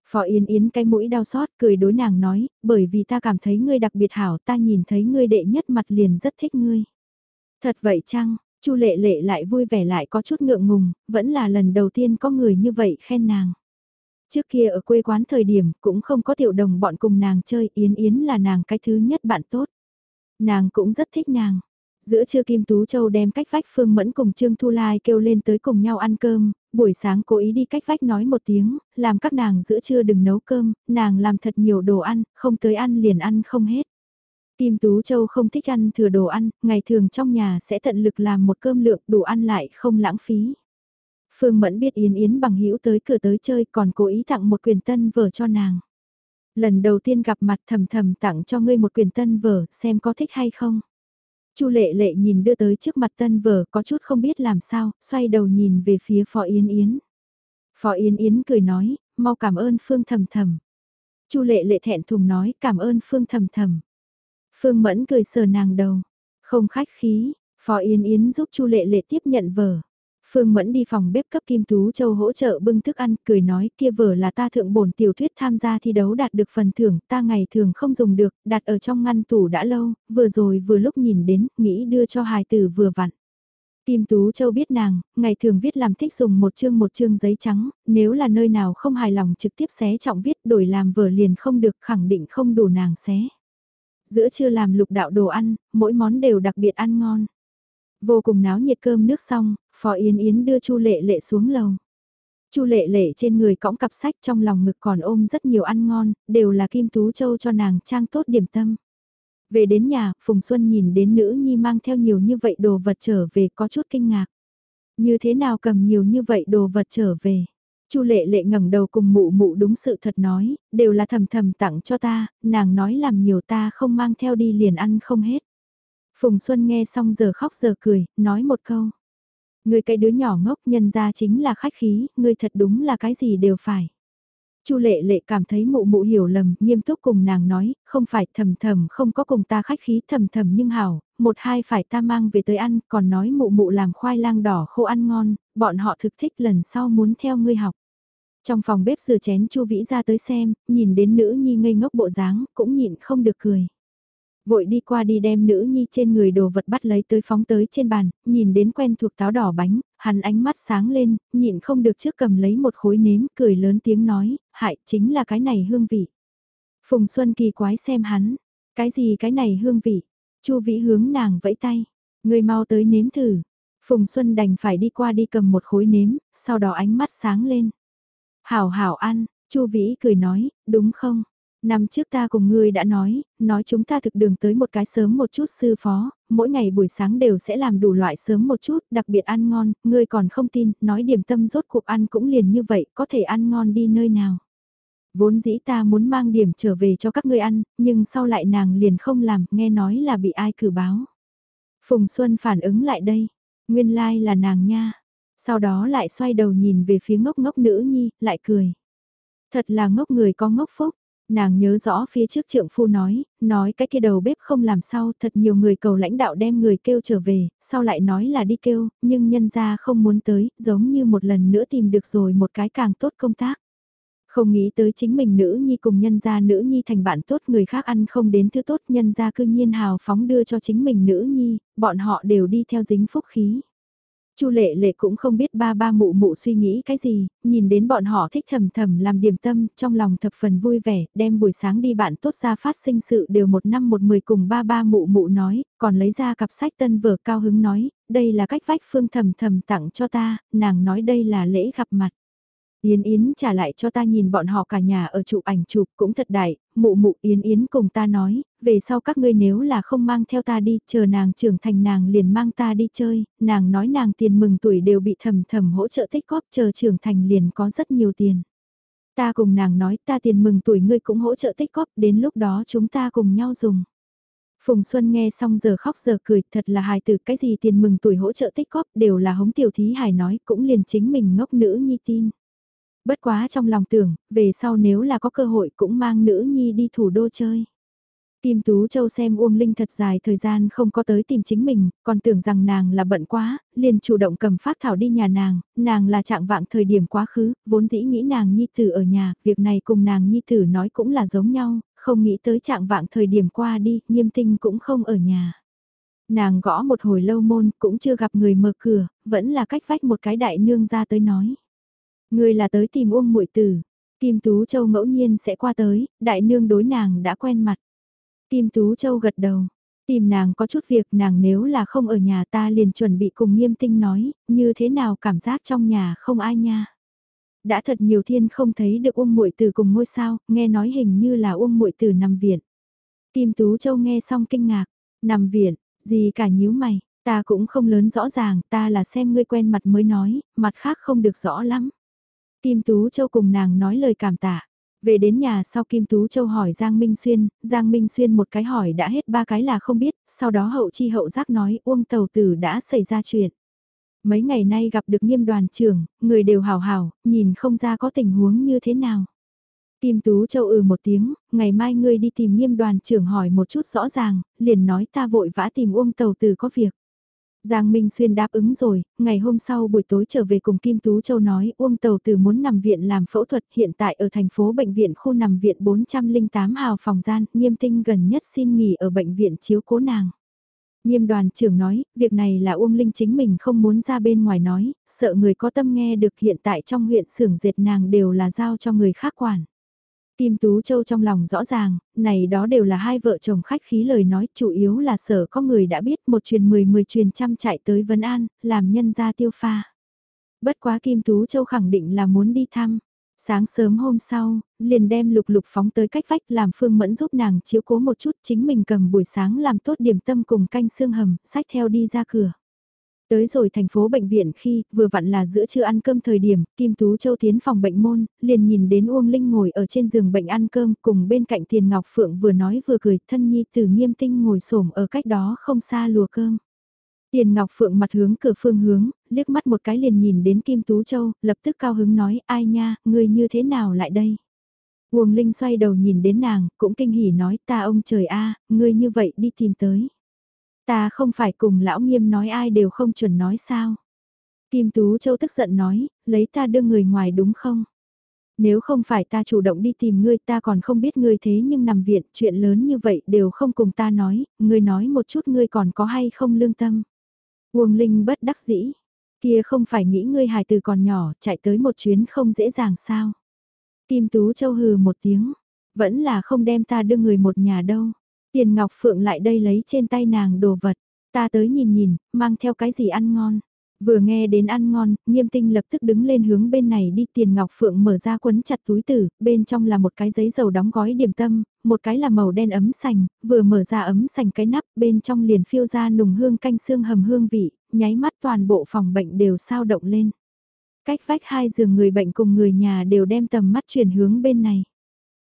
Phó Yến Yến cái mũi đau xót cười đối nàng nói, bởi vì ta cảm thấy ngươi đặc biệt hảo ta nhìn thấy ngươi đệ nhất mặt liền rất thích ngươi. Thật vậy chăng, Chu lệ lệ lại vui vẻ lại có chút ngượng ngùng, vẫn là lần đầu tiên có người như vậy khen nàng. Trước kia ở quê quán thời điểm cũng không có tiểu đồng bọn cùng nàng chơi, Yến Yến là nàng cái thứ nhất bạn tốt. Nàng cũng rất thích nàng. Giữa trưa Kim Tú Châu đem cách vách Phương Mẫn cùng Trương Thu Lai kêu lên tới cùng nhau ăn cơm, buổi sáng cố ý đi cách vách nói một tiếng, làm các nàng giữa trưa đừng nấu cơm, nàng làm thật nhiều đồ ăn, không tới ăn liền ăn không hết. Kim Tú Châu không thích ăn thừa đồ ăn, ngày thường trong nhà sẽ tận lực làm một cơm lượng đủ ăn lại không lãng phí. Phương Mẫn biết Yến Yến bằng hữu tới cửa tới chơi còn cố ý tặng một quyền tân vở cho nàng. Lần đầu tiên gặp mặt thầm thầm tặng cho ngươi một quyền tân vở xem có thích hay không. Chu lệ lệ nhìn đưa tới trước mặt tân vở có chút không biết làm sao, xoay đầu nhìn về phía Phó Yến Yến. Phó Yến Yến cười nói, mau cảm ơn Phương thầm thầm. Chu lệ lệ thẹn thùng nói cảm ơn Phương thầm thầm. Phương Mẫn cười sờ nàng đầu. Không khách khí, Phó Yên Yến giúp Chu Lệ Lệ tiếp nhận vở. Phương Mẫn đi phòng bếp cấp Kim Tú Châu hỗ trợ bưng thức ăn, cười nói kia vở là ta thượng bổn tiểu thuyết tham gia thi đấu đạt được phần thưởng, ta ngày thường không dùng được, đặt ở trong ngăn tủ đã lâu, vừa rồi vừa lúc nhìn đến, nghĩ đưa cho hài tử vừa vặn. Kim Tú Châu biết nàng, ngày thường viết làm thích dùng một chương một chương giấy trắng, nếu là nơi nào không hài lòng trực tiếp xé trọng viết đổi làm vở liền không được khẳng định không đủ nàng xé. Giữa trưa làm lục đạo đồ ăn, mỗi món đều đặc biệt ăn ngon. Vô cùng náo nhiệt cơm nước xong, Phó Yến Yến đưa Chu Lệ Lệ xuống lầu. Chu Lệ Lệ trên người cõng cặp sách trong lòng ngực còn ôm rất nhiều ăn ngon, đều là Kim Tú Châu cho nàng trang tốt điểm tâm. Về đến nhà, Phùng Xuân nhìn đến nữ nhi mang theo nhiều như vậy đồ vật trở về có chút kinh ngạc. Như thế nào cầm nhiều như vậy đồ vật trở về? Chu lệ lệ ngẩng đầu cùng mụ mụ đúng sự thật nói, đều là thầm thầm tặng cho ta, nàng nói làm nhiều ta không mang theo đi liền ăn không hết. Phùng Xuân nghe xong giờ khóc giờ cười, nói một câu. Người cái đứa nhỏ ngốc nhân ra chính là khách khí, người thật đúng là cái gì đều phải. Chu lệ lệ cảm thấy mụ mụ hiểu lầm, nghiêm túc cùng nàng nói, không phải thầm thầm không có cùng ta khách khí thầm thầm nhưng hảo, một hai phải ta mang về tới ăn, còn nói mụ mụ làm khoai lang đỏ khô ăn ngon, bọn họ thực thích lần sau muốn theo ngươi học. Trong phòng bếp rửa chén Chu Vĩ ra tới xem, nhìn đến nữ nhi ngây ngốc bộ dáng, cũng nhịn không được cười. Vội đi qua đi đem nữ nhi trên người đồ vật bắt lấy tới phóng tới trên bàn, nhìn đến quen thuộc táo đỏ bánh, hắn ánh mắt sáng lên, nhịn không được trước cầm lấy một khối nếm, cười lớn tiếng nói, hại, chính là cái này hương vị. Phùng Xuân kỳ quái xem hắn, cái gì cái này hương vị, Chu Vĩ hướng nàng vẫy tay, người mau tới nếm thử. Phùng Xuân đành phải đi qua đi cầm một khối nếm, sau đó ánh mắt sáng lên. Hảo hảo ăn, Chu Vĩ cười nói, đúng không? Năm trước ta cùng ngươi đã nói, nói chúng ta thực đường tới một cái sớm một chút sư phó, mỗi ngày buổi sáng đều sẽ làm đủ loại sớm một chút, đặc biệt ăn ngon, ngươi còn không tin, nói điểm tâm rốt cuộc ăn cũng liền như vậy, có thể ăn ngon đi nơi nào. Vốn dĩ ta muốn mang điểm trở về cho các ngươi ăn, nhưng sau lại nàng liền không làm, nghe nói là bị ai cử báo. Phùng Xuân phản ứng lại đây, nguyên lai like là nàng nha. Sau đó lại xoay đầu nhìn về phía ngốc ngốc nữ nhi, lại cười. Thật là ngốc người có ngốc phúc, Nàng nhớ rõ phía trước trượng phu nói, nói cái kia đầu bếp không làm sao, thật nhiều người cầu lãnh đạo đem người kêu trở về, sau lại nói là đi kêu, nhưng nhân ra không muốn tới, giống như một lần nữa tìm được rồi một cái càng tốt công tác. Không nghĩ tới chính mình nữ nhi cùng nhân gia nữ nhi thành bạn tốt người khác ăn không đến thứ tốt nhân gia cư nhiên hào phóng đưa cho chính mình nữ nhi, bọn họ đều đi theo dính phúc khí. Chu lệ lệ cũng không biết ba ba mụ mụ suy nghĩ cái gì, nhìn đến bọn họ thích thầm thầm làm điểm tâm, trong lòng thập phần vui vẻ, đem buổi sáng đi bạn tốt ra phát sinh sự đều một năm một mười cùng ba ba mụ mụ nói, còn lấy ra cặp sách tân vở cao hứng nói, đây là cách vách phương thầm thầm tặng cho ta, nàng nói đây là lễ gặp mặt. Yến Yến trả lại cho ta nhìn bọn họ cả nhà ở chụp ảnh chụp cũng thật đại, mụ mụ Yến Yến cùng ta nói, về sau các ngươi nếu là không mang theo ta đi, chờ nàng trưởng thành nàng liền mang ta đi chơi, nàng nói nàng tiền mừng tuổi đều bị thầm thầm hỗ trợ tích góp chờ trưởng thành liền có rất nhiều tiền. Ta cùng nàng nói ta tiền mừng tuổi ngươi cũng hỗ trợ tích góp, đến lúc đó chúng ta cùng nhau dùng. Phùng Xuân nghe xong giờ khóc giờ cười, thật là hài từ cái gì tiền mừng tuổi hỗ trợ tích góp đều là hống tiểu thí hài nói cũng liền chính mình ngốc nữ nhi tin. Bất quá trong lòng tưởng, về sau nếu là có cơ hội cũng mang nữ nhi đi thủ đô chơi. Kim Tú Châu xem Uông Linh thật dài thời gian không có tới tìm chính mình, còn tưởng rằng nàng là bận quá, liền chủ động cầm phát thảo đi nhà nàng, nàng là trạng vạng thời điểm quá khứ, vốn dĩ nghĩ nàng nhi tử ở nhà, việc này cùng nàng nhi tử nói cũng là giống nhau, không nghĩ tới trạng vạng thời điểm qua đi, nghiêm tinh cũng không ở nhà. Nàng gõ một hồi lâu môn cũng chưa gặp người mở cửa, vẫn là cách vách một cái đại nương ra tới nói. Người là tới tìm Uông muội tử. Kim Tú Châu ngẫu nhiên sẽ qua tới, đại nương đối nàng đã quen mặt. Kim Tú Châu gật đầu. Tìm nàng có chút việc nàng nếu là không ở nhà ta liền chuẩn bị cùng nghiêm tinh nói, như thế nào cảm giác trong nhà không ai nha. Đã thật nhiều thiên không thấy được Uông muội tử cùng ngôi sao, nghe nói hình như là Uông muội tử nằm viện. Kim Tú Châu nghe xong kinh ngạc, nằm viện, gì cả nhíu mày, ta cũng không lớn rõ ràng, ta là xem ngươi quen mặt mới nói, mặt khác không được rõ lắm. Kim Tú Châu cùng nàng nói lời cảm tạ. Về đến nhà sau Kim Tú Châu hỏi Giang Minh Xuyên, Giang Minh Xuyên một cái hỏi đã hết ba cái là không biết, sau đó hậu chi hậu giác nói Uông Tàu Tử đã xảy ra chuyện. Mấy ngày nay gặp được nghiêm đoàn trưởng, người đều hào hào, nhìn không ra có tình huống như thế nào. Kim Tú Châu ừ một tiếng, ngày mai ngươi đi tìm nghiêm đoàn trưởng hỏi một chút rõ ràng, liền nói ta vội vã tìm Uông Tàu Tử có việc. Giang Minh Xuyên đáp ứng rồi, ngày hôm sau buổi tối trở về cùng Kim Tú Châu nói Uông Tàu Tử muốn nằm viện làm phẫu thuật hiện tại ở thành phố bệnh viện khu nằm viện 408 hào phòng gian, nghiêm tinh gần nhất xin nghỉ ở bệnh viện chiếu cố nàng. Nghiêm đoàn trưởng nói, việc này là Uông Linh chính mình không muốn ra bên ngoài nói, sợ người có tâm nghe được hiện tại trong huyện xưởng dệt nàng đều là giao cho người khác quản. Kim Tú Châu trong lòng rõ ràng, này đó đều là hai vợ chồng khách khí lời nói, chủ yếu là sở có người đã biết một truyền mười mười truyền trăm chạy tới Vân An, làm nhân gia tiêu pha. Bất quá Kim Tú Châu khẳng định là muốn đi thăm. Sáng sớm hôm sau, liền đem lục lục phóng tới cách vách làm Phương Mẫn giúp nàng chiếu cố một chút chính mình cầm buổi sáng làm tốt điểm tâm cùng canh xương hầm, sách theo đi ra cửa. Tới rồi thành phố bệnh viện khi vừa vặn là giữa trưa ăn cơm thời điểm, Kim Tú Châu tiến phòng bệnh môn, liền nhìn đến Uông Linh ngồi ở trên giường bệnh ăn cơm cùng bên cạnh Tiền Ngọc Phượng vừa nói vừa cười thân nhi từ nghiêm tinh ngồi xổm ở cách đó không xa lùa cơm. Tiền Ngọc Phượng mặt hướng cửa phương hướng, liếc mắt một cái liền nhìn đến Kim Tú Châu, lập tức cao hứng nói ai nha, người như thế nào lại đây? Uông Linh xoay đầu nhìn đến nàng, cũng kinh hỉ nói ta ông trời a, ngươi như vậy đi tìm tới. Ta không phải cùng lão nghiêm nói ai đều không chuẩn nói sao. Kim Tú Châu tức giận nói, lấy ta đưa người ngoài đúng không? Nếu không phải ta chủ động đi tìm ngươi ta còn không biết ngươi thế nhưng nằm viện chuyện lớn như vậy đều không cùng ta nói, ngươi nói một chút ngươi còn có hay không lương tâm. Uông Linh bất đắc dĩ, kia không phải nghĩ ngươi hài từ còn nhỏ chạy tới một chuyến không dễ dàng sao. Kim Tú Châu hừ một tiếng, vẫn là không đem ta đưa người một nhà đâu. Tiền Ngọc Phượng lại đây lấy trên tay nàng đồ vật, ta tới nhìn nhìn, mang theo cái gì ăn ngon. Vừa nghe đến ăn ngon, nghiêm tinh lập tức đứng lên hướng bên này đi tiền ngọc phượng mở ra quấn chặt túi tử, bên trong là một cái giấy dầu đóng gói điểm tâm, một cái là màu đen ấm sành, vừa mở ra ấm sành cái nắp, bên trong liền phiêu ra nùng hương canh xương hầm hương vị, nháy mắt toàn bộ phòng bệnh đều sao động lên. Cách vách hai giường người bệnh cùng người nhà đều đem tầm mắt chuyển hướng bên này.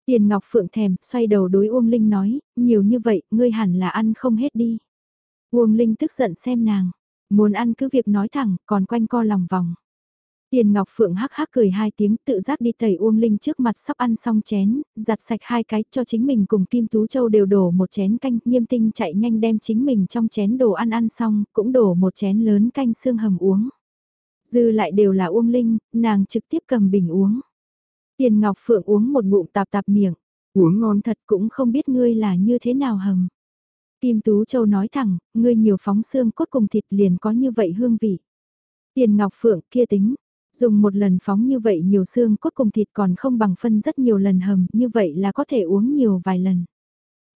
Tiền Ngọc Phượng thèm, xoay đầu đối Uông Linh nói, nhiều như vậy, ngươi hẳn là ăn không hết đi. Uông Linh tức giận xem nàng, muốn ăn cứ việc nói thẳng, còn quanh co lòng vòng. Tiền Ngọc Phượng hắc hắc cười hai tiếng tự giác đi tẩy Uông Linh trước mặt sắp ăn xong chén, giặt sạch hai cái cho chính mình cùng Kim Tú Châu đều đổ một chén canh, nghiêm tinh chạy nhanh đem chính mình trong chén đồ ăn ăn xong, cũng đổ một chén lớn canh xương hầm uống. Dư lại đều là Uông Linh, nàng trực tiếp cầm bình uống. Tiền Ngọc Phượng uống một ngụm tạp tạp miệng, uống ngon thật cũng không biết ngươi là như thế nào hầm. Kim Tú Châu nói thẳng, ngươi nhiều phóng xương cốt cùng thịt liền có như vậy hương vị. Tiền Ngọc Phượng kia tính, dùng một lần phóng như vậy nhiều xương cốt cùng thịt còn không bằng phân rất nhiều lần hầm, như vậy là có thể uống nhiều vài lần.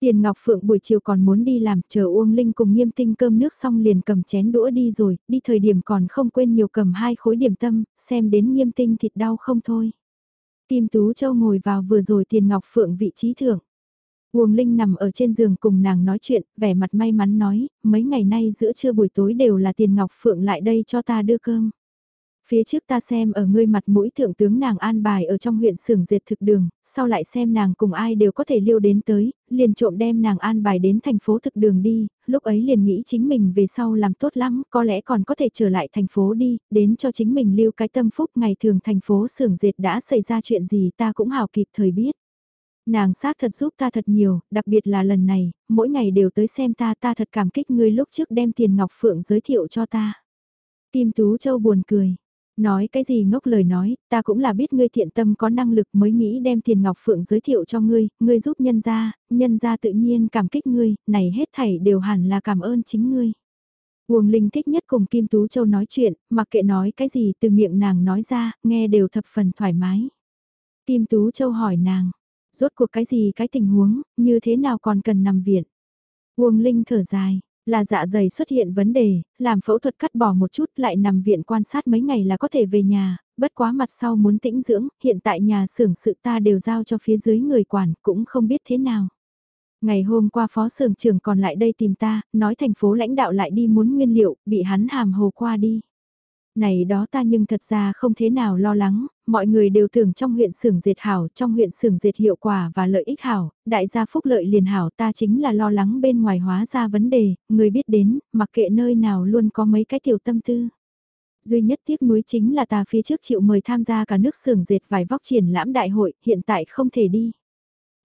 Tiền Ngọc Phượng buổi chiều còn muốn đi làm, chờ Uông Linh cùng nghiêm tinh cơm nước xong liền cầm chén đũa đi rồi, đi thời điểm còn không quên nhiều cầm hai khối điểm tâm, xem đến nghiêm tinh thịt đau không thôi. Kim Tú Châu ngồi vào vừa rồi Tiền Ngọc Phượng vị trí thưởng. Uông Linh nằm ở trên giường cùng nàng nói chuyện, vẻ mặt may mắn nói, mấy ngày nay giữa trưa buổi tối đều là Tiền Ngọc Phượng lại đây cho ta đưa cơm. Phía trước ta xem ở ngươi mặt mũi thượng tướng nàng an bài ở trong huyện xưởng dệt thực đường, sau lại xem nàng cùng ai đều có thể liêu đến tới, liền trộm đem nàng an bài đến thành phố thực đường đi, lúc ấy liền nghĩ chính mình về sau làm tốt lắm, có lẽ còn có thể trở lại thành phố đi, đến cho chính mình lưu cái tâm phúc ngày thường thành phố xưởng dệt đã xảy ra chuyện gì ta cũng hào kịp thời biết. Nàng xác thật giúp ta thật nhiều, đặc biệt là lần này, mỗi ngày đều tới xem ta ta thật cảm kích ngươi lúc trước đem tiền ngọc phượng giới thiệu cho ta. Kim Tú Châu buồn cười Nói cái gì ngốc lời nói, ta cũng là biết ngươi thiện tâm có năng lực mới nghĩ đem tiền ngọc phượng giới thiệu cho ngươi, ngươi giúp nhân gia, nhân gia tự nhiên cảm kích ngươi, này hết thảy đều hẳn là cảm ơn chính ngươi. Uông Linh thích nhất cùng Kim Tú Châu nói chuyện, mặc kệ nói cái gì từ miệng nàng nói ra, nghe đều thập phần thoải mái. Kim Tú Châu hỏi nàng, rốt cuộc cái gì cái tình huống, như thế nào còn cần nằm viện. Uông Linh thở dài, là dạ dày xuất hiện vấn đề, làm phẫu thuật cắt bỏ một chút lại nằm viện quan sát mấy ngày là có thể về nhà, bất quá mặt sau muốn tĩnh dưỡng, hiện tại nhà xưởng sự ta đều giao cho phía dưới người quản, cũng không biết thế nào. Ngày hôm qua phó xưởng trưởng còn lại đây tìm ta, nói thành phố lãnh đạo lại đi muốn nguyên liệu, bị hắn hàm hồ qua đi. Này đó ta nhưng thật ra không thế nào lo lắng, mọi người đều tưởng trong huyện xưởng diệt hảo, trong huyện xưởng diệt hiệu quả và lợi ích hảo, đại gia phúc lợi liền hảo ta chính là lo lắng bên ngoài hóa ra vấn đề, người biết đến, mặc kệ nơi nào luôn có mấy cái tiểu tâm tư. Duy nhất tiếc nuối chính là ta phía trước chịu mời tham gia cả nước xưởng dệt vải vóc triển lãm đại hội, hiện tại không thể đi.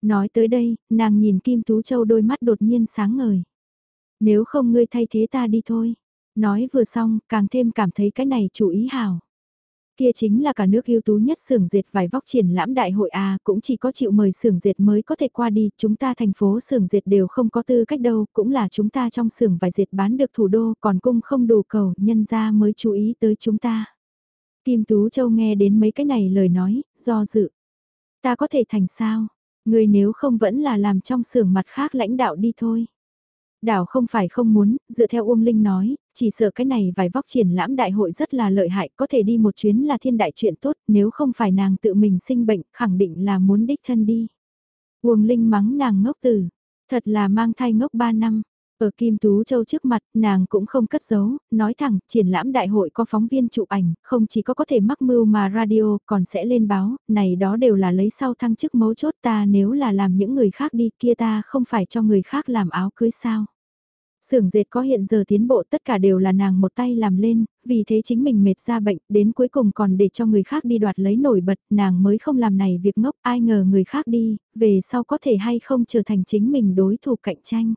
Nói tới đây, nàng nhìn Kim Tú Châu đôi mắt đột nhiên sáng ngời. Nếu không ngươi thay thế ta đi thôi. Nói vừa xong, càng thêm cảm thấy cái này chủ ý hảo. Kia chính là cả nước ưu tú nhất xưởng dệt vải vóc triển lãm đại hội A cũng chỉ có chịu mời xưởng dệt mới có thể qua đi, chúng ta thành phố xưởng dệt đều không có tư cách đâu, cũng là chúng ta trong xưởng vải dệt bán được thủ đô, còn cung không đủ cầu, nhân ra mới chú ý tới chúng ta. Kim Tú Châu nghe đến mấy cái này lời nói, do dự. Ta có thể thành sao? Ngươi nếu không vẫn là làm trong xưởng mặt khác lãnh đạo đi thôi. Đảo không phải không muốn, dựa theo Uông Linh nói, chỉ sợ cái này vài vóc triển lãm đại hội rất là lợi hại, có thể đi một chuyến là thiên đại chuyện tốt, nếu không phải nàng tự mình sinh bệnh, khẳng định là muốn đích thân đi. Uông Linh mắng nàng ngốc tử, thật là mang thai ngốc 3 năm. Ở Kim Tú Châu trước mặt, nàng cũng không cất giấu, nói thẳng, triển lãm đại hội có phóng viên chụp ảnh, không chỉ có có thể mắc mưu mà radio, còn sẽ lên báo, này đó đều là lấy sau thăng chức mấu chốt ta nếu là làm những người khác đi kia ta không phải cho người khác làm áo cưới sao. Sưởng dệt có hiện giờ tiến bộ tất cả đều là nàng một tay làm lên, vì thế chính mình mệt ra bệnh, đến cuối cùng còn để cho người khác đi đoạt lấy nổi bật, nàng mới không làm này việc ngốc, ai ngờ người khác đi, về sau có thể hay không trở thành chính mình đối thủ cạnh tranh.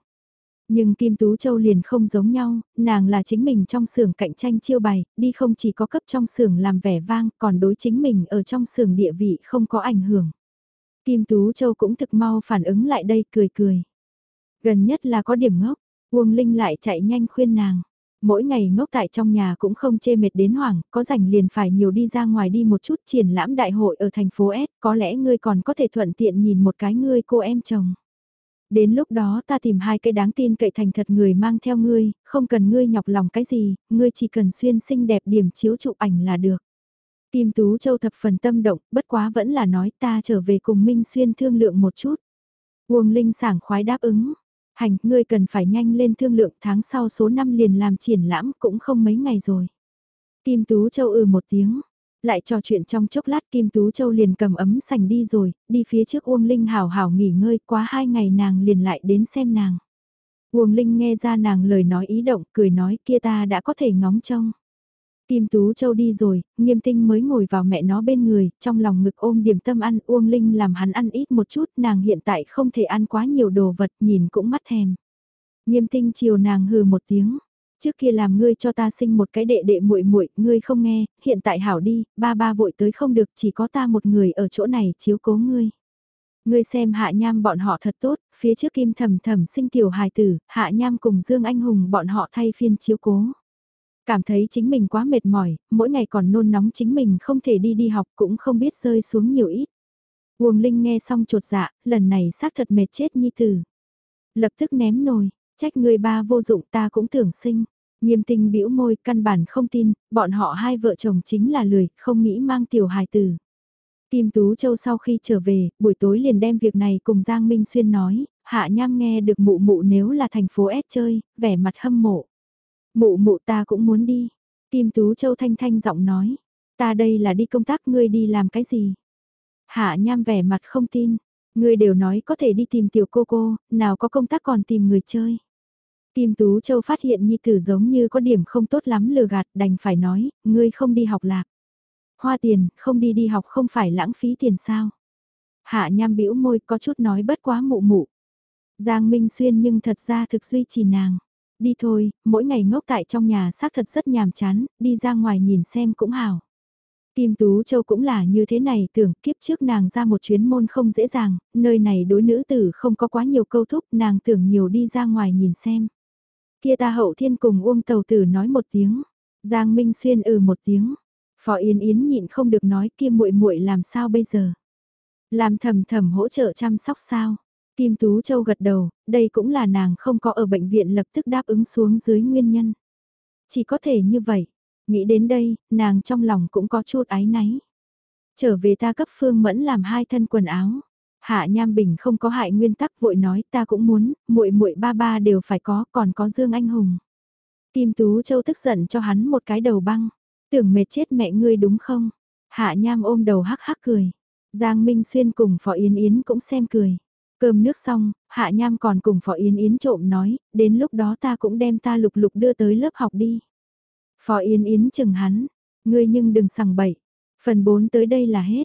Nhưng Kim Tú Châu liền không giống nhau, nàng là chính mình trong xưởng cạnh tranh chiêu bày, đi không chỉ có cấp trong xưởng làm vẻ vang, còn đối chính mình ở trong xưởng địa vị không có ảnh hưởng. Kim Tú Châu cũng thực mau phản ứng lại đây cười cười. Gần nhất là có điểm ngốc, Uông Linh lại chạy nhanh khuyên nàng. Mỗi ngày ngốc tại trong nhà cũng không chê mệt đến hoảng, có rảnh liền phải nhiều đi ra ngoài đi một chút triển lãm đại hội ở thành phố S, có lẽ ngươi còn có thể thuận tiện nhìn một cái ngươi cô em chồng. Đến lúc đó ta tìm hai cái đáng tin cậy thành thật người mang theo ngươi, không cần ngươi nhọc lòng cái gì, ngươi chỉ cần xuyên xinh đẹp điểm chiếu chụp ảnh là được. Kim Tú Châu thập phần tâm động, bất quá vẫn là nói ta trở về cùng Minh Xuyên thương lượng một chút. Uông Linh sảng khoái đáp ứng. Hành, ngươi cần phải nhanh lên thương lượng tháng sau số năm liền làm triển lãm cũng không mấy ngày rồi. Kim Tú Châu ừ một tiếng, lại trò chuyện trong chốc lát Kim Tú Châu liền cầm ấm sành đi rồi, đi phía trước Uông Linh hào hào nghỉ ngơi quá hai ngày nàng liền lại đến xem nàng. Uông Linh nghe ra nàng lời nói ý động, cười nói kia ta đã có thể ngóng trông. Kim Tú Châu đi rồi, nghiêm tinh mới ngồi vào mẹ nó bên người, trong lòng ngực ôm điểm tâm ăn Uông Linh làm hắn ăn ít một chút, nàng hiện tại không thể ăn quá nhiều đồ vật, nhìn cũng mắt thèm. Nghiêm tinh chiều nàng hừ một tiếng, trước kia làm ngươi cho ta sinh một cái đệ đệ muội muội, ngươi không nghe, hiện tại hảo đi, ba ba vội tới không được, chỉ có ta một người ở chỗ này chiếu cố ngươi. Ngươi xem hạ nham bọn họ thật tốt, phía trước kim thầm thầm sinh tiểu hài tử, hạ nham cùng Dương Anh Hùng bọn họ thay phiên chiếu cố. Cảm thấy chính mình quá mệt mỏi, mỗi ngày còn nôn nóng chính mình không thể đi đi học cũng không biết rơi xuống nhiều ít. Uông Linh nghe xong trột dạ, lần này xác thật mệt chết nhi tử. Lập tức ném nồi, trách người ba vô dụng ta cũng tưởng sinh. Nghiêm tinh bĩu môi căn bản không tin, bọn họ hai vợ chồng chính là lười, không nghĩ mang tiểu hài tử. Kim Tú Châu sau khi trở về, buổi tối liền đem việc này cùng Giang Minh Xuyên nói, hạ nham nghe được mụ mụ nếu là thành phố S chơi, vẻ mặt hâm mộ. Mụ mụ ta cũng muốn đi. Kim Tú Châu thanh thanh giọng nói. Ta đây là đi công tác ngươi đi làm cái gì? Hạ nham vẻ mặt không tin. Ngươi đều nói có thể đi tìm tiểu cô cô, nào có công tác còn tìm người chơi. Kim Tú Châu phát hiện Nhi Tử giống như có điểm không tốt lắm lừa gạt đành phải nói, ngươi không đi học lạc. Hoa tiền, không đi đi học không phải lãng phí tiền sao. Hạ nham bĩu môi có chút nói bất quá mụ mụ. Giang Minh Xuyên nhưng thật ra thực duy trì nàng. Đi thôi, mỗi ngày ngốc tại trong nhà xác thật rất nhàm chán, đi ra ngoài nhìn xem cũng hảo. Kim Tú Châu cũng là như thế này tưởng kiếp trước nàng ra một chuyến môn không dễ dàng, nơi này đối nữ tử không có quá nhiều câu thúc nàng tưởng nhiều đi ra ngoài nhìn xem. Kia ta hậu thiên cùng Uông Tàu Tử nói một tiếng, Giang Minh Xuyên ừ một tiếng, Phó Yến Yến nhịn không được nói kia muội muội làm sao bây giờ. Làm thầm thầm hỗ trợ chăm sóc sao, Kim Tú Châu gật đầu, đây cũng là nàng không có ở bệnh viện lập tức đáp ứng xuống dưới nguyên nhân. Chỉ có thể như vậy, nghĩ đến đây, nàng trong lòng cũng có chút ái náy. Trở về ta cấp Phương Mẫn làm hai thân quần áo. Hạ Nham Bình không có hại nguyên tắc vội nói ta cũng muốn, muội muội ba ba đều phải có, còn có Dương Anh Hùng. Kim Tú Châu tức giận cho hắn một cái đầu băng, tưởng mệt chết mẹ ngươi đúng không? Hạ Nham ôm đầu hắc hắc cười. Giang Minh Xuyên cùng Phó Yến Yến cũng xem cười. Cơm nước xong, Hạ Nham còn cùng Phó Yến Yến trộm nói, đến lúc đó ta cũng đem ta lục lục đưa tới lớp học đi. Phó Yến Yến chừng hắn, ngươi nhưng đừng sằng bậy. Phần 4 tới đây là hết.